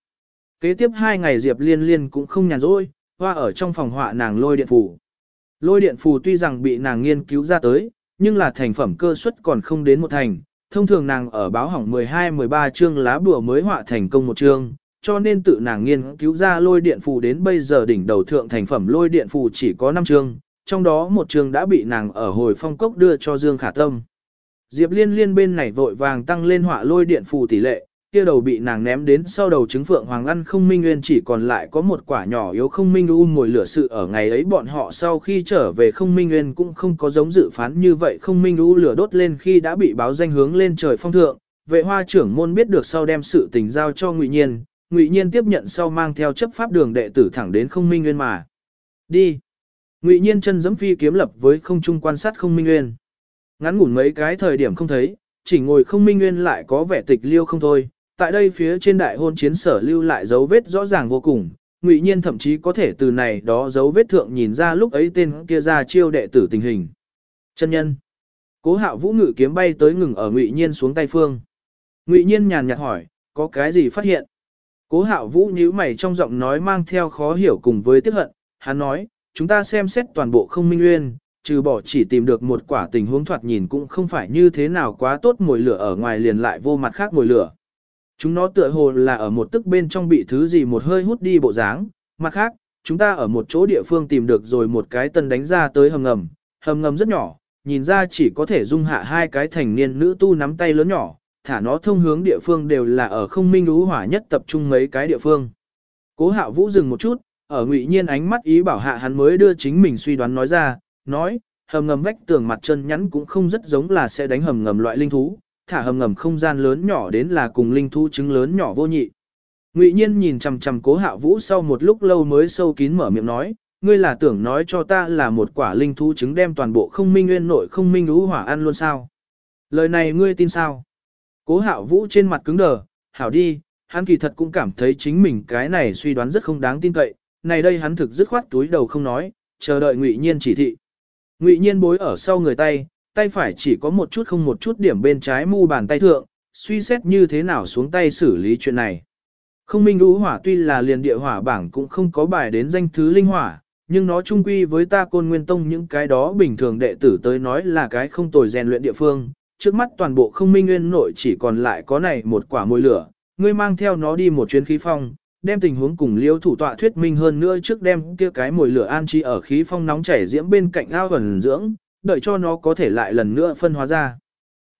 Kế tiếp hai ngày Diệp Liên Liên cũng không nhàn rỗi, hoa ở trong phòng họa nàng lôi điện phù. Lôi điện phù tuy rằng bị nàng nghiên cứu ra tới, nhưng là thành phẩm cơ suất còn không đến một thành. Thông thường nàng ở báo hỏng 12-13 chương lá bùa mới họa thành công một chương, cho nên tự nàng nghiên cứu ra lôi điện phù đến bây giờ đỉnh đầu thượng thành phẩm lôi điện phù chỉ có 5 chương, trong đó một chương đã bị nàng ở hồi phong cốc đưa cho Dương Khả Tâm. Diệp Liên Liên bên này vội vàng tăng lên họa lôi điện phù tỷ lệ, kia đầu bị nàng ném đến sau đầu trứng phượng hoàng ăn không minh nguyên chỉ còn lại có một quả nhỏ yếu không minh u mồi lửa sự ở ngày ấy bọn họ sau khi trở về không minh nguyên cũng không có giống dự phán như vậy không minh u lửa đốt lên khi đã bị báo danh hướng lên trời phong thượng vệ hoa trưởng môn biết được sau đem sự tình giao cho ngụy nhiên ngụy nhiên tiếp nhận sau mang theo chấp pháp đường đệ tử thẳng đến không minh nguyên mà đi ngụy nhiên chân giẫm phi kiếm lập với không trung quan sát không minh nguyên ngắn ngủn mấy cái thời điểm không thấy chỉ ngồi không minh nguyên lại có vẻ tịch liêu không thôi tại đây phía trên đại hôn chiến sở lưu lại dấu vết rõ ràng vô cùng, ngụy nhiên thậm chí có thể từ này đó dấu vết thượng nhìn ra lúc ấy tên kia ra chiêu đệ tử tình hình. Chân nhân. Cố hạo vũ ngự kiếm bay tới ngừng ở ngụy nhiên xuống tay phương. Ngụy nhiên nhàn nhạt hỏi, có cái gì phát hiện? Cố hạo vũ nhíu mày trong giọng nói mang theo khó hiểu cùng với tiếc hận, hắn nói, chúng ta xem xét toàn bộ không minh nguyên, trừ bỏ chỉ tìm được một quả tình huống thoạt nhìn cũng không phải như thế nào quá tốt mồi lửa ở ngoài liền lại vô mặt khác mồi lửa. Chúng nó tựa hồ là ở một tức bên trong bị thứ gì một hơi hút đi bộ dáng, mặt khác, chúng ta ở một chỗ địa phương tìm được rồi một cái tân đánh ra tới hầm ngầm, hầm ngầm rất nhỏ, nhìn ra chỉ có thể dung hạ hai cái thành niên nữ tu nắm tay lớn nhỏ, thả nó thông hướng địa phương đều là ở không minh ú hỏa nhất tập trung mấy cái địa phương. Cố hạo vũ dừng một chút, ở ngụy nhiên ánh mắt ý bảo hạ hắn mới đưa chính mình suy đoán nói ra, nói, hầm ngầm vách tường mặt chân nhắn cũng không rất giống là sẽ đánh hầm ngầm loại linh thú, thả hầm ngầm không gian lớn nhỏ đến là cùng linh thú trứng lớn nhỏ vô nhị. Ngụy Nhiên nhìn chằm chằm Cố Hạ Vũ sau một lúc lâu mới sâu kín mở miệng nói, ngươi là tưởng nói cho ta là một quả linh thú trứng đem toàn bộ không minh nguyên nội không minh lũ hỏa ăn luôn sao? Lời này ngươi tin sao? Cố hạo Vũ trên mặt cứng đờ, hảo đi, hắn kỳ thật cũng cảm thấy chính mình cái này suy đoán rất không đáng tin cậy, này đây hắn thực dứt khoát túi đầu không nói, chờ đợi Ngụy Nhiên chỉ thị. Ngụy Nhiên bối ở sau người tay, tay phải chỉ có một chút không một chút điểm bên trái mu bàn tay thượng, suy xét như thế nào xuống tay xử lý chuyện này. Không minh đũ hỏa tuy là liền địa hỏa bảng cũng không có bài đến danh thứ linh hỏa, nhưng nó chung quy với ta côn nguyên tông những cái đó bình thường đệ tử tới nói là cái không tồi rèn luyện địa phương. Trước mắt toàn bộ không minh nguyên nội chỉ còn lại có này một quả môi lửa, ngươi mang theo nó đi một chuyến khí phong, đem tình huống cùng liêu thủ tọa thuyết minh hơn nữa trước đem kia cái mồi lửa an trí ở khí phong nóng chảy diễm bên cạnh ao gần dưỡng, đợi cho nó có thể lại lần nữa phân hóa ra.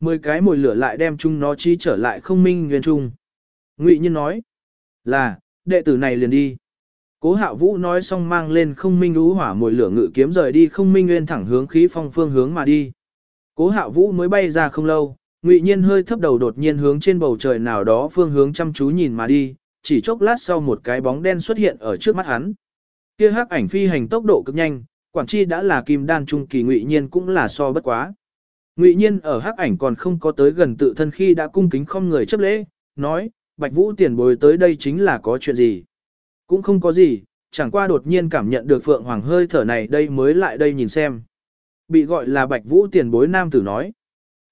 Mười cái mồi lửa lại đem chung nó chi trở lại không minh nguyên trung. Ngụy Nhiên nói, là, đệ tử này liền đi. Cố Hạo Vũ nói xong mang lên không minh ú hỏa mồi lửa ngự kiếm rời đi không minh nguyên thẳng hướng khí phong phương hướng mà đi. Cố Hạo Vũ mới bay ra không lâu, Ngụy Nhiên hơi thấp đầu đột nhiên hướng trên bầu trời nào đó phương hướng chăm chú nhìn mà đi, chỉ chốc lát sau một cái bóng đen xuất hiện ở trước mắt hắn. Kia hắc ảnh phi hành tốc độ cực nhanh, quản chi đã là kim đan trung kỳ ngụy nhiên cũng là so bất quá. Ngụy nhiên ở hắc ảnh còn không có tới gần tự thân khi đã cung kính không người chấp lễ, nói, Bạch Vũ tiền bối tới đây chính là có chuyện gì. Cũng không có gì, chẳng qua đột nhiên cảm nhận được Phượng Hoàng hơi thở này đây mới lại đây nhìn xem. Bị gọi là Bạch Vũ tiền bối nam tử nói.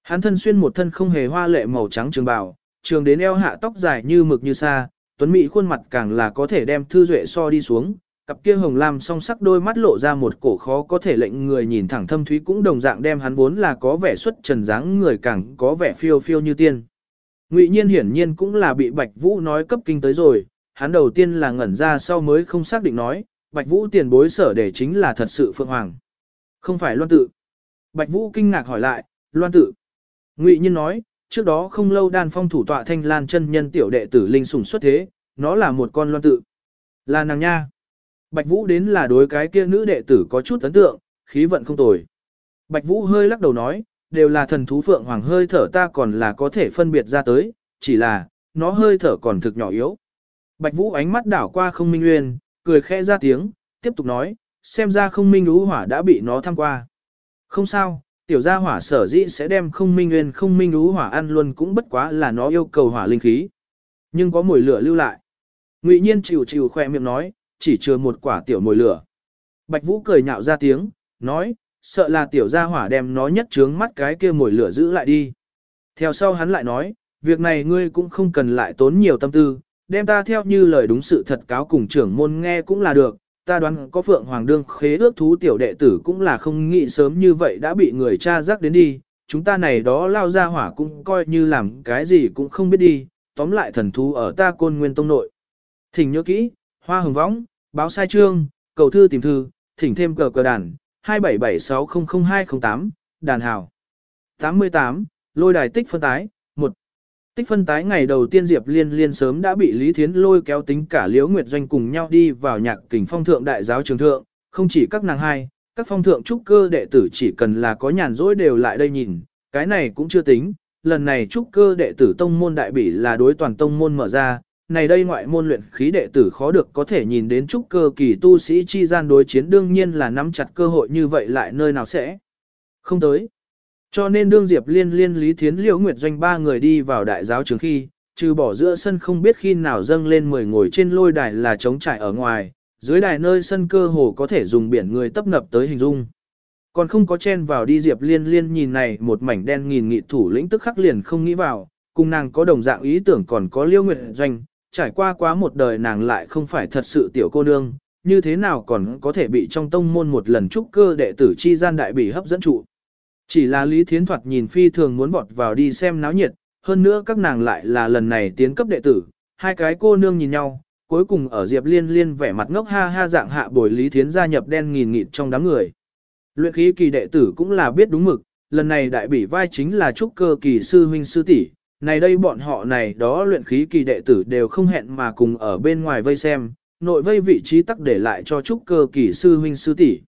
Hắn thân xuyên một thân không hề hoa lệ màu trắng trường bào, trường đến eo hạ tóc dài như mực như sa, tuấn mỹ khuôn mặt càng là có thể đem thư duệ so đi xuống, cặp kia hồng lam song sắc đôi mắt lộ ra một cổ khó có thể lệnh người nhìn thẳng thâm thúy cũng đồng dạng đem hắn vốn là có vẻ xuất trần dáng người càng có vẻ phiêu phiêu như tiên. Ngụy Nhiên hiển nhiên cũng là bị Bạch Vũ nói cấp kinh tới rồi, hắn đầu tiên là ngẩn ra sau mới không xác định nói, Bạch Vũ tiền bối sở để chính là thật sự Phượng Hoàng. Không phải loan tự. Bạch Vũ kinh ngạc hỏi lại, loan tự. Ngụy Nhân nói, trước đó không lâu đan phong thủ tọa thanh lan chân nhân tiểu đệ tử linh sủng xuất thế, nó là một con loan tự. Là nàng nha. Bạch Vũ đến là đối cái kia nữ đệ tử có chút ấn tượng, khí vận không tồi. Bạch Vũ hơi lắc đầu nói, đều là thần thú phượng hoàng hơi thở ta còn là có thể phân biệt ra tới, chỉ là, nó hơi thở còn thực nhỏ yếu. Bạch Vũ ánh mắt đảo qua không minh nguyên, cười khẽ ra tiếng, tiếp tục nói, xem ra không minh ú hỏa đã bị nó thăm qua. Không sao, tiểu gia hỏa sở dĩ sẽ đem không minh nguyên không minh ú hỏa ăn luôn cũng bất quá là nó yêu cầu hỏa linh khí. Nhưng có mùi lửa lưu lại. Ngụy nhiên chịu chịu khoe miệng nói, chỉ chừa một quả tiểu mùi lửa. Bạch Vũ cười nhạo ra tiếng, nói, sợ là tiểu gia hỏa đem nó nhất trướng mắt cái kia mùi lửa giữ lại đi. Theo sau hắn lại nói, việc này ngươi cũng không cần lại tốn nhiều tâm tư, đem ta theo như lời đúng sự thật cáo cùng trưởng môn nghe cũng là được, ta đoán có Phượng Hoàng Đương khế ước thú tiểu đệ tử cũng là không nghĩ sớm như vậy đã bị người cha rắc đến đi, chúng ta này đó lao ra hỏa cũng coi như làm cái gì cũng không biết đi, tóm lại thần thú ở ta côn nguyên tông nội. Thỉnh nhớ kỹ, hoa hồng võng, báo sai trương, cầu thư tìm thư, thỉnh thêm cờ cờ đàn, 2776000208, đàn hào. 88, lôi đài tích phân tái, Tích phân tái ngày đầu tiên Diệp Liên Liên sớm đã bị Lý Thiến lôi kéo tính cả Liễu Nguyệt Doanh cùng nhau đi vào nhạc kình phong thượng đại giáo trường thượng, không chỉ các nàng hai, các phong thượng trúc cơ đệ tử chỉ cần là có nhàn rỗi đều lại đây nhìn, cái này cũng chưa tính, lần này trúc cơ đệ tử tông môn đại bỉ là đối toàn tông môn mở ra, này đây ngoại môn luyện khí đệ tử khó được có thể nhìn đến trúc cơ kỳ tu sĩ chi gian đối chiến đương nhiên là nắm chặt cơ hội như vậy lại nơi nào sẽ không tới. Cho nên đương Diệp Liên Liên Lý Thiến Liễu Nguyệt Doanh ba người đi vào đại giáo trường khi, trừ bỏ giữa sân không biết khi nào dâng lên mười ngồi trên lôi đài là trống trải ở ngoài, dưới đài nơi sân cơ hồ có thể dùng biển người tấp nập tới hình dung. Còn không có chen vào đi Diệp Liên Liên nhìn này một mảnh đen nghìn nghị thủ lĩnh tức khắc liền không nghĩ vào, cùng nàng có đồng dạng ý tưởng còn có Liễu Nguyệt Doanh, trải qua quá một đời nàng lại không phải thật sự tiểu cô nương, như thế nào còn có thể bị trong tông môn một lần trúc cơ đệ tử chi gian đại bị hấp dẫn trụ. Chỉ là Lý Thiến Thoạt nhìn phi thường muốn vọt vào đi xem náo nhiệt, hơn nữa các nàng lại là lần này tiến cấp đệ tử, hai cái cô nương nhìn nhau, cuối cùng ở Diệp Liên Liên vẻ mặt ngốc ha ha dạng hạ bồi Lý Thiến gia nhập đen nghìn nghịt trong đám người. Luyện khí kỳ đệ tử cũng là biết đúng mực, lần này đại bỉ vai chính là trúc cơ kỳ sư huynh sư tỷ, này đây bọn họ này đó luyện khí kỳ đệ tử đều không hẹn mà cùng ở bên ngoài vây xem, nội vây vị trí tắc để lại cho trúc cơ kỳ sư huynh sư tỷ.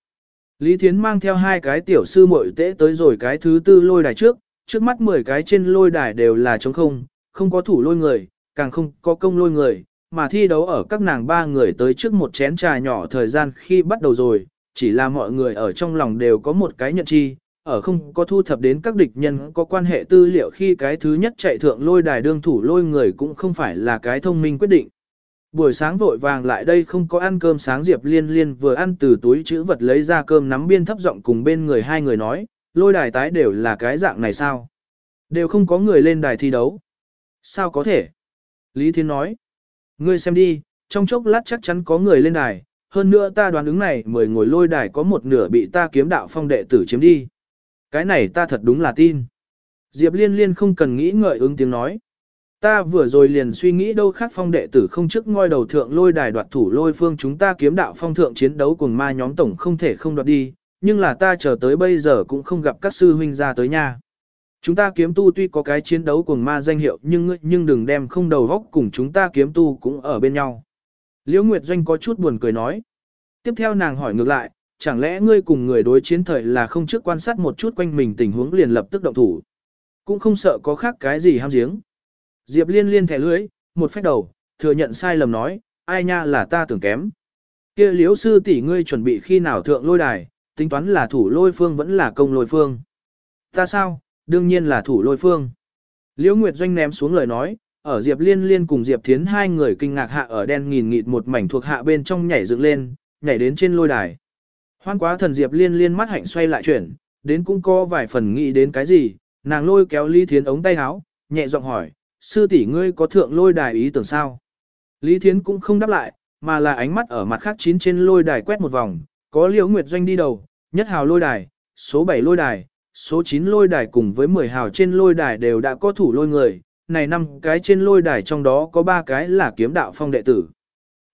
Lý Thiến mang theo hai cái tiểu sư muội tễ tới rồi cái thứ tư lôi đài trước, trước mắt 10 cái trên lôi đài đều là trống không, không có thủ lôi người, càng không có công lôi người, mà thi đấu ở các nàng ba người tới trước một chén trà nhỏ thời gian khi bắt đầu rồi, chỉ là mọi người ở trong lòng đều có một cái nhận chi, ở không có thu thập đến các địch nhân có quan hệ tư liệu khi cái thứ nhất chạy thượng lôi đài đương thủ lôi người cũng không phải là cái thông minh quyết định. Buổi sáng vội vàng lại đây không có ăn cơm sáng Diệp Liên Liên vừa ăn từ túi chữ vật lấy ra cơm nắm biên thấp giọng cùng bên người hai người nói, lôi đài tái đều là cái dạng này sao? Đều không có người lên đài thi đấu. Sao có thể? Lý Thiên nói, ngươi xem đi, trong chốc lát chắc chắn có người lên đài, hơn nữa ta đoán ứng này mười ngồi lôi đài có một nửa bị ta kiếm đạo phong đệ tử chiếm đi. Cái này ta thật đúng là tin. Diệp Liên Liên không cần nghĩ ngợi ứng tiếng nói. Ta vừa rồi liền suy nghĩ đâu khác phong đệ tử không trước ngôi đầu thượng lôi đài đoạt thủ lôi phương chúng ta kiếm đạo phong thượng chiến đấu cùng ma nhóm tổng không thể không đoạt đi, nhưng là ta chờ tới bây giờ cũng không gặp các sư huynh ra tới nha. Chúng ta kiếm tu tuy có cái chiến đấu cùng ma danh hiệu nhưng nhưng đừng đem không đầu góc cùng chúng ta kiếm tu cũng ở bên nhau. Liễu Nguyệt Doanh có chút buồn cười nói. Tiếp theo nàng hỏi ngược lại, chẳng lẽ ngươi cùng người đối chiến thời là không trước quan sát một chút quanh mình tình huống liền lập tức động thủ. Cũng không sợ có khác cái gì ham giếng. Diệp liên liên thẻ lưới, một phách đầu, thừa nhận sai lầm nói, ai nha là ta tưởng kém. kia liếu sư tỷ ngươi chuẩn bị khi nào thượng lôi đài, tính toán là thủ lôi phương vẫn là công lôi phương. Ta sao, đương nhiên là thủ lôi phương. Liễu Nguyệt Doanh ném xuống lời nói, ở Diệp Liên Liên cùng Diệp Thiến hai người kinh ngạc hạ ở đen nghìn nghịt một mảnh thuộc hạ bên trong nhảy dựng lên, nhảy đến trên lôi đài. Hoan quá thần Diệp Liên Liên mắt hạnh xoay lại chuyển, đến cũng có vài phần nghĩ đến cái gì, nàng lôi kéo Lý Thiến ống tay áo, nhẹ giọng hỏi, sư tỷ ngươi có thượng lôi đài ý tưởng sao? Lý Thiến cũng không đáp lại, mà là ánh mắt ở mặt khác chín trên lôi đài quét một vòng, có Liễu Nguyệt Doanh đi đầu, nhất hào lôi đài, số 7 lôi đài, số 9 lôi đài cùng với 10 hào trên lôi đài đều đã có thủ lôi người, này năm cái trên lôi đài trong đó có ba cái là kiếm đạo phong đệ tử.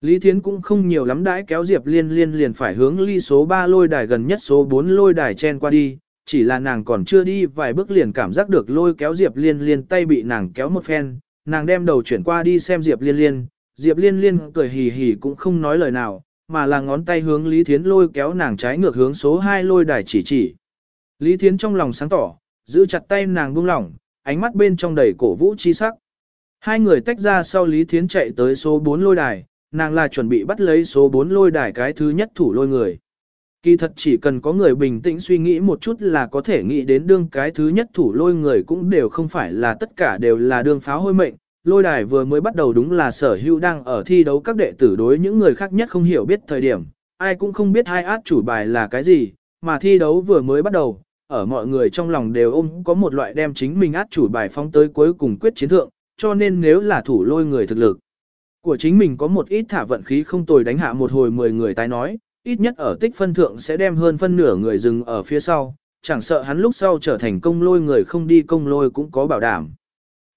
Lý Thiến cũng không nhiều lắm đãi kéo Diệp Liên Liên liền phải hướng ly số 3 lôi đài gần nhất số 4 lôi đài chen qua đi, chỉ là nàng còn chưa đi vài bước liền cảm giác được lôi kéo Diệp Liên Liên tay bị nàng kéo một phen, nàng đem đầu chuyển qua đi xem Diệp Liên Liên, Diệp Liên Liên cười hì hì cũng không nói lời nào, mà là ngón tay hướng Lý Thiến lôi kéo nàng trái ngược hướng số 2 lôi đài chỉ chỉ. Lý Thiến trong lòng sáng tỏ, giữ chặt tay nàng buông lỏng, ánh mắt bên trong đầy cổ vũ chi sắc. Hai người tách ra sau Lý Thiến chạy tới số 4 lôi đài, nàng là chuẩn bị bắt lấy số 4 lôi đài cái thứ nhất thủ lôi người. Kỳ thật chỉ cần có người bình tĩnh suy nghĩ một chút là có thể nghĩ đến đương cái thứ nhất thủ lôi người cũng đều không phải là tất cả đều là đương pháo hôi mệnh. Lôi đài vừa mới bắt đầu đúng là sở hữu đang ở thi đấu các đệ tử đối những người khác nhất không hiểu biết thời điểm, ai cũng không biết hai át chủ bài là cái gì, mà thi đấu vừa mới bắt đầu, ở mọi người trong lòng đều ôm có một loại đem chính mình át chủ bài phóng tới cuối cùng quyết chiến thượng, cho nên nếu là thủ lôi người thực lực của chính mình có một ít thả vận khí không tồi đánh hạ một hồi 10 người tái nói, ít nhất ở tích phân thượng sẽ đem hơn phân nửa người dừng ở phía sau, chẳng sợ hắn lúc sau trở thành công lôi người không đi công lôi cũng có bảo đảm.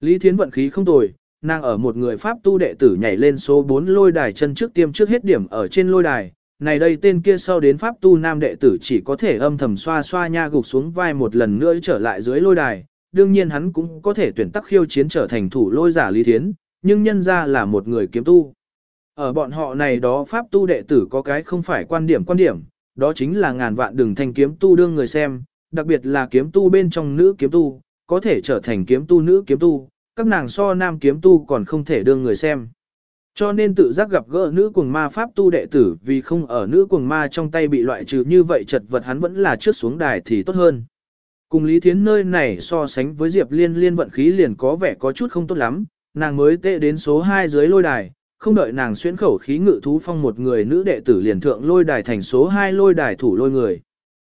Lý Thiến vận khí không tồi, nàng ở một người Pháp tu đệ tử nhảy lên số 4 lôi đài chân trước tiêm trước hết điểm ở trên lôi đài, này đây tên kia sau đến Pháp tu nam đệ tử chỉ có thể âm thầm xoa xoa nha gục xuống vai một lần nữa trở lại dưới lôi đài, đương nhiên hắn cũng có thể tuyển tắc khiêu chiến trở thành thủ lôi giả Lý Thiến, nhưng nhân ra là một người kiếm tu. Ở bọn họ này đó Pháp tu đệ tử có cái không phải quan điểm quan điểm, đó chính là ngàn vạn đường thành kiếm tu đương người xem, đặc biệt là kiếm tu bên trong nữ kiếm tu, có thể trở thành kiếm tu nữ kiếm tu, các nàng so nam kiếm tu còn không thể đương người xem. Cho nên tự giác gặp gỡ nữ cuồng ma pháp tu đệ tử vì không ở nữ cuồng ma trong tay bị loại trừ như vậy chật vật hắn vẫn là trước xuống đài thì tốt hơn. Cùng Lý Thiến nơi này so sánh với Diệp Liên liên vận khí liền có vẻ có chút không tốt lắm, nàng mới tệ đến số 2 dưới lôi đài, không đợi nàng xuyên khẩu khí ngự thú phong một người nữ đệ tử liền thượng lôi đài thành số 2 lôi đài thủ lôi người.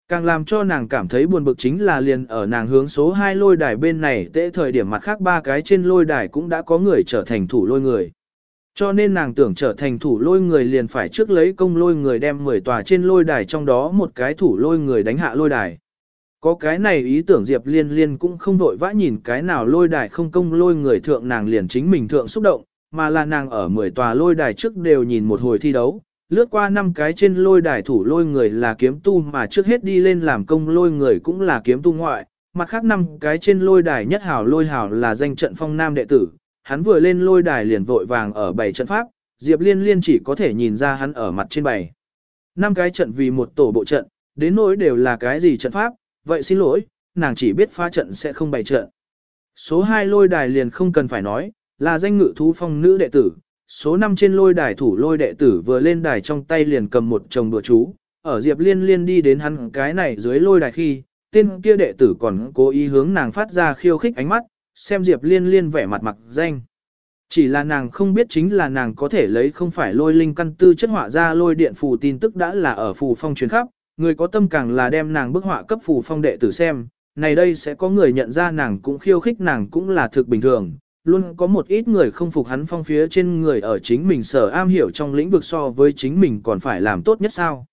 Càng làm cho nàng cảm thấy buồn bực chính là liền ở nàng hướng số 2 lôi đài bên này tệ thời điểm mặt khác ba cái trên lôi đài cũng đã có người trở thành thủ lôi người. Cho nên nàng tưởng trở thành thủ lôi người liền phải trước lấy công lôi người đem 10 tòa trên lôi đài trong đó một cái thủ lôi người đánh hạ lôi đài. Có cái này ý tưởng Diệp Liên Liên cũng không vội vã nhìn cái nào lôi đài không công lôi người thượng nàng liền chính mình thượng xúc động, mà là nàng ở 10 tòa lôi đài trước đều nhìn một hồi thi đấu, lướt qua năm cái trên lôi đài thủ lôi người là kiếm tu mà trước hết đi lên làm công lôi người cũng là kiếm tu ngoại, mặt khác năm cái trên lôi đài nhất hảo lôi hảo là danh trận phong nam đệ tử, hắn vừa lên lôi đài liền vội vàng ở bảy trận pháp, Diệp Liên Liên chỉ có thể nhìn ra hắn ở mặt trên bảy. Năm cái trận vì một tổ bộ trận, đến nỗi đều là cái gì trận pháp, vậy xin lỗi, nàng chỉ biết phá trận sẽ không bày trận. Số 2 lôi đài liền không cần phải nói, là danh ngự thú phong nữ đệ tử. Số 5 trên lôi đài thủ lôi đệ tử vừa lên đài trong tay liền cầm một chồng đùa chú. Ở Diệp Liên Liên đi đến hắn cái này dưới lôi đài khi, tên kia đệ tử còn cố ý hướng nàng phát ra khiêu khích ánh mắt, xem Diệp Liên Liên vẻ mặt mặc danh. Chỉ là nàng không biết chính là nàng có thể lấy không phải lôi linh căn tư chất họa ra lôi điện phù tin tức đã là ở phù phong truyền khắp, người có tâm càng là đem nàng bức họa cấp phù phong đệ tử xem, này đây sẽ có người nhận ra nàng cũng khiêu khích nàng cũng là thực bình thường, luôn có một ít người không phục hắn phong phía trên người ở chính mình sở am hiểu trong lĩnh vực so với chính mình còn phải làm tốt nhất sao.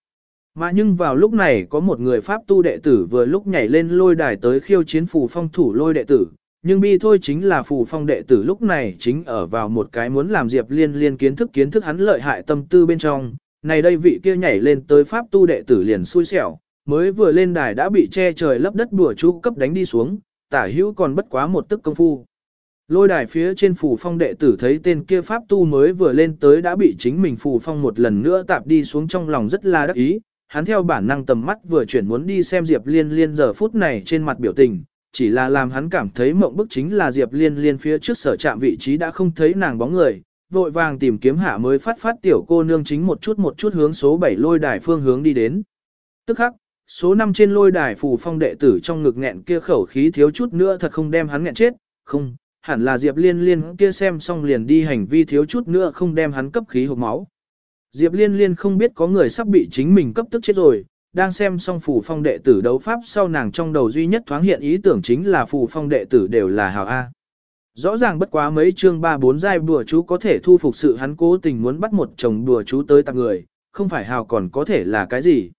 Mà nhưng vào lúc này có một người Pháp tu đệ tử vừa lúc nhảy lên lôi đài tới khiêu chiến phù phong thủ lôi đệ tử, nhưng bi thôi chính là phù phong đệ tử lúc này chính ở vào một cái muốn làm Diệp Liên liên kiến thức kiến thức hắn lợi hại tâm tư bên trong. Này đây vị kia nhảy lên tới pháp tu đệ tử liền xui xẻo, mới vừa lên đài đã bị che trời lấp đất bùa chú cấp đánh đi xuống, tả hữu còn bất quá một tức công phu. Lôi đài phía trên phù phong đệ tử thấy tên kia pháp tu mới vừa lên tới đã bị chính mình phù phong một lần nữa tạp đi xuống trong lòng rất là đắc ý, hắn theo bản năng tầm mắt vừa chuyển muốn đi xem Diệp Liên Liên giờ phút này trên mặt biểu tình, chỉ là làm hắn cảm thấy mộng bức chính là Diệp Liên Liên phía trước sở trạm vị trí đã không thấy nàng bóng người, vội vàng tìm kiếm hạ mới phát phát tiểu cô nương chính một chút một chút hướng số 7 lôi đài phương hướng đi đến. Tức khắc, số 5 trên lôi đài phù phong đệ tử trong ngực nghẹn kia khẩu khí thiếu chút nữa thật không đem hắn nghẹn chết, không, hẳn là Diệp Liên Liên kia xem xong liền đi hành vi thiếu chút nữa không đem hắn cấp khí hộp máu. Diệp Liên Liên không biết có người sắp bị chính mình cấp tức chết rồi, đang xem xong phù phong đệ tử đấu pháp sau nàng trong đầu duy nhất thoáng hiện ý tưởng chính là phù phong đệ tử đều là hào A. Rõ ràng bất quá mấy chương ba bốn giai bùa chú có thể thu phục sự hắn cố tình muốn bắt một chồng bùa chú tới tặng người, không phải hào còn có thể là cái gì.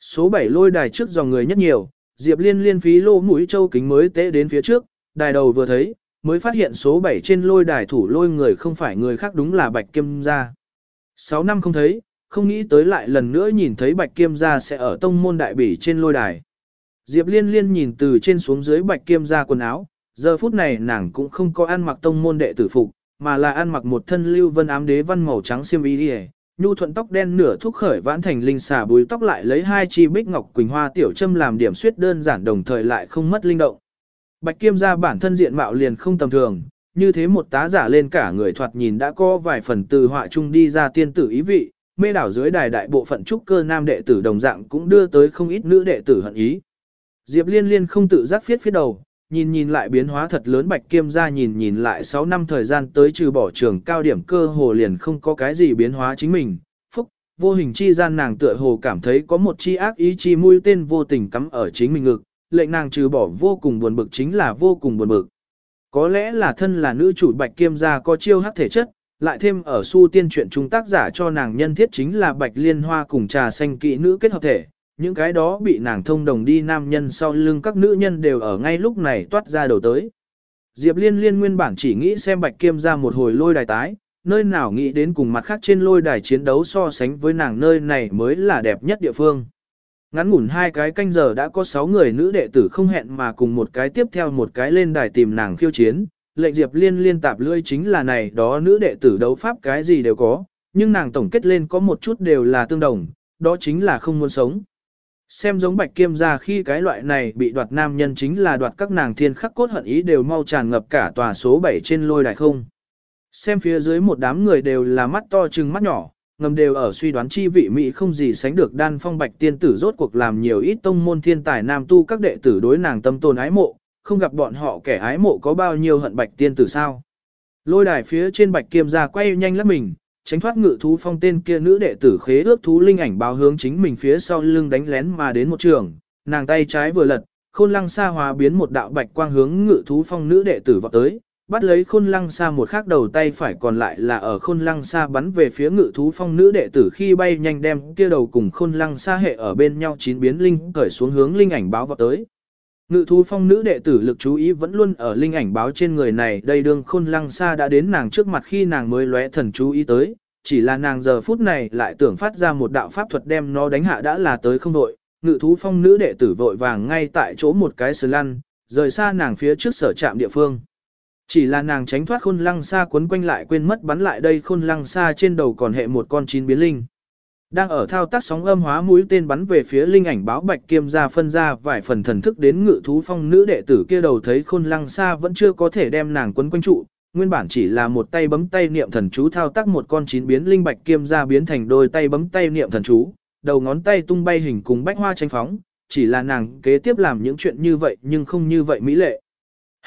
Số 7 lôi đài trước dòng người nhất nhiều, Diệp Liên liên phí lô mũi châu kính mới tế đến phía trước, đài đầu vừa thấy, mới phát hiện số 7 trên lôi đài thủ lôi người không phải người khác đúng là Bạch Kiêm gia. 6 năm không thấy, không nghĩ tới lại lần nữa nhìn thấy Bạch Kiêm gia sẽ ở tông môn đại bỉ trên lôi đài. Diệp Liên liên nhìn từ trên xuống dưới Bạch Kiêm gia quần áo, giờ phút này nàng cũng không có ăn mặc tông môn đệ tử phục, mà là ăn mặc một thân lưu vân ám đế văn màu trắng xiêm y đi nhu thuận tóc đen nửa thúc khởi vãn thành linh xà bùi tóc lại lấy hai chi bích ngọc quỳnh hoa tiểu châm làm điểm suyết đơn giản đồng thời lại không mất linh động. Bạch Kiêm gia bản thân diện mạo liền không tầm thường, như thế một tá giả lên cả người thoạt nhìn đã có vài phần từ họa chung đi ra tiên tử ý vị, mê đảo dưới đài đại bộ phận trúc cơ nam đệ tử đồng dạng cũng đưa tới không ít nữ đệ tử hận ý. Diệp Liên Liên không tự giác phiết phía đầu, nhìn nhìn lại biến hóa thật lớn Bạch Kiêm gia nhìn nhìn lại 6 năm thời gian tới trừ bỏ trường cao điểm cơ hồ liền không có cái gì biến hóa chính mình. Phúc, vô hình chi gian nàng tựa hồ cảm thấy có một chi ác ý chi mũi tên vô tình cắm ở chính mình ngực, lệnh nàng trừ bỏ vô cùng buồn bực chính là vô cùng buồn bực. Có lẽ là thân là nữ chủ Bạch Kiêm gia có chiêu hắc thể chất, lại thêm ở su tiên truyện trung tác giả cho nàng nhân thiết chính là Bạch Liên Hoa cùng trà xanh kỵ nữ kết hợp thể, những cái đó bị nàng thông đồng đi nam nhân sau lưng các nữ nhân đều ở ngay lúc này toát ra đầu tới. Diệp Liên Liên nguyên bản chỉ nghĩ xem Bạch Kiêm ra một hồi lôi đài tái, nơi nào nghĩ đến cùng mặt khác trên lôi đài chiến đấu so sánh với nàng nơi này mới là đẹp nhất địa phương. Ngắn ngủn hai cái canh giờ đã có sáu người nữ đệ tử không hẹn mà cùng một cái tiếp theo một cái lên đài tìm nàng khiêu chiến. Lệnh Diệp Liên liên tạp lưỡi chính là này đó nữ đệ tử đấu pháp cái gì đều có, nhưng nàng tổng kết lên có một chút đều là tương đồng, đó chính là không muốn sống. Xem giống bạch kiêm ra khi cái loại này bị đoạt nam nhân chính là đoạt các nàng thiên khắc cốt hận ý đều mau tràn ngập cả tòa số 7 trên lôi đài không. Xem phía dưới một đám người đều là mắt to trừng mắt nhỏ, ngầm đều ở suy đoán chi vị Mỹ không gì sánh được đan phong bạch tiên tử rốt cuộc làm nhiều ít tông môn thiên tài nam tu các đệ tử đối nàng tâm tôn ái mộ, không gặp bọn họ kẻ ái mộ có bao nhiêu hận bạch tiên tử sao. Lôi đài phía trên bạch kiêm ra quay nhanh lắm mình, tránh thoát ngự thú phong tên kia nữ đệ tử khế ước thú linh ảnh báo hướng chính mình phía sau lưng đánh lén mà đến một trường, nàng tay trái vừa lật, khôn lăng xa hóa biến một đạo bạch quang hướng ngự thú phong nữ đệ tử vọt tới, bắt lấy khôn lăng xa một khắc đầu tay phải còn lại là ở khôn lăng xa bắn về phía ngự thú phong nữ đệ tử khi bay nhanh đem kia đầu cùng khôn lăng xa hệ ở bên nhau chín biến linh cởi xuống hướng linh ảnh báo vào tới. Ngự thú phong nữ đệ tử lực chú ý vẫn luôn ở linh ảnh báo trên người này đây đương khôn lăng xa đã đến nàng trước mặt khi nàng mới lóe thần chú ý tới, chỉ là nàng giờ phút này lại tưởng phát ra một đạo pháp thuật đem nó đánh hạ đã là tới không đội, ngự thú phong nữ đệ tử vội vàng ngay tại chỗ một cái sờ lăn, rời xa nàng phía trước sở trạm địa phương. Chỉ là nàng tránh thoát khôn lăng xa quấn quanh lại quên mất bắn lại đây khôn lăng xa trên đầu còn hệ một con chín biến linh. Đang ở thao tác sóng âm hóa mũi tên bắn về phía linh ảnh báo bạch kiêm ra phân ra vài phần thần thức đến ngự thú phong nữ đệ tử kia đầu thấy khôn lăng xa vẫn chưa có thể đem nàng quấn quanh trụ, nguyên bản chỉ là một tay bấm tay niệm thần chú thao tác một con chín biến linh bạch kiêm ra biến thành đôi tay bấm tay niệm thần chú, đầu ngón tay tung bay hình cùng bách hoa tranh phóng, chỉ là nàng kế tiếp làm những chuyện như vậy nhưng không như vậy mỹ lệ.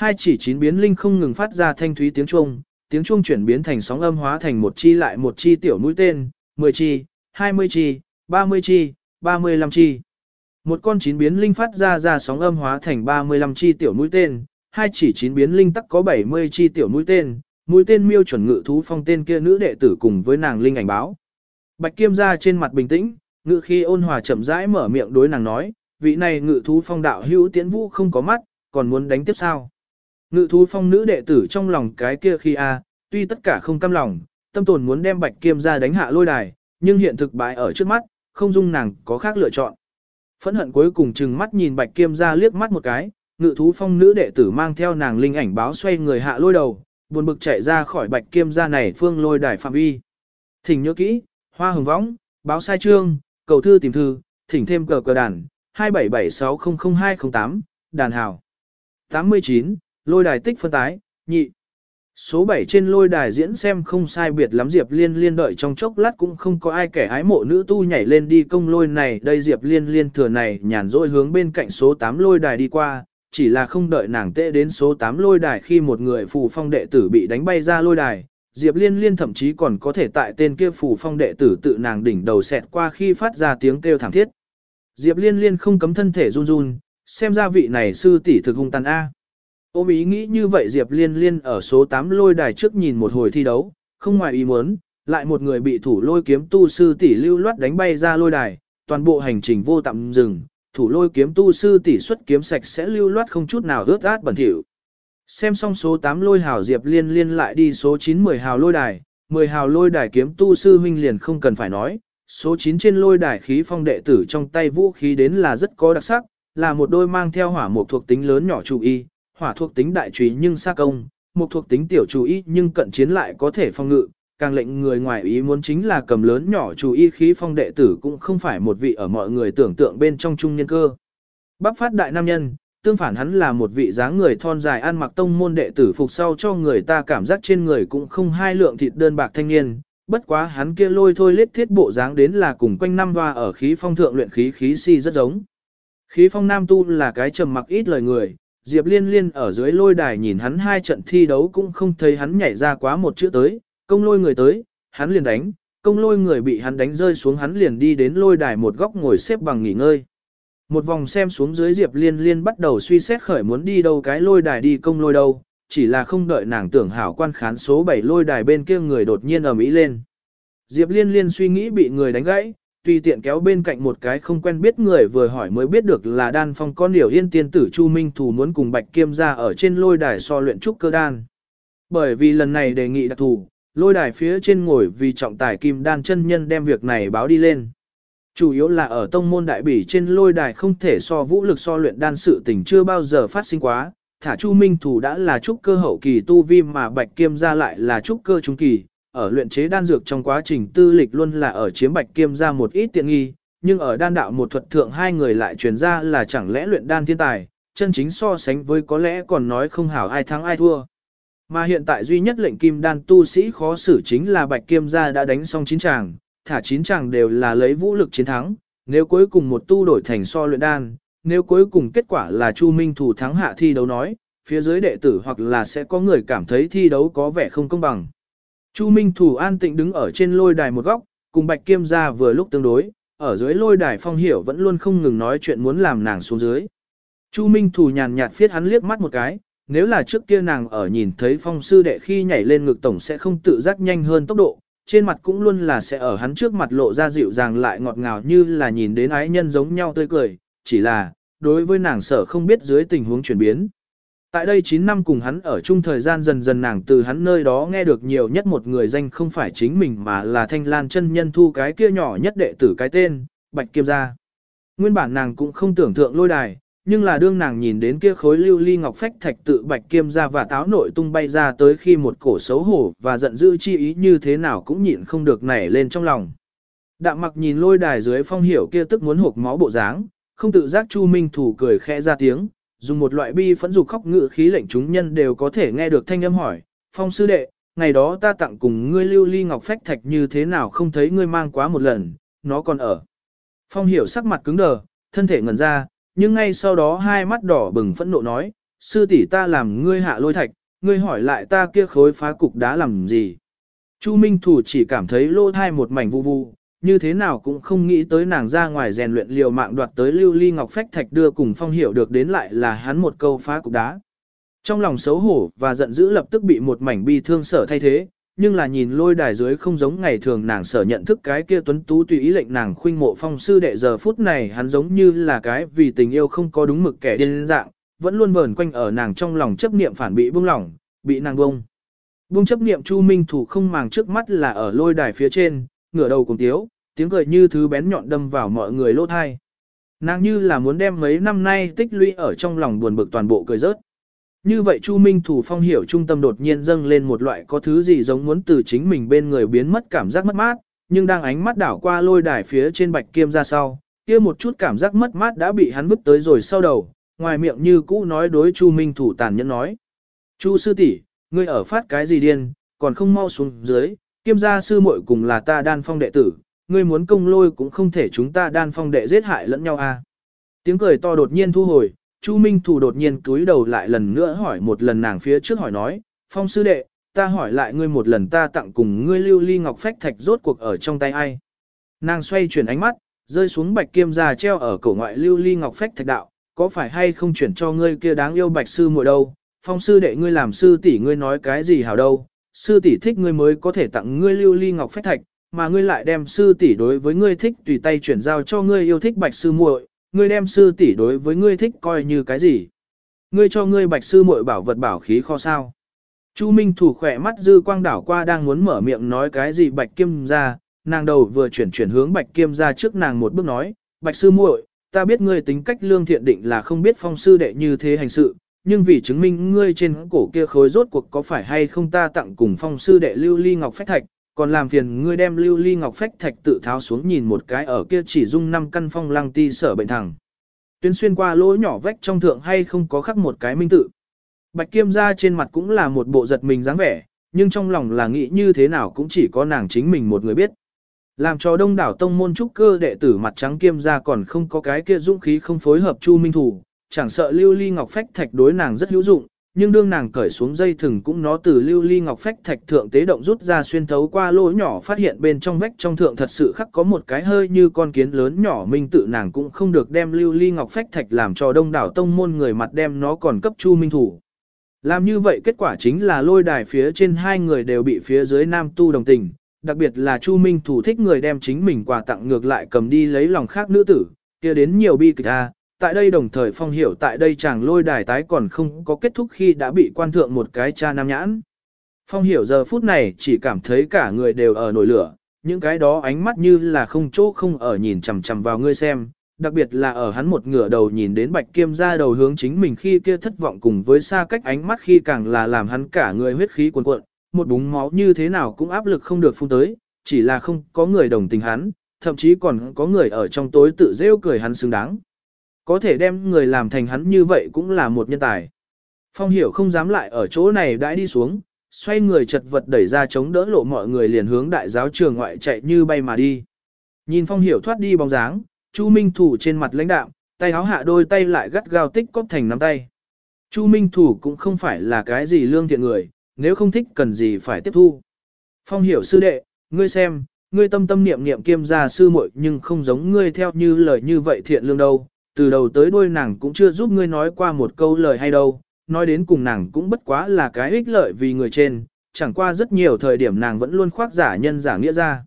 Hai chỉ chín biến linh không ngừng phát ra thanh thúy tiếng chuông, tiếng chuông chuyển biến thành sóng âm hóa thành một chi lại một chi tiểu mũi tên, 10 chi, 20 chi, 30 chi, 35 chi. Một con chín biến linh phát ra ra sóng âm hóa thành 35 chi tiểu mũi tên, hai chỉ chín biến linh tắc có 70 chi tiểu mũi tên, mũi tên miêu chuẩn ngự thú phong tên kia nữ đệ tử cùng với nàng linh ảnh báo. Bạch Kiêm ra trên mặt bình tĩnh, ngự khi ôn hòa chậm rãi mở miệng đối nàng nói, vị này ngự thú phong đạo hữu tiễn vũ không có mắt, còn muốn đánh tiếp sao. Ngự thú phong nữ đệ tử trong lòng cái kia khi a, tuy tất cả không cam lòng, tâm tồn muốn đem Bạch Kiêm ra đánh hạ lôi đài, nhưng hiện thực bại ở trước mắt, không dung nàng có khác lựa chọn. Phẫn hận cuối cùng chừng mắt nhìn Bạch Kiêm ra liếc mắt một cái, ngự thú phong nữ đệ tử mang theo nàng linh ảnh báo xoay người hạ lôi đầu, buồn bực chạy ra khỏi bạch kiêm gia này phương lôi đài phạm vi. Thỉnh nhớ kỹ, hoa hồng võng, báo sai trương, cầu thư tìm thư, thỉnh thêm cờ cờ đàn, 2776000208, đàn hào. 89, lôi đài tích phân tái, nhị. Số 7 trên lôi đài diễn xem không sai biệt lắm Diệp Liên Liên đợi trong chốc lát cũng không có ai kẻ ái mộ nữ tu nhảy lên đi công lôi này. Đây Diệp Liên Liên thừa này nhàn rỗi hướng bên cạnh số 8 lôi đài đi qua, chỉ là không đợi nàng tệ đến số 8 lôi đài khi một người phù phong đệ tử bị đánh bay ra lôi đài. Diệp Liên Liên thậm chí còn có thể tại tên kia phù phong đệ tử tự nàng đỉnh đầu xẹt qua khi phát ra tiếng kêu thảm thiết. Diệp Liên Liên không cấm thân thể run run, xem ra vị này sư tỷ thực hung tàn A. Ôm ý nghĩ như vậy Diệp Liên Liên ở số 8 lôi đài trước nhìn một hồi thi đấu, không ngoài ý muốn, lại một người bị thủ lôi kiếm tu sư tỷ lưu loát đánh bay ra lôi đài, toàn bộ hành trình vô tạm dừng, thủ lôi kiếm tu sư tỷ xuất kiếm sạch sẽ lưu loát không chút nào rớt át bẩn thỉu. Xem xong số 8 lôi hào Diệp Liên Liên lại đi số 9 10 hào lôi đài, 10 hào lôi đài kiếm tu sư huynh liền không cần phải nói, số 9 trên lôi đài khí phong đệ tử trong tay vũ khí đến là rất có đặc sắc, là một đôi mang theo hỏa mục thuộc tính lớn nhỏ chủ y, hỏa thuộc tính đại trùy nhưng xa công, một thuộc tính tiểu chủ ý nhưng cận chiến lại có thể phong ngự, càng lệnh người ngoài ý muốn chính là cầm lớn nhỏ chủ ý khí phong đệ tử cũng không phải một vị ở mọi người tưởng tượng bên trong trung nhân cơ. Bắp phát đại nam nhân, tương phản hắn là một vị dáng người thon dài ăn mặc tông môn đệ tử phục sau cho người ta cảm giác trên người cũng không hai lượng thịt đơn bạc thanh niên, bất quá hắn kia lôi thôi lết thiết bộ dáng đến là cùng quanh năm hoa ở khí phong thượng luyện khí khí si rất giống. Khí phong nam tu là cái trầm mặc ít lời người, Diệp Liên Liên ở dưới lôi đài nhìn hắn hai trận thi đấu cũng không thấy hắn nhảy ra quá một chữ tới, công lôi người tới, hắn liền đánh, công lôi người bị hắn đánh rơi xuống hắn liền đi đến lôi đài một góc ngồi xếp bằng nghỉ ngơi. Một vòng xem xuống dưới Diệp Liên Liên bắt đầu suy xét khởi muốn đi đâu cái lôi đài đi công lôi đâu, chỉ là không đợi nàng tưởng hảo quan khán số 7 lôi đài bên kia người đột nhiên ở Mỹ lên. Diệp Liên Liên suy nghĩ bị người đánh gãy, tùy tiện kéo bên cạnh một cái không quen biết người vừa hỏi mới biết được là đan phong con điểu yên tiên tử Chu Minh Thù muốn cùng Bạch Kiêm ra ở trên lôi đài so luyện trúc cơ đan. Bởi vì lần này đề nghị đặc thù, lôi đài phía trên ngồi vì trọng tài kim đan chân nhân đem việc này báo đi lên. Chủ yếu là ở tông môn đại bỉ trên lôi đài không thể so vũ lực so luyện đan sự tình chưa bao giờ phát sinh quá, thả Chu Minh Thù đã là trúc cơ hậu kỳ tu vi mà Bạch Kiêm ra lại là trúc cơ trung kỳ, ở luyện chế đan dược trong quá trình tư lịch luôn là ở chiếm bạch kiêm ra một ít tiện nghi, nhưng ở đan đạo một thuật thượng hai người lại truyền ra là chẳng lẽ luyện đan thiên tài, chân chính so sánh với có lẽ còn nói không hảo ai thắng ai thua. Mà hiện tại duy nhất lệnh kim đan tu sĩ khó xử chính là bạch kiêm gia đã đánh xong chín chàng, thả chín chàng đều là lấy vũ lực chiến thắng, nếu cuối cùng một tu đổi thành so luyện đan, nếu cuối cùng kết quả là Chu Minh thủ thắng hạ thi đấu nói, phía dưới đệ tử hoặc là sẽ có người cảm thấy thi đấu có vẻ không công bằng. Chu Minh Thủ an tịnh đứng ở trên lôi đài một góc, cùng Bạch Kiêm gia vừa lúc tương đối, ở dưới lôi đài Phong Hiểu vẫn luôn không ngừng nói chuyện muốn làm nàng xuống dưới. Chu Minh Thủ nhàn nhạt phiết hắn liếc mắt một cái, nếu là trước kia nàng ở nhìn thấy Phong sư đệ khi nhảy lên ngực tổng sẽ không tự giác nhanh hơn tốc độ, trên mặt cũng luôn là sẽ ở hắn trước mặt lộ ra dịu dàng lại ngọt ngào như là nhìn đến ái nhân giống nhau tươi cười, chỉ là, đối với nàng sở không biết dưới tình huống chuyển biến. Tại đây 9 năm cùng hắn ở chung thời gian dần dần nàng từ hắn nơi đó nghe được nhiều nhất một người danh không phải chính mình mà là thanh lan chân nhân thu cái kia nhỏ nhất đệ tử cái tên, Bạch Kiêm gia. Nguyên bản nàng cũng không tưởng tượng lôi đài, nhưng là đương nàng nhìn đến kia khối lưu ly ngọc phách thạch tự Bạch Kiêm gia và táo nội tung bay ra tới khi một cổ xấu hổ và giận dữ chi ý như thế nào cũng nhịn không được nảy lên trong lòng. Đạm mặc nhìn lôi đài dưới phong hiểu kia tức muốn hộp máu bộ dáng, không tự giác Chu Minh Thủ cười khẽ ra tiếng, dùng một loại bi phẫn dục khóc ngự khí lệnh chúng nhân đều có thể nghe được thanh âm hỏi, phong sư đệ, ngày đó ta tặng cùng ngươi lưu ly ngọc phách thạch như thế nào không thấy ngươi mang quá một lần, nó còn ở. Phong hiểu sắc mặt cứng đờ, thân thể ngẩn ra, nhưng ngay sau đó hai mắt đỏ bừng phẫn nộ nói, sư tỷ ta làm ngươi hạ lôi thạch, ngươi hỏi lại ta kia khối phá cục đá làm gì. Chu Minh Thủ chỉ cảm thấy lô thai một mảnh vu vu, như thế nào cũng không nghĩ tới nàng ra ngoài rèn luyện liều mạng đoạt tới lưu ly ngọc phách thạch đưa cùng phong hiểu được đến lại là hắn một câu phá cục đá. Trong lòng xấu hổ và giận dữ lập tức bị một mảnh bi thương sở thay thế, nhưng là nhìn lôi đài dưới không giống ngày thường nàng sở nhận thức cái kia tuấn tú tùy ý lệnh nàng khuynh mộ phong sư đệ giờ phút này hắn giống như là cái vì tình yêu không có đúng mực kẻ điên dạng, vẫn luôn vờn quanh ở nàng trong lòng chấp niệm phản bị buông lỏng, bị nàng bông. Buông chấp niệm Chu Minh Thủ không màng trước mắt là ở lôi đài phía trên, ngửa đầu cùng tiếu, tiếng cười như thứ bén nhọn đâm vào mọi người lỗ thai. Nàng như là muốn đem mấy năm nay tích lũy ở trong lòng buồn bực toàn bộ cười rớt. Như vậy Chu Minh Thủ Phong hiểu trung tâm đột nhiên dâng lên một loại có thứ gì giống muốn từ chính mình bên người biến mất cảm giác mất mát, nhưng đang ánh mắt đảo qua lôi đài phía trên bạch kiêm ra sau, kia một chút cảm giác mất mát đã bị hắn vứt tới rồi sau đầu, ngoài miệng như cũ nói đối Chu Minh Thủ tàn nhẫn nói. Chu sư tỷ, ngươi ở phát cái gì điên, còn không mau xuống dưới, kiêm gia sư muội cùng là ta đan phong đệ tử, ngươi muốn công lôi cũng không thể chúng ta đan phong đệ giết hại lẫn nhau a. À. Tiếng cười to đột nhiên thu hồi, Chu Minh Thủ đột nhiên cúi đầu lại lần nữa hỏi một lần nàng phía trước hỏi nói, phong sư đệ, ta hỏi lại ngươi một lần ta tặng cùng ngươi lưu ly ngọc phách thạch rốt cuộc ở trong tay ai. Nàng xoay chuyển ánh mắt, rơi xuống bạch kiêm già treo ở cổ ngoại lưu ly ngọc phách thạch đạo, có phải hay không chuyển cho ngươi kia đáng yêu bạch sư muội đâu, phong sư đệ ngươi làm sư tỷ ngươi nói cái gì hảo đâu, sư tỷ thích ngươi mới có thể tặng ngươi lưu ly ngọc phách thạch, mà ngươi lại đem sư tỷ đối với ngươi thích tùy tay chuyển giao cho ngươi yêu thích bạch sư muội, ngươi đem sư tỷ đối với ngươi thích coi như cái gì? Ngươi cho ngươi bạch sư muội bảo vật bảo khí kho sao? Chu Minh thủ khỏe mắt dư quang đảo qua đang muốn mở miệng nói cái gì bạch kiêm ra, nàng đầu vừa chuyển chuyển hướng bạch kiêm ra trước nàng một bước nói, bạch sư muội, ta biết ngươi tính cách lương thiện định là không biết phong sư đệ như thế hành sự, nhưng vì chứng minh ngươi trên cổ kia khối rốt cuộc có phải hay không ta tặng cùng phong sư đệ lưu ly ngọc phách thạch, còn làm phiền ngươi đem lưu ly ngọc phách thạch tự tháo xuống nhìn một cái ở kia chỉ dung năm căn phong lăng ti sở bệnh thẳng. Tuyến xuyên qua lỗ nhỏ vách trong thượng hay không có khắc một cái minh tự. Bạch kiêm ra trên mặt cũng là một bộ giật mình dáng vẻ, nhưng trong lòng là nghĩ như thế nào cũng chỉ có nàng chính mình một người biết. Làm cho đông đảo tông môn trúc cơ đệ tử mặt trắng kiêm ra còn không có cái kia dũng khí không phối hợp chu minh thủ, chẳng sợ lưu ly ngọc phách thạch đối nàng rất hữu dụng, nhưng đương nàng cởi xuống dây thừng cũng nó từ lưu ly ngọc phách thạch thượng tế động rút ra xuyên thấu qua lỗ nhỏ phát hiện bên trong vách trong thượng thật sự khắc có một cái hơi như con kiến lớn nhỏ minh tự nàng cũng không được đem lưu ly ngọc phách thạch làm cho đông đảo tông môn người mặt đem nó còn cấp chu minh thủ. Làm như vậy kết quả chính là lôi đài phía trên hai người đều bị phía dưới nam tu đồng tình, đặc biệt là chu minh thủ thích người đem chính mình quà tặng ngược lại cầm đi lấy lòng khác nữ tử, kia đến nhiều bi kịch a tại đây đồng thời phong hiểu tại đây chàng lôi đài tái còn không có kết thúc khi đã bị quan thượng một cái cha nam nhãn. Phong hiểu giờ phút này chỉ cảm thấy cả người đều ở nổi lửa, những cái đó ánh mắt như là không chỗ không ở nhìn chằm chằm vào ngươi xem, đặc biệt là ở hắn một ngửa đầu nhìn đến bạch kiêm ra đầu hướng chính mình khi kia thất vọng cùng với xa cách ánh mắt khi càng là làm hắn cả người huyết khí cuồn cuộn, một búng máu như thế nào cũng áp lực không được phun tới, chỉ là không có người đồng tình hắn, thậm chí còn có người ở trong tối tự rêu cười hắn xứng đáng. Có thể đem người làm thành hắn như vậy cũng là một nhân tài. Phong hiểu không dám lại ở chỗ này đãi đi xuống, xoay người chật vật đẩy ra chống đỡ lộ mọi người liền hướng đại giáo trường ngoại chạy như bay mà đi. Nhìn phong hiểu thoát đi bóng dáng, Chu Minh Thủ trên mặt lãnh đạm, tay áo hạ đôi tay lại gắt gao tích cóp thành nắm tay. Chu Minh Thủ cũng không phải là cái gì lương thiện người, nếu không thích cần gì phải tiếp thu. Phong hiểu sư đệ, ngươi xem, ngươi tâm tâm niệm niệm kiêm gia sư muội nhưng không giống ngươi theo như lời như vậy thiện lương đâu, từ đầu tới đuôi nàng cũng chưa giúp ngươi nói qua một câu lời hay đâu, nói đến cùng nàng cũng bất quá là cái ích lợi vì người trên, chẳng qua rất nhiều thời điểm nàng vẫn luôn khoác giả nhân giả nghĩa ra.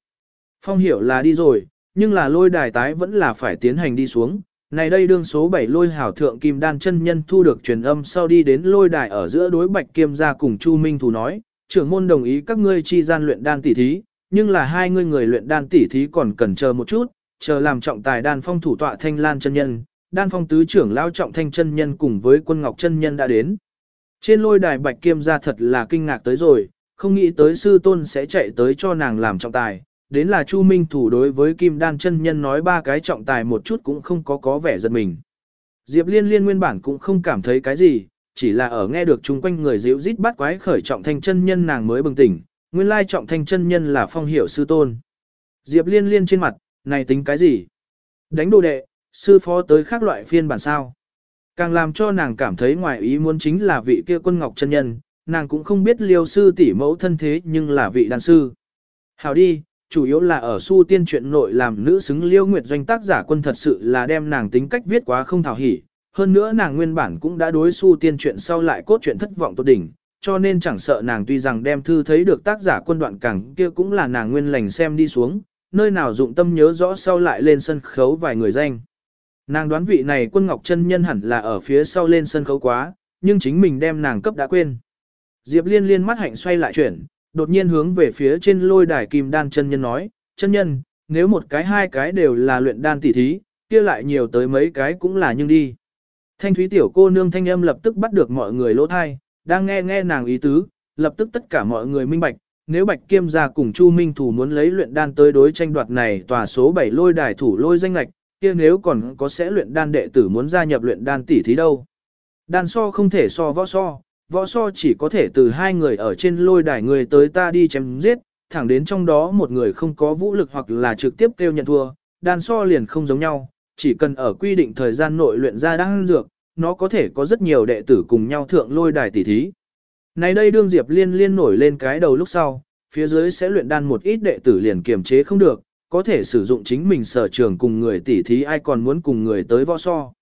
Phong hiểu là đi rồi, nhưng là lôi đài tái vẫn là phải tiến hành đi xuống. Này đây đương số 7 lôi hảo thượng kim đan chân nhân thu được truyền âm sau đi đến lôi đài ở giữa đối bạch kiêm gia cùng Chu Minh Thủ nói, trưởng môn đồng ý các ngươi chi gian luyện đan tỉ thí, nhưng là hai ngươi người luyện đan tỉ thí còn cần chờ một chút, chờ làm trọng tài đan phong thủ tọa thanh lan chân nhân, đan phong tứ trưởng lao trọng thanh chân nhân cùng với quân ngọc chân nhân đã đến. Trên lôi đài bạch kiêm ra thật là kinh ngạc tới rồi, không nghĩ tới sư tôn sẽ chạy tới cho nàng làm trọng tài. Đến là Chu Minh thủ đối với Kim Đan chân nhân nói ba cái trọng tài một chút cũng không có có vẻ giật mình. Diệp Liên Liên nguyên bản cũng không cảm thấy cái gì, chỉ là ở nghe được chung quanh người dịu rít bắt quái khởi trọng thanh chân nhân nàng mới bừng tỉnh, nguyên lai trọng thanh chân nhân là phong hiểu sư tôn. Diệp Liên Liên trên mặt, này tính cái gì? Đánh đồ đệ, sư phó tới khác loại phiên bản sao. Càng làm cho nàng cảm thấy ngoài ý muốn chính là vị kia quân ngọc chân nhân, nàng cũng không biết liêu sư tỷ mẫu thân thế nhưng là vị đàn sư. Hào đi, chủ yếu là ở su tiên truyện nội làm nữ xứng liêu nguyệt doanh tác giả quân thật sự là đem nàng tính cách viết quá không thảo hỉ. Hơn nữa nàng nguyên bản cũng đã đối su tiên truyện sau lại cốt truyện thất vọng tốt đỉnh, cho nên chẳng sợ nàng tuy rằng đem thư thấy được tác giả quân đoạn càng kia cũng là nàng nguyên lành xem đi xuống, nơi nào dụng tâm nhớ rõ sau lại lên sân khấu vài người danh. Nàng đoán vị này quân ngọc chân nhân hẳn là ở phía sau lên sân khấu quá, nhưng chính mình đem nàng cấp đã quên. Diệp liên liên mắt hạnh xoay lại chuyển, đột nhiên hướng về phía trên lôi đài kim đan chân nhân nói, chân nhân, nếu một cái hai cái đều là luyện đan tỉ thí, kia lại nhiều tới mấy cái cũng là nhưng đi. Thanh thúy tiểu cô nương thanh âm lập tức bắt được mọi người lỗ thai, đang nghe nghe nàng ý tứ, lập tức tất cả mọi người minh bạch, nếu Bạch Kiêm gia cùng Chu Minh Thủ muốn lấy luyện đan tới đối tranh đoạt này tòa số 7 lôi đài thủ lôi danh lạch, kia nếu còn có sẽ luyện đan đệ tử muốn gia nhập luyện đan tỷ thí đâu. Đan so không thể so võ so, võ so chỉ có thể từ hai người ở trên lôi đài người tới ta đi chém giết, thẳng đến trong đó một người không có vũ lực hoặc là trực tiếp kêu nhận thua, đan so liền không giống nhau, chỉ cần ở quy định thời gian nội luyện ra đan dược, nó có thể có rất nhiều đệ tử cùng nhau thượng lôi đài tỷ thí. Này đây đương Diệp Liên liên nổi lên cái đầu lúc sau, phía dưới sẽ luyện đan một ít đệ tử liền kiềm chế không được, có thể sử dụng chính mình sở trường cùng người tỷ thí ai còn muốn cùng người tới võ so.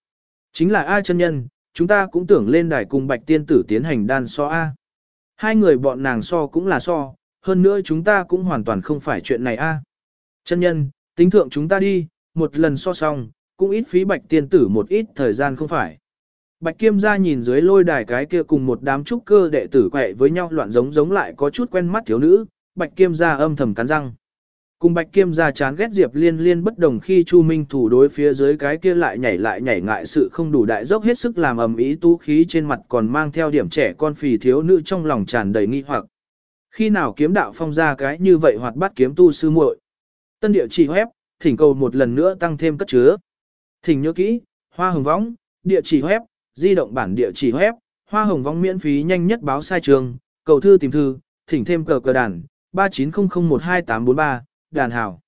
Chính là ai chân nhân, chúng ta cũng tưởng lên đài cùng bạch tiên tử tiến hành đan so A. Hai người bọn nàng so cũng là so, hơn nữa chúng ta cũng hoàn toàn không phải chuyện này A. Chân nhân, tính thượng chúng ta đi, một lần so xong, cũng ít phí bạch tiên tử một ít thời gian không phải. Bạch Kiêm gia nhìn dưới lôi đài cái kia cùng một đám trúc cơ đệ tử quẹ với nhau loạn giống giống lại có chút quen mắt thiếu nữ, Bạch Kiêm gia âm thầm cắn răng. Cùng Bạch Kiêm ra chán ghét Diệp Liên Liên bất đồng khi Chu Minh thủ đối phía dưới cái kia lại nhảy lại nhảy ngại sự không đủ đại dốc hết sức làm ầm ý tú khí trên mặt còn mang theo điểm trẻ con phì thiếu nữ trong lòng tràn đầy nghi hoặc. Khi nào kiếm đạo phong ra cái như vậy hoạt bát kiếm tu sư muội. Tân địa chỉ web, thỉnh cầu một lần nữa tăng thêm cất chứa. Thỉnh nhớ kỹ, hoa hồng võng, địa chỉ web, di động bản địa chỉ web, hoa hồng vong miễn phí nhanh nhất báo sai trường, cầu thư tìm thư, thỉnh thêm cờ cờ đàn, 3900128843, đàn hảo.